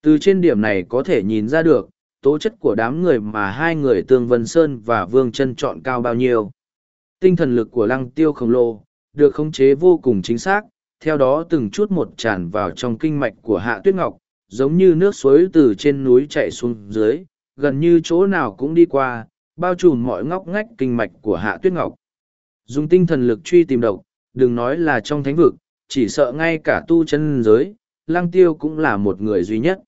Từ trên điểm này có thể nhìn ra được, tố chất của đám người mà hai người Tương Vân Sơn và Vương chân chọn cao bao nhiêu. Tinh thần lực của lăng tiêu khổng lồ, được khống chế vô cùng chính xác, theo đó từng chút một tràn vào trong kinh mạch của Hạ Tuyết Ngọc, giống như nước suối từ trên núi chạy xuống dưới, gần như chỗ nào cũng đi qua, bao trùm mọi ngóc ngách kinh mạch của Hạ Tuyết Ngọc. Dùng tinh thần lực truy tìm độc, đừng nói là trong thánh vực, chỉ sợ ngay cả tu chân giới, lăng tiêu cũng là một người duy nhất.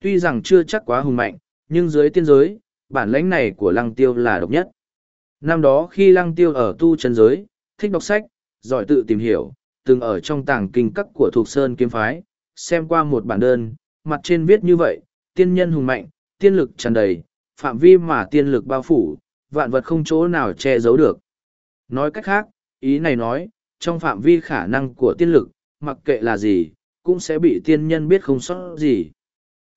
Tuy rằng chưa chắc quá hùng mạnh, nhưng dưới tiên giới, bản lãnh này của lăng tiêu là độc nhất. Năm đó khi lăng tiêu ở tu chân giới, thích đọc sách, giỏi tự tìm hiểu, từng ở trong tàng kinh các của Thục Sơn Kiếm Phái, xem qua một bản đơn, mặt trên viết như vậy, tiên nhân hùng mạnh, tiên lực tràn đầy, phạm vi mà tiên lực bao phủ, vạn vật không chỗ nào che giấu được. Nói cách khác, ý này nói, trong phạm vi khả năng của tiên lực, mặc kệ là gì, cũng sẽ bị tiên nhân biết không sót gì.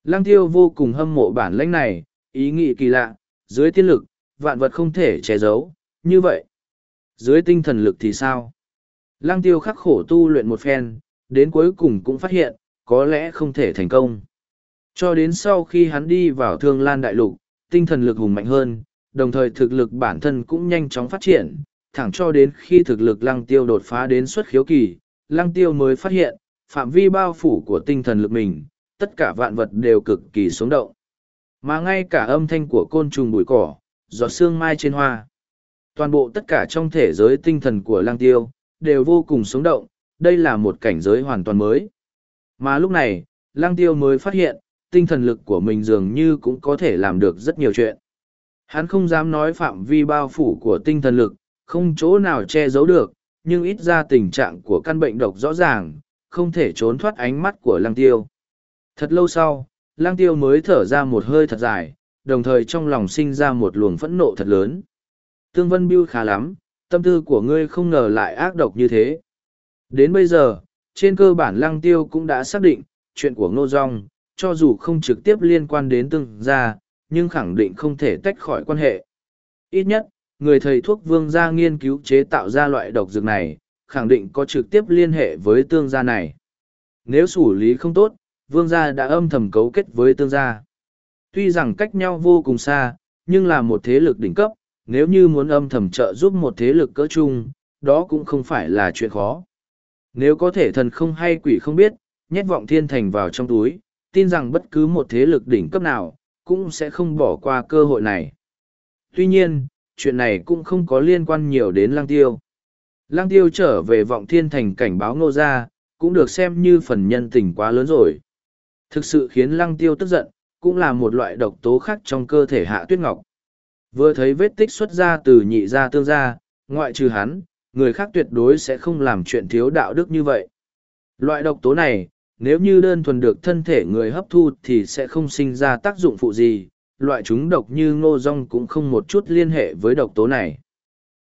Lăng tiêu vô cùng hâm mộ bản lãnh này, ý nghĩ kỳ lạ, dưới tiên lực, vạn vật không thể che giấu, như vậy. Dưới tinh thần lực thì sao? Lăng tiêu khắc khổ tu luyện một phen, đến cuối cùng cũng phát hiện, có lẽ không thể thành công. Cho đến sau khi hắn đi vào thương lan đại lục, tinh thần lực hùng mạnh hơn, đồng thời thực lực bản thân cũng nhanh chóng phát triển, thẳng cho đến khi thực lực lăng tiêu đột phá đến xuất khiếu kỳ, lăng tiêu mới phát hiện, phạm vi bao phủ của tinh thần lực mình, tất cả vạn vật đều cực kỳ sống động. Mà ngay cả âm thanh của côn trùng bụi cỏ, giọt sương mai trên hoa. Toàn bộ tất cả trong thể giới tinh thần của lang tiêu, đều vô cùng sống động, đây là một cảnh giới hoàn toàn mới. Mà lúc này, lang tiêu mới phát hiện, tinh thần lực của mình dường như cũng có thể làm được rất nhiều chuyện. Hắn không dám nói phạm vi bao phủ của tinh thần lực, không chỗ nào che giấu được, nhưng ít ra tình trạng của căn bệnh độc rõ ràng, không thể trốn thoát ánh mắt của lăng tiêu. Thật lâu sau, lang tiêu mới thở ra một hơi thật dài, đồng thời trong lòng sinh ra một luồng phẫn nộ thật lớn. Tương Vân Biêu khá lắm, tâm tư của ngươi không ngờ lại ác độc như thế. Đến bây giờ, trên cơ bản lăng tiêu cũng đã xác định, chuyện của Ngô Dung, cho dù không trực tiếp liên quan đến tương gia, nhưng khẳng định không thể tách khỏi quan hệ. Ít nhất, người thầy thuốc vương gia nghiên cứu chế tạo ra loại độc dược này, khẳng định có trực tiếp liên hệ với tương gia này. Nếu xử lý không tốt, vương gia đã âm thầm cấu kết với tương gia. Tuy rằng cách nhau vô cùng xa, nhưng là một thế lực đỉnh cấp, nếu như muốn âm thầm trợ giúp một thế lực cỡ chung, đó cũng không phải là chuyện khó. Nếu có thể thần không hay quỷ không biết, nhét vọng thiên thành vào trong túi, tin rằng bất cứ một thế lực đỉnh cấp nào, cũng sẽ không bỏ qua cơ hội này. Tuy nhiên, chuyện này cũng không có liên quan nhiều đến lang tiêu. Lang tiêu trở về vọng thiên thành cảnh báo ngô ra, cũng được xem như phần nhân tình quá lớn rồi. Thực sự khiến lăng tiêu tức giận, cũng là một loại độc tố khác trong cơ thể hạ tuyết ngọc. Vừa thấy vết tích xuất ra từ nhị gia tương gia, ngoại trừ hắn, người khác tuyệt đối sẽ không làm chuyện thiếu đạo đức như vậy. Loại độc tố này, nếu như đơn thuần được thân thể người hấp thu thì sẽ không sinh ra tác dụng phụ gì, loại chúng độc như ngô rong cũng không một chút liên hệ với độc tố này.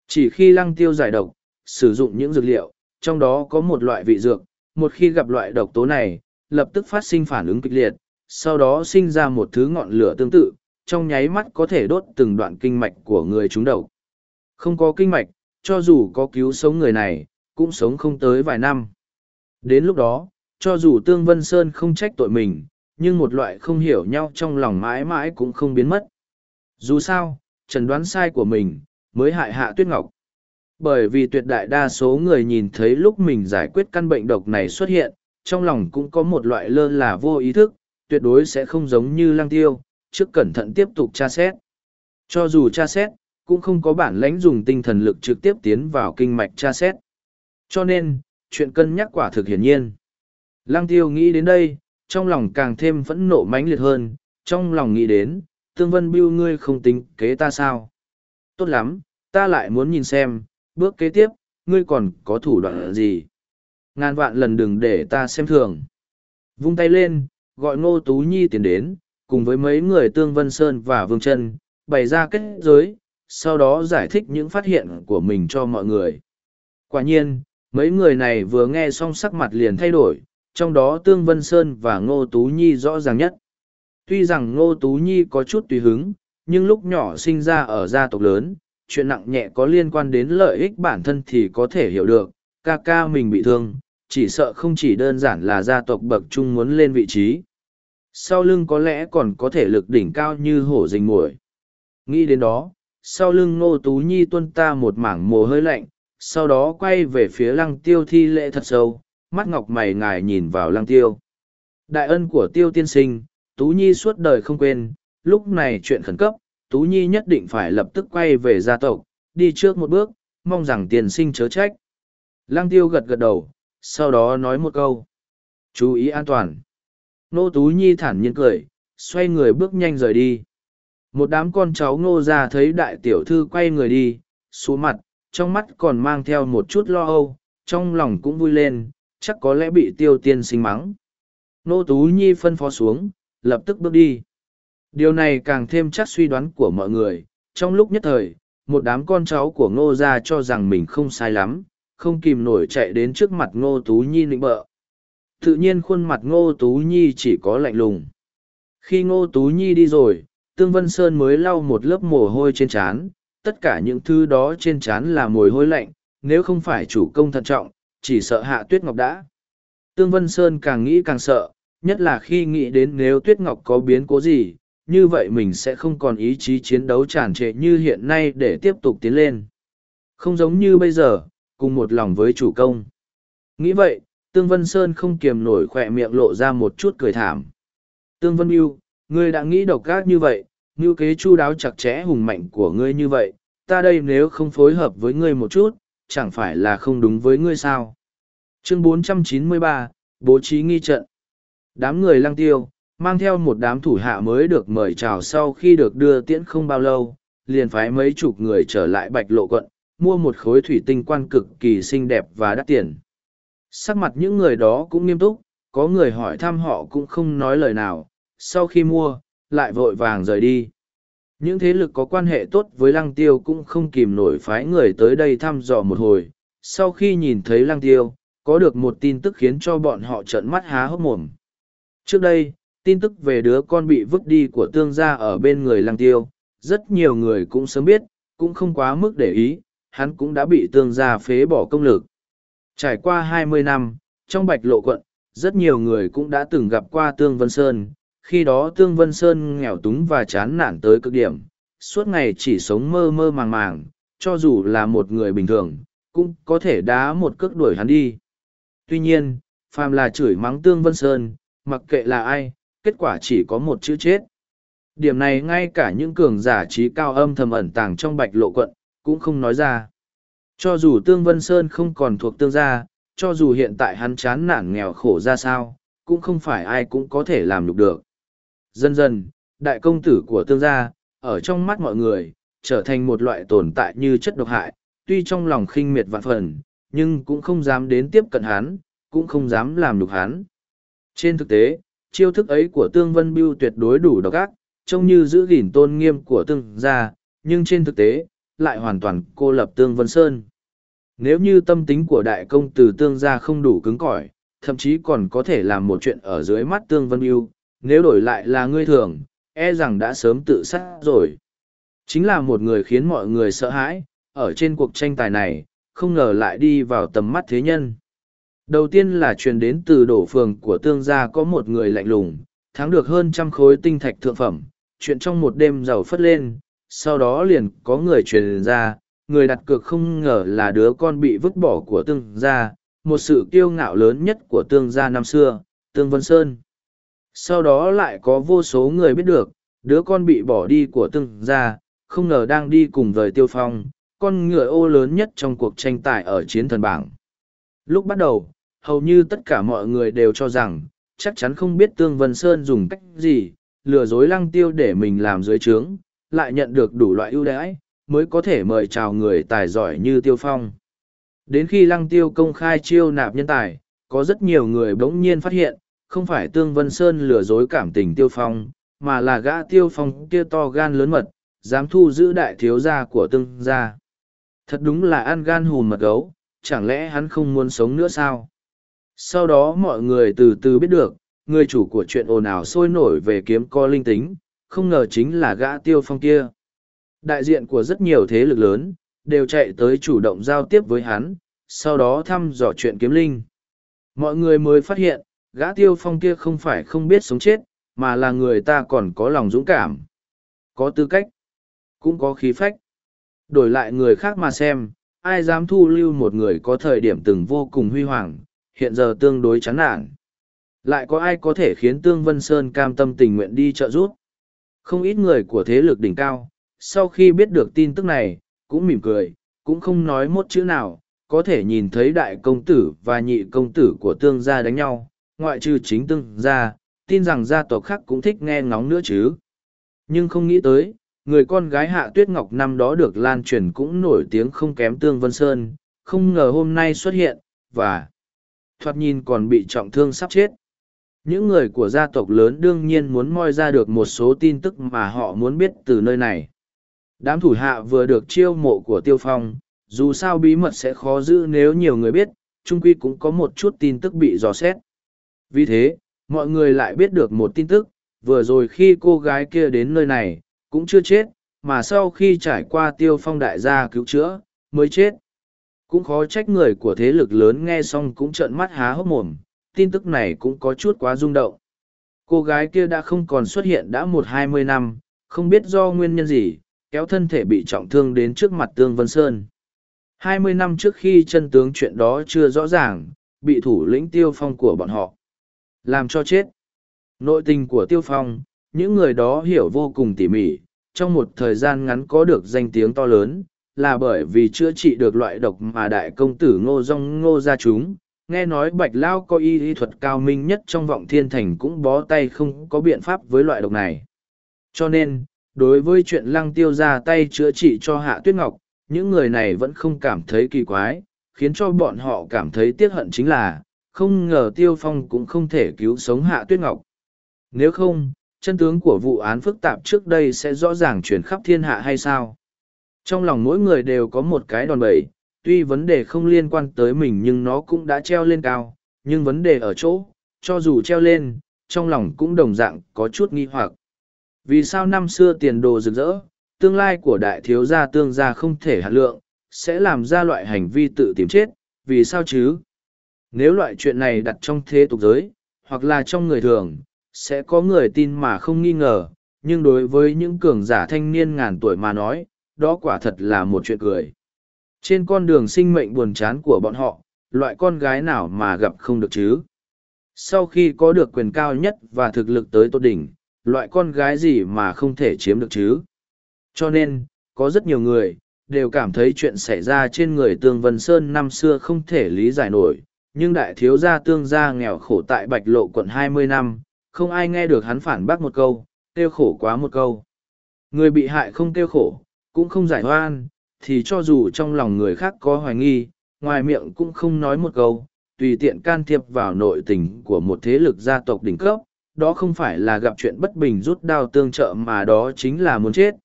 Chỉ khi lăng tiêu giải độc, sử dụng những dược liệu, trong đó có một loại vị dược, một khi gặp loại độc tố này, lập tức phát sinh phản ứng kịch liệt, sau đó sinh ra một thứ ngọn lửa tương tự, trong nháy mắt có thể đốt từng đoạn kinh mạch của người chúng đầu. Không có kinh mạch, cho dù có cứu sống người này, cũng sống không tới vài năm. Đến lúc đó, cho dù Tương Vân Sơn không trách tội mình, nhưng một loại không hiểu nhau trong lòng mãi mãi cũng không biến mất. Dù sao, trần đoán sai của mình, mới hại hạ tuyết ngọc. Bởi vì tuyệt đại đa số người nhìn thấy lúc mình giải quyết căn bệnh độc này xuất hiện, trong lòng cũng có một loại lơ là vô ý thức, tuyệt đối sẽ không giống như lăng tiêu, trước cẩn thận tiếp tục tra xét. Cho dù tra xét, cũng không có bản lãnh dùng tinh thần lực trực tiếp tiến vào kinh mạch tra xét. Cho nên, chuyện cân nhắc quả thực hiển nhiên. Lăng tiêu nghĩ đến đây, trong lòng càng thêm phẫn nộ mãnh liệt hơn, trong lòng nghĩ đến, tương vân biêu ngươi không tính kế ta sao. Tốt lắm, ta lại muốn nhìn xem, bước kế tiếp, ngươi còn có thủ đoạn gì. Ngàn vạn lần đừng để ta xem thường. Vung tay lên, gọi Ngô Tú Nhi tiến đến, cùng với mấy người Tương Vân Sơn và Vương Trân, bày ra kết giới, sau đó giải thích những phát hiện của mình cho mọi người. Quả nhiên, mấy người này vừa nghe xong sắc mặt liền thay đổi, trong đó Tương Vân Sơn và Ngô Tú Nhi rõ ràng nhất. Tuy rằng Ngô Tú Nhi có chút tùy hứng, nhưng lúc nhỏ sinh ra ở gia tộc lớn, chuyện nặng nhẹ có liên quan đến lợi ích bản thân thì có thể hiểu được, ca ca mình bị thương, chỉ sợ không chỉ đơn giản là gia tộc bậc trung muốn lên vị trí. Sau lưng có lẽ còn có thể lực đỉnh cao như hổ rình mồi. Nghĩ đến đó, sau lưng Ngô Tú Nhi tuân ta một mảng mồ hơi lạnh, sau đó quay về phía lăng tiêu thi lễ thật sâu, mắt ngọc mày ngài nhìn vào lăng tiêu. Đại ân của tiêu tiên sinh, Tú Nhi suốt đời không quên, lúc này chuyện khẩn cấp, Tú Nhi nhất định phải lập tức quay về gia tộc, đi trước một bước, mong rằng tiền sinh chớ trách. Lăng tiêu gật gật đầu, sau đó nói một câu. Chú ý an toàn. Nô Tú Nhi thản nhiên cười, xoay người bước nhanh rời đi. Một đám con cháu ngô ra thấy đại tiểu thư quay người đi, xuống mặt, trong mắt còn mang theo một chút lo âu, trong lòng cũng vui lên, chắc có lẽ bị tiêu tiên sinh mắng. Nô Tú Nhi phân phó xuống, lập tức bước đi. Điều này càng thêm chắc suy đoán của mọi người, trong lúc nhất thời, một đám con cháu của ngô gia cho rằng mình không sai lắm, không kìm nổi chạy đến trước mặt ngô tú nhi nịnh bợ. Tự nhiên khuôn mặt ngô tú nhi chỉ có lạnh lùng. Khi ngô tú nhi đi rồi, Tương Vân Sơn mới lau một lớp mồ hôi trên trán, tất cả những thứ đó trên trán là mồ hôi lạnh, nếu không phải chủ công thận trọng, chỉ sợ hạ tuyết ngọc đã. Tương Vân Sơn càng nghĩ càng sợ, nhất là khi nghĩ đến nếu tuyết ngọc có biến cố gì, như vậy mình sẽ không còn ý chí chiến đấu tràn trệ như hiện nay để tiếp tục tiến lên. Không giống như bây giờ, cùng một lòng với chủ công. Nghĩ vậy, Tương Vân Sơn không kiềm nổi khỏe miệng lộ ra một chút cười thảm. Tương Vân Yêu, ngươi đã nghĩ độc ác như vậy, như kế chu đáo chặt chẽ hùng mạnh của ngươi như vậy, ta đây nếu không phối hợp với ngươi một chút, chẳng phải là không đúng với ngươi sao. Chương 493, Bố trí nghi trận Đám người lăng tiêu, mang theo một đám thủ hạ mới được mời chào sau khi được đưa tiễn không bao lâu, liền phái mấy chục người trở lại bạch lộ quận, mua một khối thủy tinh quan cực kỳ xinh đẹp và đắt tiền. Sắc mặt những người đó cũng nghiêm túc, có người hỏi thăm họ cũng không nói lời nào, sau khi mua, lại vội vàng rời đi. Những thế lực có quan hệ tốt với lăng tiêu cũng không kìm nổi phái người tới đây thăm dò một hồi, sau khi nhìn thấy lăng tiêu, có được một tin tức khiến cho bọn họ trợn mắt há hốc mồm. Trước đây, tin tức về đứa con bị vứt đi của tương gia ở bên người lăng tiêu, rất nhiều người cũng sớm biết, cũng không quá mức để ý, hắn cũng đã bị tương gia phế bỏ công lực. Trải qua hai mươi năm, trong bạch lộ quận, rất nhiều người cũng đã từng gặp qua Tương Vân Sơn, khi đó Tương Vân Sơn nghèo túng và chán nản tới cực điểm, suốt ngày chỉ sống mơ mơ màng màng, cho dù là một người bình thường, cũng có thể đá một cước đuổi hắn đi. Tuy nhiên, phàm là chửi mắng Tương Vân Sơn, mặc kệ là ai, kết quả chỉ có một chữ chết. Điểm này ngay cả những cường giả trí cao âm thầm ẩn tàng trong bạch lộ quận, cũng không nói ra. Cho dù Tương Vân Sơn không còn thuộc tương gia, cho dù hiện tại hắn chán nản nghèo khổ ra sao, cũng không phải ai cũng có thể làm được được. Dần dần, đại công tử của tương gia, ở trong mắt mọi người, trở thành một loại tồn tại như chất độc hại, tuy trong lòng khinh miệt vạn phần, nhưng cũng không dám đến tiếp cận hắn, cũng không dám làm được hắn. Trên thực tế, chiêu thức ấy của Tương Vân Biêu tuyệt đối đủ độc ác, trông như giữ gìn tôn nghiêm của tương gia, nhưng trên thực tế, lại hoàn toàn cô lập Tương Vân Sơn. Nếu như tâm tính của đại công tử tương gia không đủ cứng cỏi, thậm chí còn có thể làm một chuyện ở dưới mắt Tương Vân yêu nếu đổi lại là ngươi thường, e rằng đã sớm tự sát rồi. Chính là một người khiến mọi người sợ hãi, ở trên cuộc tranh tài này, không ngờ lại đi vào tầm mắt thế nhân. Đầu tiên là truyền đến từ đổ phường của tương gia có một người lạnh lùng, thắng được hơn trăm khối tinh thạch thượng phẩm, chuyện trong một đêm giàu phất lên, sau đó liền có người truyền ra, người đặt cược không ngờ là đứa con bị vứt bỏ của tương gia, một sự kiêu ngạo lớn nhất của tương gia năm xưa, tương vân sơn. Sau đó lại có vô số người biết được, đứa con bị bỏ đi của tương gia, không ngờ đang đi cùng với tiêu phong, con ngựa ô lớn nhất trong cuộc tranh tài ở chiến thần bảng. Lúc bắt đầu, hầu như tất cả mọi người đều cho rằng, chắc chắn không biết Tương Vân Sơn dùng cách gì, lừa dối lăng tiêu để mình làm dưới trướng, lại nhận được đủ loại ưu đãi, mới có thể mời chào người tài giỏi như Tiêu Phong. Đến khi lăng tiêu công khai chiêu nạp nhân tài, có rất nhiều người bỗng nhiên phát hiện, không phải Tương Vân Sơn lừa dối cảm tình Tiêu Phong, mà là gã Tiêu Phong kia to gan lớn mật, dám thu giữ đại thiếu gia của Tương gia. Thật đúng là ăn gan hùn mật gấu, chẳng lẽ hắn không muốn sống nữa sao? Sau đó mọi người từ từ biết được, người chủ của chuyện ồn ào sôi nổi về kiếm co linh tính, không ngờ chính là gã Tiêu Phong kia. Đại diện của rất nhiều thế lực lớn, đều chạy tới chủ động giao tiếp với hắn, sau đó thăm dò chuyện kiếm linh. Mọi người mới phát hiện, gã tiêu phong kia không phải không biết sống chết, mà là người ta còn có lòng dũng cảm. Có tư cách, cũng có khí phách. Đổi lại người khác mà xem, ai dám thu lưu một người có thời điểm từng vô cùng huy hoàng, hiện giờ tương đối chán nản. Lại có ai có thể khiến Tương Vân Sơn cam tâm tình nguyện đi trợ giúp? Không ít người của thế lực đỉnh cao, sau khi biết được tin tức này, cũng mỉm cười, cũng không nói một chữ nào, có thể nhìn thấy đại công tử và nhị công tử của tương gia đánh nhau, ngoại trừ chính tương gia, tin rằng gia tộc khác cũng thích nghe ngóng nữa chứ. Nhưng không nghĩ tới, người con gái Hạ Tuyết Ngọc năm đó được lan truyền cũng nổi tiếng không kém Tương Vân Sơn, không ngờ hôm nay xuất hiện, và thoạt nhìn còn bị trọng thương sắp chết. Những người của gia tộc lớn đương nhiên muốn moi ra được một số tin tức mà họ muốn biết từ nơi này. Đám thủ hạ vừa được chiêu mộ của Tiêu Phong, dù sao bí mật sẽ khó giữ nếu nhiều người biết, trung quy cũng có một chút tin tức bị dò xét. Vì thế, mọi người lại biết được một tin tức, vừa rồi khi cô gái kia đến nơi này, cũng chưa chết, mà sau khi trải qua tiêu phong đại gia cứu chữa, mới chết. Cũng khó trách người của thế lực lớn nghe xong cũng trợn mắt há hốc mồm, tin tức này cũng có chút quá rung động. Cô gái kia đã không còn xuất hiện đã một hai mươi năm, không biết do nguyên nhân gì, kéo thân thể bị trọng thương đến trước mặt Tương Vân Sơn. Hai mươi năm trước khi chân tướng chuyện đó chưa rõ ràng, bị thủ lĩnh tiêu phong của bọn họ. Làm cho chết. Nội tình của tiêu phong, những người đó hiểu vô cùng tỉ mỉ, trong một thời gian ngắn có được danh tiếng to lớn, là bởi vì chữa trị được loại độc mà đại công tử ngô Dung ngô ra chúng. Nghe nói bạch lao có y y thuật cao minh nhất trong vọng thiên thành cũng bó tay không có biện pháp với loại độc này. Cho nên, đối với chuyện lăng tiêu ra tay chữa trị cho hạ tuyết ngọc, những người này vẫn không cảm thấy kỳ quái, khiến cho bọn họ cảm thấy tiếc hận chính là, không ngờ Tiêu Phong cũng không thể cứu sống Hạ Tuyết Ngọc. Nếu không, chân tướng của vụ án phức tạp trước đây sẽ rõ ràng chuyển khắp thiên hạ hay sao? Trong lòng mỗi người đều có một cái đòn bẩy, tuy vấn đề không liên quan tới mình nhưng nó cũng đã treo lên cao, nhưng vấn đề ở chỗ, cho dù treo lên, trong lòng cũng đồng dạng có chút nghi hoặc. Vì sao năm xưa tiền đồ rực rỡ, tương lai của đại thiếu gia tương gia không thể hạt lượng, sẽ làm ra loại hành vi tự tìm chết, vì sao chứ? Nếu loại chuyện này đặt trong thế tục giới, hoặc là trong người thường, sẽ có người tin mà không nghi ngờ, nhưng đối với những cường giả thanh niên ngàn tuổi mà nói, đó quả thật là một chuyện cười. Trên con đường sinh mệnh buồn chán của bọn họ, loại con gái nào mà gặp không được chứ? Sau khi có được quyền cao nhất và thực lực tới tốt đỉnh, loại con gái gì mà không thể chiếm được chứ? Cho nên, có rất nhiều người, đều cảm thấy chuyện xảy ra trên người Tương Vân Sơn năm xưa không thể lý giải nổi, nhưng đại thiếu gia Tương gia nghèo khổ tại Bạch Lộ quận hai mươi năm, không ai nghe được hắn phản bác một câu, tiêu khổ quá một câu. Người bị hại không tiêu khổ, cũng không giải oan, thì cho dù trong lòng người khác có hoài nghi, ngoài miệng cũng không nói một câu, tùy tiện can thiệp vào nội tình của một thế lực gia tộc đỉnh cấp, đó không phải là gặp chuyện bất bình rút đao tương trợ mà đó chính là muốn chết.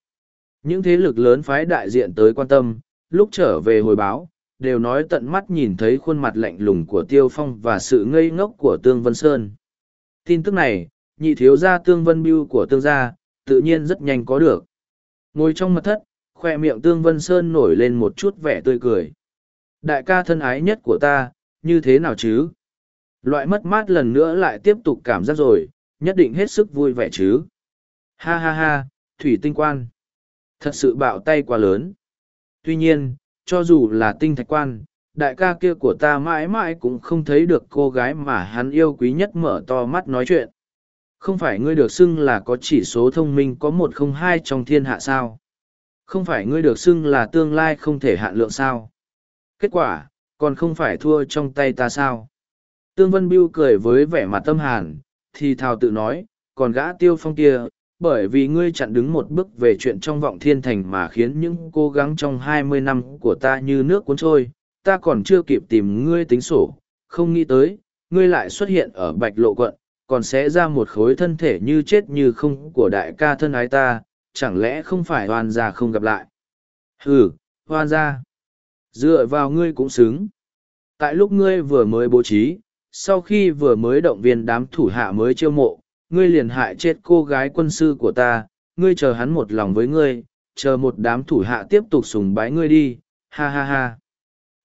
Những thế lực lớn phái đại diện tới quan tâm, lúc trở về hồi báo, đều nói tận mắt nhìn thấy khuôn mặt lạnh lùng của Tiêu Phong và sự ngây ngốc của Tương Vân Sơn. Tin tức này, nhị thiếu gia Tương Vân Biêu của Tương gia, tự nhiên rất nhanh có được. Ngồi trong mật thất, khoe miệng Tương Vân Sơn nổi lên một chút vẻ tươi cười. Đại ca thân ái nhất của ta, như thế nào chứ? Loại mất mát lần nữa lại tiếp tục cảm giác rồi, nhất định hết sức vui vẻ chứ. Ha ha ha, thủy tinh quan. Thật sự bạo tay quá lớn. Tuy nhiên, cho dù là tinh thạch quan, đại ca kia của ta mãi mãi cũng không thấy được cô gái mà hắn yêu quý nhất mở to mắt nói chuyện. Không phải ngươi được xưng là có chỉ số thông minh có một không hai trong thiên hạ sao? Không phải ngươi được xưng là tương lai không thể hạn lượng sao? Kết quả, còn không phải thua trong tay ta sao? Tương Vân Biêu cười với vẻ mặt tâm hàn, thì thào tự nói, còn gã tiêu phong kia, bởi vì ngươi chặn đứng một bước về chuyện trong vọng thiên thành mà khiến những cố gắng trong hai mươi năm của ta như nước cuốn trôi, ta còn chưa kịp tìm ngươi tính sổ, không nghĩ tới, ngươi lại xuất hiện ở bạch lộ quận, còn sẽ ra một khối thân thể như chết như không của đại ca thân ái ta, chẳng lẽ không phải hoan gia không gặp lại. Ừ, hoan gia. Dựa vào ngươi cũng xứng. Tại lúc ngươi vừa mới bố trí, sau khi vừa mới động viên đám thủ hạ mới chiêu mộ, ngươi liền hại chết cô gái quân sư của ta, ngươi chờ hắn một lòng với ngươi, chờ một đám thủ hạ tiếp tục sùng bái ngươi đi, ha ha ha.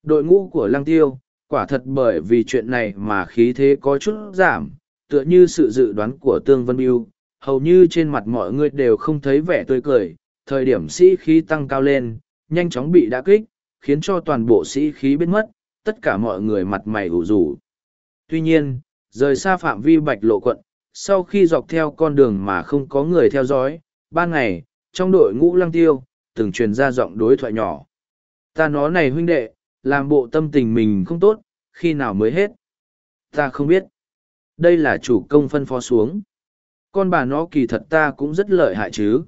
Đội ngũ của lăng tiêu, quả thật bởi vì chuyện này mà khí thế có chút giảm, tựa như sự dự đoán của Tương Vân mưu hầu như trên mặt mọi người đều không thấy vẻ tươi cười, thời điểm sĩ khí tăng cao lên, nhanh chóng bị đả kích, khiến cho toàn bộ sĩ khí biến mất, tất cả mọi người mặt mày ủ rủ. Tuy nhiên, rời xa phạm vi bạch lộ quận, sau khi dọc theo con đường mà không có người theo dõi, ban ngày, trong đội ngũ lăng tiêu, từng truyền ra giọng đối thoại nhỏ. Ta nói này huynh đệ, làm bộ tâm tình mình không tốt, khi nào mới hết. Ta không biết. Đây là chủ công phân phó xuống. Con bà nó kỳ thật ta cũng rất lợi hại chứ.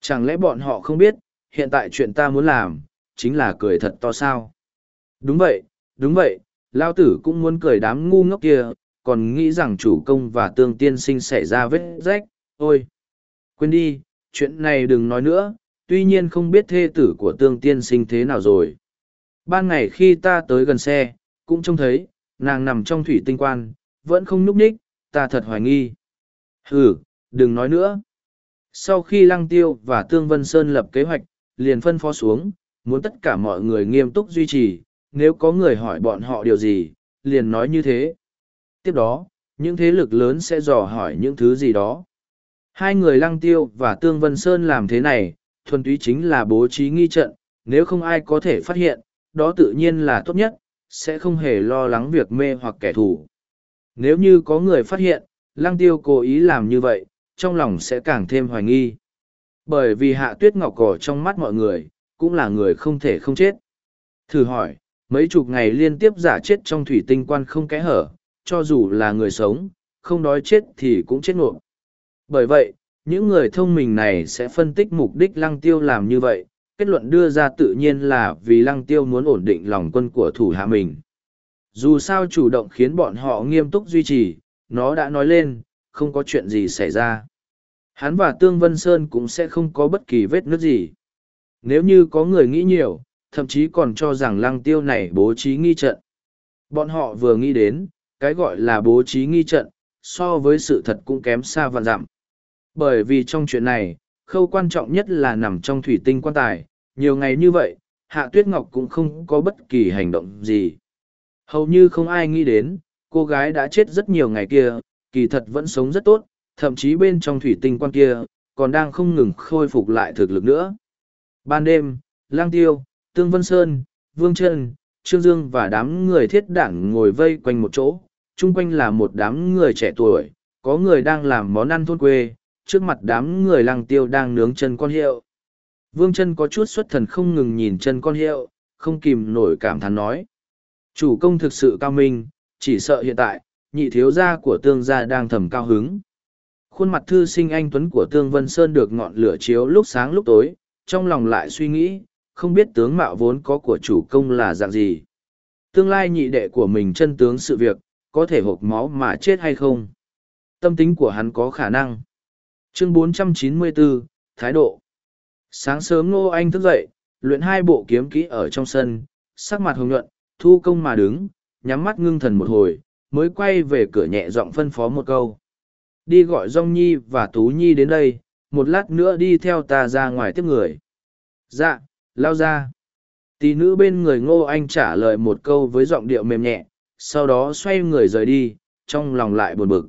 Chẳng lẽ bọn họ không biết, hiện tại chuyện ta muốn làm, chính là cười thật to sao. Đúng vậy, đúng vậy, lao tử cũng muốn cười đám ngu ngốc kia, còn nghĩ rằng chủ công và tương tiên sinh xảy ra vết rách, ôi. Quên đi, chuyện này đừng nói nữa, tuy nhiên không biết thê tử của tương tiên sinh thế nào rồi. Ban ngày khi ta tới gần xe, cũng trông thấy, nàng nằm trong thủy tinh quan, vẫn không nhúc nhích, ta thật hoài nghi. Ừ, đừng nói nữa. Sau khi Lăng Tiêu và Tương Vân Sơn lập kế hoạch, liền phân phó xuống, muốn tất cả mọi người nghiêm túc duy trì, nếu có người hỏi bọn họ điều gì, liền nói như thế. Tiếp đó, những thế lực lớn sẽ dò hỏi những thứ gì đó. Hai người Lăng Tiêu và Tương Vân Sơn làm thế này, thuần túy chính là bố trí nghi trận, nếu không ai có thể phát hiện, đó tự nhiên là tốt nhất, sẽ không hề lo lắng việc mê hoặc kẻ thù. Nếu như có người phát hiện, Lăng Tiêu cố ý làm như vậy, trong lòng sẽ càng thêm hoài nghi. Bởi vì hạ tuyết ngọc cỏ trong mắt mọi người, cũng là người không thể không chết. Thử hỏi, mấy chục ngày liên tiếp giả chết trong thủy tinh quan không kẽ hở, cho dù là người sống, không đói chết thì cũng chết ngộm. Bởi vậy, những người thông minh này sẽ phân tích mục đích lăng tiêu làm như vậy, kết luận đưa ra tự nhiên là vì lăng tiêu muốn ổn định lòng quân của thủ hạ mình. Dù sao chủ động khiến bọn họ nghiêm túc duy trì, nó đã nói lên, không có chuyện gì xảy ra. Hắn và Tương Vân Sơn cũng sẽ không có bất kỳ vết nước gì. Nếu như có người nghĩ nhiều, thậm chí còn cho rằng lăng tiêu này bố trí nghi trận. Bọn họ vừa nghĩ đến, cái gọi là bố trí nghi trận, so với sự thật cũng kém xa vạn dặm. Bởi vì trong chuyện này, khâu quan trọng nhất là nằm trong thủy tinh quan tài, nhiều ngày như vậy, Hạ Tuyết Ngọc cũng không có bất kỳ hành động gì. Hầu như không ai nghĩ đến, cô gái đã chết rất nhiều ngày kia, kỳ thật vẫn sống rất tốt, thậm chí bên trong thủy tinh quan kia, còn đang không ngừng khôi phục lại thực lực nữa. Ban đêm, Lang Tiêu, Tương Vân Sơn, Vương Trân, Trương Dương và đám người thiết đảng ngồi vây quanh một chỗ, chung quanh là một đám người trẻ tuổi, có người đang làm món ăn thôn quê, trước mặt đám người Lang Tiêu đang nướng chân con hiệu. Vương chân có chút xuất thần không ngừng nhìn chân con hiệu, không kìm nổi cảm thán nói. Chủ công thực sự cao minh, chỉ sợ hiện tại, nhị thiếu gia của tương gia đang thầm cao hứng. Khuôn mặt thư sinh anh Tuấn của Tương Vân Sơn được ngọn lửa chiếu lúc sáng lúc tối, trong lòng lại suy nghĩ, không biết tướng mạo vốn có của chủ công là dạng gì. Tương lai nhị đệ của mình chân tướng sự việc, có thể hộp máu mà chết hay không. Tâm tính của hắn có khả năng. Chương 494, Thái độ Sáng sớm Ngô Anh thức dậy, luyện hai bộ kiếm kỹ ở trong sân, sắc mặt hồng nhuận, thu công mà đứng, nhắm mắt ngưng thần một hồi, mới quay về cửa nhẹ giọng phân phó một câu. Đi gọi Dong Nhi và Tú Nhi đến đây, một lát nữa đi theo ta ra ngoài tiếp người. Dạ, lao ra. Tỷ nữ bên người Ngô Anh trả lời một câu với giọng điệu mềm nhẹ, sau đó xoay người rời đi, trong lòng lại buồn bực.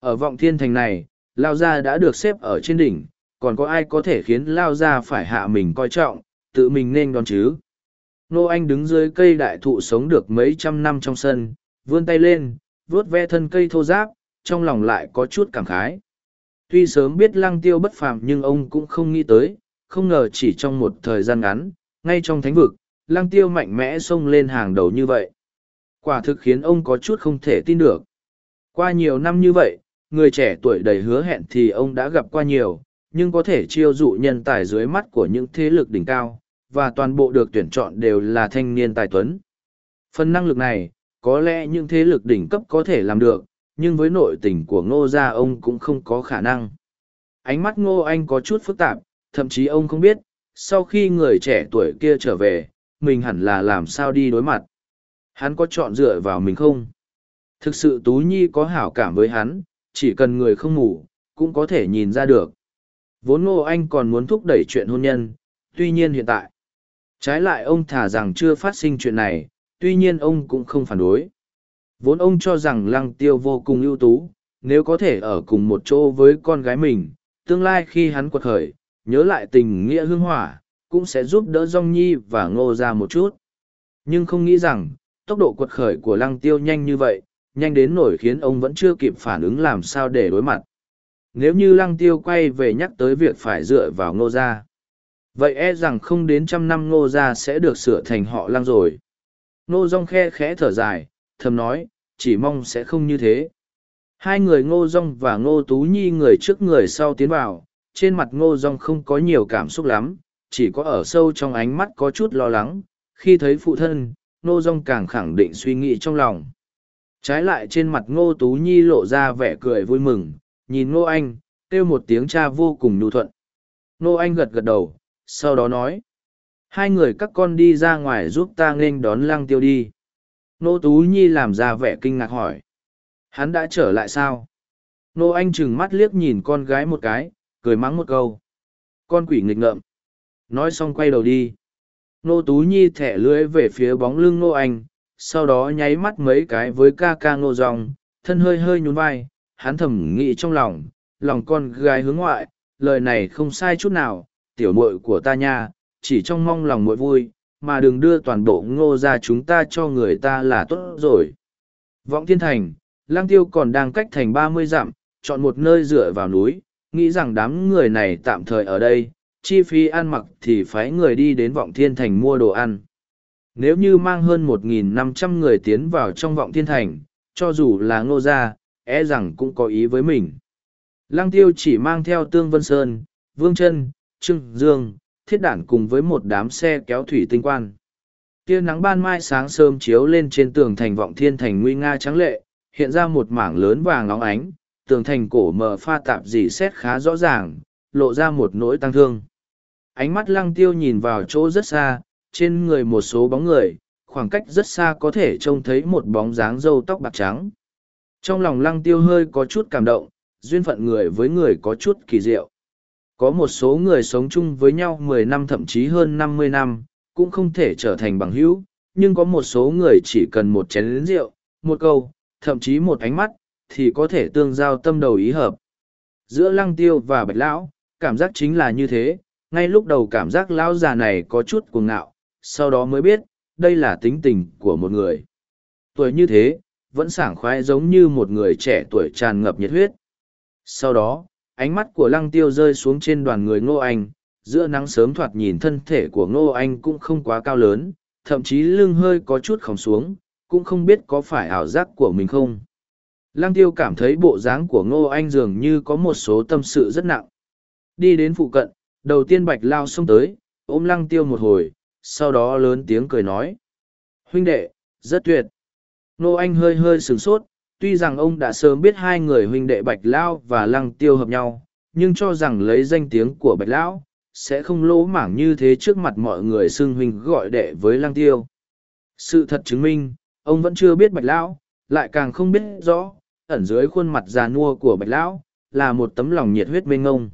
Ở vọng thiên thành này, lao gia đã được xếp ở trên đỉnh, còn có ai có thể khiến lao gia phải hạ mình coi trọng, tự mình nên đón chứ. Nô Anh đứng dưới cây đại thụ sống được mấy trăm năm trong sân, vươn tay lên, vuốt ve thân cây thô giáp, trong lòng lại có chút cảm khái. Tuy sớm biết lăng tiêu bất phàm nhưng ông cũng không nghĩ tới, không ngờ chỉ trong một thời gian ngắn, ngay trong thánh vực, lăng tiêu mạnh mẽ xông lên hàng đầu như vậy. Quả thực khiến ông có chút không thể tin được. Qua nhiều năm như vậy, người trẻ tuổi đầy hứa hẹn thì ông đã gặp qua nhiều, nhưng có thể chiêu dụ nhân tài dưới mắt của những thế lực đỉnh cao, và toàn bộ được tuyển chọn đều là thanh niên tài tuấn. Phần năng lực này, có lẽ những thế lực đỉnh cấp có thể làm được, nhưng với nội tình của ngô gia ông cũng không có khả năng. Ánh mắt ngô anh có chút phức tạp, thậm chí ông không biết, sau khi người trẻ tuổi kia trở về, mình hẳn là làm sao đi đối mặt. Hắn có chọn dựa vào mình không? Thực sự Tú Nhi có hảo cảm với hắn, chỉ cần người không ngủ, cũng có thể nhìn ra được. Vốn Ngô Anh còn muốn thúc đẩy chuyện hôn nhân, tuy nhiên hiện tại, trái lại ông thả rằng chưa phát sinh chuyện này, tuy nhiên ông cũng không phản đối. Vốn ông cho rằng lăng tiêu vô cùng ưu tú, nếu có thể ở cùng một chỗ với con gái mình, tương lai khi hắn quật khởi, nhớ lại tình nghĩa hương hỏa, cũng sẽ giúp đỡ Dong Nhi và Ngô ra một chút. Nhưng không nghĩ rằng, tốc độ quật khởi của lăng tiêu nhanh như vậy, nhanh đến nổi khiến ông vẫn chưa kịp phản ứng làm sao để đối mặt. Nếu như lăng tiêu quay về nhắc tới việc phải dựa vào ngô ra, vậy e rằng không đến trăm năm ngô gia sẽ được sửa thành họ lăng rồi. Ngô Dung khe khẽ thở dài, thầm nói, chỉ mong sẽ không như thế. Hai người ngô Dung và ngô tú nhi người trước người sau tiến vào, trên mặt ngô Dung không có nhiều cảm xúc lắm, chỉ có ở sâu trong ánh mắt có chút lo lắng, khi thấy phụ thân, ngô Dung càng khẳng định suy nghĩ trong lòng. Trái lại trên mặt ngô tú nhi lộ ra vẻ cười vui mừng, nhìn ngô anh, kêu một tiếng cha vô cùng nhu thuận. Ngô anh gật gật đầu, sau đó nói. Hai người các con đi ra ngoài giúp ta nghênh đón lăng tiêu đi. Nô tú nhi làm ra vẻ kinh ngạc hỏi. Hắn đã trở lại sao? Nô anh chừng mắt liếc nhìn con gái một cái, cười mắng một câu. Con quỷ nghịch ngợm. Nói xong quay đầu đi. Nô Tú Nhi thẻ lưỡi về phía bóng lưng Nô Anh, sau đó nháy mắt mấy cái với ca ca Nô rong, thân hơi hơi nhún vai, hắn thầm nghĩ trong lòng, lòng con gái hướng ngoại, lời này không sai chút nào, tiểu muội của ta nha, chỉ trong mong lòng muội vui, mà đừng đưa toàn bộ ngô ra chúng ta cho người ta là tốt rồi. Vọng Thiên Thành, lang tiêu còn đang cách thành ba mươi dặm, chọn một nơi dựa vào núi, nghĩ rằng đám người này tạm thời ở đây, chi phí ăn mặc thì phái người đi đến Vọng Thiên Thành mua đồ ăn. Nếu như mang hơn 1.500 người tiến vào trong vọng thiên thành, cho dù là ngô gia, e rằng cũng có ý với mình. Lăng tiêu chỉ mang theo Tương Vân Sơn, Vương Trân, Trưng Dương, thiết đản cùng với một đám xe kéo thủy tinh quan. Tia nắng ban mai sáng sớm chiếu lên trên tường thành vọng thiên thành nguy nga trắng lệ, hiện ra một mảng lớn vàng óng ánh, tường thành cổ mờ pha tạp dì xét khá rõ ràng, lộ ra một nỗi tăng thương. Ánh mắt lăng tiêu nhìn vào chỗ rất xa, trên người một số bóng người, khoảng cách rất xa có thể trông thấy một bóng dáng râu tóc bạc trắng. Trong lòng lăng tiêu hơi có chút cảm động, duyên phận người với người có chút kỳ diệu. Có một số người sống chung với nhau mười năm thậm chí hơn năm mươi năm, cũng không thể trở thành bằng hữu, nhưng có một số người chỉ cần một chén rượu, một câu, thậm chí một ánh mắt, thì có thể tương giao tâm đầu ý hợp. Giữa lăng tiêu và bạch lão, cảm giác chính là như thế, ngay lúc đầu cảm giác lão già này có chút cuồng ngạo, sau đó mới biết, đây là tính tình của một người. Tuổi như thế, vẫn sảng khoái giống như một người trẻ tuổi tràn ngập nhiệt huyết. Sau đó, ánh mắt của lăng tiêu rơi xuống trên đoàn người ngô anh, giữa nắng sớm thoạt nhìn thân thể của ngô anh cũng không quá cao lớn, thậm chí lưng hơi có chút khổng xuống, cũng không biết có phải ảo giác của mình không. Lăng tiêu cảm thấy bộ dáng của ngô anh dường như có một số tâm sự rất nặng. Đi đến phụ cận, đầu tiên bạch lao xông tới, ôm lăng tiêu một hồi, sau đó lớn tiếng cười nói. Huynh đệ, rất tuyệt. Ngô Anh hơi hơi sửng sốt, tuy rằng ông đã sớm biết hai người huynh đệ Bạch Lão và Lăng Tiêu hợp nhau, nhưng cho rằng lấy danh tiếng của Bạch Lão, sẽ không lỗ mảng như thế trước mặt mọi người xưng huynh gọi đệ với Lăng Tiêu. Sự thật chứng minh, ông vẫn chưa biết Bạch Lão, lại càng không biết rõ, ẩn dưới khuôn mặt già nua của Bạch Lão, là một tấm lòng nhiệt huyết mênh ngông.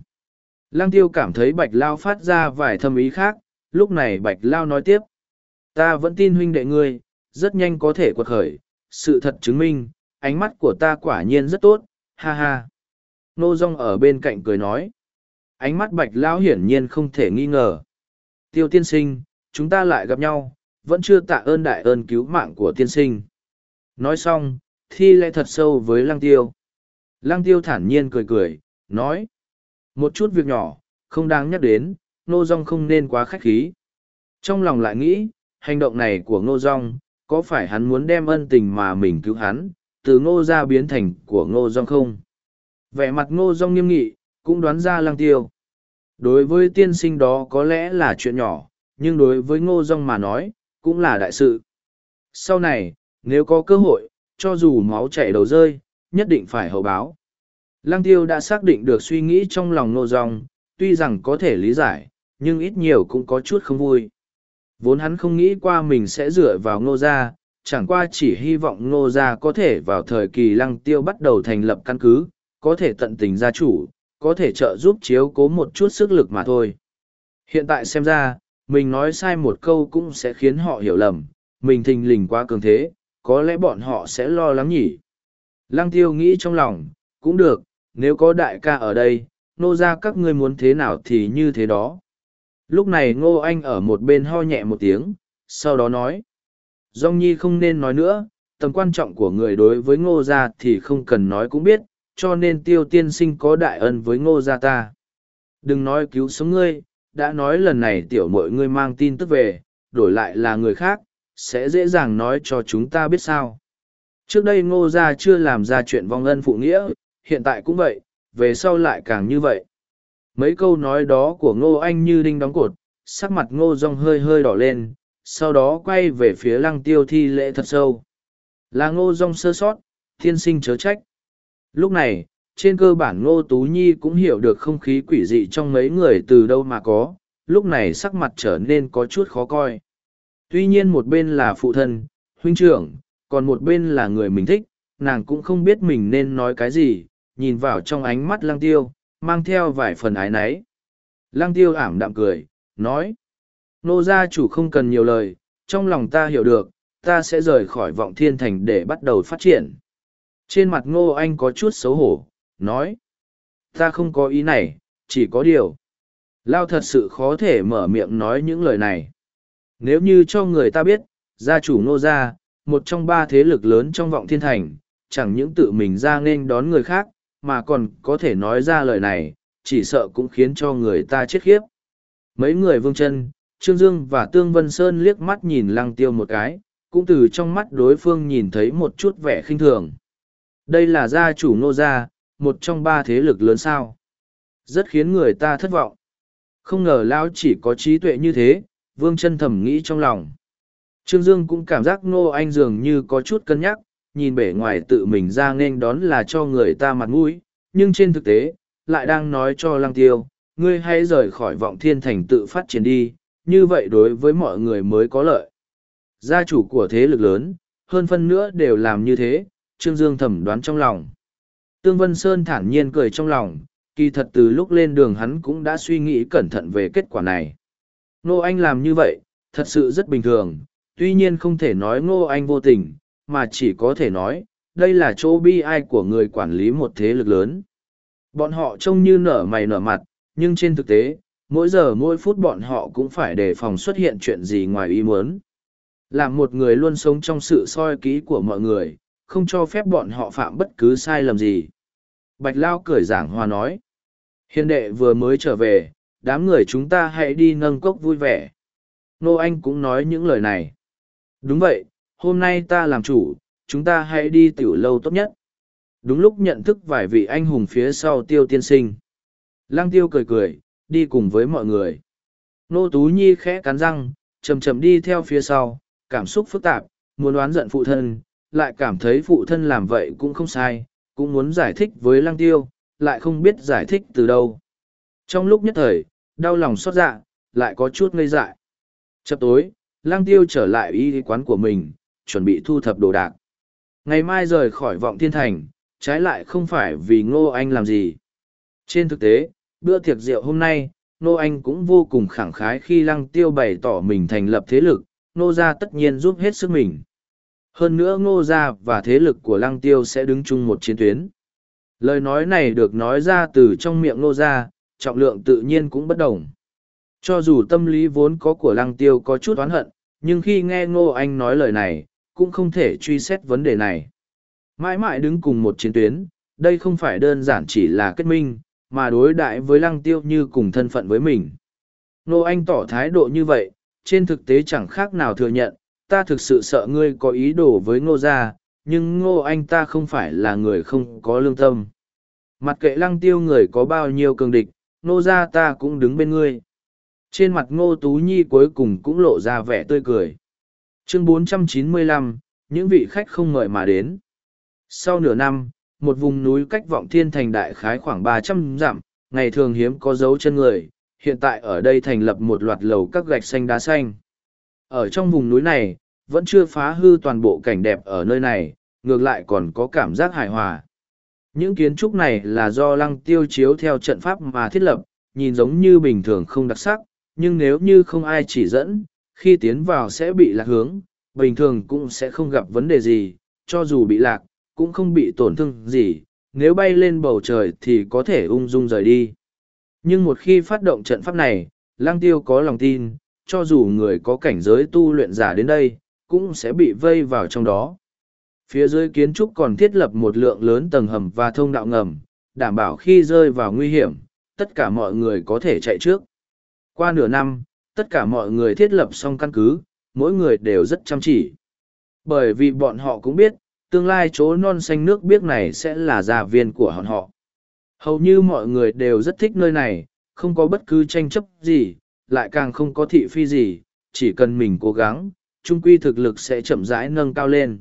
Lăng Tiêu cảm thấy Bạch Lão phát ra vài thâm ý khác, lúc này bạch lao nói tiếp ta vẫn tin huynh đệ ngươi rất nhanh có thể quật khởi sự thật chứng minh ánh mắt của ta quả nhiên rất tốt ha ha. Nô rong ở bên cạnh cười nói. Ánh mắt bạch lão hiển nhiên không thể nghi ngờ. Tiêu tiên sinh chúng ta lại gặp nhau vẫn chưa tạ ơn đại ơn cứu mạng của tiên sinh. Nói xong thi Lệ thật sâu với lăng tiêu. Lăng tiêu thản nhiên cười cười nói. Một chút việc nhỏ không đáng nhắc đến Nô Dung không nên quá khách khí. Trong lòng lại nghĩ, hành động này của Nô Dung, có phải hắn muốn đem ân tình mà mình cứu hắn, từ Ngô ra biến thành của Ngô Dung không? Vẻ mặt Ngô Dung nghiêm nghị, cũng đoán ra lăng tiêu. Đối với tiên sinh đó có lẽ là chuyện nhỏ, nhưng đối với Ngô Dung mà nói, cũng là đại sự. Sau này, nếu có cơ hội, cho dù máu chảy đầu rơi, nhất định phải hậu báo. Lăng tiêu đã xác định được suy nghĩ trong lòng ngô dong tuy rằng có thể lý giải, nhưng ít nhiều cũng có chút không vui. Vốn hắn không nghĩ qua mình sẽ dựa vào ngô gia, chẳng qua chỉ hy vọng ngô gia có thể vào thời kỳ lăng tiêu bắt đầu thành lập căn cứ, có thể tận tình gia chủ, có thể trợ giúp chiếu cố một chút sức lực mà thôi. Hiện tại xem ra, mình nói sai một câu cũng sẽ khiến họ hiểu lầm, mình thình lình quá cường thế, có lẽ bọn họ sẽ lo lắng nhỉ. Lăng tiêu nghĩ trong lòng, cũng được, nếu có đại ca ở đây, nô ra các ngươi muốn thế nào thì như thế đó. Lúc này ngô anh ở một bên ho nhẹ một tiếng, sau đó nói. Dong Nhi không nên nói nữa, tầm quan trọng của người đối với ngô gia thì không cần nói cũng biết, cho nên tiêu tiên sinh có đại ân với ngô gia ta. Đừng nói cứu sống ngươi, đã nói lần này tiểu mội ngươi mang tin tức về, đổi lại là người khác, sẽ dễ dàng nói cho chúng ta biết sao. Trước đây ngô gia chưa làm ra chuyện vong ân phụ nghĩa, hiện tại cũng vậy, về sau lại càng như vậy. Mấy câu nói đó của ngô anh như đinh đóng cột, sắc mặt ngô rong hơi hơi đỏ lên, sau đó quay về phía lăng tiêu thi lễ thật sâu. Là ngô rong sơ sót, thiên sinh chớ trách. Lúc này, trên cơ bản ngô tú nhi cũng hiểu được không khí quỷ dị trong mấy người từ đâu mà có, lúc này sắc mặt trở nên có chút khó coi. Tuy nhiên một bên là phụ thân, huynh trưởng, còn một bên là người mình thích, nàng cũng không biết mình nên nói cái gì, nhìn vào trong ánh mắt lăng tiêu, mang theo vài phần ái náy. Lăng tiêu ảm đạm cười, nói, nô gia chủ không cần nhiều lời, trong lòng ta hiểu được, ta sẽ rời khỏi vọng thiên thành để bắt đầu phát triển. Trên mặt ngô anh có chút xấu hổ, nói, ta không có ý này, chỉ có điều. Lao thật sự khó thể mở miệng nói những lời này. Nếu như cho người ta biết, gia chủ ngô gia, một trong ba thế lực lớn trong vọng thiên thành, chẳng những tự mình ra nên đón người khác, mà còn có thể nói ra lời này, chỉ sợ cũng khiến cho người ta chết khiếp. Mấy người vương chân, Trương Dương và Tương Vân Sơn liếc mắt nhìn lăng tiêu một cái, cũng từ trong mắt đối phương nhìn thấy một chút vẻ khinh thường. Đây là gia chủ nô gia, một trong ba thế lực lớn sao. Rất khiến người ta thất vọng. Không ngờ Lão chỉ có trí tuệ như thế, vương chân thầm nghĩ trong lòng. Trương Dương cũng cảm giác nô anh dường như có chút cân nhắc, nhìn bể ngoài tự mình ra nên đón là cho người ta mặt mũi, nhưng trên thực tế, lại đang nói cho lăng tiêu, ngươi hãy rời khỏi vọng thiên thành tự phát triển đi, như vậy đối với mọi người mới có lợi. Gia chủ của thế lực lớn, hơn phân nữa đều làm như thế, Trương Dương thẩm đoán trong lòng. Tương Vân Sơn thản nhiên cười trong lòng, kỳ thật từ lúc lên đường hắn cũng đã suy nghĩ cẩn thận về kết quả này. Nô Anh làm như vậy, thật sự rất bình thường, tuy nhiên không thể nói Ngô Anh vô tình, mà chỉ có thể nói, đây là chỗ bi ai của người quản lý một thế lực lớn. Bọn họ trông như nở mày nở mặt, nhưng trên thực tế, mỗi giờ mỗi phút bọn họ cũng phải đề phòng xuất hiện chuyện gì ngoài ý muốn. Làm một người luôn sống trong sự soi ký của mọi người, không cho phép bọn họ phạm bất cứ sai lầm gì. Bạch Lao cười giảng hòa nói. Hiền đệ vừa mới trở về, đám người chúng ta hãy đi nâng cốc vui vẻ. Nô Anh cũng nói những lời này. Đúng vậy, hôm nay ta làm chủ, chúng ta hãy đi tiểu lâu tốt nhất. Đúng lúc nhận thức vài vị anh hùng phía sau tiêu tiên sinh. Lăng tiêu cười cười, đi cùng với mọi người. Nô Tú Nhi khẽ cắn răng, chầm chầm đi theo phía sau, cảm xúc phức tạp, muốn đoán giận phụ thân, lại cảm thấy phụ thân làm vậy cũng không sai, cũng muốn giải thích với lăng tiêu, lại không biết giải thích từ đâu. Trong lúc nhất thời, đau lòng xót dạ, lại có chút ngây dại. Chập tối, lăng tiêu trở lại y quán của mình, chuẩn bị thu thập đồ đạc. Ngày mai rời khỏi vọng thiên thành, trái lại không phải vì Ngô Anh làm gì. Trên thực tế, bữa tiệc rượu hôm nay, Ngô Anh cũng vô cùng khẳng khái khi lăng tiêu bày tỏ mình thành lập thế lực, Ngô gia tất nhiên giúp hết sức mình. Hơn nữa Ngô gia và thế lực của lăng tiêu sẽ đứng chung một chiến tuyến. Lời nói này được nói ra từ trong miệng Ngô gia, trọng lượng tự nhiên cũng bất đồng. Cho dù tâm lý vốn có của lăng tiêu có chút oán hận, nhưng khi nghe Ngô Anh nói lời này, cũng không thể truy xét vấn đề này. Mãi mãi đứng cùng một chiến tuyến, đây không phải đơn giản chỉ là kết minh, mà đối đại với lăng tiêu như cùng thân phận với mình. Ngô Anh tỏ thái độ như vậy, trên thực tế chẳng khác nào thừa nhận, ta thực sự sợ ngươi có ý đồ với ngô gia, nhưng ngô anh ta không phải là người không có lương tâm. Mặt kệ lăng tiêu người có bao nhiêu cường địch, ngô gia ta cũng đứng bên ngươi. Trên mặt ngô tú nhi cuối cùng cũng lộ ra vẻ tươi cười. Chương 495, những vị khách không ngợi mà đến. Sau nửa năm, một vùng núi cách vọng thiên thành đại khái khoảng ba trăm dặm, ngày thường hiếm có dấu chân người, hiện tại ở đây thành lập một loạt lầu các gạch xanh đá xanh. Ở trong vùng núi này, vẫn chưa phá hư toàn bộ cảnh đẹp ở nơi này, ngược lại còn có cảm giác hài hòa. Những kiến trúc này là do lăng tiêu chiếu theo trận pháp mà thiết lập, nhìn giống như bình thường không đặc sắc, nhưng nếu như không ai chỉ dẫn, khi tiến vào sẽ bị lạc hướng, bình thường cũng sẽ không gặp vấn đề gì, cho dù bị lạc, cũng không bị tổn thương gì, nếu bay lên bầu trời thì có thể ung dung rời đi. Nhưng một khi phát động trận pháp này, Lang Tiêu có lòng tin, cho dù người có cảnh giới tu luyện giả đến đây, cũng sẽ bị vây vào trong đó. Phía dưới kiến trúc còn thiết lập một lượng lớn tầng hầm và thông đạo ngầm, đảm bảo khi rơi vào nguy hiểm, tất cả mọi người có thể chạy trước. Qua nửa năm, tất cả mọi người thiết lập xong căn cứ, mỗi người đều rất chăm chỉ. Bởi vì bọn họ cũng biết, tương lai chỗ non xanh nước biếc này sẽ là gia viên của hòn họ. Hầu như mọi người đều rất thích nơi này, không có bất cứ tranh chấp gì, lại càng không có thị phi gì, chỉ cần mình cố gắng, trung quy thực lực sẽ chậm rãi nâng cao lên.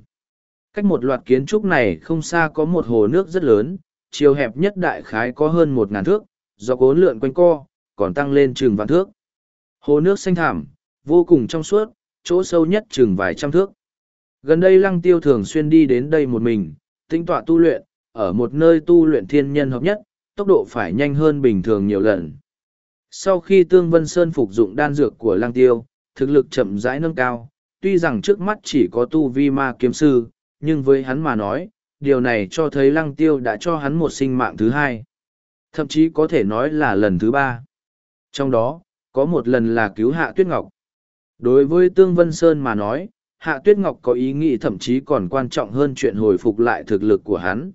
Cách một loạt kiến trúc này không xa có một hồ nước rất lớn, chiều hẹp nhất đại khái có hơn một ngàn thước, do cố lượn quanh co, còn tăng lên chừng vạn thước. Hồ nước xanh thảm, vô cùng trong suốt, chỗ sâu nhất chừng vài trăm thước. Gần đây lăng tiêu thường xuyên đi đến đây một mình, tinh tọa tu luyện, ở một nơi tu luyện thiên nhân hợp nhất, tốc độ phải nhanh hơn bình thường nhiều lần. Sau khi Tương Vân Sơn phục dụng đan dược của lăng tiêu, thực lực chậm rãi nâng cao, tuy rằng trước mắt chỉ có tu vi ma kiếm sư, nhưng với hắn mà nói, điều này cho thấy lăng tiêu đã cho hắn một sinh mạng thứ hai. Thậm chí có thể nói là lần thứ ba. Trong đó, có một lần là cứu Hạ Tuyết Ngọc. Đối với Tương Vân Sơn mà nói, Hạ Tuyết Ngọc có ý nghĩ thậm chí còn quan trọng hơn chuyện hồi phục lại thực lực của hắn.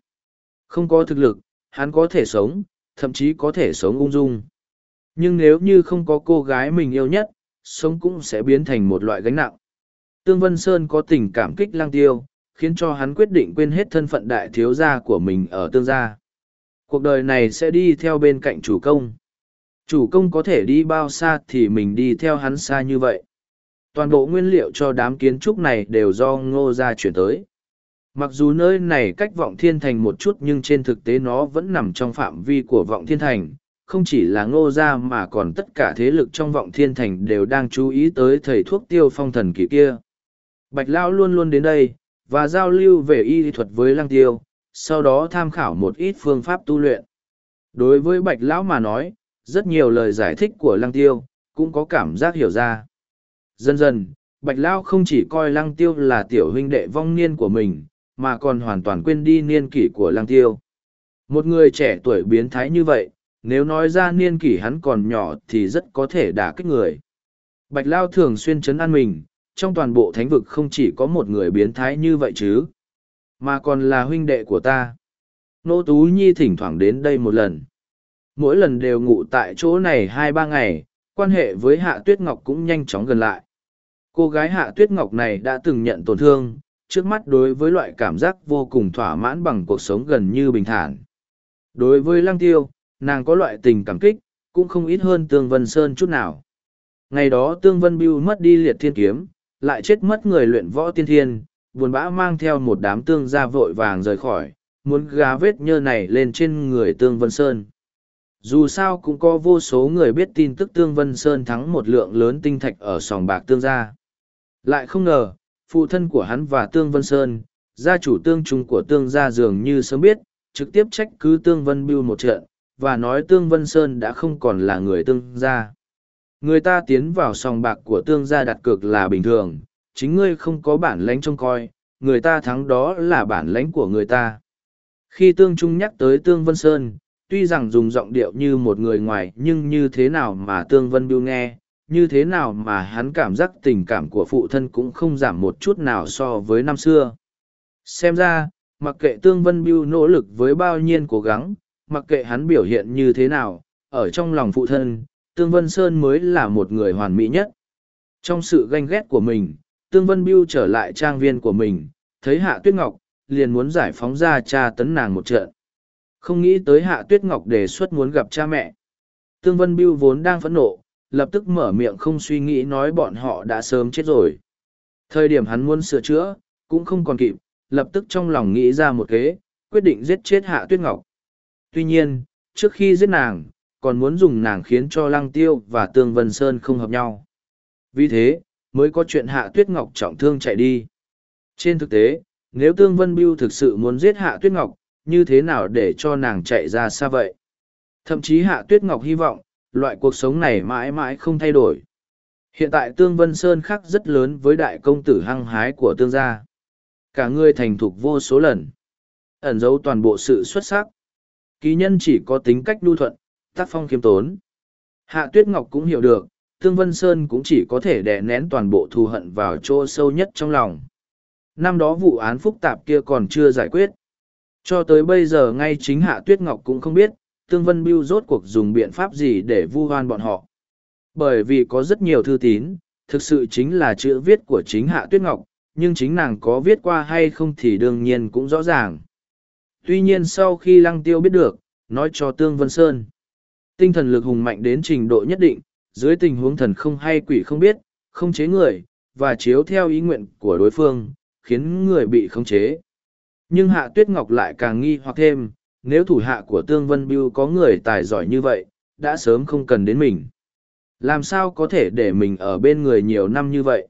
Không có thực lực, hắn có thể sống, thậm chí có thể sống ung dung. Nhưng nếu như không có cô gái mình yêu nhất, sống cũng sẽ biến thành một loại gánh nặng. Tương Vân Sơn có tình cảm kích lang tiêu, khiến cho hắn quyết định quên hết thân phận đại thiếu gia của mình ở tương gia. Cuộc đời này sẽ đi theo bên cạnh chủ công. Chủ công có thể đi bao xa thì mình đi theo hắn xa như vậy. Toàn bộ nguyên liệu cho đám kiến trúc này đều do ngô gia chuyển tới. Mặc dù nơi này cách vọng thiên thành một chút nhưng trên thực tế nó vẫn nằm trong phạm vi của vọng thiên thành. Không chỉ là ngô gia mà còn tất cả thế lực trong vọng thiên thành đều đang chú ý tới thầy thuốc tiêu phong thần kỳ kia. Bạch Lao luôn luôn đến đây, và giao lưu về y thuật với lăng tiêu, sau đó tham khảo một ít phương pháp tu luyện. Đối với Bạch Lão mà nói, rất nhiều lời giải thích của lăng tiêu, cũng có cảm giác hiểu ra. Dần dần, Bạch Lão không chỉ coi lăng tiêu là tiểu huynh đệ vong niên của mình, mà còn hoàn toàn quên đi niên kỷ của lăng tiêu. Một người trẻ tuổi biến thái như vậy, nếu nói ra niên kỷ hắn còn nhỏ thì rất có thể đả kích người. Bạch Lao thường xuyên chấn an mình, trong toàn bộ thánh vực không chỉ có một người biến thái như vậy chứ, mà còn là huynh đệ của ta. Nô Tú Nhi thỉnh thoảng đến đây một lần. Mỗi lần đều ngủ tại chỗ này hai ba ngày, quan hệ với Hạ Tuyết Ngọc cũng nhanh chóng gần lại. Cô gái Hạ Tuyết Ngọc này đã từng nhận tổn thương, trước mắt đối với loại cảm giác vô cùng thỏa mãn bằng cuộc sống gần như bình thản. Đối với Lăng Tiêu, nàng có loại tình cảm kích, cũng không ít hơn Tương Vân Sơn chút nào. Ngày đó Tương Vân Biêu mất đi liệt thiên kiếm, lại chết mất người luyện võ tiên thiên, buồn bã mang theo một đám tương gia vội vàng rời khỏi, muốn gá vết nhơ này lên trên người Tương Vân Sơn. Dù sao cũng có vô số người biết tin tức Tương Vân Sơn thắng một lượng lớn tinh thạch ở sòng bạc tương gia. Lại không ngờ, phụ thân của hắn và Tương Vân Sơn, gia chủ tương trung của tương gia dường như sớm biết, trực tiếp trách cứ Tương Vân Biêu một trận, và nói Tương Vân Sơn đã không còn là người tương gia. Người ta tiến vào sòng bạc của tương gia đặt cược là bình thường, chính ngươi không có bản lãnh trông coi, người ta thắng đó là bản lãnh của người ta. Khi tương trung nhắc tới tương Vân Sơn, tuy rằng dùng giọng điệu như một người ngoài nhưng như thế nào mà tương Vân Biêu nghe, như thế nào mà hắn cảm giác tình cảm của phụ thân cũng không giảm một chút nào so với năm xưa. Xem ra, mặc kệ tương Vân Biêu nỗ lực với bao nhiêu cố gắng, mặc kệ hắn biểu hiện như thế nào, ở trong lòng phụ thân, Tương Vân Sơn mới là một người hoàn mỹ nhất. Trong sự ganh ghét của mình, Tương Vân Biêu trở lại trang viên của mình, thấy Hạ Tuyết Ngọc, liền muốn giải phóng ra cha tấn nàng một trận. Không nghĩ tới Hạ Tuyết Ngọc đề xuất muốn gặp cha mẹ. Tương Vân Biêu vốn đang phẫn nộ, lập tức mở miệng không suy nghĩ nói bọn họ đã sớm chết rồi. Thời điểm hắn muốn sửa chữa, cũng không còn kịp, lập tức trong lòng nghĩ ra một kế, quyết định giết chết Hạ Tuyết Ngọc. Tuy nhiên, trước khi giết nàng, còn muốn dùng nàng khiến cho Lăng Tiêu và Tương Vân Sơn không hợp nhau. Vì thế, mới có chuyện Hạ Tuyết Ngọc trọng thương chạy đi. Trên thực tế, nếu Tương Vân Biêu thực sự muốn giết Hạ Tuyết Ngọc, như thế nào để cho nàng chạy ra xa vậy? Thậm chí Hạ Tuyết Ngọc hy vọng, loại cuộc sống này mãi mãi không thay đổi. Hiện tại Tương Vân Sơn khác rất lớn với đại công tử hăng hái của Tương gia. Cả người thành thục vô số lần. Ẩn giấu toàn bộ sự xuất sắc. Ký nhân chỉ có tính cách đu thuận, tác phong kiêm tốn. Hạ Tuyết Ngọc cũng hiểu được, Tương Vân Sơn cũng chỉ có thể đè nén toàn bộ thù hận vào chỗ sâu nhất trong lòng. Năm đó vụ án phức tạp kia còn chưa giải quyết. Cho tới bây giờ ngay chính Hạ Tuyết Ngọc cũng không biết, Tương Vân Biêu rốt cuộc dùng biện pháp gì để vu hoan bọn họ. Bởi vì có rất nhiều thư tín, thực sự chính là chữ viết của chính Hạ Tuyết Ngọc, nhưng chính nàng có viết qua hay không thì đương nhiên cũng rõ ràng. Tuy nhiên sau khi Lăng Tiêu biết được, nói cho Tương Vân Sơn. Tinh thần lực hùng mạnh đến trình độ nhất định, dưới tình huống thần không hay quỷ không biết, không chế người, và chiếu theo ý nguyện của đối phương, khiến người bị khống chế. Nhưng Hạ Tuyết Ngọc lại càng nghi hoặc thêm, nếu thủ hạ của Tương Vân Biêu có người tài giỏi như vậy, đã sớm không cần đến mình. Làm sao có thể để mình ở bên người nhiều năm như vậy?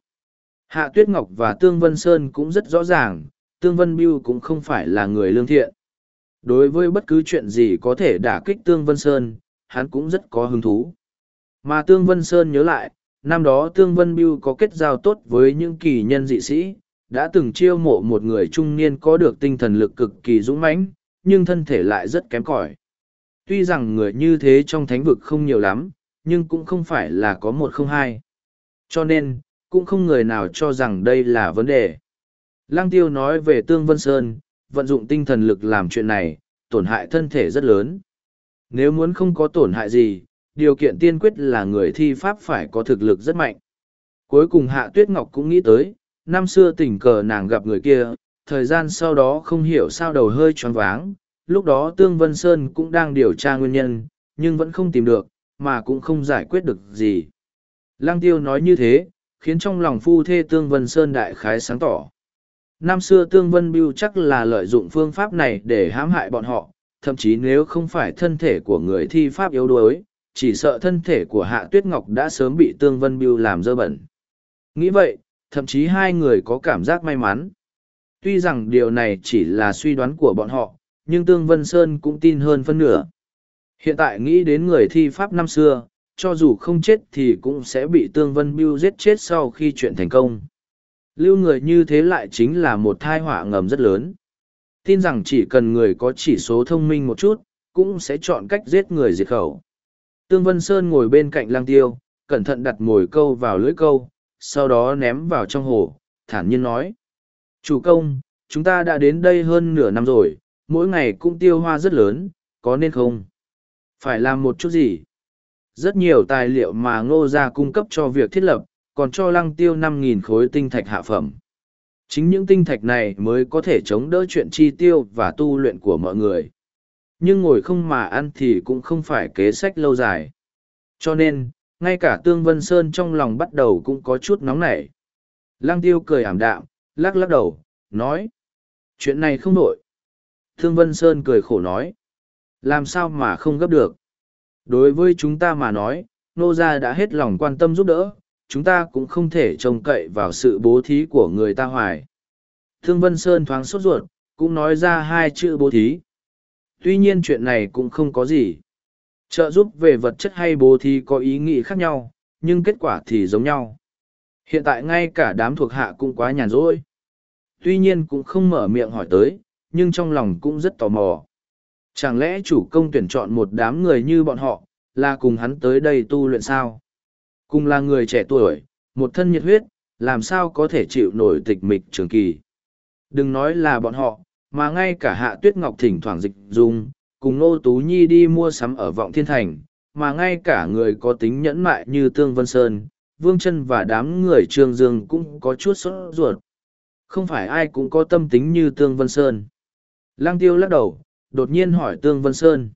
Hạ Tuyết Ngọc và Tương Vân Sơn cũng rất rõ ràng, Tương Vân Biêu cũng không phải là người lương thiện. Đối với bất cứ chuyện gì có thể đả kích Tương Vân Sơn, hắn cũng rất có hứng thú. Mà Tương Vân Sơn nhớ lại, năm đó Tương Vân Biêu có kết giao tốt với những kỳ nhân dị sĩ, đã từng chiêu mộ một người trung niên có được tinh thần lực cực kỳ dũng mãnh, nhưng thân thể lại rất kém cỏi. Tuy rằng người như thế trong thánh vực không nhiều lắm, nhưng cũng không phải là có một không hai. Cho nên, cũng không người nào cho rằng đây là vấn đề. Lăng tiêu nói về Tương Vân Sơn, vận dụng tinh thần lực làm chuyện này, tổn hại thân thể rất lớn. Nếu muốn không có tổn hại gì, điều kiện tiên quyết là người thi pháp phải có thực lực rất mạnh. Cuối cùng Hạ Tuyết Ngọc cũng nghĩ tới, năm xưa tình cờ nàng gặp người kia, thời gian sau đó không hiểu sao đầu hơi choáng váng, lúc đó Tương Vân Sơn cũng đang điều tra nguyên nhân, nhưng vẫn không tìm được, mà cũng không giải quyết được gì. Lăng tiêu nói như thế, khiến trong lòng phu thê Tương Vân Sơn đại khái sáng tỏ. Năm xưa Tương Vân Biêu chắc là lợi dụng phương pháp này để hãm hại bọn họ, thậm chí nếu không phải thân thể của người thi pháp yếu đuối, chỉ sợ thân thể của Hạ Tuyết Ngọc đã sớm bị Tương Vân Biêu làm dơ bẩn. Nghĩ vậy, thậm chí hai người có cảm giác may mắn. Tuy rằng điều này chỉ là suy đoán của bọn họ, nhưng Tương Vân Sơn cũng tin hơn phân nửa. Hiện tại nghĩ đến người thi pháp năm xưa, cho dù không chết thì cũng sẽ bị Tương Vân Biêu giết chết sau khi chuyện thành công. Lưu người như thế lại chính là một thai họa ngầm rất lớn. Tin rằng chỉ cần người có chỉ số thông minh một chút, cũng sẽ chọn cách giết người diệt khẩu. Tương Vân Sơn ngồi bên cạnh lang tiêu, cẩn thận đặt mồi câu vào lưỡi câu, sau đó ném vào trong hồ, thản nhiên nói. Chủ công, chúng ta đã đến đây hơn nửa năm rồi, mỗi ngày cũng tiêu hoa rất lớn, có nên không? Phải làm một chút gì? Rất nhiều tài liệu mà ngô gia cung cấp cho việc thiết lập, còn cho lăng tiêu năm nghìn khối tinh thạch hạ phẩm. Chính những tinh thạch này mới có thể chống đỡ chuyện chi tiêu và tu luyện của mọi người. Nhưng ngồi không mà ăn thì cũng không phải kế sách lâu dài. Cho nên, ngay cả Tương Vân Sơn trong lòng bắt đầu cũng có chút nóng nảy. Lăng tiêu cười ảm đạm, lắc lắc đầu, nói. Chuyện này không nổi. Thương Vân Sơn cười khổ nói. Làm sao mà không gấp được. Đối với chúng ta mà nói, nô gia đã hết lòng quan tâm giúp đỡ, chúng ta cũng không thể trông cậy vào sự bố thí của người ta hoài. Thương Vân Sơn thoáng sốt ruột, cũng nói ra hai chữ bố thí. Tuy nhiên chuyện này cũng không có gì. Trợ giúp về vật chất hay bố thí có ý nghĩ khác nhau, nhưng kết quả thì giống nhau. Hiện tại ngay cả đám thuộc hạ cũng quá nhàn rỗi. Tuy nhiên cũng không mở miệng hỏi tới, nhưng trong lòng cũng rất tò mò. Chẳng lẽ chủ công tuyển chọn một đám người như bọn họ, là cùng hắn tới đây tu luyện sao? Cùng là người trẻ tuổi, một thân nhiệt huyết, làm sao có thể chịu nổi tịch mịch trường kỳ. Đừng nói là bọn họ, mà ngay cả hạ tuyết ngọc thỉnh thoảng dịch dung, cùng Nô Tú Nhi đi mua sắm ở vọng thiên thành, mà ngay cả người có tính nhẫn mại như Tương Vân Sơn, Vương chân và đám người Trương Dương cũng có chút sốt ruột. Không phải ai cũng có tâm tính như Tương Vân Sơn. Lăng tiêu lắc đầu, đột nhiên hỏi Tương Vân Sơn.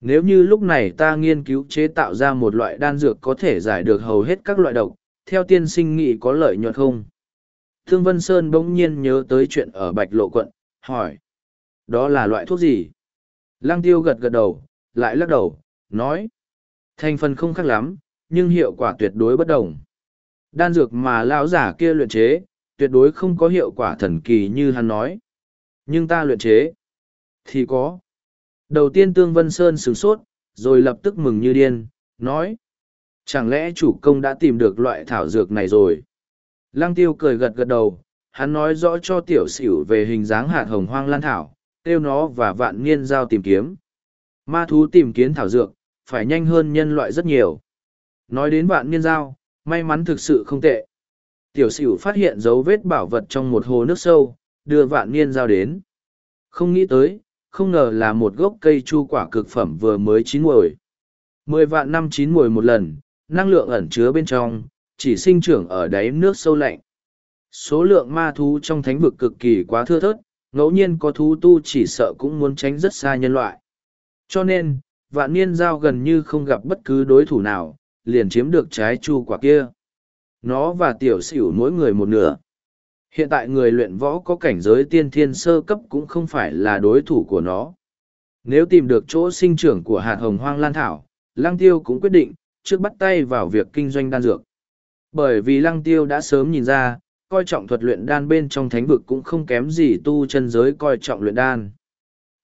Nếu như lúc này ta nghiên cứu chế tạo ra một loại đan dược có thể giải được hầu hết các loại độc, theo tiên sinh nghị có lợi nhuận không? Tương Vân Sơn bỗng nhiên nhớ tới chuyện ở Bạch Lộ Quận, hỏi. đó là loại thuốc gì? Lăng tiêu gật gật đầu, lại lắc đầu, nói. Thành phần không khác lắm, nhưng hiệu quả tuyệt đối bất đồng. Đan dược mà lão giả kia luyện chế, tuyệt đối không có hiệu quả thần kỳ như hắn nói. Nhưng ta luyện chế, thì có. Đầu tiên Tương Vân Sơn sửng sốt, rồi lập tức mừng như điên, nói. Chẳng lẽ chủ công đã tìm được loại thảo dược này rồi? Lăng tiêu cười gật gật đầu, hắn nói rõ cho tiểu xỉu về hình dáng hạt hồng hoang lan thảo, tiêu nó và vạn niên giao tìm kiếm. Ma thú tìm kiếm thảo dược, phải nhanh hơn nhân loại rất nhiều. Nói đến vạn niên giao, may mắn thực sự không tệ. Tiểu sửu phát hiện dấu vết bảo vật trong một hồ nước sâu, đưa vạn niên giao đến. Không nghĩ tới, không ngờ là một gốc cây chu quả cực phẩm vừa mới chín muồi. Mười vạn năm chín muồi một lần, năng lượng ẩn chứa bên trong, chỉ sinh trưởng ở đáy nước sâu lạnh. Số lượng ma thú trong thánh vực cực kỳ quá thưa thớt, ngẫu nhiên có thú tu chỉ sợ cũng muốn tránh rất xa nhân loại. Cho nên, vạn niên giao gần như không gặp bất cứ đối thủ nào, liền chiếm được trái chu quả kia. Nó và tiểu xỉu mỗi người một nửa. Hiện tại người luyện võ có cảnh giới tiên thiên sơ cấp cũng không phải là đối thủ của nó. Nếu tìm được chỗ sinh trưởng của hạt hồng hoang lan thảo, Lăng Tiêu cũng quyết định, trước bắt tay vào việc kinh doanh đan dược. Bởi vì Lăng Tiêu đã sớm nhìn ra, coi trọng thuật luyện đan bên trong thánh vực cũng không kém gì tu chân giới coi trọng luyện đan.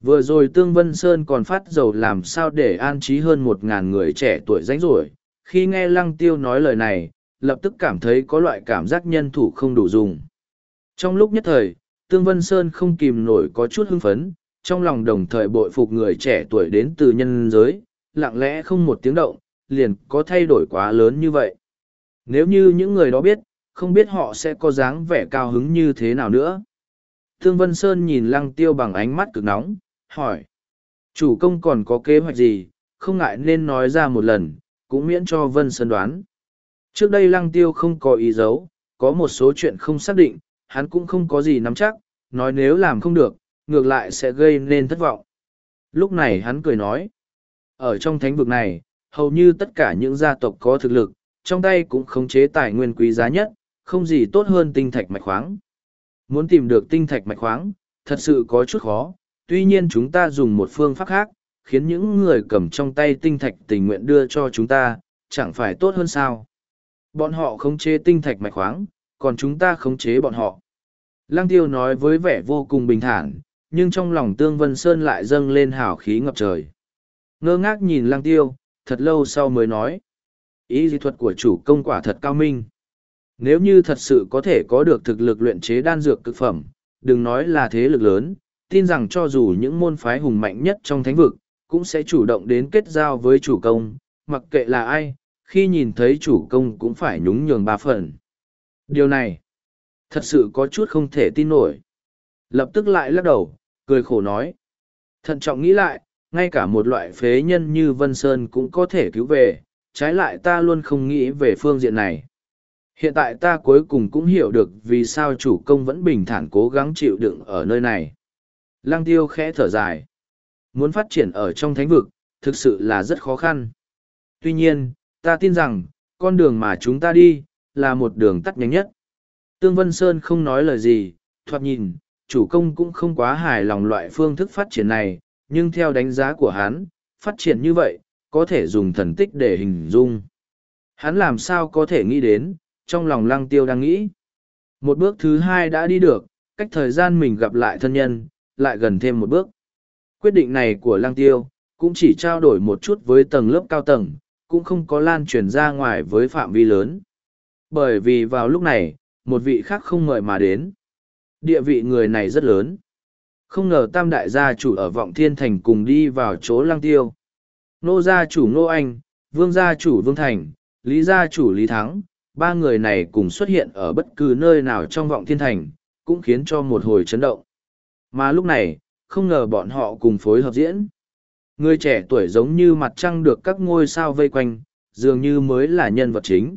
Vừa rồi Tương Vân Sơn còn phát dầu làm sao để an trí hơn một ngàn người trẻ tuổi ránh rỗi. Khi nghe Lăng Tiêu nói lời này, lập tức cảm thấy có loại cảm giác nhân thủ không đủ dùng. Trong lúc nhất thời, Tương Vân Sơn không kìm nổi có chút hưng phấn, trong lòng đồng thời bội phục người trẻ tuổi đến từ nhân giới, lặng lẽ không một tiếng động, liền có thay đổi quá lớn như vậy. Nếu như những người đó biết, không biết họ sẽ có dáng vẻ cao hứng như thế nào nữa. Thương Vân Sơn nhìn lăng tiêu bằng ánh mắt cực nóng, hỏi. Chủ công còn có kế hoạch gì, không ngại nên nói ra một lần, cũng miễn cho Vân Sơn đoán. Trước đây lăng tiêu không có ý giấu, có một số chuyện không xác định, hắn cũng không có gì nắm chắc, nói nếu làm không được, ngược lại sẽ gây nên thất vọng. Lúc này hắn cười nói, ở trong thánh vực này, hầu như tất cả những gia tộc có thực lực, trong tay cũng khống chế tài nguyên quý giá nhất, không gì tốt hơn tinh thạch mạch khoáng. Muốn tìm được tinh thạch mạch khoáng, thật sự có chút khó, tuy nhiên chúng ta dùng một phương pháp khác, khiến những người cầm trong tay tinh thạch tình nguyện đưa cho chúng ta, chẳng phải tốt hơn sao. Bọn họ khống chế tinh thạch mạch khoáng, còn chúng ta khống chế bọn họ. Lăng tiêu nói với vẻ vô cùng bình thản, nhưng trong lòng Tương Vân Sơn lại dâng lên hào khí ngập trời. Ngơ ngác nhìn lăng tiêu, thật lâu sau mới nói. Ý dị thuật của chủ công quả thật cao minh. Nếu như thật sự có thể có được thực lực luyện chế đan dược cực phẩm, đừng nói là thế lực lớn, tin rằng cho dù những môn phái hùng mạnh nhất trong thánh vực, cũng sẽ chủ động đến kết giao với chủ công, mặc kệ là ai, khi nhìn thấy chủ công cũng phải nhúng nhường ba phần. Điều này, thật sự có chút không thể tin nổi. Lập tức lại lắc đầu, cười khổ nói. Thận trọng nghĩ lại, ngay cả một loại phế nhân như Vân Sơn cũng có thể cứu về, trái lại ta luôn không nghĩ về phương diện này. Hiện tại ta cuối cùng cũng hiểu được vì sao chủ công vẫn bình thản cố gắng chịu đựng ở nơi này. Lăng tiêu khẽ thở dài. Muốn phát triển ở trong thánh vực, thực sự là rất khó khăn. Tuy nhiên, ta tin rằng, con đường mà chúng ta đi, là một đường tắt nhanh nhất. Tương Vân Sơn không nói lời gì, thoạt nhìn, chủ công cũng không quá hài lòng loại phương thức phát triển này, nhưng theo đánh giá của hắn, phát triển như vậy, có thể dùng thần tích để hình dung. Hắn làm sao có thể nghĩ đến, trong lòng lăng tiêu đang nghĩ. Một bước thứ hai đã đi được, cách thời gian mình gặp lại thân nhân, lại gần thêm một bước. Quyết định này của lăng tiêu, cũng chỉ trao đổi một chút với tầng lớp cao tầng, cũng không có lan truyền ra ngoài với phạm vi lớn. Bởi vì vào lúc này, một vị khác không mời mà đến. Địa vị người này rất lớn. Không ngờ tam đại gia chủ ở vọng thiên thành cùng đi vào chỗ lăng tiêu. Nô gia chủ Nô Anh, vương gia chủ Vương Thành, lý gia chủ Lý Thắng, ba người này cùng xuất hiện ở bất cứ nơi nào trong vọng thiên thành, cũng khiến cho một hồi chấn động. Mà lúc này, không ngờ bọn họ cùng phối hợp diễn. Người trẻ tuổi giống như mặt trăng được các ngôi sao vây quanh, dường như mới là nhân vật chính.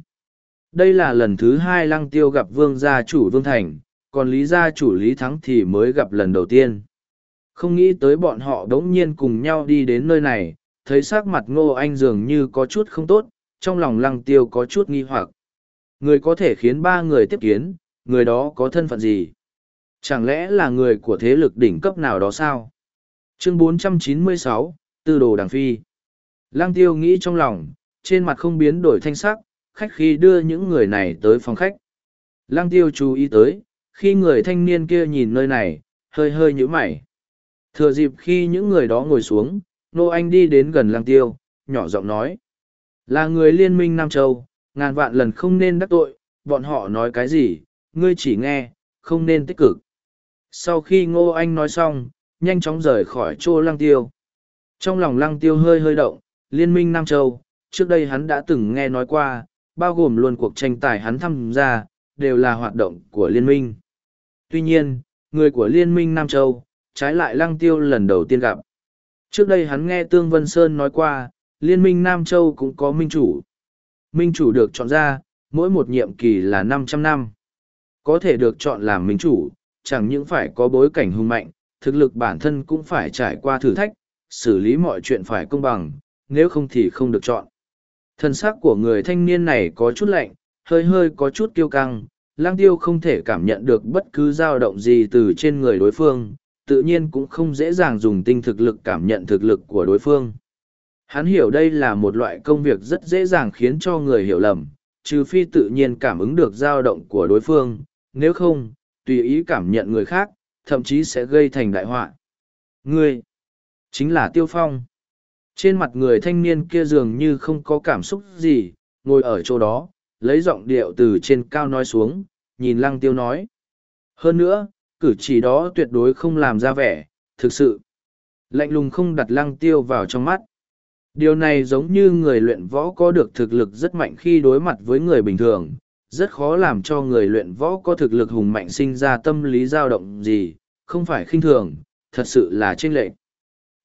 Đây là lần thứ hai lăng tiêu gặp vương gia chủ Vương Thành, còn lý gia chủ lý thắng thì mới gặp lần đầu tiên. Không nghĩ tới bọn họ đ ố n g nhiên cùng nhau đi đến nơi này thấy s ắ c mặt ngô anh dường như có chút không tốt trong lòng lăng tiêu có chút nghi hoặc. Người có thể khiến ba người tiếp kiến người đó có thân phận gì? Chẳng lẽ là người của thế lực đỉnh cấp nào đó sao? Chương 496, Tư đồ đằng phi. Lăng tiêu nghĩ trong lòng, trên mặt không biến đổi thanh sắc, khách khi đưa những người này tới phòng khách. Lăng tiêu chú ý tới, khi người thanh niên kia nhìn nơi này, hơi hơi nhũ mày. Thừa dịp khi những người đó ngồi xuống, Nô Anh đi đến gần lăng tiêu, nhỏ giọng nói. Là người liên minh Nam Châu, ngàn vạn lần không nên đắc tội, bọn họ nói cái gì, ngươi chỉ nghe, không nên tích cực. Sau khi Ngô Anh nói xong, nhanh chóng rời khỏi chỗ lăng tiêu. Trong lòng lăng tiêu hơi hơi động, liên minh Nam Châu, trước đây hắn đã từng nghe nói qua, bao gồm luôn cuộc tranh tài hắn tham gia, đều là hoạt động của liên minh. Tuy nhiên, người của liên minh Nam Châu, trái lại lăng tiêu lần đầu tiên gặp. Trước đây hắn nghe Tương Vân Sơn nói qua, liên minh Nam Châu cũng có minh chủ. Minh chủ được chọn ra, mỗi một nhiệm kỳ là 500 năm. Có thể được chọn làm minh chủ, chẳng những phải có bối cảnh hùng mạnh, thực lực bản thân cũng phải trải qua thử thách, xử lý mọi chuyện phải công bằng, nếu không thì không được chọn. Thân xác của người thanh niên này có chút lạnh, hơi hơi có chút kiêu căng, lang tiêu không thể cảm nhận được bất cứ dao động gì từ trên người đối phương, tự nhiên cũng không dễ dàng dùng tinh thực lực cảm nhận thực lực của đối phương. Hắn hiểu đây là một loại công việc rất dễ dàng khiến cho người hiểu lầm, trừ phi tự nhiên cảm ứng được dao động của đối phương, nếu không, tùy ý cảm nhận người khác, thậm chí sẽ gây thành đại họa. Ngươi, chính là Tiêu Phong. Trên mặt người thanh niên kia dường như không có cảm xúc gì, ngồi ở chỗ đó, lấy giọng điệu từ trên cao nói xuống, nhìn lăng tiêu nói. Hơn nữa, cử chỉ đó tuyệt đối không làm ra vẻ, thực sự. Lạnh lùng không đặt lăng tiêu vào trong mắt. Điều này giống như người luyện võ có được thực lực rất mạnh khi đối mặt với người bình thường, rất khó làm cho người luyện võ có thực lực hùng mạnh sinh ra tâm lý dao động gì, không phải khinh thường, thật sự là chênh lệch.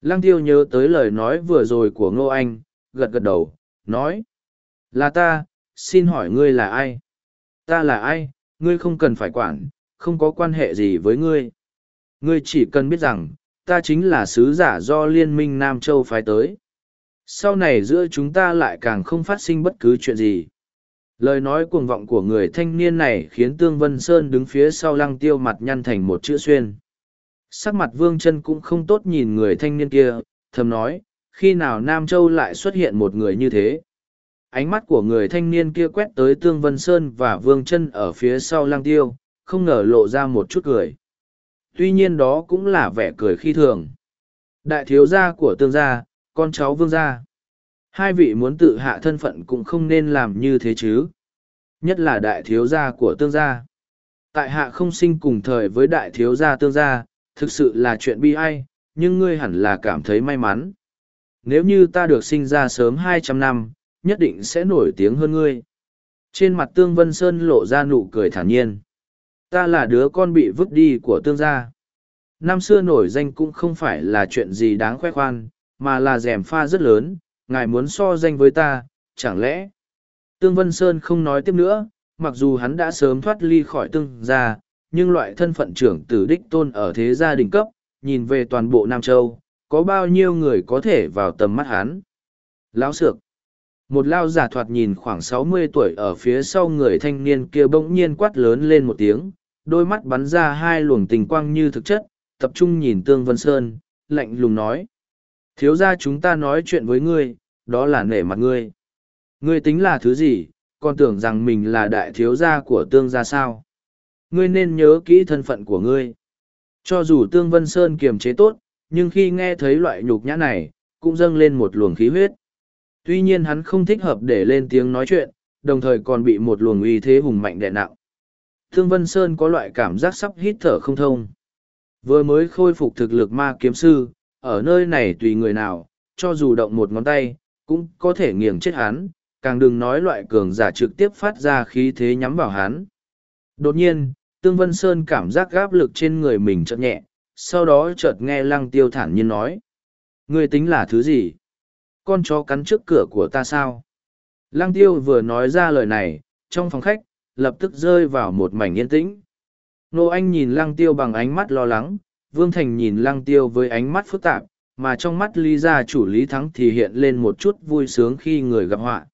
Lăng tiêu nhớ tới lời nói vừa rồi của Ngô Anh, gật gật đầu, nói. Là ta, xin hỏi ngươi là ai? Ta là ai, ngươi không cần phải quản, không có quan hệ gì với ngươi. Ngươi chỉ cần biết rằng, ta chính là sứ giả do Liên minh Nam Châu phái tới. Sau này giữa chúng ta lại càng không phát sinh bất cứ chuyện gì. Lời nói cuồng vọng của người thanh niên này khiến Tương Vân Sơn đứng phía sau lăng tiêu mặt nhăn thành một chữ xuyên. Sắc mặt vương chân cũng không tốt nhìn người thanh niên kia, thầm nói, khi nào Nam Châu lại xuất hiện một người như thế. Ánh mắt của người thanh niên kia quét tới Tương Vân Sơn và vương chân ở phía sau lang tiêu, không ngờ lộ ra một chút cười. Tuy nhiên đó cũng là vẻ cười khi thường. Đại thiếu gia của tương gia, con cháu vương gia. Hai vị muốn tự hạ thân phận cũng không nên làm như thế chứ. Nhất là đại thiếu gia của tương gia. Tại hạ không sinh cùng thời với đại thiếu gia tương gia, thực sự là chuyện bi ai, nhưng ngươi hẳn là cảm thấy may mắn. Nếu như ta được sinh ra sớm hai trăm năm, nhất định sẽ nổi tiếng hơn ngươi. Trên mặt Tương Vân Sơn lộ ra nụ cười thản nhiên. Ta là đứa con bị vứt đi của tương gia. Năm xưa nổi danh cũng không phải là chuyện gì đáng khoe khoan, mà là rèm pha rất lớn, ngài muốn so danh với ta, chẳng lẽ? Tương Vân Sơn không nói tiếp nữa, mặc dù hắn đã sớm thoát ly khỏi tương gia, nhưng loại thân phận trưởng tử đích tôn ở thế gia đình cấp, nhìn về toàn bộ Nam Châu, có bao nhiêu người có thể vào tầm mắt hắn. Lão Sược Một lao giả thoạt nhìn khoảng sáu mươi tuổi ở phía sau người thanh niên kia bỗng nhiên quát lớn lên một tiếng, đôi mắt bắn ra hai luồng tình quang như thực chất, tập trung nhìn Tương Vân Sơn, lạnh lùng nói. Thiếu ra chúng ta nói chuyện với ngươi, đó là nể mặt ngươi. Ngươi tính là thứ gì, còn tưởng rằng mình là đại thiếu gia của tương gia sao. Ngươi nên nhớ kỹ thân phận của ngươi. Cho dù Tương Vân Sơn kiềm chế tốt, nhưng khi nghe thấy loại nhục nhã này, cũng dâng lên một luồng khí huyết. Tuy nhiên hắn không thích hợp để lên tiếng nói chuyện, đồng thời còn bị một luồng uy thế hùng mạnh đè nặng. Thương Vân Sơn có loại cảm giác sắp hít thở không thông. Vừa mới khôi phục thực lực ma kiếm sư, ở nơi này tùy người nào, cho dù động một ngón tay, cũng có thể nghiền chết hắn, càng đừng nói loại cường giả trực tiếp phát ra khí thế nhắm vào hắn. Đột nhiên, Tương Vân Sơn cảm giác gáp lực trên người mình chợt nhẹ, sau đó chợt nghe lăng tiêu thản nhiên nói. Ngươi tính là thứ gì? Con chó cắn trước cửa của ta sao? Lăng tiêu vừa nói ra lời này, trong phòng khách, lập tức rơi vào một mảnh yên tĩnh. Nô Anh nhìn lăng tiêu bằng ánh mắt lo lắng, Vương Thành nhìn lăng tiêu với ánh mắt phức tạp, mà trong mắt Lý gia chủ Lý Thắng thì hiện lên một chút vui sướng khi người gặp họa.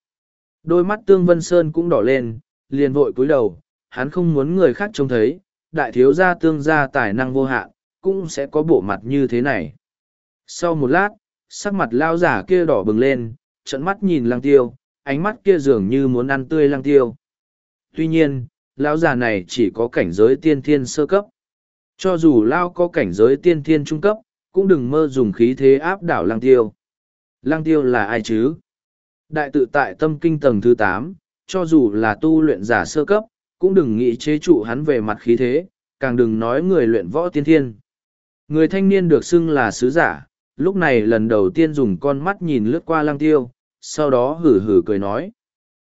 Đôi mắt Tương Vân Sơn cũng đỏ lên, liền vội cúi đầu, hắn không muốn người khác trông thấy, đại thiếu gia tương gia tài năng vô hạn, cũng sẽ có bộ mặt như thế này. Sau một lát, sắc mặt lao giả kia đỏ bừng lên, trận mắt nhìn lăng tiêu, ánh mắt kia dường như muốn ăn tươi lăng tiêu. Tuy nhiên, lão già này chỉ có cảnh giới tiên thiên sơ cấp. Cho dù lao có cảnh giới tiên thiên trung cấp, cũng đừng mơ dùng khí thế áp đảo lăng tiêu. Lăng tiêu là ai chứ? Đại tự tại tâm kinh tầng thứ tám, cho dù là tu luyện giả sơ cấp, cũng đừng nghĩ chế trụ hắn về mặt khí thế, càng đừng nói người luyện võ tiên thiên. Người thanh niên được xưng là sứ giả, lúc này lần đầu tiên dùng con mắt nhìn lướt qua lăng tiêu, sau đó hử hử cười nói.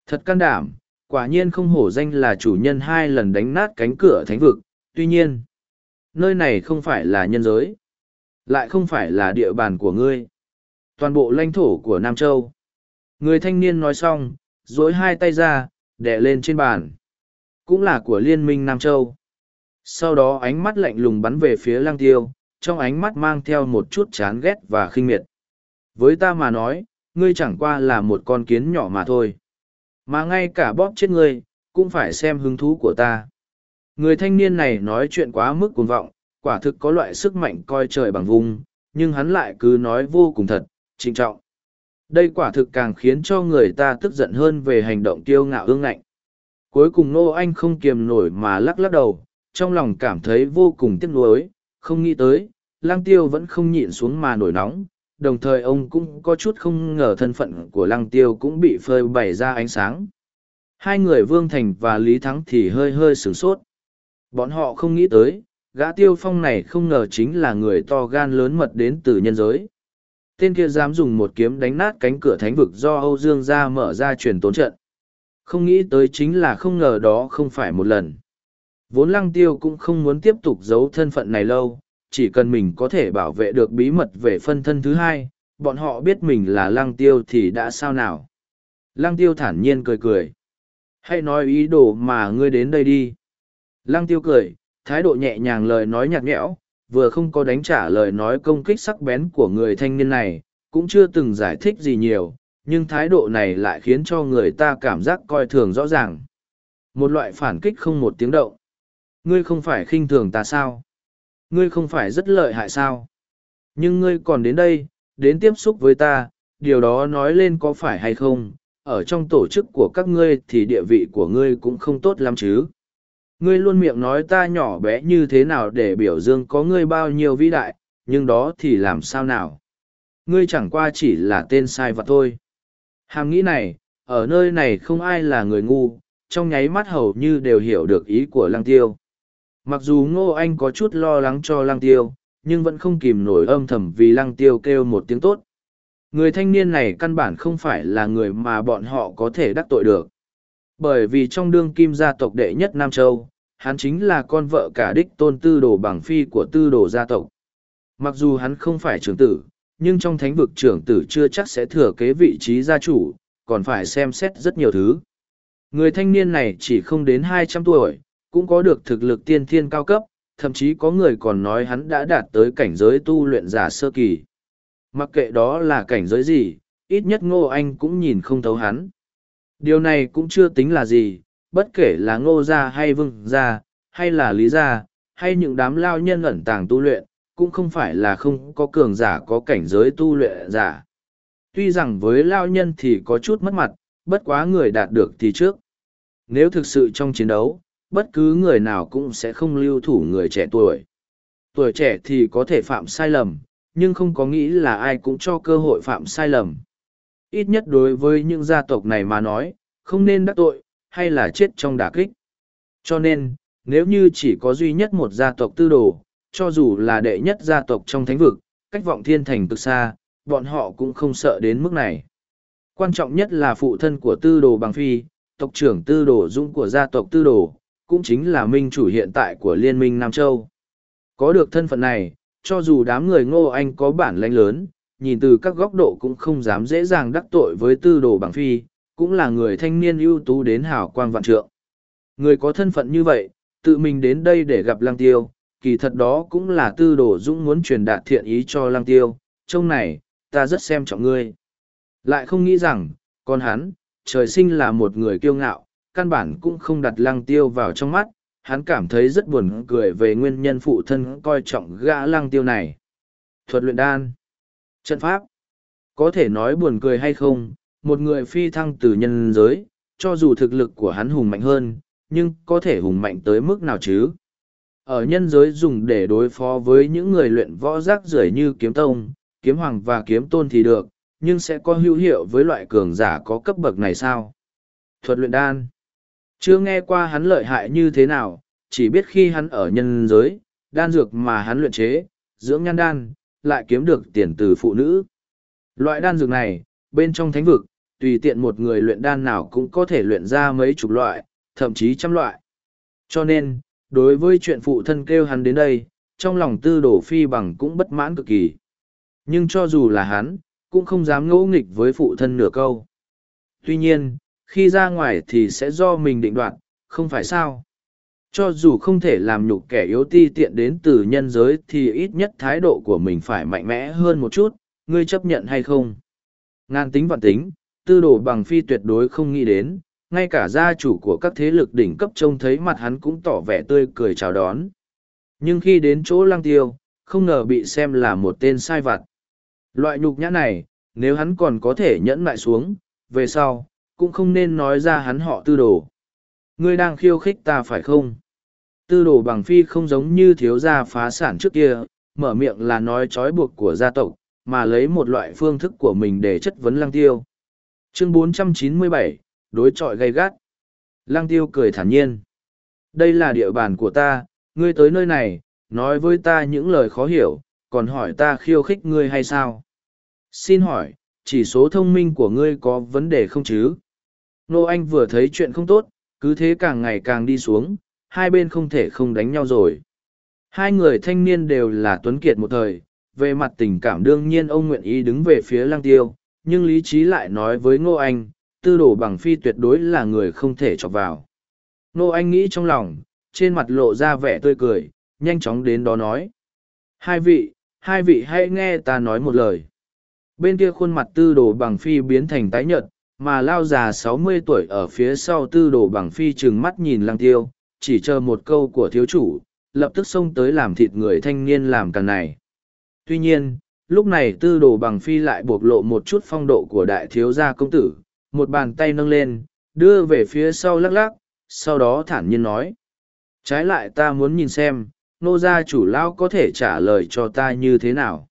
Thật can đảm, quả nhiên không hổ danh là chủ nhân hai lần đánh nát cánh cửa thánh vực, tuy nhiên, nơi này không phải là nhân giới, lại không phải là địa bàn của ngươi. Toàn bộ lãnh thổ của Nam Châu. Người thanh niên nói xong, dối hai tay ra, đè lên trên bàn. Cũng là của Liên minh Nam Châu. Sau đó ánh mắt lạnh lùng bắn về phía lăng tiêu, trong ánh mắt mang theo một chút chán ghét và khinh miệt. Với ta mà nói, ngươi chẳng qua là một con kiến nhỏ mà thôi. Mà ngay cả bóp chết ngươi, cũng phải xem hứng thú của ta. Người thanh niên này nói chuyện quá mức cuồng vọng, quả thực có loại sức mạnh coi trời bằng vùng, nhưng hắn lại cứ nói vô cùng thật, trịnh trọng. Đây quả thực càng khiến cho người ta tức giận hơn về hành động kiêu ngạo ương ngạnh. Cuối cùng Nô Anh không kiềm nổi mà lắc lắc đầu, trong lòng cảm thấy vô cùng tiếc nuối, không nghĩ tới, lang tiêu vẫn không nhịn xuống mà nổi nóng, đồng thời ông cũng có chút không ngờ thân phận của lăng tiêu cũng bị phơi bày ra ánh sáng. Hai người Vương Thành và Lý Thắng thì hơi hơi sửng sốt. Bọn họ không nghĩ tới, gã tiêu phong này không ngờ chính là người to gan lớn mật đến từ nhân giới. Tên kia dám dùng một kiếm đánh nát cánh cửa thánh vực do Âu Dương ra mở ra truyền tốn trận. Không nghĩ tới chính là không ngờ đó không phải một lần. Vốn lăng tiêu cũng không muốn tiếp tục giấu thân phận này lâu, chỉ cần mình có thể bảo vệ được bí mật về phân thân thứ hai, bọn họ biết mình là lăng tiêu thì đã sao nào. Lăng tiêu thản nhiên cười cười. Hãy nói ý đồ mà ngươi đến đây đi. Lăng tiêu cười, thái độ nhẹ nhàng lời nói nhạt nhẽo, vừa không có đánh trả lời nói công kích sắc bén của người thanh niên này, cũng chưa từng giải thích gì nhiều, nhưng thái độ này lại khiến cho người ta cảm giác coi thường rõ ràng. Một loại phản kích không một tiếng động. Ngươi không phải khinh thường ta sao? Ngươi không phải rất lợi hại sao? Nhưng ngươi còn đến đây, đến tiếp xúc với ta, điều đó nói lên có phải hay không? Ở trong tổ chức của các ngươi thì địa vị của ngươi cũng không tốt lắm chứ. Ngươi luôn miệng nói ta nhỏ bé như thế nào để biểu dương có ngươi bao nhiêu vĩ đại, nhưng đó thì làm sao nào? Ngươi chẳng qua chỉ là tên sai vật thôi. Hàm nghĩ này, ở nơi này không ai là người ngu, trong nháy mắt hầu như đều hiểu được ý của lăng tiêu. Mặc dù Ngô Anh có chút lo lắng cho lăng tiêu, nhưng vẫn không kìm nổi âm thầm vì lăng tiêu kêu một tiếng tốt. Người thanh niên này căn bản không phải là người mà bọn họ có thể đắc tội được. Bởi vì trong đương kim gia tộc đệ nhất Nam Châu, hắn chính là con vợ cả đích tôn tư đồ bằng phi của tư đồ gia tộc. Mặc dù hắn không phải trưởng tử, nhưng trong thánh vực trưởng tử chưa chắc sẽ thừa kế vị trí gia chủ, còn phải xem xét rất nhiều thứ. Người thanh niên này chỉ không đến hai trăm tuổi, cũng có được thực lực tiên thiên cao cấp, thậm chí có người còn nói hắn đã đạt tới cảnh giới tu luyện giả sơ kỳ. Mặc kệ đó là cảnh giới gì, ít nhất Ngô Anh cũng nhìn không thấu hắn. Điều này cũng chưa tính là gì, bất kể là Ngô Gia hay Vương Gia, hay là Lý Gia, hay những đám lao nhân ẩn tàng tu luyện, cũng không phải là không có cường giả có cảnh giới tu luyện giả. Tuy rằng với lao nhân thì có chút mất mặt, bất quá người đạt được thì trước. Nếu thực sự trong chiến đấu, bất cứ người nào cũng sẽ không lưu thủ người trẻ tuổi. Tuổi trẻ thì có thể phạm sai lầm, nhưng không có nghĩ là ai cũng cho cơ hội phạm sai lầm. Ít nhất đối với những gia tộc này mà nói, không nên đắc tội, hay là chết trong đả kích. Cho nên, nếu như chỉ có duy nhất một gia tộc tư đồ, cho dù là đệ nhất gia tộc trong thánh vực, cách vọng thiên thành cực xa, bọn họ cũng không sợ đến mức này. Quan trọng nhất là phụ thân của tư đồ bằng phi, tộc trưởng tư đồ dũng của gia tộc tư đồ, cũng chính là minh chủ hiện tại của Liên minh Nam Châu. Có được thân phận này, cho dù đám người ngô anh có bản lãnh lớn, nhìn từ các góc độ cũng không dám dễ dàng đắc tội với tư đồ bằng phi, cũng là người thanh niên ưu tú đến hào quang vạn trượng. Người có thân phận như vậy, tự mình đến đây để gặp lăng tiêu, kỳ thật đó cũng là tư đồ dũng muốn truyền đạt thiện ý cho lăng tiêu, trông này, ta rất xem trọng ngươi. Lại không nghĩ rằng, con hắn, trời sinh là một người kiêu ngạo, căn bản cũng không đặt lăng tiêu vào trong mắt, hắn cảm thấy rất buồn cười về nguyên nhân phụ thân coi trọng gã lăng tiêu này. Thuật luyện đan Trận pháp. Có thể nói buồn cười hay không, một người phi thăng từ nhân giới, cho dù thực lực của hắn hùng mạnh hơn, nhưng có thể hùng mạnh tới mức nào chứ? Ở nhân giới dùng để đối phó với những người luyện võ rác rưởi như kiếm tông, kiếm hoàng và kiếm tôn thì được, nhưng sẽ có hữu hiệu với loại cường giả có cấp bậc này sao? Thuật luyện đan. Chưa nghe qua hắn lợi hại như thế nào, chỉ biết khi hắn ở nhân giới, đan dược mà hắn luyện chế, dưỡng nhan đan, lại kiếm được tiền từ phụ nữ. Loại đan dược này, bên trong thánh vực, tùy tiện một người luyện đan nào cũng có thể luyện ra mấy chục loại, thậm chí trăm loại. Cho nên, đối với chuyện phụ thân kêu hắn đến đây, trong lòng tư đổ phi bằng cũng bất mãn cực kỳ. Nhưng cho dù là hắn, cũng không dám ngẫu nghịch với phụ thân nửa câu. Tuy nhiên, khi ra ngoài thì sẽ do mình định đoạt, không phải sao. Cho dù không thể làm nhục kẻ yếu ti tiện đến từ nhân giới thì ít nhất thái độ của mình phải mạnh mẽ hơn một chút, ngươi chấp nhận hay không? Ngan tính vạn tính, tư đồ bằng phi tuyệt đối không nghĩ đến, ngay cả gia chủ của các thế lực đỉnh cấp trông thấy mặt hắn cũng tỏ vẻ tươi cười chào đón. Nhưng khi đến chỗ lăng tiêu, không ngờ bị xem là một tên sai vặt. Loại nhục nhã này, nếu hắn còn có thể nhẫn lại xuống, về sau, cũng không nên nói ra hắn họ tư đồ. Ngươi đang khiêu khích ta phải không? Tư đồ bằng phi không giống như thiếu gia phá sản trước kia, mở miệng là nói trói buộc của gia tộc, mà lấy một loại phương thức của mình để chất vấn lăng tiêu. Chương 497, đối chọi gay gắt. Lăng tiêu cười thản nhiên. Đây là địa bàn của ta, ngươi tới nơi này, nói với ta những lời khó hiểu, còn hỏi ta khiêu khích ngươi hay sao? Xin hỏi, chỉ số thông minh của ngươi có vấn đề không chứ? Nô Anh vừa thấy chuyện không tốt, cứ thế càng ngày càng đi xuống, hai bên không thể không đánh nhau rồi. Hai người thanh niên đều là tuấn kiệt một thời, về mặt tình cảm đương nhiên ông nguyện ý đứng về phía lang tiêu, nhưng lý trí lại nói với Ngô Anh, tư đồ bằng phi tuyệt đối là người không thể chọc vào. Nô Anh nghĩ trong lòng, trên mặt lộ ra vẻ tươi cười, nhanh chóng đến đó nói. Hai vị, hai vị hãy nghe ta nói một lời. Bên kia khuôn mặt tư đồ bằng phi biến thành tái nhợt, mà lao già sáu mươi tuổi ở phía sau tư đồ bằng phi trừng mắt nhìn lăng tiêu, chỉ chờ một câu của thiếu chủ, lập tức xông tới làm thịt người thanh niên làm càng này. Tuy nhiên, lúc này tư đồ bằng phi lại bộc lộ một chút phong độ của đại thiếu gia công tử, một bàn tay nâng lên, đưa về phía sau lắc lắc, sau đó thản nhiên nói. Trái lại ta muốn nhìn xem, nô gia chủ lão có thể trả lời cho ta như thế nào.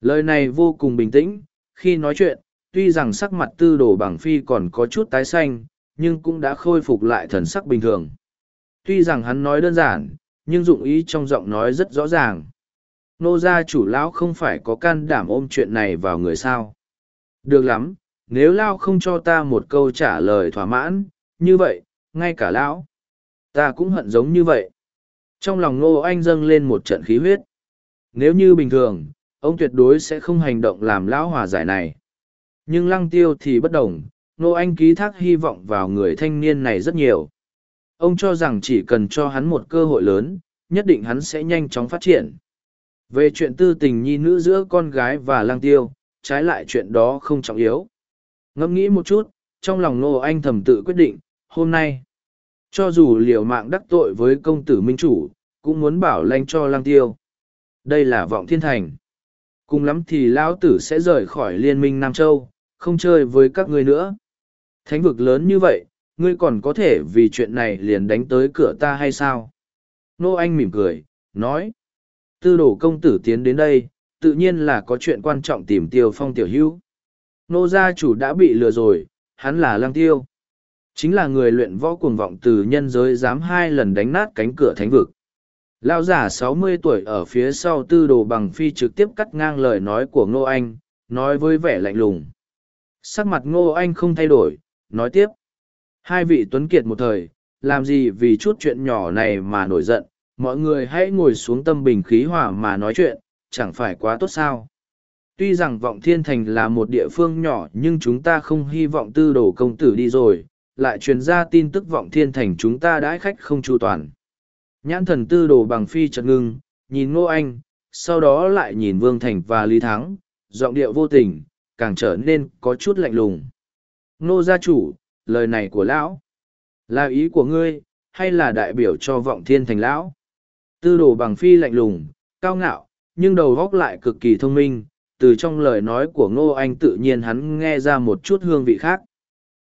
Lời này vô cùng bình tĩnh, khi nói chuyện, tuy rằng sắc mặt tư đồ bằng phi còn có chút tái xanh, nhưng cũng đã khôi phục lại thần sắc bình thường. Tuy rằng hắn nói đơn giản, nhưng dụng ý trong giọng nói rất rõ ràng. Nô gia chủ lão không phải có can đảm ôm chuyện này vào người sao. Được lắm, nếu lão không cho ta một câu trả lời thỏa mãn, như vậy, ngay cả lão, ta cũng hận giống như vậy. Trong lòng Ngô anh dâng lên một trận khí huyết. Nếu như bình thường, ông tuyệt đối sẽ không hành động làm lão hòa giải này. Nhưng lăng tiêu thì bất đồng, Ngô anh ký thác hy vọng vào người thanh niên này rất nhiều. Ông cho rằng chỉ cần cho hắn một cơ hội lớn, nhất định hắn sẽ nhanh chóng phát triển. Về chuyện tư tình nhi nữ giữa con gái và lang tiêu, trái lại chuyện đó không trọng yếu. Ngẫm nghĩ một chút, trong lòng nô anh thầm tự quyết định, hôm nay, cho dù liều mạng đắc tội với công tử minh chủ, cũng muốn bảo lanh cho lang tiêu. Đây là vọng thiên thành. Cùng lắm thì lão tử sẽ rời khỏi liên minh Nam Châu, không chơi với các ngươi nữa. Thánh vực lớn như vậy, ngươi còn có thể vì chuyện này liền đánh tới cửa ta hay sao? Nô Anh mỉm cười, nói. Tư đồ công tử tiến đến đây, tự nhiên là có chuyện quan trọng tìm tiêu phong tiểu hữu. Nô gia chủ đã bị lừa rồi, hắn là lăng tiêu. Chính là người luyện võ cuồng vọng từ nhân giới dám hai lần đánh nát cánh cửa thánh vực. Lão giả sáu mươi tuổi ở phía sau tư đồ bằng phi trực tiếp cắt ngang lời nói của Ngô Anh, nói với vẻ lạnh lùng. Sắc mặt Ngô Anh không thay đổi, nói tiếp. Hai vị tuấn kiệt một thời, làm gì vì chút chuyện nhỏ này mà nổi giận, mọi người hãy ngồi xuống tâm bình khí hòa mà nói chuyện, chẳng phải quá tốt sao. Tuy rằng vọng thiên thành là một địa phương nhỏ nhưng chúng ta không hy vọng tư đồ công tử đi rồi, lại truyền ra tin tức vọng thiên thành chúng ta đãi khách không chu toàn. Nhãn thần tư đồ bằng phi chợt ngưng, nhìn ngô anh, sau đó lại nhìn vương thành và lý thắng, giọng điệu vô tình, càng trở nên có chút lạnh lùng. Ngô gia chủ, lời này của lão, là ý của ngươi, hay là đại biểu cho vọng thiên thành lão? Tư đồ bằng phi lạnh lùng, cao ngạo, nhưng đầu góc lại cực kỳ thông minh, từ trong lời nói của ngô anh tự nhiên hắn nghe ra một chút hương vị khác.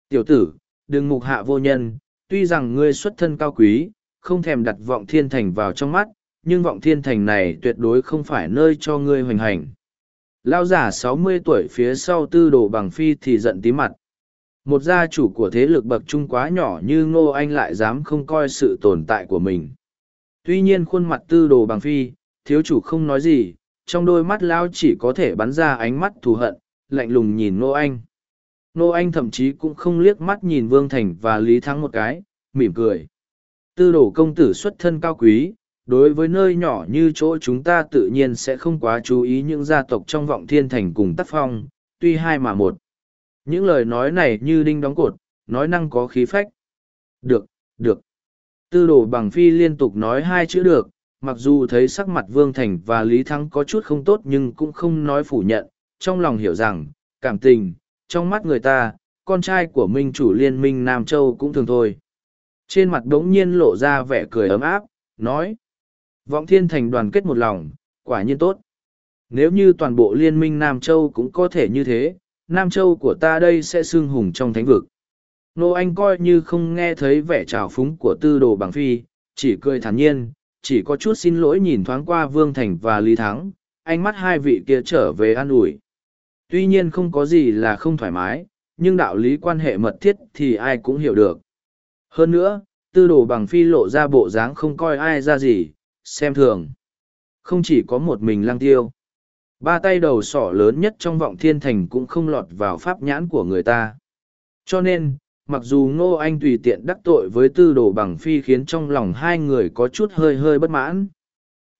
Tiểu tử, đừng mục hạ vô nhân, tuy rằng ngươi xuất thân cao quý, không thèm đặt vọng thiên thành vào trong mắt, nhưng vọng thiên thành này tuyệt đối không phải nơi cho ngươi hoành hành. Lao giả sáu mươi tuổi phía sau tư đồ bằng phi thì giận tí mặt. Một gia chủ của thế lực bậc trung quá nhỏ như ngô anh lại dám không coi sự tồn tại của mình. Tuy nhiên khuôn mặt tư đồ bằng phi, thiếu chủ không nói gì trong đôi mắt lao chỉ có thể bắn ra ánh mắt thù hận, lạnh lùng nhìn nô anh. Nô anh thậm chí cũng không liếc mắt nhìn vương thành và lý thắng một cái, mỉm cười. Tư đồ công tử xuất thân cao quý, đối với nơi nhỏ như chỗ chúng ta tự nhiên sẽ không quá chú ý những gia tộc trong vọng thiên thành cùng tác phong, tuy hai mà một. Những lời nói này như đinh đóng cột, nói năng có khí phách. Được được. Tư đồ bằng phi liên tục nói hai chữ được mặc dù thấy sắc mặt vương thành và lý thắng có chút không tốt nhưng cũng không nói phủ nhận, trong lòng hiểu rằng, cảm tình, trong mắt người ta, con trai của minh chủ liên minh nam châu cũng thường thôi. Trên mặt đống nhiên lộ ra vẻ cười ấm áp, nói, vọng thiên thành đoàn kết một lòng, quả nhiên tốt. Nếu như toàn bộ liên minh nam châu cũng có thể như thế, nam châu của ta đây sẽ xương hùng trong thánh vực. Nô anh coi như không nghe thấy vẻ trào phúng của tư đồ bằng phi, chỉ cười thản nhiên chỉ có chút xin lỗi nhìn thoáng qua vương thành và lý thắng ánh mắt hai vị kia trở về an ủi tuy nhiên không có gì là không thoải mái nhưng đạo lý quan hệ mật thiết thì ai cũng hiểu được hơn nữa, tư đồ bằng phi lộ ra bộ dáng không coi ai ra gì, xem thường. Không chỉ có một mình lăng tiêu. Ba tay đầu sỏ lớn nhất trong vọng thiên thành cũng không lọt vào pháp nhãn của người ta. Cho nên, mặc dù ngô anh tùy tiện đắc tội với tư đồ bằng phi khiến trong lòng hai người có chút hơi hơi bất mãn.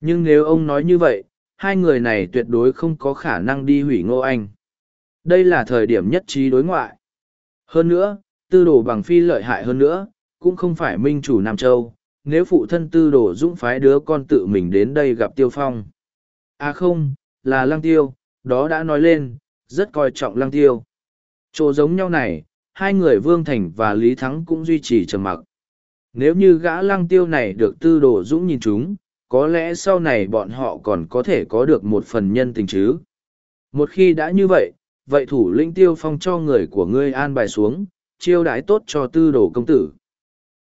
Nhưng nếu ông nói như vậy, hai người này tuyệt đối không có khả năng đi hủy ngô anh. Đây là thời điểm nhất trí đối ngoại. Hơn nữa, tư đồ bằng phi lợi hại hơn nữa, cũng không phải minh chủ Nam Châu, nếu phụ thân tư đồ dũng phái đứa con tự mình đến đây gặp Tiêu Phong. À không, là Lăng Tiêu, đó đã nói lên, rất coi trọng Lăng Tiêu. Chỗ giống nhau này, hai người Vương Thành và Lý Thắng cũng duy trì trầm mặc. Nếu như gã Lăng Tiêu này được tư đồ dũng nhìn chúng, có lẽ sau này bọn họ còn có thể có được một phần nhân tình chứ. Một khi đã như vậy, vậy thủ lĩnh Tiêu Phong cho người của ngươi an bài xuống, chiêu đãi tốt cho tư đồ công tử.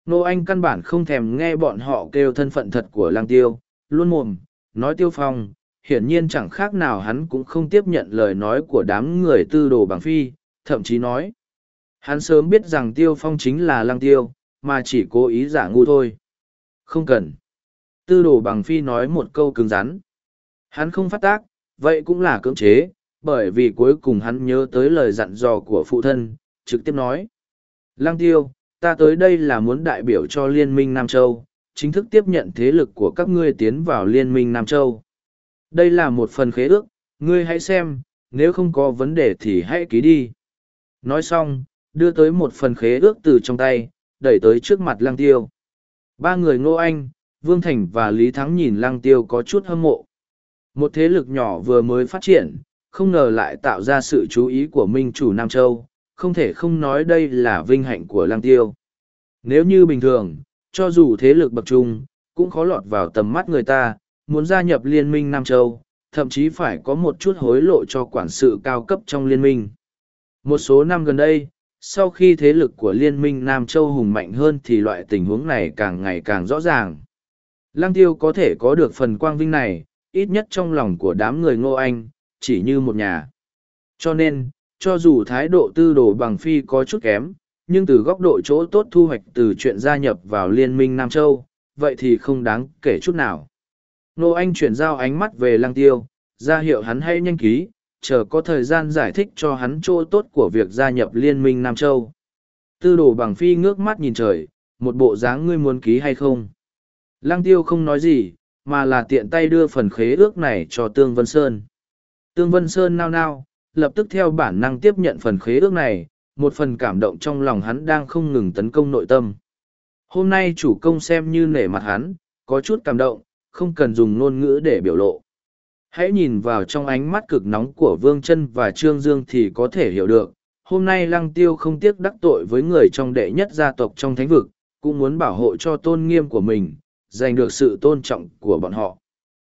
Nô Anh căn bản không thèm nghe bọn họ kêu thân phận thật của lang tiêu, luôn mồm, nói tiêu phong, hiển nhiên chẳng khác nào hắn cũng không tiếp nhận lời nói của đám người tư đồ bằng phi, thậm chí nói. Hắn sớm biết rằng tiêu phong chính là lang tiêu, mà chỉ cố ý giả ngu thôi. Không cần. Tư đồ bằng phi nói một câu cứng rắn. Hắn không phát tác, vậy cũng là cưỡng chế, bởi vì cuối cùng hắn nhớ tới lời dặn dò của phụ thân, trực tiếp nói. Lang tiêu, ta tới đây là muốn đại biểu cho Liên minh Nam Châu, chính thức tiếp nhận thế lực của các ngươi tiến vào Liên minh Nam Châu. Đây là một phần khế ước, ngươi hãy xem, nếu không có vấn đề thì hãy ký đi. Nói xong, đưa tới một phần khế ước từ trong tay, đẩy tới trước mặt Lăng Tiêu. Ba người Ngô Anh, Vương Thành và Lý Thắng nhìn Lăng Tiêu có chút hâm mộ. Một thế lực nhỏ vừa mới phát triển, không ngờ lại tạo ra sự chú ý của Minh chủ Nam Châu, không thể không nói đây là vinh hạnh của lang tiêu. Nếu như bình thường, cho dù thế lực bậc trung, cũng khó lọt vào tầm mắt người ta, muốn gia nhập liên minh Nam Châu, thậm chí phải có một chút hối lộ cho quản sự cao cấp trong liên minh. Một số năm gần đây, sau khi thế lực của liên minh Nam Châu hùng mạnh hơn thì loại tình huống này càng ngày càng rõ ràng. Lăng tiêu có thể có được phần quang vinh này, ít nhất trong lòng của đám người ngô anh, chỉ như một nhà. Cho nên, cho dù thái độ tư đồ bằng phi có chút kém, nhưng từ góc độ chỗ tốt thu hoạch từ chuyện gia nhập vào Liên minh Nam Châu, vậy thì không đáng kể chút nào. Nô Anh chuyển giao ánh mắt về lăng tiêu, ra hiệu hắn hãy nhanh ký, chờ có thời gian giải thích cho hắn chỗ tốt của việc gia nhập Liên minh Nam Châu. Tư đồ bằng phi ngước mắt nhìn trời, một bộ dáng ngươi muốn ký hay không. Lăng tiêu không nói gì, mà là tiện tay đưa phần khế ước này cho Tương Vân Sơn. Tương Vân Sơn nao nao, lập tức theo bản năng tiếp nhận phần khế ước này, một phần cảm động trong lòng hắn đang không ngừng tấn công nội tâm. Hôm nay chủ công xem như nể mặt hắn, có chút cảm động, không cần dùng ngôn ngữ để biểu lộ. Hãy nhìn vào trong ánh mắt cực nóng của Vương chân và Trương Dương thì có thể hiểu được, hôm nay Lăng Tiêu không tiếc đắc tội với người trong đệ nhất gia tộc trong thánh vực, cũng muốn bảo hộ cho tôn nghiêm của mình, giành được sự tôn trọng của bọn họ.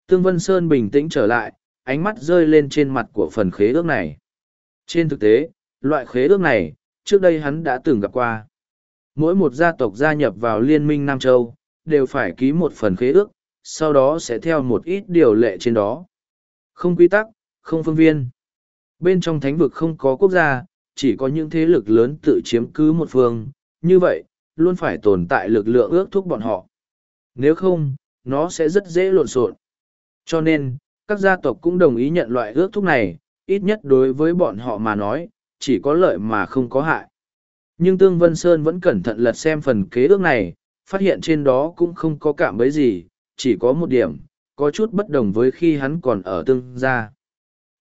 Tương Vân Sơn bình tĩnh trở lại, ánh mắt rơi lên trên mặt của phần khế ước này. Trên thực tế, loại khế ước này, trước đây hắn đã từng gặp qua. Mỗi một gia tộc gia nhập vào Liên minh Nam Châu, đều phải ký một phần khế ước, sau đó sẽ theo một ít điều lệ trên đó. Không quy tắc, không phương viên. Bên trong thánh vực không có quốc gia, chỉ có những thế lực lớn tự chiếm cứ một phương, như vậy, luôn phải tồn tại lực lượng ước thúc bọn họ. Nếu không, nó sẽ rất dễ lộn xộn. Cho nên, các gia tộc cũng đồng ý nhận loại ước thúc này, ít nhất đối với bọn họ mà nói, chỉ có lợi mà không có hại. Nhưng Tương Vân Sơn vẫn cẩn thận lật xem phần kế ước này, phát hiện trên đó cũng không có cảm bấy gì, chỉ có một điểm, có chút bất đồng với khi hắn còn ở tương gia.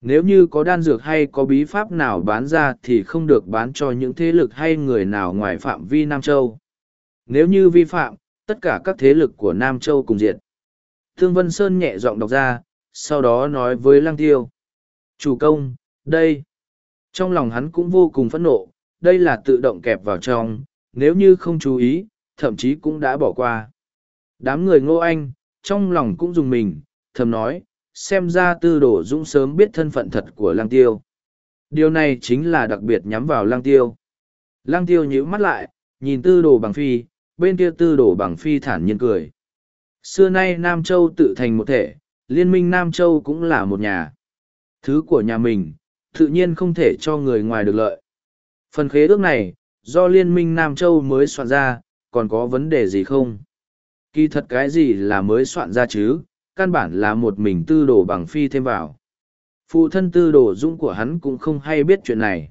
Nếu như có đan dược hay có bí pháp nào bán ra thì không được bán cho những thế lực hay người nào ngoài phạm vi Nam Châu. Nếu như vi phạm, tất cả các thế lực của Nam Châu cùng diệt. Thương Vân Sơn nhẹ giọng đọc ra, sau đó nói với Lăng Tiêu. Chủ công, đây. Trong lòng hắn cũng vô cùng phẫn nộ, đây là tự động kẹp vào trong, nếu như không chú ý, thậm chí cũng đã bỏ qua. Đám người ngô anh, trong lòng cũng dùng mình, thầm nói, xem ra tư đồ dũng sớm biết thân phận thật của lang tiêu. Điều này chính là đặc biệt nhắm vào lang tiêu. Lang tiêu nhíu mắt lại, nhìn tư đồ bằng phi, bên kia tư đồ bằng phi thản nhiên cười. Xưa nay Nam Châu tự thành một thể, liên minh Nam Châu cũng là một nhà. Thứ của nhà mình, tự nhiên không thể cho người ngoài được lợi. Phần khế ước này, do liên minh Nam Châu mới soạn ra, còn có vấn đề gì không? Kỳ thật cái gì là mới soạn ra chứ, căn bản là một mình tư đồ bằng phi thêm vào. Phụ thân tư đồ dũng của hắn cũng không hay biết chuyện này.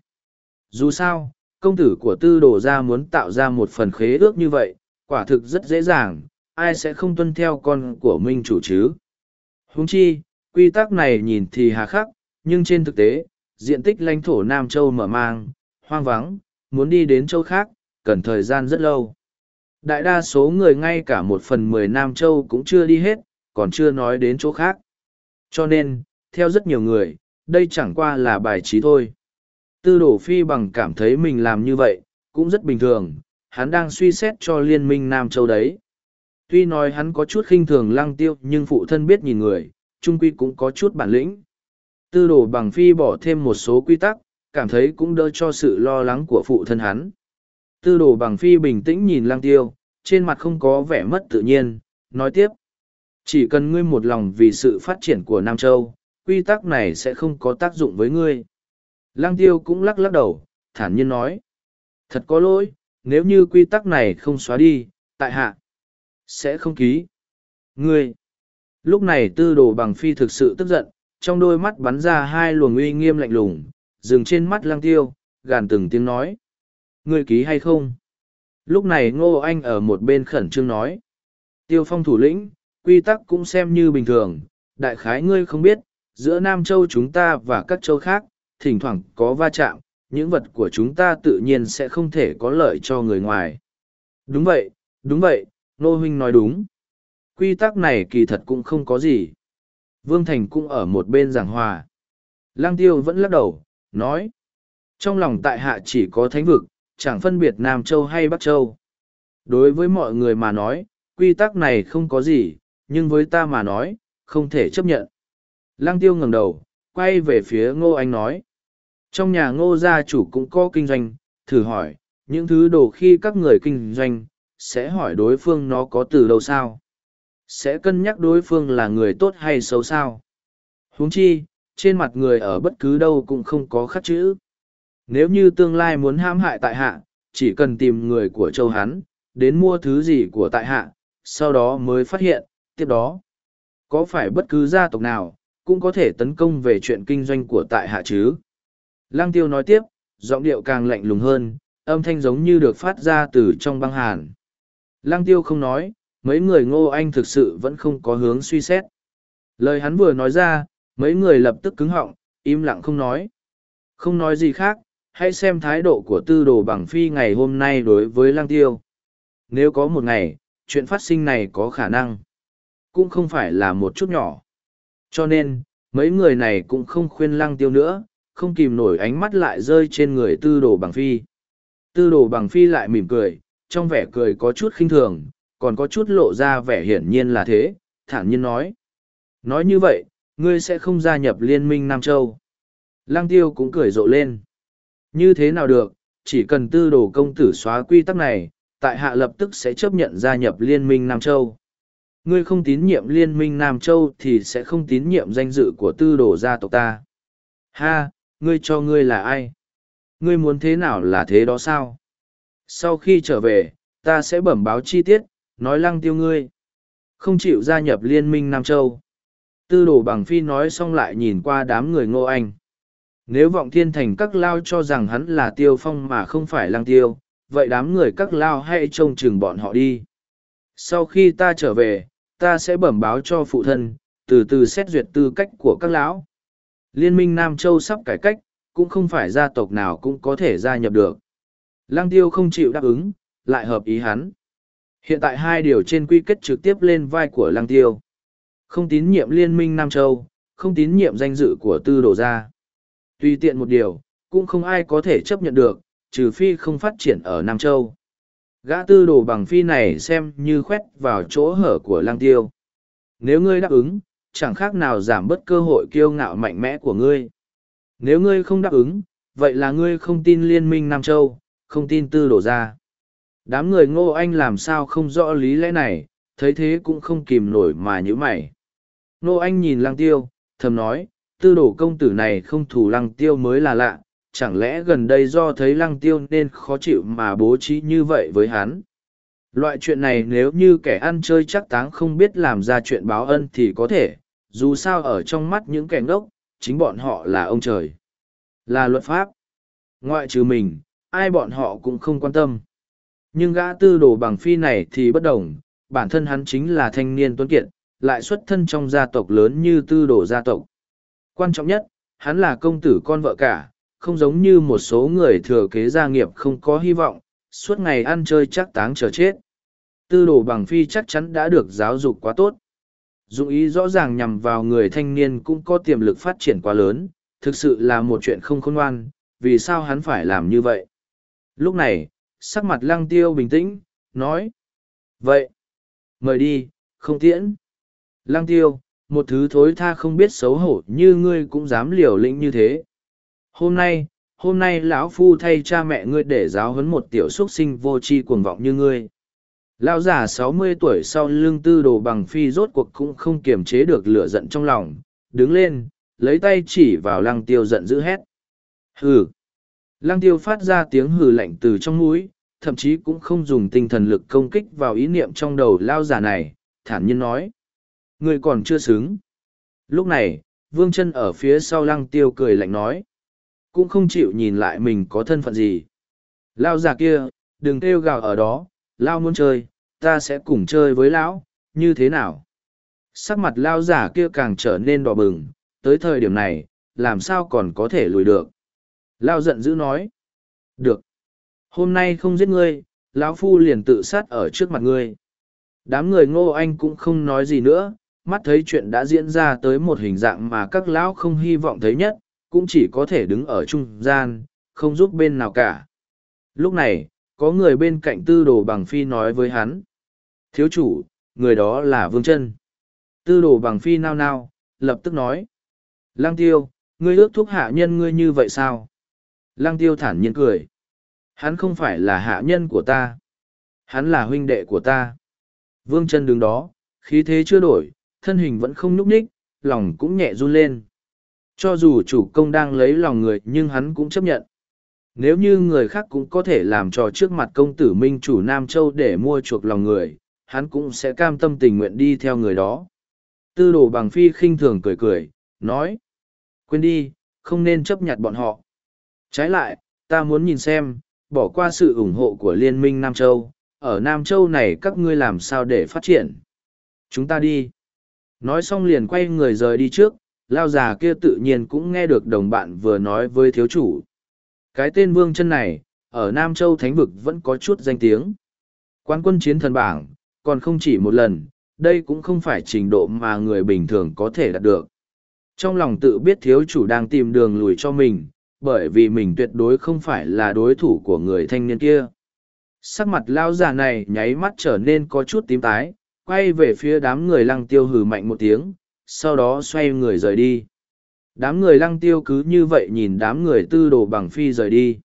Dù sao, công tử của tư đồ ra muốn tạo ra một phần khế ước như vậy, quả thực rất dễ dàng, ai sẽ không tuân theo con của minh chủ chứ. Húng chi, quy tắc này nhìn thì hà khắc, nhưng trên thực tế, diện tích lãnh thổ Nam Châu mở mang, hoang vắng, muốn đi đến châu khác, cần thời gian rất lâu. Đại đa số người ngay cả một phần mười Nam Châu cũng chưa đi hết, còn chưa nói đến chỗ khác. Cho nên, theo rất nhiều người, đây chẳng qua là bài trí thôi. Tư đổ phi bằng cảm thấy mình làm như vậy, cũng rất bình thường, hắn đang suy xét cho liên minh Nam Châu đấy. Tuy nói hắn có chút khinh thường lăng tiêu nhưng phụ thân biết nhìn người, trung quy cũng có chút bản lĩnh. Tư đổ bằng phi bỏ thêm một số quy tắc, cảm thấy cũng đỡ cho sự lo lắng của phụ thân hắn. Tư đồ bằng phi bình tĩnh nhìn lăng tiêu, trên mặt không có vẻ mất tự nhiên, nói tiếp. Chỉ cần ngươi một lòng vì sự phát triển của Nam Châu, quy tắc này sẽ không có tác dụng với ngươi. Lăng tiêu cũng lắc lắc đầu, thản nhiên nói. Thật có lỗi, nếu như quy tắc này không xóa đi, tại hạ, sẽ không ký. Ngươi, lúc này tư đồ bằng phi thực sự tức giận, trong đôi mắt bắn ra hai luồng uy nghiêm lạnh lùng, dừng trên mắt lăng tiêu, gàn từng tiếng nói. Ngươi ký hay không? Lúc này Ngô Anh ở một bên khẩn trương nói. Tiêu phong thủ lĩnh, quy tắc cũng xem như bình thường, đại khái ngươi không biết, giữa Nam Châu chúng ta và các châu khác, thỉnh thoảng có va chạm, những vật của chúng ta tự nhiên sẽ không thể có lợi cho người ngoài. Đúng vậy, đúng vậy, Nô Huynh nói đúng. Quy tắc này kỳ thật cũng không có gì. Vương Thành cũng ở một bên giảng hòa. Lang Tiêu vẫn lắc đầu, nói. Trong lòng tại hạ chỉ có thánh vực, chẳng phân biệt Nam Châu hay Bắc Châu. Đối với mọi người mà nói, quy tắc này không có gì, nhưng với ta mà nói, không thể chấp nhận. Lăng tiêu ngẩng đầu, quay về phía ngô anh nói. Trong nhà ngô gia chủ cũng có kinh doanh, thử hỏi, những thứ đồ khi các người kinh doanh, sẽ hỏi đối phương nó có từ đâu sao? Sẽ cân nhắc đối phương là người tốt hay xấu sao? huống chi, trên mặt người ở bất cứ đâu cũng không có khắc chữ. Nếu như tương lai muốn hãm hại tại hạ, chỉ cần tìm người của châu hắn, đến mua thứ gì của tại hạ, sau đó mới phát hiện, tiếp đó. Có phải bất cứ gia tộc nào, cũng có thể tấn công về chuyện kinh doanh của tại hạ chứ? Lăng tiêu nói tiếp, giọng điệu càng lạnh lùng hơn, âm thanh giống như được phát ra từ trong băng hàn. Lăng tiêu không nói, mấy người ngô anh thực sự vẫn không có hướng suy xét. Lời hắn vừa nói ra, mấy người lập tức cứng họng, im lặng không nói. Không nói gì khác, hãy xem thái độ của tư đồ bằng phi ngày hôm nay đối với Lang tiêu. Nếu có một ngày, chuyện phát sinh này có khả năng, cũng không phải là một chút nhỏ. Cho nên, mấy người này cũng không khuyên Lang tiêu nữa, không kìm nổi ánh mắt lại rơi trên người tư đồ bằng phi. Tư đồ bằng phi lại mỉm cười, trong vẻ cười có chút khinh thường, còn có chút lộ ra vẻ hiển nhiên là thế, thản nhiên nói. Nói như vậy, ngươi sẽ không gia nhập liên minh Nam Châu. Lăng tiêu cũng cười rộ lên. Như thế nào được, chỉ cần tư đồ công tử xóa quy tắc này, tại hạ lập tức sẽ chấp nhận gia nhập liên minh Nam Châu. Ngươi không tín nhiệm liên minh Nam Châu thì sẽ không tín nhiệm danh dự của tư đồ gia tộc ta. Ha, ngươi cho ngươi là ai? Ngươi muốn thế nào là thế đó sao? Sau khi trở về, ta sẽ bẩm báo chi tiết, nói lăng tiêu ngươi. Không chịu gia nhập liên minh Nam Châu. Tư đồ bằng phi nói xong lại nhìn qua đám người ngô anh. Nếu vọng thiên thành các lao cho rằng hắn là tiêu phong mà không phải lăng tiêu, vậy đám người các lao hãy trông chừng bọn họ đi. Sau khi ta trở về, ta sẽ bẩm báo cho phụ thân, từ từ xét duyệt tư cách của các lão. Liên minh Nam Châu sắp cải cách, cũng không phải gia tộc nào cũng có thể gia nhập được. Lăng tiêu không chịu đáp ứng, lại hợp ý hắn. Hiện tại hai điều trên quy kết trực tiếp lên vai của lăng tiêu. Không tín nhiệm liên minh Nam Châu, không tín nhiệm danh dự của tư đồ gia. Tùy tiện một điều, cũng không ai có thể chấp nhận được, trừ phi không phát triển ở Nam Châu. Gã tư đồ bằng phi này xem như khoét vào chỗ hở của lăng tiêu. Nếu ngươi đáp ứng, chẳng khác nào giảm bớt cơ hội kiêu ngạo mạnh mẽ của ngươi. Nếu ngươi không đáp ứng, vậy là ngươi không tin liên minh Nam Châu, không tin tư đổ ra. Đám người ngô anh làm sao không rõ lý lẽ này, thấy thế cũng không kìm nổi mà như mày. Ngô anh nhìn lăng tiêu, thầm nói, tư đồ công tử này không thủ lăng tiêu mới là lạ, chẳng lẽ gần đây do thấy lăng tiêu nên khó chịu mà bố trí như vậy với hắn. Loại chuyện này nếu như kẻ ăn chơi chắc táng không biết làm ra chuyện báo ân thì có thể, dù sao ở trong mắt những kẻ ngốc, chính bọn họ là ông trời. Là luật pháp. Ngoại trừ mình, ai bọn họ cũng không quan tâm. Nhưng gã tư đồ bằng phi này thì bất đồng, bản thân hắn chính là thanh niên tuấn kiệt, lại xuất thân trong gia tộc lớn như tư đồ gia tộc. Quan trọng nhất, hắn là công tử con vợ cả, không giống như một số người thừa kế gia nghiệp không có hy vọng, suốt ngày ăn chơi chắc táng chờ chết. Tư đồ bằng phi chắc chắn đã được giáo dục quá tốt. Dụng ý rõ ràng nhằm vào người thanh niên cũng có tiềm lực phát triển quá lớn, thực sự là một chuyện không khôn ngoan, vì sao hắn phải làm như vậy. Lúc này, sắc mặt lăng tiêu bình tĩnh, nói. Vậy, mời đi, không tiễn. Lăng tiêu, một thứ thối tha không biết xấu hổ như ngươi cũng dám liều lĩnh như thế. Hôm nay, hôm nay lão phu thay cha mẹ ngươi để giáo huấn một tiểu xuất sinh vô tri cuồng vọng như ngươi. Lão già sáu mươi tuổi sau lưng tư đồ bằng phi rốt cuộc cũng không kiềm chế được lửa giận trong lòng, đứng lên, lấy tay chỉ vào lăng tiêu giận dữ hét. Hừ! Lăng tiêu phát ra tiếng hừ lạnh từ trong mũi, thậm chí cũng không dùng tinh thần lực công kích vào ý niệm trong đầu lao già này, thản nhiên nói. Người còn chưa xứng. Lúc này, vương chân ở phía sau lăng tiêu cười lạnh nói. Cũng không chịu nhìn lại mình có thân phận gì. Lao giả kia, đừng kêu gào ở đó, Lao muốn chơi, ta sẽ cùng chơi với lão như thế nào sắc mặt lao giả kia càng trở nên đỏ bừng tới thời điểm này làm sao còn có thể lùi được lao giận dữ nói được hôm nay không giết ngươi lão phu liền tự sát ở trước mặt ngươi đám người ngô anh cũng không nói gì nữa mắt thấy chuyện đã diễn ra tới một hình dạng mà các lão không hy vọng thấy nhất cũng chỉ có thể đứng ở trung gian không giúp bên nào cả lúc này có người bên cạnh tư đồ bằng phi nói với hắn Thiếu chủ, người đó là Vương chân Tư đồ bằng phi nao nao, lập tức nói. Lăng tiêu, ngươi ước thúc hạ nhân ngươi như vậy sao? Lăng tiêu thản nhiên cười. Hắn không phải là hạ nhân của ta. Hắn là huynh đệ của ta. Vương chân đứng đó, khí thế chưa đổi, thân hình vẫn không nhúc nhích, lòng cũng nhẹ run lên. Cho dù chủ công đang lấy lòng người nhưng hắn cũng chấp nhận. Nếu như người khác cũng có thể làm trò trước mặt công tử Minh chủ Nam Châu để mua chuộc lòng người, hắn cũng sẽ cam tâm tình nguyện đi theo người đó. Tư đồ bằng phi khinh thường cười cười, nói. Quên đi, không nên chấp nhận bọn họ. Trái lại, ta muốn nhìn xem, bỏ qua sự ủng hộ của Liên minh Nam Châu, ở Nam Châu này các ngươi làm sao để phát triển. Chúng ta đi. Nói xong liền quay người rời đi trước, lao già kia tự nhiên cũng nghe được đồng bạn vừa nói với thiếu chủ. Cái tên vương chân này, ở Nam Châu Thánh Vực vẫn có chút danh tiếng. Quán quân chiến thần bảng, còn không chỉ một lần, đây cũng không phải trình độ mà người bình thường có thể đạt được. Trong lòng tự biết thiếu chủ đang tìm đường lùi cho mình, bởi vì mình tuyệt đối không phải là đối thủ của người thanh niên kia. Sắc mặt lao già này nháy mắt trở nên có chút tím tái, quay về phía đám người lăng tiêu hừ mạnh một tiếng, sau đó xoay người rời đi. Đám người lăng tiêu cứ như vậy nhìn đám người tư đồ bằng phi rời đi.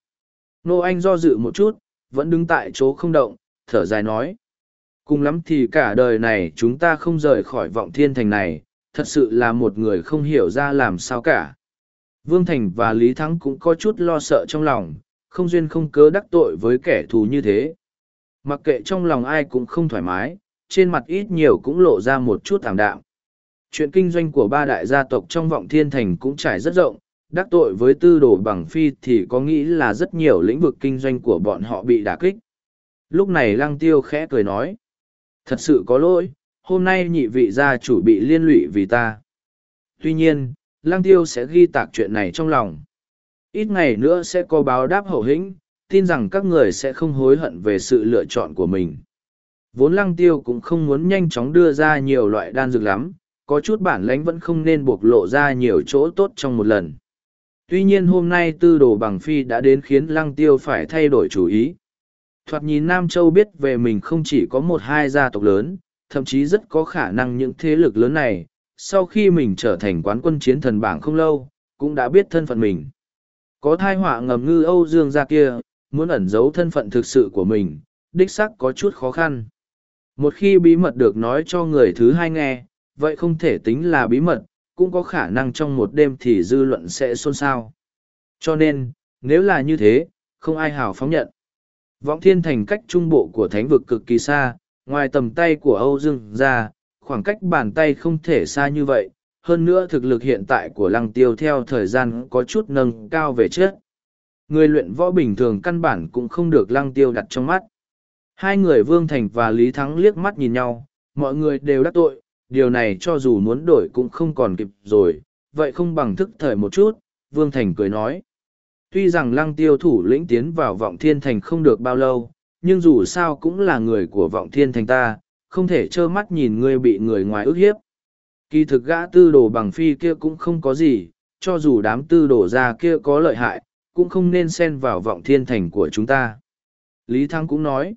Nô Anh do dự một chút, vẫn đứng tại chỗ không động, thở dài nói. Cùng lắm thì cả đời này chúng ta không rời khỏi vọng thiên thành này, thật sự là một người không hiểu ra làm sao cả. Vương Thành và Lý Thắng cũng có chút lo sợ trong lòng, không duyên không cớ đắc tội với kẻ thù như thế. Mặc kệ trong lòng ai cũng không thoải mái, trên mặt ít nhiều cũng lộ ra một chút thảm đạm. Chuyện kinh doanh của ba đại gia tộc trong vọng thiên thành cũng trải rất rộng, đắc tội với tư đồ bằng phi thì có nghĩ là rất nhiều lĩnh vực kinh doanh của bọn họ bị đả kích. Lúc này lăng tiêu khẽ cười nói. Thật sự có lỗi, hôm nay nhị vị gia chủ bị liên lụy vì ta. Tuy nhiên, lăng tiêu sẽ ghi tạc chuyện này trong lòng. Ít ngày nữa sẽ có báo đáp hậu hĩnh, tin rằng các người sẽ không hối hận về sự lựa chọn của mình. Vốn lăng tiêu cũng không muốn nhanh chóng đưa ra nhiều loại đan dược lắm, có chút bản lãnh vẫn không nên bộc lộ ra nhiều chỗ tốt trong một lần. Tuy nhiên hôm nay tư đồ bằng phi đã đến khiến lăng tiêu phải thay đổi chủ ý. Thoạt nhìn Nam Châu biết về mình không chỉ có một hai gia tộc lớn, thậm chí rất có khả năng những thế lực lớn này, sau khi mình trở thành quán quân chiến thần bảng không lâu, cũng đã biết thân phận mình. Có thai họa ngầm ngư Âu Dương ra kia, muốn ẩn giấu thân phận thực sự của mình, đích sắc có chút khó khăn. Một khi bí mật được nói cho người thứ hai nghe, vậy không thể tính là bí mật, cũng có khả năng trong một đêm thì dư luận sẽ xôn xao. Cho nên, nếu là như thế, không ai hào phóng nhận. Vọng thiên thành cách trung bộ của thánh vực cực kỳ xa, ngoài tầm tay của Âu Dương ra, khoảng cách bàn tay không thể xa như vậy. Hơn nữa thực lực hiện tại của lăng tiêu theo thời gian có chút nâng cao về trước. Người luyện võ bình thường căn bản cũng không được lăng tiêu đặt trong mắt. Hai người Vương Thành và Lý Thắng liếc mắt nhìn nhau, mọi người đều đắc tội, điều này cho dù muốn đổi cũng không còn kịp rồi, vậy không bằng thức thời một chút, Vương Thành cười nói. Tuy rằng lăng tiêu thủ lĩnh tiến vào vọng thiên thành không được bao lâu, nhưng dù sao cũng là người của vọng thiên thành ta, không thể trơ mắt nhìn ngươi bị người ngoài ức hiếp. Kỳ thực gã tư đồ bằng phi kia cũng không có gì, cho dù đám tư đồ ra kia có lợi hại, cũng không nên xen vào vọng thiên thành của chúng ta. Lý Thăng cũng nói,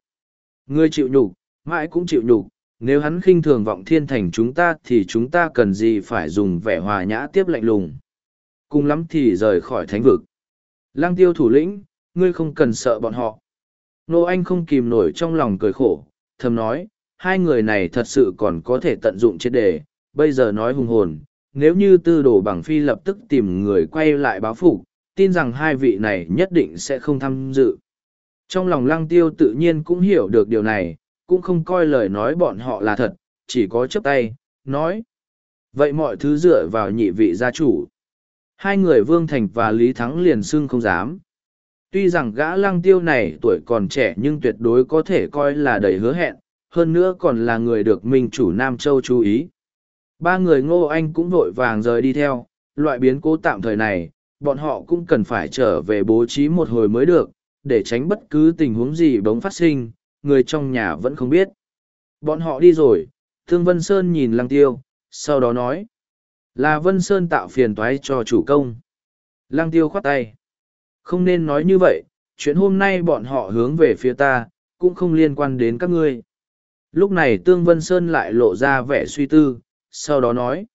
ngươi chịu nhục, mãi cũng chịu nhục, nếu hắn khinh thường vọng thiên thành chúng ta thì chúng ta cần gì phải dùng vẻ hòa nhã tiếp lạnh lùng. Cùng lắm thì rời khỏi thánh vực. Lăng tiêu thủ lĩnh, ngươi không cần sợ bọn họ. Nô Anh không kìm nổi trong lòng cười khổ, thầm nói, hai người này thật sự còn có thể tận dụng chết đề, bây giờ nói hùng hồn, nếu như tư đồ bằng phi lập tức tìm người quay lại báo phục, tin rằng hai vị này nhất định sẽ không tham dự. Trong lòng lăng tiêu tự nhiên cũng hiểu được điều này, cũng không coi lời nói bọn họ là thật, chỉ có chấp tay, nói. Vậy mọi thứ dựa vào nhị vị gia chủ. Hai người Vương Thành và Lý Thắng liền xưng không dám. Tuy rằng gã lăng tiêu này tuổi còn trẻ nhưng tuyệt đối có thể coi là đầy hứa hẹn, hơn nữa còn là người được minh chủ Nam Châu chú ý. Ba người ngô anh cũng vội vàng rời đi theo, loại biến cố tạm thời này, bọn họ cũng cần phải trở về bố trí một hồi mới được, để tránh bất cứ tình huống gì bỗng phát sinh, người trong nhà vẫn không biết. Bọn họ đi rồi, Thương Vân Sơn nhìn Lăng Tiêu, sau đó nói. Là Vân Sơn tạo phiền toái cho chủ công. Lăng Tiêu khoát tay. Không nên nói như vậy, chuyện hôm nay bọn họ hướng về phía ta, cũng không liên quan đến các ngươi. Lúc này Tương Vân Sơn lại lộ ra vẻ suy tư, sau đó nói.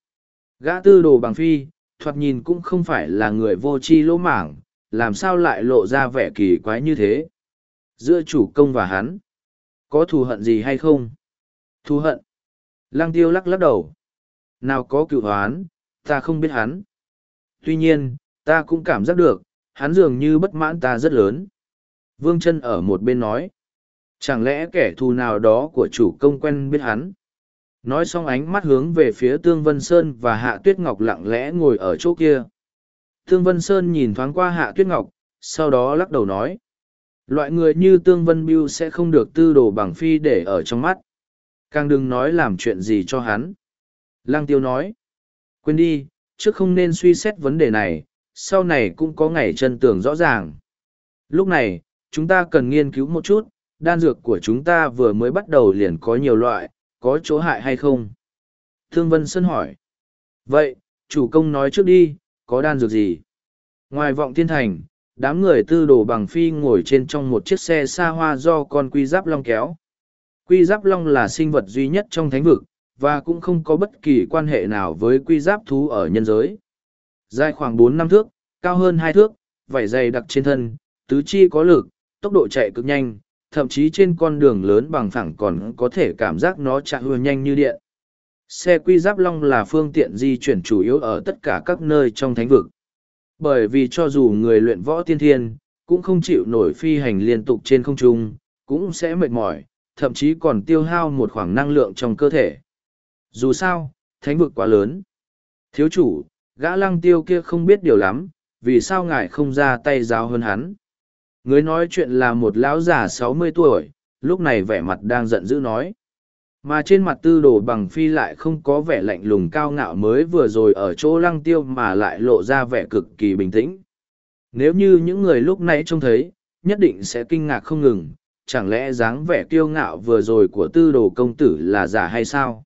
Gã tư đồ bằng phi, thoạt nhìn cũng không phải là người vô tri lỗ mảng, làm sao lại lộ ra vẻ kỳ quái như thế. Giữa chủ công và hắn, có thù hận gì hay không? Thù hận. Lăng tiêu lắc lắc đầu. Nào có cựu hoán, ta không biết hắn. Tuy nhiên, ta cũng cảm giác được, hắn dường như bất mãn ta rất lớn. Vương chân ở một bên nói. Chẳng lẽ kẻ thù nào đó của chủ công quen biết hắn? Nói xong ánh mắt hướng về phía Tương Vân Sơn và Hạ Tuyết Ngọc lặng lẽ ngồi ở chỗ kia. Tương Vân Sơn nhìn thoáng qua Hạ Tuyết Ngọc, sau đó lắc đầu nói. Loại người như Tương Vân Biêu sẽ không được tư đồ bằng phi để ở trong mắt. Càng đừng nói làm chuyện gì cho hắn. Lăng Tiêu nói. Quên đi, trước không nên suy xét vấn đề này, sau này cũng có ngày chân tường rõ ràng. Lúc này, chúng ta cần nghiên cứu một chút, đan dược của chúng ta vừa mới bắt đầu liền có nhiều loại, có chỗ hại hay không? Thương Vân Sơn hỏi. Vậy, chủ công nói trước đi, có đan dược gì? Ngoài vọng thiên thành, đám người tư đồ bằng phi ngồi trên trong một chiếc xe xa hoa do con quy giáp long kéo. Quy giáp long là sinh vật duy nhất trong thánh vực, và cũng không có bất kỳ quan hệ nào với quy giáp thú ở nhân giới. Dài khoảng bốn năm thước, cao hơn hai thước, vảy dày đặc trên thân, tứ chi có lực, tốc độ chạy cực nhanh, thậm chí trên con đường lớn bằng phẳng còn có thể cảm giác nó chạy hùa nhanh như điện. Xe quy giáp long là phương tiện di chuyển chủ yếu ở tất cả các nơi trong thánh vực. Bởi vì cho dù người luyện võ tiên thiên, cũng không chịu nổi phi hành liên tục trên không trung, cũng sẽ mệt mỏi, thậm chí còn tiêu hao một khoảng năng lượng trong cơ thể. Dù sao, thánh vực quá lớn. Thiếu chủ, gã lăng tiêu kia không biết điều lắm, vì sao ngài không ra tay giáo hơn hắn. Người nói chuyện là một lão già sáu mươi tuổi, lúc này vẻ mặt đang giận dữ nói. Mà trên mặt tư đồ bằng phi lại không có vẻ lạnh lùng cao ngạo mới vừa rồi ở chỗ lăng tiêu mà lại lộ ra vẻ cực kỳ bình tĩnh. Nếu như những người lúc nãy trông thấy, nhất định sẽ kinh ngạc không ngừng, chẳng lẽ dáng vẻ kiêu ngạo vừa rồi của tư đồ công tử là giả hay sao?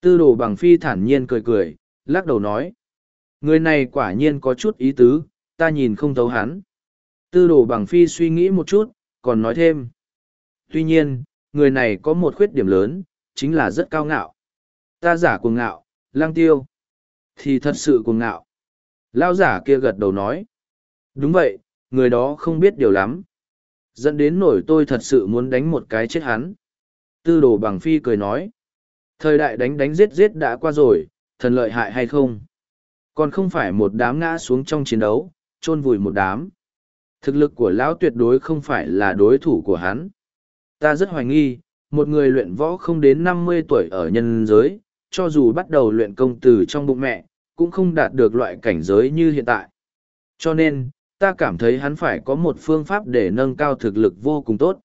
Tư đồ bằng phi thản nhiên cười cười, lắc đầu nói. Người này quả nhiên có chút ý tứ, ta nhìn không thấu hắn. Tư đồ bằng phi suy nghĩ một chút, còn nói thêm. Tuy nhiên, người này có một khuyết điểm lớn, chính là rất cao ngạo. Ta giả cuồng ngạo, lang tiêu. Thì thật sự cuồng ngạo. Lao giả kia gật đầu nói. Đúng vậy, người đó không biết điều lắm. Dẫn đến nổi tôi thật sự muốn đánh một cái chết hắn. Tư đồ bằng phi cười nói. Thời đại đánh đánh giết giết đã qua rồi, thần lợi hại hay không? Còn không phải một đám ngã xuống trong chiến đấu, chôn vùi một đám. Thực lực của lão tuyệt đối không phải là đối thủ của hắn. Ta rất hoài nghi, một người luyện võ không đến năm mươi tuổi ở nhân giới, cho dù bắt đầu luyện công từ trong bụng mẹ, cũng không đạt được loại cảnh giới như hiện tại. Cho nên, ta cảm thấy hắn phải có một phương pháp để nâng cao thực lực vô cùng tốt.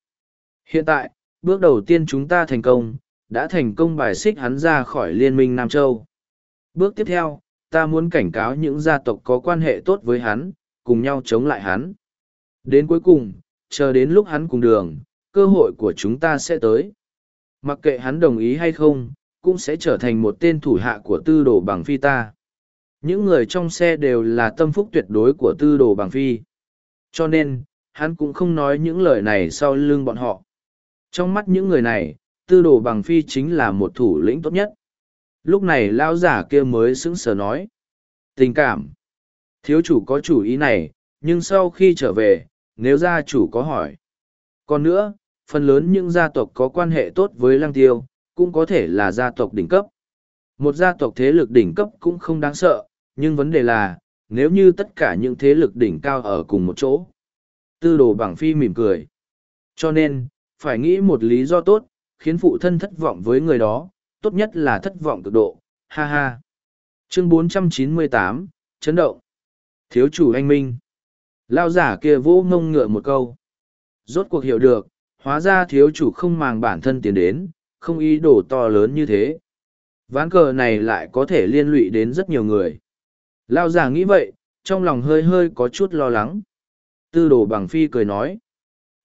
Hiện tại, bước đầu tiên chúng ta thành công, đã thành công bài xích hắn ra khỏi Liên minh Nam Châu. Bước tiếp theo, ta muốn cảnh cáo những gia tộc có quan hệ tốt với hắn, cùng nhau chống lại hắn. Đến cuối cùng, chờ đến lúc hắn cùng đường, cơ hội của chúng ta sẽ tới. Mặc kệ hắn đồng ý hay không, cũng sẽ trở thành một tên thủ hạ của tư đồ bằng phi ta. Những người trong xe đều là tâm phúc tuyệt đối của tư đồ bằng phi. Cho nên, hắn cũng không nói những lời này sau lưng bọn họ. Trong mắt những người này, tư đồ bằng phi chính là một thủ lĩnh tốt nhất. Lúc này lão giả kia mới sững sờ nói. Tình cảm. Thiếu chủ có chủ ý này, nhưng sau khi trở về, nếu gia chủ có hỏi. Còn nữa, phần lớn những gia tộc có quan hệ tốt với lăng tiêu, cũng có thể là gia tộc đỉnh cấp. Một gia tộc thế lực đỉnh cấp cũng không đáng sợ, nhưng vấn đề là, nếu như tất cả những thế lực đỉnh cao ở cùng một chỗ. Tư đồ bằng phi mỉm cười. Cho nên, phải nghĩ một lý do tốt, khiến phụ thân thất vọng với người đó, tốt nhất là thất vọng cực độ, ha ha. Chương 498, chấn động. Thiếu chủ anh Minh. Lao giả kia vô ngông ngựa một câu. Rốt cuộc hiểu được, hóa ra thiếu chủ không màng bản thân tiến đến, không ý đồ to lớn như thế. Ván cờ này lại có thể liên lụy đến rất nhiều người. Lao giả nghĩ vậy, trong lòng hơi hơi có chút lo lắng. Tư đồ bằng phi cười nói.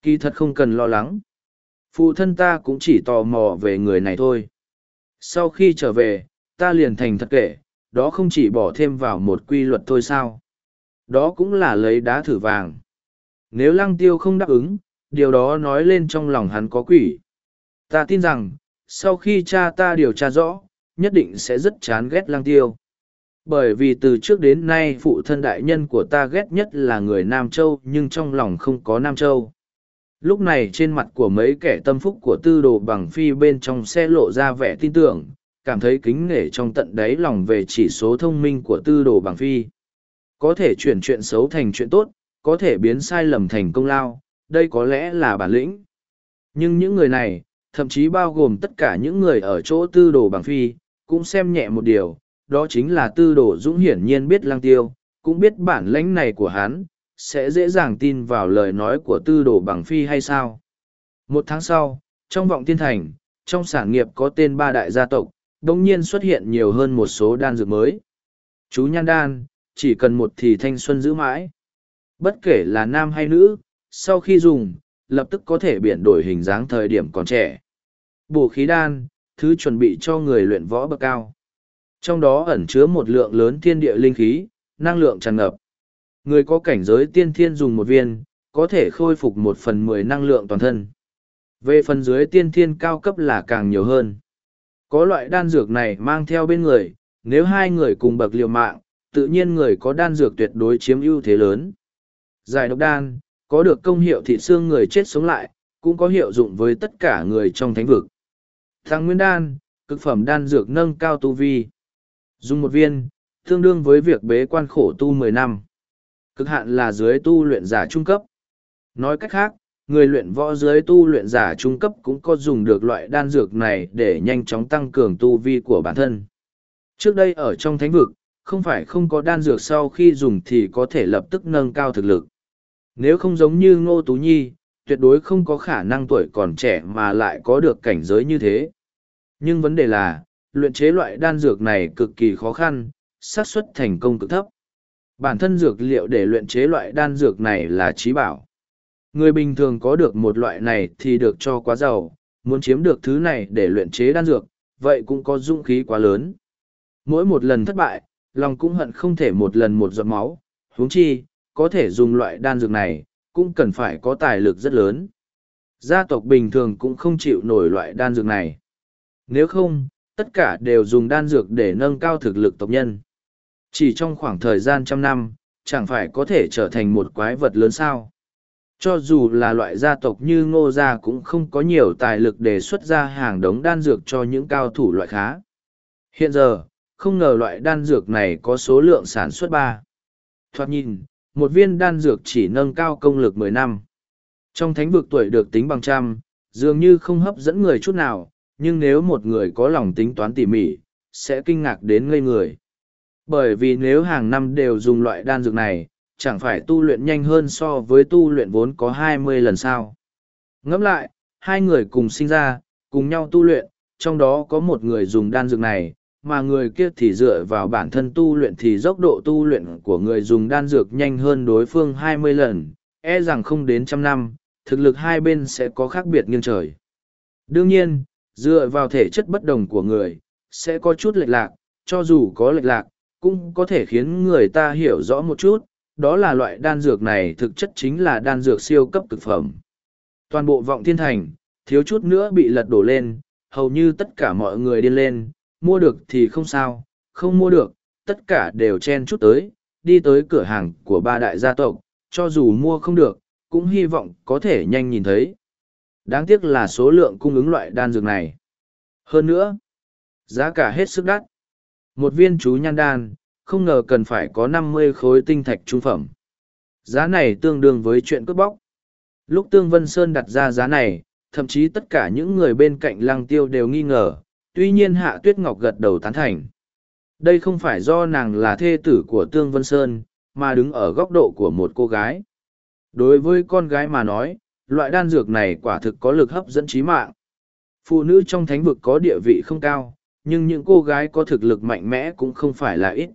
Kỳ thật không cần lo lắng. Phụ thân ta cũng chỉ tò mò về người này thôi. Sau khi trở về, ta liền thành thật kể, đó không chỉ bỏ thêm vào một quy luật thôi sao. Đó cũng là lấy đá thử vàng. Nếu lăng tiêu không đáp ứng, điều đó nói lên trong lòng hắn có quỷ. Ta tin rằng, sau khi cha ta điều tra rõ, nhất định sẽ rất chán ghét lăng tiêu. Bởi vì từ trước đến nay phụ thân đại nhân của ta ghét nhất là người Nam Châu nhưng trong lòng không có Nam Châu. Lúc này trên mặt của mấy kẻ tâm phúc của tư đồ bằng phi bên trong xe lộ ra vẻ tin tưởng, cảm thấy kính nể trong tận đáy lòng về chỉ số thông minh của tư đồ bằng phi. Có thể chuyển chuyện xấu thành chuyện tốt, có thể biến sai lầm thành công lao, đây có lẽ là bản lĩnh. Nhưng những người này, thậm chí bao gồm tất cả những người ở chỗ tư đồ bằng phi, cũng xem nhẹ một điều, đó chính là tư đồ dũng hiển nhiên biết lang tiêu, cũng biết bản lãnh này của hắn, sẽ dễ dàng tin vào lời nói của tư đồ bằng phi hay sao. Một tháng sau, trong vọng tiên thành, trong sản nghiệp có tên ba đại gia tộc, đồng nhiên xuất hiện nhiều hơn một số đan dược mới. Chú nhan đan, chỉ cần một thì thanh xuân giữ mãi. Bất kể là nam hay nữ, sau khi dùng, lập tức có thể biến đổi hình dáng thời điểm còn trẻ. Bổ khí đan, thứ chuẩn bị cho người luyện võ bậc cao. Trong đó ẩn chứa một lượng lớn thiên địa linh khí, năng lượng tràn ngập. Người có cảnh giới tiên thiên dùng một viên, có thể khôi phục một phần mười năng lượng toàn thân. Về phần dưới tiên thiên cao cấp là càng nhiều hơn. Có loại đan dược này mang theo bên người, nếu hai người cùng bậc liều mạng, tự nhiên người có đan dược tuyệt đối chiếm ưu thế lớn. Giải độc đan, có được công hiệu thị xương người chết sống lại, cũng có hiệu dụng với tất cả người trong thánh vực. Thăng nguyên đan, cực phẩm đan dược nâng cao tu vi. Dùng một viên, tương đương với việc bế quan khổ tu mười năm. Cực hạn là dưới tu luyện giả trung cấp. Nói cách khác, người luyện võ dưới tu luyện giả trung cấp cũng có dùng được loại đan dược này để nhanh chóng tăng cường tu vi của bản thân. Trước đây ở trong thánh vực, không phải không có đan dược sau khi dùng thì có thể lập tức nâng cao thực lực. Nếu không giống như Ngô Tú Nhi, tuyệt đối không có khả năng tuổi còn trẻ mà lại có được cảnh giới như thế. Nhưng vấn đề là, luyện chế loại đan dược này cực kỳ khó khăn, xác suất thành công cực thấp. Bản thân dược liệu để luyện chế loại đan dược này là trí bảo. Người bình thường có được một loại này thì được cho quá giàu, muốn chiếm được thứ này để luyện chế đan dược, vậy cũng có dũng khí quá lớn. Mỗi một lần thất bại, lòng cũng hận không thể một lần một giọt máu, huống chi, có thể dùng loại đan dược này, cũng cần phải có tài lực rất lớn. Gia tộc bình thường cũng không chịu nổi loại đan dược này. Nếu không, tất cả đều dùng đan dược để nâng cao thực lực tộc nhân. Chỉ trong khoảng thời gian trăm năm, chẳng phải có thể trở thành một quái vật lớn sao. Cho dù là loại gia tộc như ngô gia cũng không có nhiều tài lực để xuất ra hàng đống đan dược cho những cao thủ loại khá. Hiện giờ, không ngờ loại đan dược này có số lượng sản xuất ba. Thoạt nhìn, một viên đan dược chỉ nâng cao công lực mười năm. Trong thánh vực tuổi được tính bằng trăm, dường như không hấp dẫn người chút nào, nhưng nếu một người có lòng tính toán tỉ mỉ, sẽ kinh ngạc đến ngây người. Bởi vì nếu hàng năm đều dùng loại đan dược này, chẳng phải tu luyện nhanh hơn so với tu luyện vốn có hai mươi lần sao. Ngẫm lại, hai người cùng sinh ra, cùng nhau tu luyện, trong đó có một người dùng đan dược này, mà người kia thì dựa vào bản thân tu luyện thì dốc độ tu luyện của người dùng đan dược nhanh hơn đối phương hai mươi lần, e rằng không đến trăm năm, thực lực hai bên sẽ có khác biệt nghiêng trời. Đương nhiên, dựa vào thể chất bất đồng của người, sẽ có chút lệch lạc, cho dù có lệch lạc, cũng có thể khiến người ta hiểu rõ một chút, đó là loại đan dược này thực chất chính là đan dược siêu cấp cực phẩm. Toàn bộ vọng thiên thành, thiếu chút nữa bị lật đổ lên, hầu như tất cả mọi người điên lên, mua được thì không sao, không mua được, tất cả đều chen chút tới, đi tới cửa hàng của ba đại gia tộc, cho dù mua không được, cũng hy vọng có thể nhanh nhìn thấy. Đáng tiếc là số lượng cung ứng loại đan dược này. Hơn nữa, giá cả hết sức đắt. Một viên chú nhan đan, không ngờ cần phải có năm mươi khối tinh thạch trung phẩm. Giá này tương đương với chuyện cướp bóc. Lúc Tương Vân Sơn đặt ra giá này, thậm chí tất cả những người bên cạnh lăng tiêu đều nghi ngờ, tuy nhiên Hạ Tuyết Ngọc gật đầu tán thành. Đây không phải do nàng là thê tử của Tương Vân Sơn, mà đứng ở góc độ của một cô gái. Đối với con gái mà nói, loại đan dược này quả thực có lực hấp dẫn trí mạng. Phụ nữ trong thánh vực có địa vị không cao, nhưng những cô gái có thực lực mạnh mẽ cũng không phải là ít.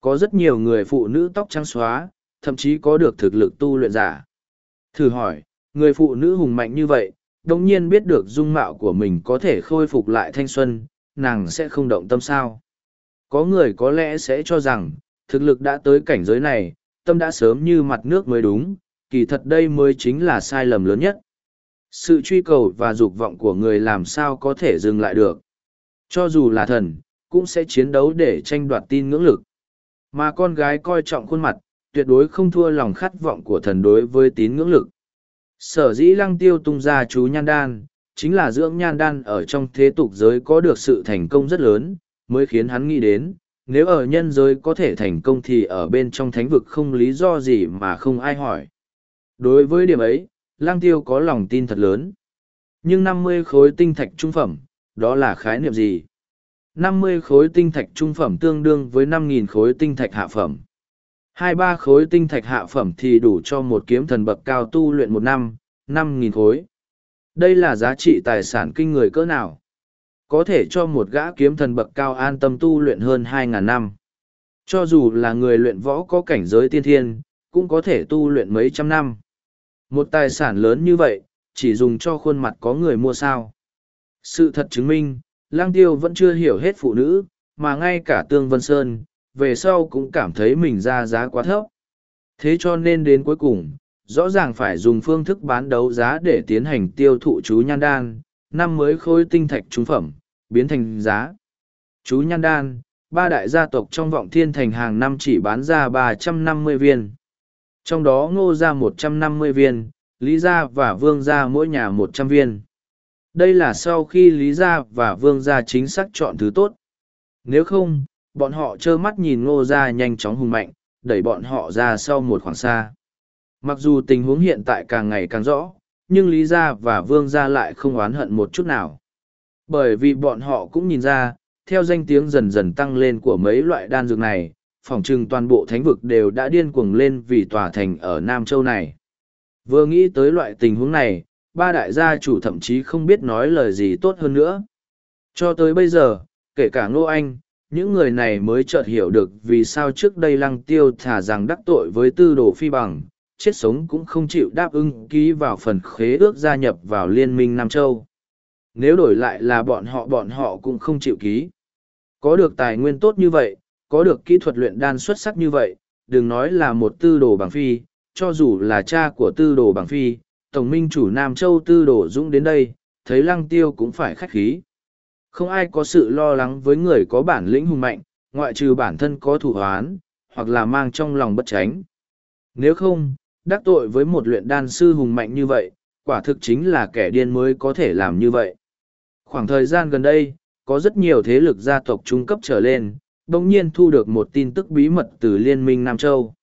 Có rất nhiều người phụ nữ tóc trắng xóa, thậm chí có được thực lực tu luyện giả. Thử hỏi, người phụ nữ hùng mạnh như vậy, đồng nhiên biết được dung mạo của mình có thể khôi phục lại thanh xuân, nàng sẽ không động tâm sao. Có người có lẽ sẽ cho rằng, thực lực đã tới cảnh giới này, tâm đã sớm như mặt nước mới đúng, kỳ thật đây mới chính là sai lầm lớn nhất. Sự truy cầu và dục vọng của người làm sao có thể dừng lại được. Cho dù là thần, cũng sẽ chiến đấu để tranh đoạt tin ngưỡng lực. Mà con gái coi trọng khuôn mặt, tuyệt đối không thua lòng khát vọng của thần đối với tín ngưỡng lực. Sở dĩ lăng tiêu tung ra chú nhan đan, chính là dưỡng nhan đan ở trong thế tục giới có được sự thành công rất lớn, mới khiến hắn nghĩ đến, nếu ở nhân giới có thể thành công thì ở bên trong thánh vực không lý do gì mà không ai hỏi. Đối với điểm ấy, lang tiêu có lòng tin thật lớn. Nhưng năm mươi khối tinh thạch trung phẩm, đó là khái niệm gì? năm mươi khối tinh thạch trung phẩm tương đương với năm nghìn khối tinh thạch hạ phẩm. Hai ba khối tinh thạch hạ phẩm thì đủ cho một kiếm thần bậc cao tu luyện một năm, năm nghìn khối. Đây là giá trị tài sản kinh người cỡ nào? Có thể cho một gã kiếm thần bậc cao an tâm tu luyện hơn hai ngàn năm. Cho dù là người luyện võ có cảnh giới tiên thiên, cũng có thể tu luyện mấy trăm năm. Một tài sản lớn như vậy, chỉ dùng cho khuôn mặt có người mua sao. Sự thật chứng minh, lang tiêu vẫn chưa hiểu hết phụ nữ, mà ngay cả Tương Vân Sơn, về sau cũng cảm thấy mình ra giá quá thấp. Thế cho nên đến cuối cùng, rõ ràng phải dùng phương thức bán đấu giá để tiến hành tiêu thụ chú nhan đan, năm mới khôi tinh thạch trung phẩm, biến thành giá. Chú Nhan Đan, ba đại gia tộc trong vọng thiên thành hàng năm chỉ bán ra ba trăm năm mươi viên. Trong đó ngô ra một trăm năm mươi viên, Lý Gia và Vương Gia mỗi nhà một trăm viên. Đây là sau khi Lý Gia và Vương Gia chính xác chọn thứ tốt. Nếu không, bọn họ trơ mắt nhìn ngô Gia nhanh chóng hùng mạnh, đẩy bọn họ ra sau một khoảng xa. Mặc dù tình huống hiện tại càng ngày càng rõ, nhưng Lý Gia và Vương Gia lại không oán hận một chút nào. Bởi vì bọn họ cũng nhìn ra, theo danh tiếng dần dần tăng lên của mấy loại đan dược này, phỏng chừng toàn bộ thánh vực đều đã điên cuồng lên vì tòa thành ở Nam Châu này. Vừa nghĩ tới loại tình huống này, ba đại gia chủ thậm chí không biết nói lời gì tốt hơn nữa. Cho tới bây giờ, kể cả Ngô Anh, những người này mới chợt hiểu được vì sao trước đây lăng tiêu thả rằng đắc tội với tư đồ phi bằng, chết sống cũng không chịu đáp ứng ký vào phần khế ước gia nhập vào Liên minh Nam Châu. Nếu đổi lại là bọn họ bọn họ cũng không chịu ký. Có được tài nguyên tốt như vậy, có được kỹ thuật luyện đan xuất sắc như vậy, đừng nói là một tư đồ bằng phi, cho dù là cha của tư đồ bằng phi, tổng minh chủ Nam Châu tư đồ dũng đến đây, thấy lăng tiêu cũng phải khách khí. Không ai có sự lo lắng với người có bản lĩnh hùng mạnh, ngoại trừ bản thân có thủ hoán, hoặc là mang trong lòng bất tránh. Nếu không, đắc tội với một luyện đan sư hùng mạnh như vậy, quả thực chính là kẻ điên mới có thể làm như vậy. Khoảng thời gian gần đây, có rất nhiều thế lực gia tộc trung cấp trở lên, đồng nhiên thu được một tin tức bí mật từ Liên minh Nam Châu.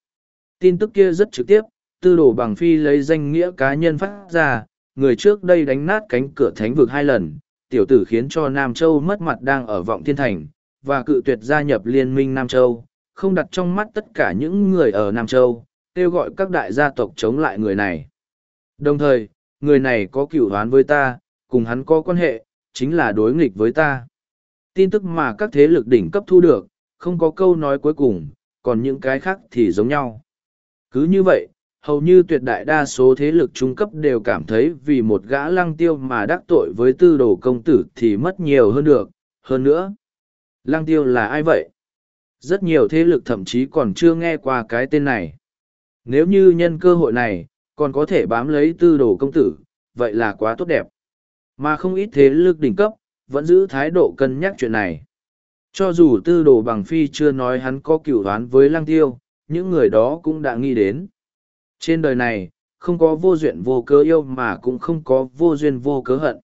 Tin tức kia rất trực tiếp, tư đồ bằng phi lấy danh nghĩa cá nhân phát ra, người trước đây đánh nát cánh cửa thánh vực hai lần, tiểu tử khiến cho Nam Châu mất mặt đang ở vọng thiên thành, và cự tuyệt gia nhập Liên minh Nam Châu, không đặt trong mắt tất cả những người ở Nam Châu, kêu gọi các đại gia tộc chống lại người này. Đồng thời, người này có cửu hoán với ta, cùng hắn có quan hệ, chính là đối nghịch với ta. Tin tức mà các thế lực đỉnh cấp thu được, không có câu nói cuối cùng, còn những cái khác thì giống nhau. Cứ như vậy, hầu như tuyệt đại đa số thế lực trung cấp đều cảm thấy vì một gã lăng tiêu mà đắc tội với tư đồ công tử thì mất nhiều hơn được. Hơn nữa, lăng tiêu là ai vậy? Rất nhiều thế lực thậm chí còn chưa nghe qua cái tên này. Nếu như nhân cơ hội này, còn có thể bám lấy tư đồ công tử, vậy là quá tốt đẹp. Mà không ít thế lực đỉnh cấp, vẫn giữ thái độ cân nhắc chuyện này. Cho dù tư đồ bằng phi chưa nói hắn có cửu đoán với lăng tiêu, những người đó cũng đã nghĩ đến. Trên đời này, không có vô duyện vô cớ yêu mà cũng không có vô duyên vô cớ hận.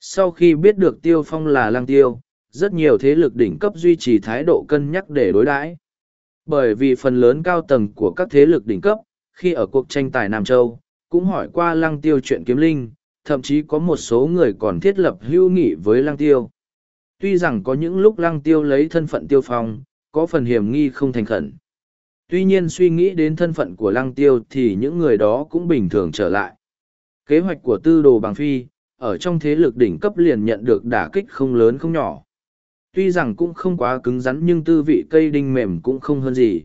Sau khi biết được tiêu phong là Lang tiêu, rất nhiều thế lực đỉnh cấp duy trì thái độ cân nhắc để đối đãi. Bởi vì phần lớn cao tầng của các thế lực đỉnh cấp, khi ở cuộc tranh tài Nam Châu, cũng hỏi qua lăng tiêu chuyện kiếm linh, thậm chí có một số người còn thiết lập hữu nghị với lăng tiêu. Tuy rằng có những lúc lăng tiêu lấy thân phận tiêu phong, có phần hiểm nghi không thành khẩn. Tuy nhiên suy nghĩ đến thân phận của lăng tiêu thì những người đó cũng bình thường trở lại. Kế hoạch của tư đồ bằng phi, ở trong thế lực đỉnh cấp liền nhận được đả kích không lớn không nhỏ. Tuy rằng cũng không quá cứng rắn nhưng tư vị cây đinh mềm cũng không hơn gì.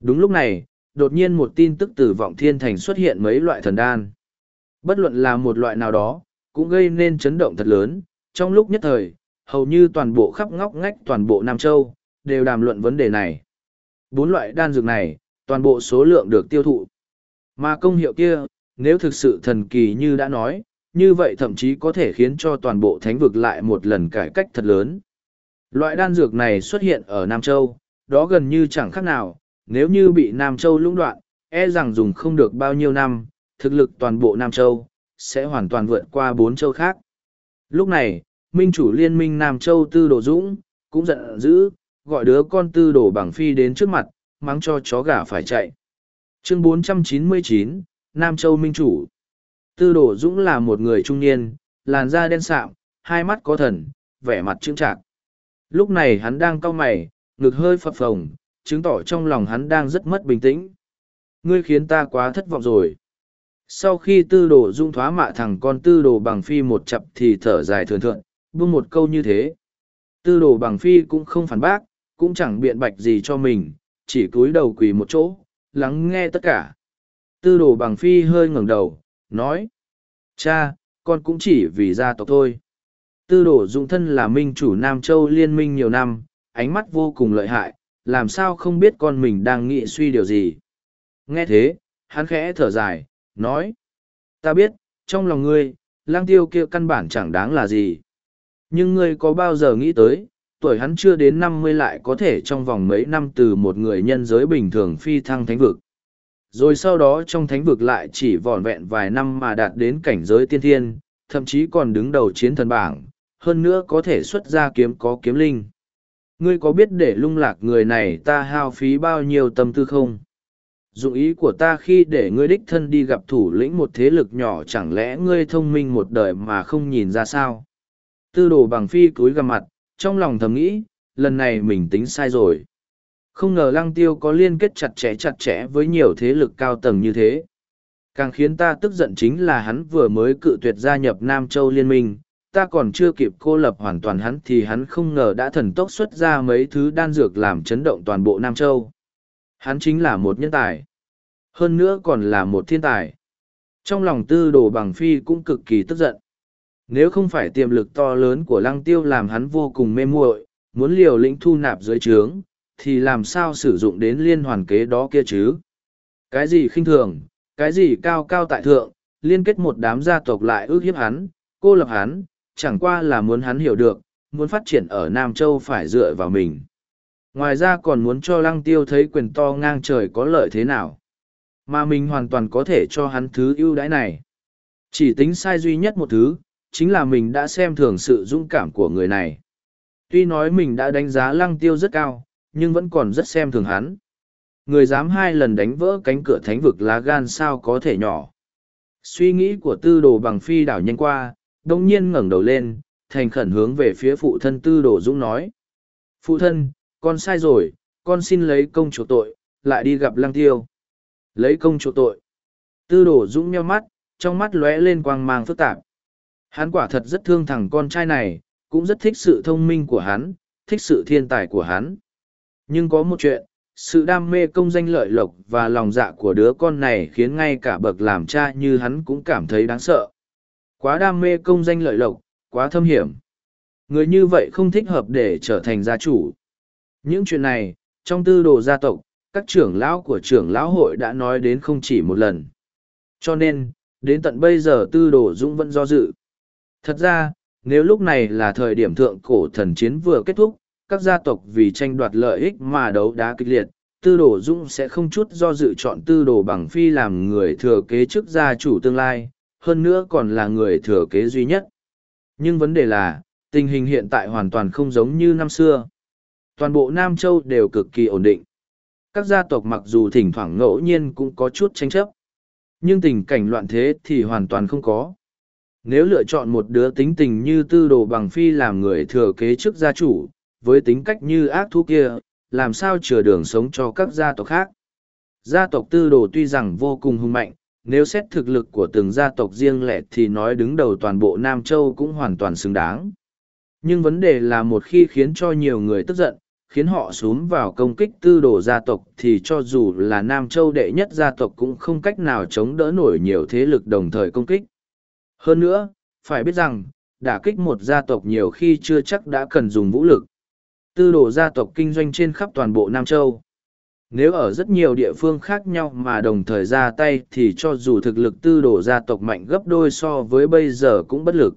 Đúng lúc này, đột nhiên một tin tức từ vọng thiên thành xuất hiện mấy loại thần đan. Bất luận là một loại nào đó, cũng gây nên chấn động thật lớn. Trong lúc nhất thời, hầu như toàn bộ khắp ngóc ngách toàn bộ Nam Châu, đều đàm luận vấn đề này. Bốn loại đan dược này, toàn bộ số lượng được tiêu thụ. Mà công hiệu kia, nếu thực sự thần kỳ như đã nói, như vậy thậm chí có thể khiến cho toàn bộ thánh vực lại một lần cải cách thật lớn. Loại đan dược này xuất hiện ở Nam Châu, đó gần như chẳng khác nào, nếu như bị Nam Châu lũng đoạn, e rằng dùng không được bao nhiêu năm, thực lực toàn bộ Nam Châu, sẽ hoàn toàn vượt qua bốn châu khác. Lúc này, Minh chủ liên minh Nam Châu Tư Đồ Dũng, cũng giận dữ, gọi đứa con Tư Đồ Bằng Phi đến trước mặt, mắng cho chó gà phải chạy. Chương 499, Nam Châu Minh chủ Tư Đồ Dũng là một người trung niên, làn da đen sạm, hai mắt có thần, vẻ mặt trưng trạc. Lúc này hắn đang cau mày, ngực hơi phập phồng, chứng tỏ trong lòng hắn đang rất mất bình tĩnh. Ngươi khiến ta quá thất vọng rồi. Sau khi tư đồ dung thoá mạ thằng con tư đồ bằng phi một chập thì thở dài thường thượng, buông một câu như thế. Tư đồ bằng phi cũng không phản bác, cũng chẳng biện bạch gì cho mình, chỉ cúi đầu quỳ một chỗ, lắng nghe tất cả. Tư đồ bằng phi hơi ngẩng đầu, nói. Cha, con cũng chỉ vì gia tộc thôi. Tư đồ dung thân là minh chủ Nam Châu liên minh nhiều năm, ánh mắt vô cùng lợi hại, làm sao không biết con mình đang nghĩ suy điều gì. Nghe thế, hắn khẽ thở dài, nói. Ta biết, trong lòng ngươi, lang tiêu kia căn bản chẳng đáng là gì. nhưng ngươi có bao giờ nghĩ tới, tuổi hắn chưa đến năm mươi lại có thể trong vòng mấy năm từ một người nhân giới bình thường phi thăng thánh vực. Rồi sau đó trong thánh vực lại chỉ vỏn vẹn vài năm mà đạt đến cảnh giới tiên thiên, thậm chí còn đứng đầu chiến thần bảng, hơn nữa có thể xuất ra kiếm có kiếm linh. Ngươi có biết để lung lạc người này ta hao phí bao nhiêu tâm tư không? Dụng ý của ta khi để ngươi đích thân đi gặp thủ lĩnh một thế lực nhỏ chẳng lẽ ngươi thông minh một đời mà không nhìn ra sao? Tư đồ bằng phi cúi gằm mặt, trong lòng thầm nghĩ, lần này mình tính sai rồi. Không ngờ lăng tiêu có liên kết chặt chẽ chặt chẽ với nhiều thế lực cao tầng như thế. Càng khiến ta tức giận chính là hắn vừa mới cự tuyệt gia nhập Nam Châu Liên minh, ta còn chưa kịp cô lập hoàn toàn hắn thì hắn không ngờ đã thần tốc xuất ra mấy thứ đan dược làm chấn động toàn bộ Nam Châu. Hắn chính là một nhân tài. Hơn nữa còn là một thiên tài. Trong lòng tư đồ bằng phi cũng cực kỳ tức giận. Nếu không phải tiềm lực to lớn của lăng tiêu làm hắn vô cùng mê muội, muốn liều lĩnh thu nạp dưới trướng, thì làm sao sử dụng đến liên hoàn kế đó kia chứ? Cái gì khinh thường, cái gì cao cao tại thượng, liên kết một đám gia tộc lại ước hiếp hắn, cô lập hắn, chẳng qua là muốn hắn hiểu được, muốn phát triển ở Nam Châu phải dựa vào mình. Ngoài ra còn muốn cho lăng tiêu thấy quyền to ngang trời có lợi thế nào. Mà mình hoàn toàn có thể cho hắn thứ ưu đãi này. Chỉ tính sai duy nhất một thứ, chính là mình đã xem thường sự dũng cảm của người này. Tuy nói mình đã đánh giá lăng tiêu rất cao, nhưng vẫn còn rất xem thường hắn. Người dám hai lần đánh vỡ cánh cửa thánh vực lá gan sao có thể nhỏ. Suy nghĩ của tư đồ bằng phi đảo nhanh qua, đông nhiên ngẩng đầu lên, thành khẩn hướng về phía phụ thân tư đồ dũng nói. Phụ thân, con sai rồi, con xin lấy công chỗ tội, lại đi gặp lăng tiêu. Lấy công chỗ tội. Tư đồ dũng nheo mắt, trong mắt lóe lên quang mang phức tạp. Hắn quả thật rất thương thằng con trai này, cũng rất thích sự thông minh của hắn, thích sự thiên tài của hắn. Nhưng có một chuyện, sự đam mê công danh lợi lộc và lòng dạ của đứa con này khiến ngay cả bậc làm cha như hắn cũng cảm thấy đáng sợ. Quá đam mê công danh lợi lộc, quá thâm hiểm. Người như vậy không thích hợp để trở thành gia chủ. Những chuyện này, trong tư đồ gia tộc, các trưởng lão của trưởng lão hội đã nói đến không chỉ một lần. Cho nên, đến tận bây giờ tư đồ dũng vẫn do dự. Thật ra, nếu lúc này là thời điểm thượng cổ thần chiến vừa kết thúc, các gia tộc vì tranh đoạt lợi ích mà đấu đá kịch liệt, tư đồ dũng sẽ không chút do dự chọn tư đồ bằng phi làm người thừa kế chức gia chủ tương lai, hơn nữa còn là người thừa kế duy nhất. Nhưng vấn đề là, tình hình hiện tại hoàn toàn không giống như năm xưa. Toàn bộ Nam Châu đều cực kỳ ổn định. Các gia tộc mặc dù thỉnh thoảng ngẫu nhiên cũng có chút tranh chấp, nhưng tình cảnh loạn thế thì hoàn toàn không có. Nếu lựa chọn một đứa tính tình như tư đồ bằng phi làm người thừa kế chức gia chủ, với tính cách như ác thú kia, làm sao chừa đường sống cho các gia tộc khác. Gia tộc tư đồ tuy rằng vô cùng hung mạnh, nếu xét thực lực của từng gia tộc riêng lẻ thì nói đứng đầu toàn bộ Nam Châu cũng hoàn toàn xứng đáng. Nhưng vấn đề là một khi khiến cho nhiều người tức giận, khiến họ xuống vào công kích tư đồ gia tộc thì cho dù là Nam Châu đệ nhất gia tộc cũng không cách nào chống đỡ nổi nhiều thế lực đồng thời công kích. Hơn nữa, phải biết rằng, đả kích một gia tộc nhiều khi chưa chắc đã cần dùng vũ lực. Tư đồ gia tộc kinh doanh trên khắp toàn bộ Nam Châu. Nếu ở rất nhiều địa phương khác nhau mà đồng thời ra tay thì cho dù thực lực tư đồ gia tộc mạnh gấp đôi so với bây giờ cũng bất lực.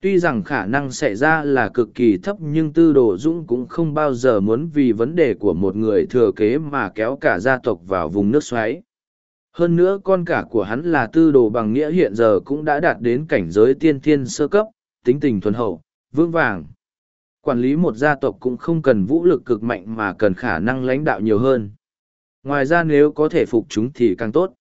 Tuy rằng khả năng xảy ra là cực kỳ thấp nhưng tư đồ dũng cũng không bao giờ muốn vì vấn đề của một người thừa kế mà kéo cả gia tộc vào vùng nước xoáy. Hơn nữa con cả của hắn là tư đồ bằng nghĩa hiện giờ cũng đã đạt đến cảnh giới tiên thiên sơ cấp, tính tình thuần hậu, vững vàng. Quản lý một gia tộc cũng không cần vũ lực cực mạnh mà cần khả năng lãnh đạo nhiều hơn. Ngoài ra nếu có thể phục chúng thì càng tốt.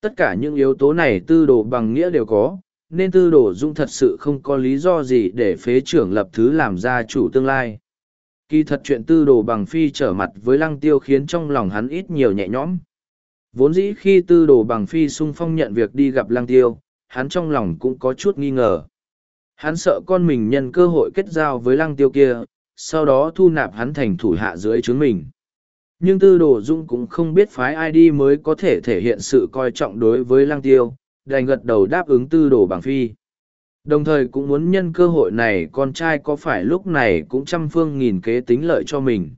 Tất cả những yếu tố này tư đồ bằng nghĩa đều có, nên tư đồ dung thật sự không có lý do gì để phế trưởng lập thứ làm gia chủ tương lai. Kỳ thật chuyện tư đồ bằng phi trở mặt với lăng tiêu khiến trong lòng hắn ít nhiều nhẹ nhõm. Vốn dĩ khi tư đồ bằng phi sung phong nhận việc đi gặp lăng tiêu, hắn trong lòng cũng có chút nghi ngờ. Hắn sợ con mình nhân cơ hội kết giao với lăng tiêu kia, sau đó thu nạp hắn thành thủ hạ dưới chướng mình. Nhưng tư đồ dung cũng không biết phái ai đi mới có thể thể hiện sự coi trọng đối với lăng tiêu, đành gật đầu đáp ứng tư đồ bằng phi. Đồng thời cũng muốn nhân cơ hội này con trai có phải lúc này cũng trăm phương nghìn kế tính lợi cho mình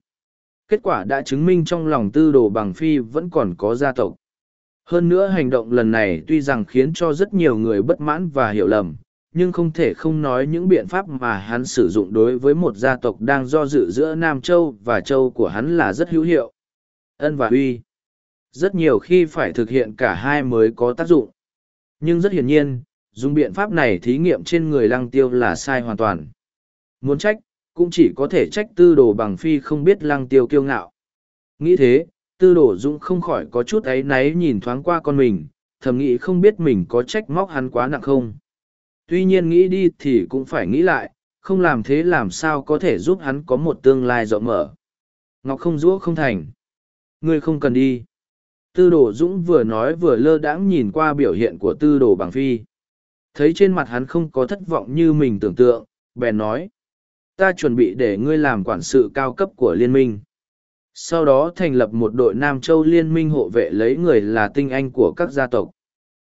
kết quả đã chứng minh trong lòng tư đồ bằng phi vẫn còn có gia tộc. Hơn nữa hành động lần này tuy rằng khiến cho rất nhiều người bất mãn và hiểu lầm, nhưng không thể không nói những biện pháp mà hắn sử dụng đối với một gia tộc đang do dự giữa Nam Châu và Châu của hắn là rất hữu hiệu. Ân và uy. Rất nhiều khi phải thực hiện cả hai mới có tác dụng. Nhưng rất hiển nhiên, dùng biện pháp này thí nghiệm trên người lăng tiêu là sai hoàn toàn. Muốn trách, cũng chỉ có thể trách tư đồ bằng phi không biết lăng tiêu kiêu ngạo. Nghĩ thế, tư đồ dũng không khỏi có chút áy náy nhìn thoáng qua con mình, thầm nghĩ không biết mình có trách móc hắn quá nặng không. Tuy nhiên nghĩ đi thì cũng phải nghĩ lại, không làm thế làm sao có thể giúp hắn có một tương lai rộng mở. Ngọc không rũa không thành. Ngươi không cần đi. Tư đồ dũng vừa nói vừa lơ đãng nhìn qua biểu hiện của tư đồ bằng phi. Thấy trên mặt hắn không có thất vọng như mình tưởng tượng, bèn nói. Ta chuẩn bị để ngươi làm quản sự cao cấp của liên minh. Sau đó thành lập một đội Nam Châu liên minh hộ vệ lấy người là tinh anh của các gia tộc.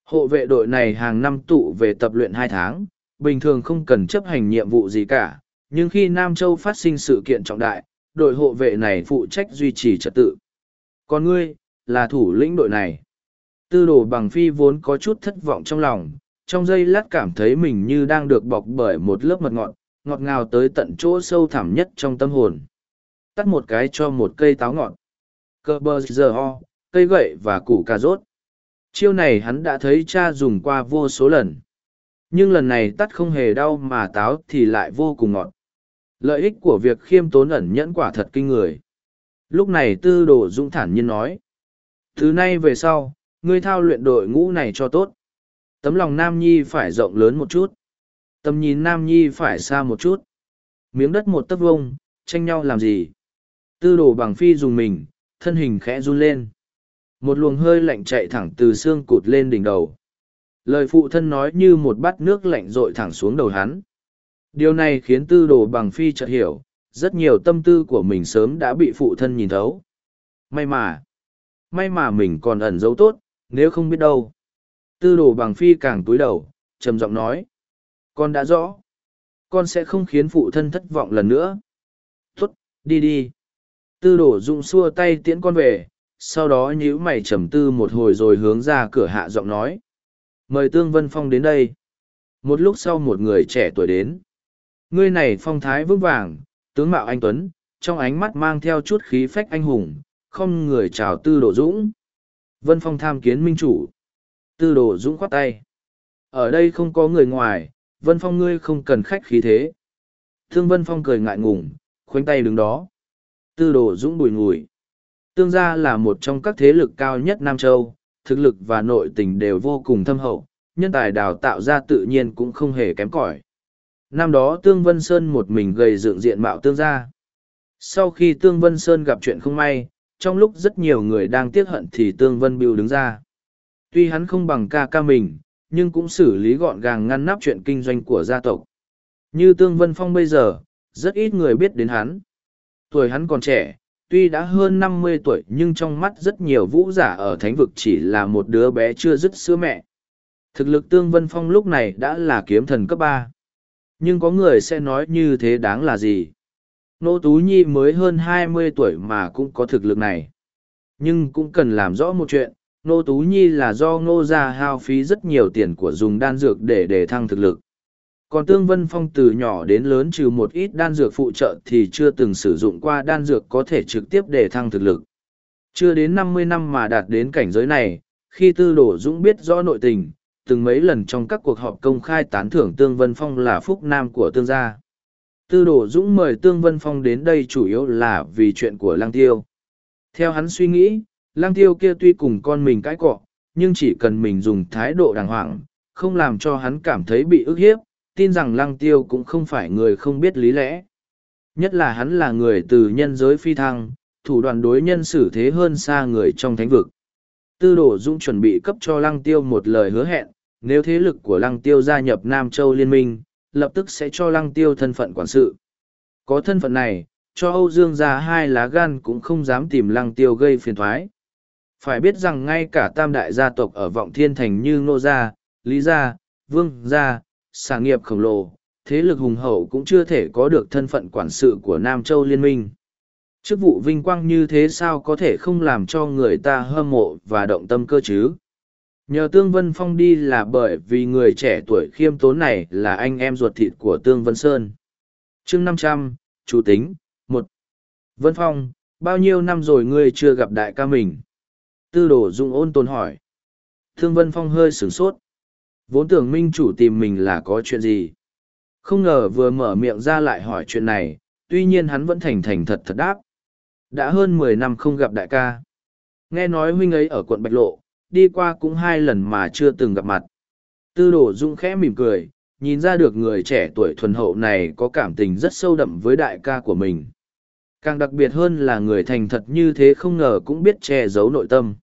Hộ vệ đội này hàng năm tụ về tập luyện hai tháng, bình thường không cần chấp hành nhiệm vụ gì cả, nhưng khi Nam Châu phát sinh sự kiện trọng đại, đội hộ vệ này phụ trách duy trì trật tự. Còn ngươi, là thủ lĩnh đội này. Tư đồ bằng phi vốn có chút thất vọng trong lòng, trong giây lát cảm thấy mình như đang được bọc bởi một lớp mật ngọt, ngọt ngào tới tận chỗ sâu thẳm nhất trong tâm hồn. Tắt một cái cho một cây táo ngọt. Cơ bơ giờ ho, cây gậy và củ cà rốt. Chiêu này hắn đã thấy cha dùng qua vô số lần. Nhưng lần này tắt không hề đau mà táo thì lại vô cùng ngọt. Lợi ích của việc khiêm tốn ẩn nhẫn quả thật kinh người. Lúc này tư đồ dũng thản nhiên nói. Thứ nay về sau, ngươi thao luyện đội ngũ này cho tốt. Tấm lòng Nam Nhi phải rộng lớn một chút. Tầm nhìn Nam Nhi phải xa một chút. Miếng đất một tấc vông, tranh nhau làm gì? Tư đồ bằng phi dùng mình, thân hình khẽ run lên. Một luồng hơi lạnh chạy thẳng từ xương cụt lên đỉnh đầu. Lời phụ thân nói như một bát nước lạnh rội thẳng xuống đầu hắn. Điều này khiến tư đồ bằng phi chợt hiểu, rất nhiều tâm tư của mình sớm đã bị phụ thân nhìn thấu. May mà, may mà mình còn ẩn giấu tốt, nếu không biết đâu. Tư đồ bằng phi càng túi đầu, trầm giọng nói. Con đã rõ. Con sẽ không khiến phụ thân thất vọng lần nữa. tuất đi đi. Tư đồ dụng xua tay tiễn con về, sau đó nhíu mày trầm tư một hồi rồi hướng ra cửa hạ giọng nói. Mời Tương Vân Phong đến đây. Một lúc sau một người trẻ tuổi đến. Ngươi này phong thái vững vàng, tướng mạo anh Tuấn, trong ánh mắt mang theo chút khí phách anh hùng, không người chào tư đồ dũng. Vân Phong tham kiến minh chủ. Tư đồ dũng khoát tay. Ở đây không có người ngoài, Vân Phong ngươi không cần khách khí thế. Thương Vân Phong cười ngại ngùng, khoanh tay đứng đó. Tư đồ dũng bùi ngùi. Tương gia là một trong các thế lực cao nhất Nam Châu, thực lực và nội tình đều vô cùng thâm hậu, nhân tài đào tạo ra tự nhiên cũng không hề kém cỏi. Năm đó Tương Vân Sơn một mình gầy dựng diện mạo tương gia. Sau khi Tương Vân Sơn gặp chuyện không may, trong lúc rất nhiều người đang tiếc hận thì Tương Vân Biêu đứng ra. Tuy hắn không bằng ca ca mình, nhưng cũng xử lý gọn gàng ngăn nắp chuyện kinh doanh của gia tộc. Như Tương Vân Phong bây giờ, rất ít người biết đến hắn. Tuổi hắn còn trẻ, tuy đã hơn năm mươi tuổi nhưng trong mắt rất nhiều vũ giả ở thánh vực chỉ là một đứa bé chưa dứt sữa mẹ. Thực lực Tương Vân Phong lúc này đã là kiếm thần cấp ba. Nhưng có người sẽ nói như thế đáng là gì? Nô Tú Nhi mới hơn hai mươi tuổi mà cũng có thực lực này. Nhưng cũng cần làm rõ một chuyện, Nô Tú Nhi là do Ngô gia hao phí rất nhiều tiền của dùng đan dược để đề thăng thực lực. Còn Tương Vân Phong từ nhỏ đến lớn trừ một ít đan dược phụ trợ thì chưa từng sử dụng qua đan dược có thể trực tiếp đề thăng thực lực. Chưa đến năm mươi năm mà đạt đến cảnh giới này, khi Tư Đổ Dũng biết rõ nội tình, từng mấy lần trong các cuộc họp công khai tán thưởng Tương Vân Phong là phúc nam của Tương gia. Tư Đổ Dũng mời Tương Vân Phong đến đây chủ yếu là vì chuyện của Lăng Tiêu. Theo hắn suy nghĩ, Lang Tiêu kia tuy cùng con mình cãi cọ, nhưng chỉ cần mình dùng thái độ đàng hoàng, không làm cho hắn cảm thấy bị ức hiếp, tin rằng lăng tiêu cũng không phải người không biết lý lẽ. Nhất là hắn là người từ nhân giới phi thăng, thủ đoàn đối nhân xử thế hơn xa người trong thánh vực. Tư đổ dũng chuẩn bị cấp cho lăng tiêu một lời hứa hẹn, nếu thế lực của lăng tiêu gia nhập Nam Châu Liên minh, lập tức sẽ cho lăng tiêu thân phận quản sự. Có thân phận này, cho Âu Dương ra hai lá gan cũng không dám tìm lăng tiêu gây phiền thoái. Phải biết rằng ngay cả tam đại gia tộc ở vọng thiên thành như Ngô Gia, Lý Gia, Vương Gia, sản nghiệp khổng lồ, thế lực hùng hậu cũng chưa thể có được thân phận quản sự của Nam Châu Liên minh. Chức vụ vinh quang như thế sao có thể không làm cho người ta hâm mộ và động tâm cơ chứ? Nhờ Tương Vân Phong đi là bởi vì người trẻ tuổi khiêm tốn này là anh em ruột thịt của Tương Vân Sơn. chương năm trăm chủ tính, một Vân Phong, bao nhiêu năm rồi ngươi chưa gặp đại ca mình? Tư đồ dung ôn tồn hỏi. Thương Vân Phong hơi sửng sốt. Vốn tưởng minh chủ tìm mình là có chuyện gì. Không ngờ vừa mở miệng ra lại hỏi chuyện này, tuy nhiên hắn vẫn thành thành thật thật đáp. Đã hơn mười năm không gặp đại ca. Nghe nói huynh ấy ở quận Bạch Lộ, đi qua cũng hai lần mà chưa từng gặp mặt. Tư đồ dung khẽ mỉm cười, nhìn ra được người trẻ tuổi thuần hậu này có cảm tình rất sâu đậm với đại ca của mình. Càng đặc biệt hơn là người thành thật như thế không ngờ cũng biết che giấu nội tâm.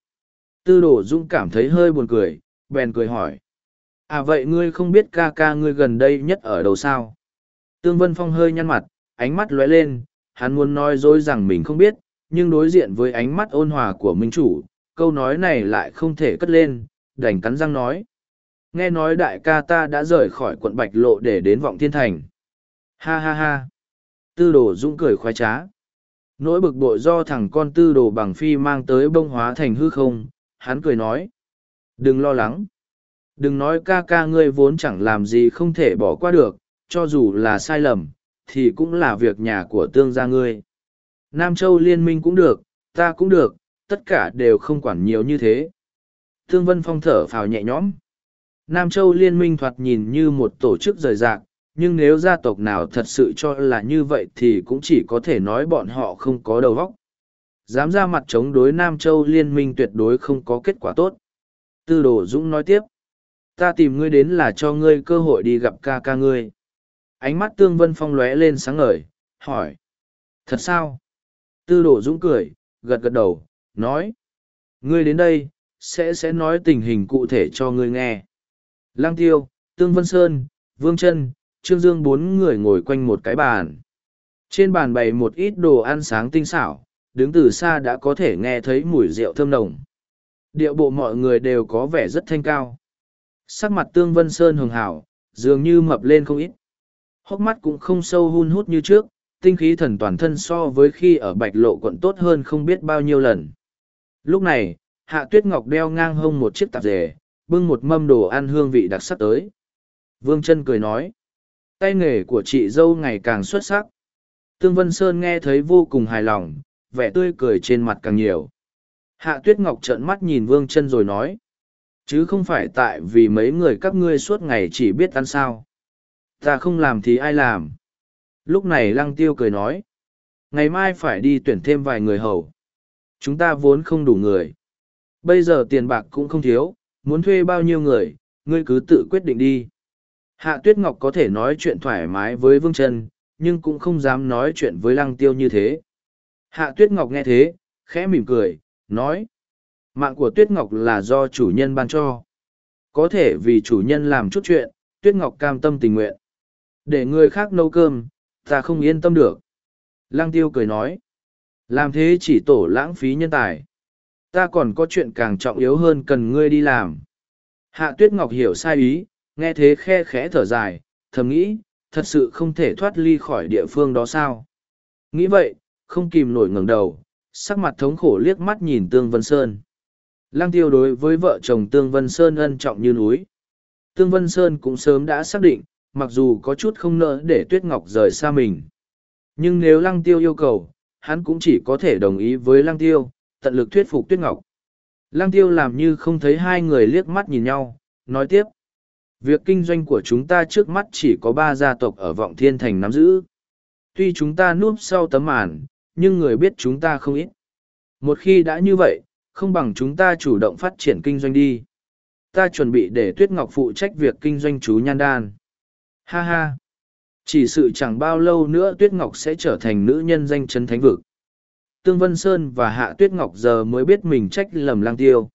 Tư đồ dung cảm thấy hơi buồn cười, bèn cười hỏi. À vậy ngươi không biết ca ca ngươi gần đây nhất ở đâu sao? Tương Vân Phong hơi nhăn mặt, ánh mắt lóe lên, hắn muốn nói dối rằng mình không biết, nhưng đối diện với ánh mắt ôn hòa của minh chủ, câu nói này lại không thể cất lên, đành cắn răng nói. Nghe nói đại ca ta đã rời khỏi quận Bạch Lộ để đến vọng thiên thành. Ha ha ha. Tư đồ dũng cười khoái trá. Nỗi bực bội do thằng con tư đồ bằng phi mang tới bông hóa thành hư không, hắn cười nói. Đừng lo lắng. Đừng nói ca ca ngươi vốn chẳng làm gì không thể bỏ qua được, cho dù là sai lầm, thì cũng là việc nhà của tương gia ngươi. Nam Châu liên minh cũng được, ta cũng được, tất cả đều không quản nhiều như thế. Thương Vân Phong thở phào nhẹ nhõm. Nam Châu liên minh thoạt nhìn như một tổ chức rời rạc, nhưng nếu gia tộc nào thật sự cho là như vậy thì cũng chỉ có thể nói bọn họ không có đầu óc. Dám ra mặt chống đối Nam Châu liên minh tuyệt đối không có kết quả tốt. Tư đồ Dũng nói tiếp. Ta tìm ngươi đến là cho ngươi cơ hội đi gặp ca ca ngươi. Ánh mắt Tương Vân Phong lóe lên sáng ngời, hỏi. Thật sao? Tư đồ Dũng cười, gật gật đầu, nói. Ngươi đến đây, sẽ sẽ nói tình hình cụ thể cho ngươi nghe. Lang Tiêu, Tương Vân Sơn, Vương Trân, Trương Dương bốn người ngồi quanh một cái bàn. Trên bàn bày một ít đồ ăn sáng tinh xảo, đứng từ xa đã có thể nghe thấy mùi rượu thơm nồng. Điệu bộ mọi người đều có vẻ rất thanh cao. Sắc mặt Tương Vân Sơn hường hảo, dường như mập lên không ít. Hốc mắt cũng không sâu hun hút như trước, tinh khí thần toàn thân so với khi ở bạch lộ quận tốt hơn không biết bao nhiêu lần. Lúc này, Hạ Tuyết Ngọc đeo ngang hông một chiếc tạp dề, bưng một mâm đồ ăn hương vị đặc sắc tới. Vương chân cười nói, tay nghề của chị dâu ngày càng xuất sắc. Tương Vân Sơn nghe thấy vô cùng hài lòng, vẻ tươi cười trên mặt càng nhiều. Hạ Tuyết Ngọc trợn mắt nhìn Vương chân rồi nói, chứ không phải tại vì mấy người các ngươi suốt ngày chỉ biết ăn sao. Ta không làm thì ai làm. Lúc này Lăng Tiêu cười nói, ngày mai phải đi tuyển thêm vài người hầu. Chúng ta vốn không đủ người. Bây giờ tiền bạc cũng không thiếu, muốn thuê bao nhiêu người, ngươi cứ tự quyết định đi. Hạ Tuyết Ngọc có thể nói chuyện thoải mái với Vương Trân, nhưng cũng không dám nói chuyện với Lăng Tiêu như thế. Hạ Tuyết Ngọc nghe thế, khẽ mỉm cười, nói. Mạng của Tuyết Ngọc là do chủ nhân ban cho. Có thể vì chủ nhân làm chút chuyện, Tuyết Ngọc cam tâm tình nguyện. Để người khác nấu cơm, ta không yên tâm được. Lăng Tiêu cười nói. Làm thế chỉ tổ lãng phí nhân tài. Ta còn có chuyện càng trọng yếu hơn cần ngươi đi làm. Hạ Tuyết Ngọc hiểu sai ý, nghe thế khe khẽ thở dài, thầm nghĩ, thật sự không thể thoát ly khỏi địa phương đó sao. Nghĩ vậy, không kìm nổi ngẩng đầu, sắc mặt thống khổ liếc mắt nhìn Tương Vân Sơn. Lăng tiêu đối với vợ chồng Tương Vân Sơn ân trọng như núi. Tương Vân Sơn cũng sớm đã xác định, mặc dù có chút không nỡ để Tuyết Ngọc rời xa mình. Nhưng nếu Lăng tiêu yêu cầu, hắn cũng chỉ có thể đồng ý với Lăng tiêu, tận lực thuyết phục Tuyết Ngọc. Lăng tiêu làm như không thấy hai người liếc mắt nhìn nhau, nói tiếp. Việc kinh doanh của chúng ta trước mắt chỉ có ba gia tộc ở Vọng Thiên Thành nắm giữ. Tuy chúng ta núp sau tấm màn, nhưng người biết chúng ta không ít. Một khi đã như vậy, không bằng chúng ta chủ động phát triển kinh doanh đi. Ta chuẩn bị để Tuyết Ngọc phụ trách việc kinh doanh chú nhan đan. Ha ha! Chỉ sự chẳng bao lâu nữa Tuyết Ngọc sẽ trở thành nữ nhân danh chân thánh vực. Tương Vân Sơn và Hạ Tuyết Ngọc giờ mới biết mình trách lầm lang tiêu.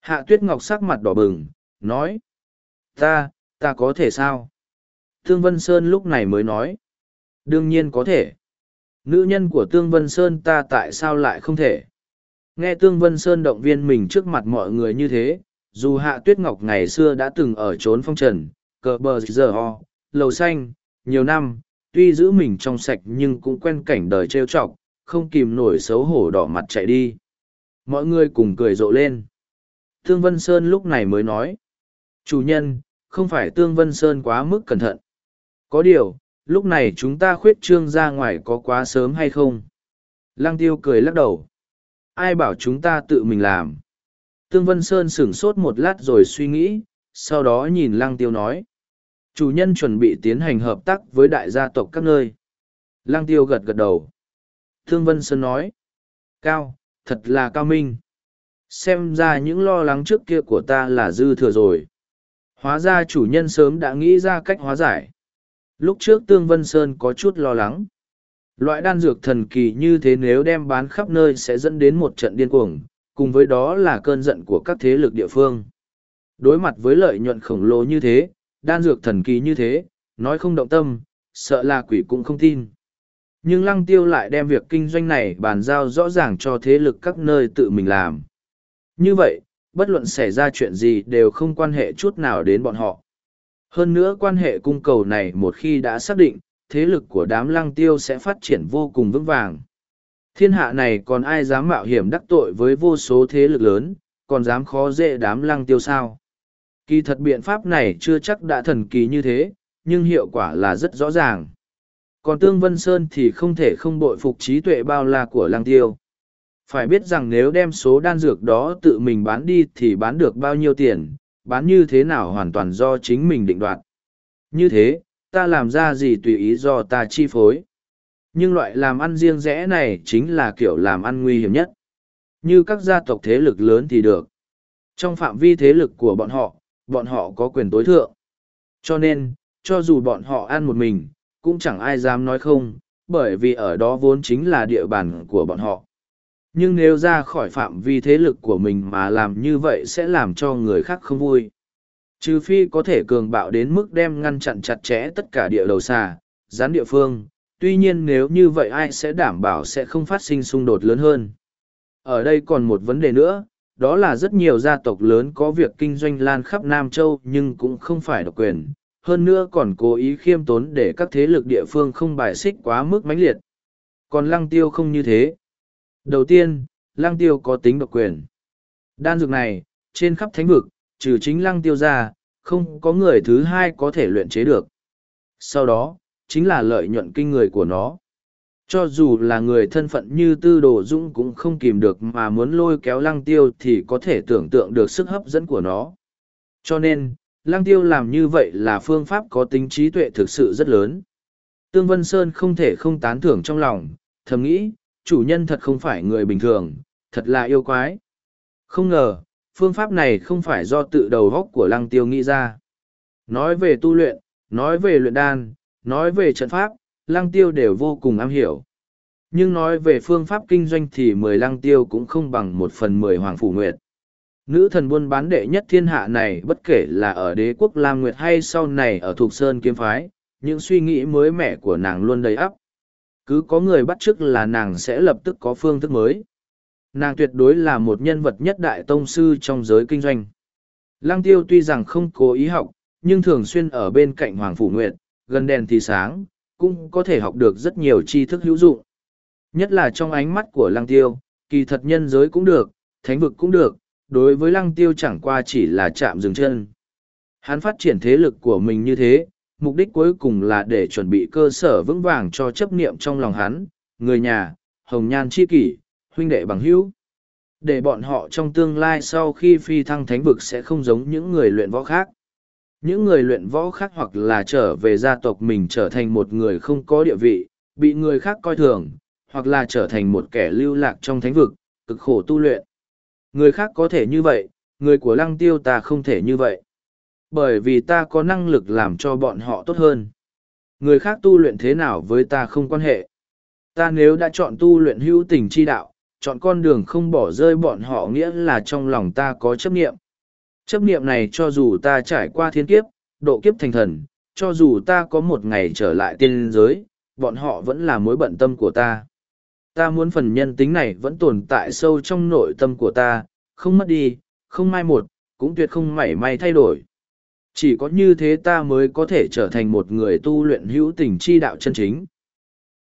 Hạ Tuyết Ngọc sắc mặt đỏ bừng, nói. Ta, ta có thể sao? Tương Vân Sơn lúc này mới nói. Đương nhiên có thể. Nữ nhân của Tương Vân Sơn ta tại sao lại không thể? Nghe Tương Vân Sơn động viên mình trước mặt mọi người như thế, dù Hạ Tuyết Ngọc ngày xưa đã từng ở trốn phong trần, cờ bờ giờ ho, lầu xanh, nhiều năm, tuy giữ mình trong sạch nhưng cũng quen cảnh đời trêu chọc, không kìm nổi xấu hổ đỏ mặt chạy đi. Mọi người cùng cười rộ lên. Tương Vân Sơn lúc này mới nói. Chủ nhân, không phải Tương Vân Sơn quá mức cẩn thận. Có điều, lúc này chúng ta khuyết trương ra ngoài có quá sớm hay không? Lăng tiêu cười lắc đầu. Ai bảo chúng ta tự mình làm? Tương Vân Sơn sửng sốt một lát rồi suy nghĩ, sau đó nhìn Lăng tiêu nói. Chủ nhân chuẩn bị tiến hành hợp tác với đại gia tộc các nơi. Lăng tiêu gật gật đầu. Thương Vân Sơn nói. Cao, thật là cao minh. Xem ra những lo lắng trước kia của ta là dư thừa rồi. Hóa ra chủ nhân sớm đã nghĩ ra cách hóa giải. Lúc trước Tương Vân Sơn có chút lo lắng. Loại đan dược thần kỳ như thế nếu đem bán khắp nơi sẽ dẫn đến một trận điên cuồng, cùng với đó là cơn giận của các thế lực địa phương. Đối mặt với lợi nhuận khổng lồ như thế, đan dược thần kỳ như thế, nói không động tâm, sợ là quỷ cũng không tin. Nhưng lăng tiêu lại đem việc kinh doanh này bàn giao rõ ràng cho thế lực các nơi tự mình làm. Như vậy, bất luận xảy ra chuyện gì đều không quan hệ chút nào đến bọn họ. Hơn nữa quan hệ cung cầu này một khi đã xác định, thế lực của đám lăng tiêu sẽ phát triển vô cùng vững vàng. Thiên hạ này còn ai dám mạo hiểm đắc tội với vô số thế lực lớn, còn dám khó dễ đám lăng tiêu sao? Kỳ thật biện pháp này chưa chắc đã thần kỳ như thế, nhưng hiệu quả là rất rõ ràng. Còn Tương Vân Sơn thì không thể không bội phục trí tuệ bao la của lăng tiêu. Phải biết rằng nếu đem số đan dược đó tự mình bán đi thì bán được bao nhiêu tiền, bán như thế nào hoàn toàn do chính mình định đoạt. Như thế, ta làm ra gì tùy ý do ta chi phối. Nhưng loại làm ăn riêng rẽ này chính là kiểu làm ăn nguy hiểm nhất. Như các gia tộc thế lực lớn thì được. Trong phạm vi thế lực của bọn họ, bọn họ có quyền tối thượng. Cho nên, cho dù bọn họ ăn một mình, cũng chẳng ai dám nói không, bởi vì ở đó vốn chính là địa bàn của bọn họ. Nhưng nếu ra khỏi phạm vi thế lực của mình mà làm như vậy sẽ làm cho người khác không vui. Trừ phi có thể cường bạo đến mức đem ngăn chặn chặt chẽ tất cả địa đầu xà, gián địa phương, tuy nhiên nếu như vậy ai sẽ đảm bảo sẽ không phát sinh xung đột lớn hơn. Ở đây còn một vấn đề nữa, đó là rất nhiều gia tộc lớn có việc kinh doanh lan khắp Nam Châu nhưng cũng không phải độc quyền, hơn nữa còn cố ý khiêm tốn để các thế lực địa phương không bài xích quá mức mãnh liệt. Còn lăng tiêu không như thế. Đầu tiên, lăng tiêu có tính độc quyền. Đan dược này, trên khắp thánh vực, trừ chính lăng tiêu ra, không có người thứ hai có thể luyện chế được. Sau đó, chính là lợi nhuận kinh người của nó. Cho dù là người thân phận như tư đồ dũng cũng không kìm được mà muốn lôi kéo lăng tiêu thì có thể tưởng tượng được sức hấp dẫn của nó. Cho nên, lăng tiêu làm như vậy là phương pháp có tính trí tuệ thực sự rất lớn. Tương Vân Sơn không thể không tán thưởng trong lòng, thầm nghĩ, chủ nhân thật không phải người bình thường, thật là yêu quái. Không ngờ, phương pháp này không phải do tự đầu góc của lăng tiêu nghĩ ra. Nói về tu luyện, nói về luyện đan, nói về trận pháp, lăng tiêu đều vô cùng am hiểu. Nhưng nói về phương pháp kinh doanh thì mười lăng tiêu cũng không bằng một phần mười hoàng phủ nguyệt. Nữ thần buôn bán đệ nhất thiên hạ này bất kể là ở đế quốc Lam Nguyệt hay sau này ở Thục Sơn Kiếm Phái, những suy nghĩ mới mẻ của nàng luôn đầy ắp. Cứ có người bắt chước là nàng sẽ lập tức có phương thức mới. Nàng tuyệt đối là một nhân vật nhất đại tông sư trong giới kinh doanh. Lăng tiêu tuy rằng không cố ý học, nhưng thường xuyên ở bên cạnh Hoàng Phủ Nguyệt, gần đèn thì sáng, cũng có thể học được rất nhiều tri thức hữu dụng. Nhất là trong ánh mắt của lăng tiêu, kỳ thật nhân giới cũng được, thánh vực cũng được, đối với lăng tiêu chẳng qua chỉ là chạm dừng chân. Hắn phát triển thế lực của mình như thế, mục đích cuối cùng là để chuẩn bị cơ sở vững vàng cho chấp niệm trong lòng hắn, người nhà, hồng nhan chi kỷ, huynh đệ bằng hữu. Để bọn họ trong tương lai sau khi phi thăng thánh vực sẽ không giống những người luyện võ khác. Những người luyện võ khác hoặc là trở về gia tộc mình trở thành một người không có địa vị, bị người khác coi thường, hoặc là trở thành một kẻ lưu lạc trong thánh vực, cực khổ tu luyện. Người khác có thể như vậy, người của lăng tiêu ta không thể như vậy. Bởi vì ta có năng lực làm cho bọn họ tốt hơn. Người khác tu luyện thế nào với ta không quan hệ. Ta nếu đã chọn tu luyện hữu tình chi đạo, chọn con đường không bỏ rơi bọn họ nghĩa là trong lòng ta có chấp nghiệm. Chấp nghiệm này cho dù ta trải qua thiên kiếp, độ kiếp thành thần, cho dù ta có một ngày trở lại tiên giới, bọn họ vẫn là mối bận tâm của ta ta muốn phần nhân tính này vẫn tồn tại sâu trong nội tâm của ta, không mất đi, không mai một, cũng tuyệt không mảy may thay đổi. Chỉ có như thế ta mới có thể trở thành một người tu luyện hữu tình chi đạo chân chính.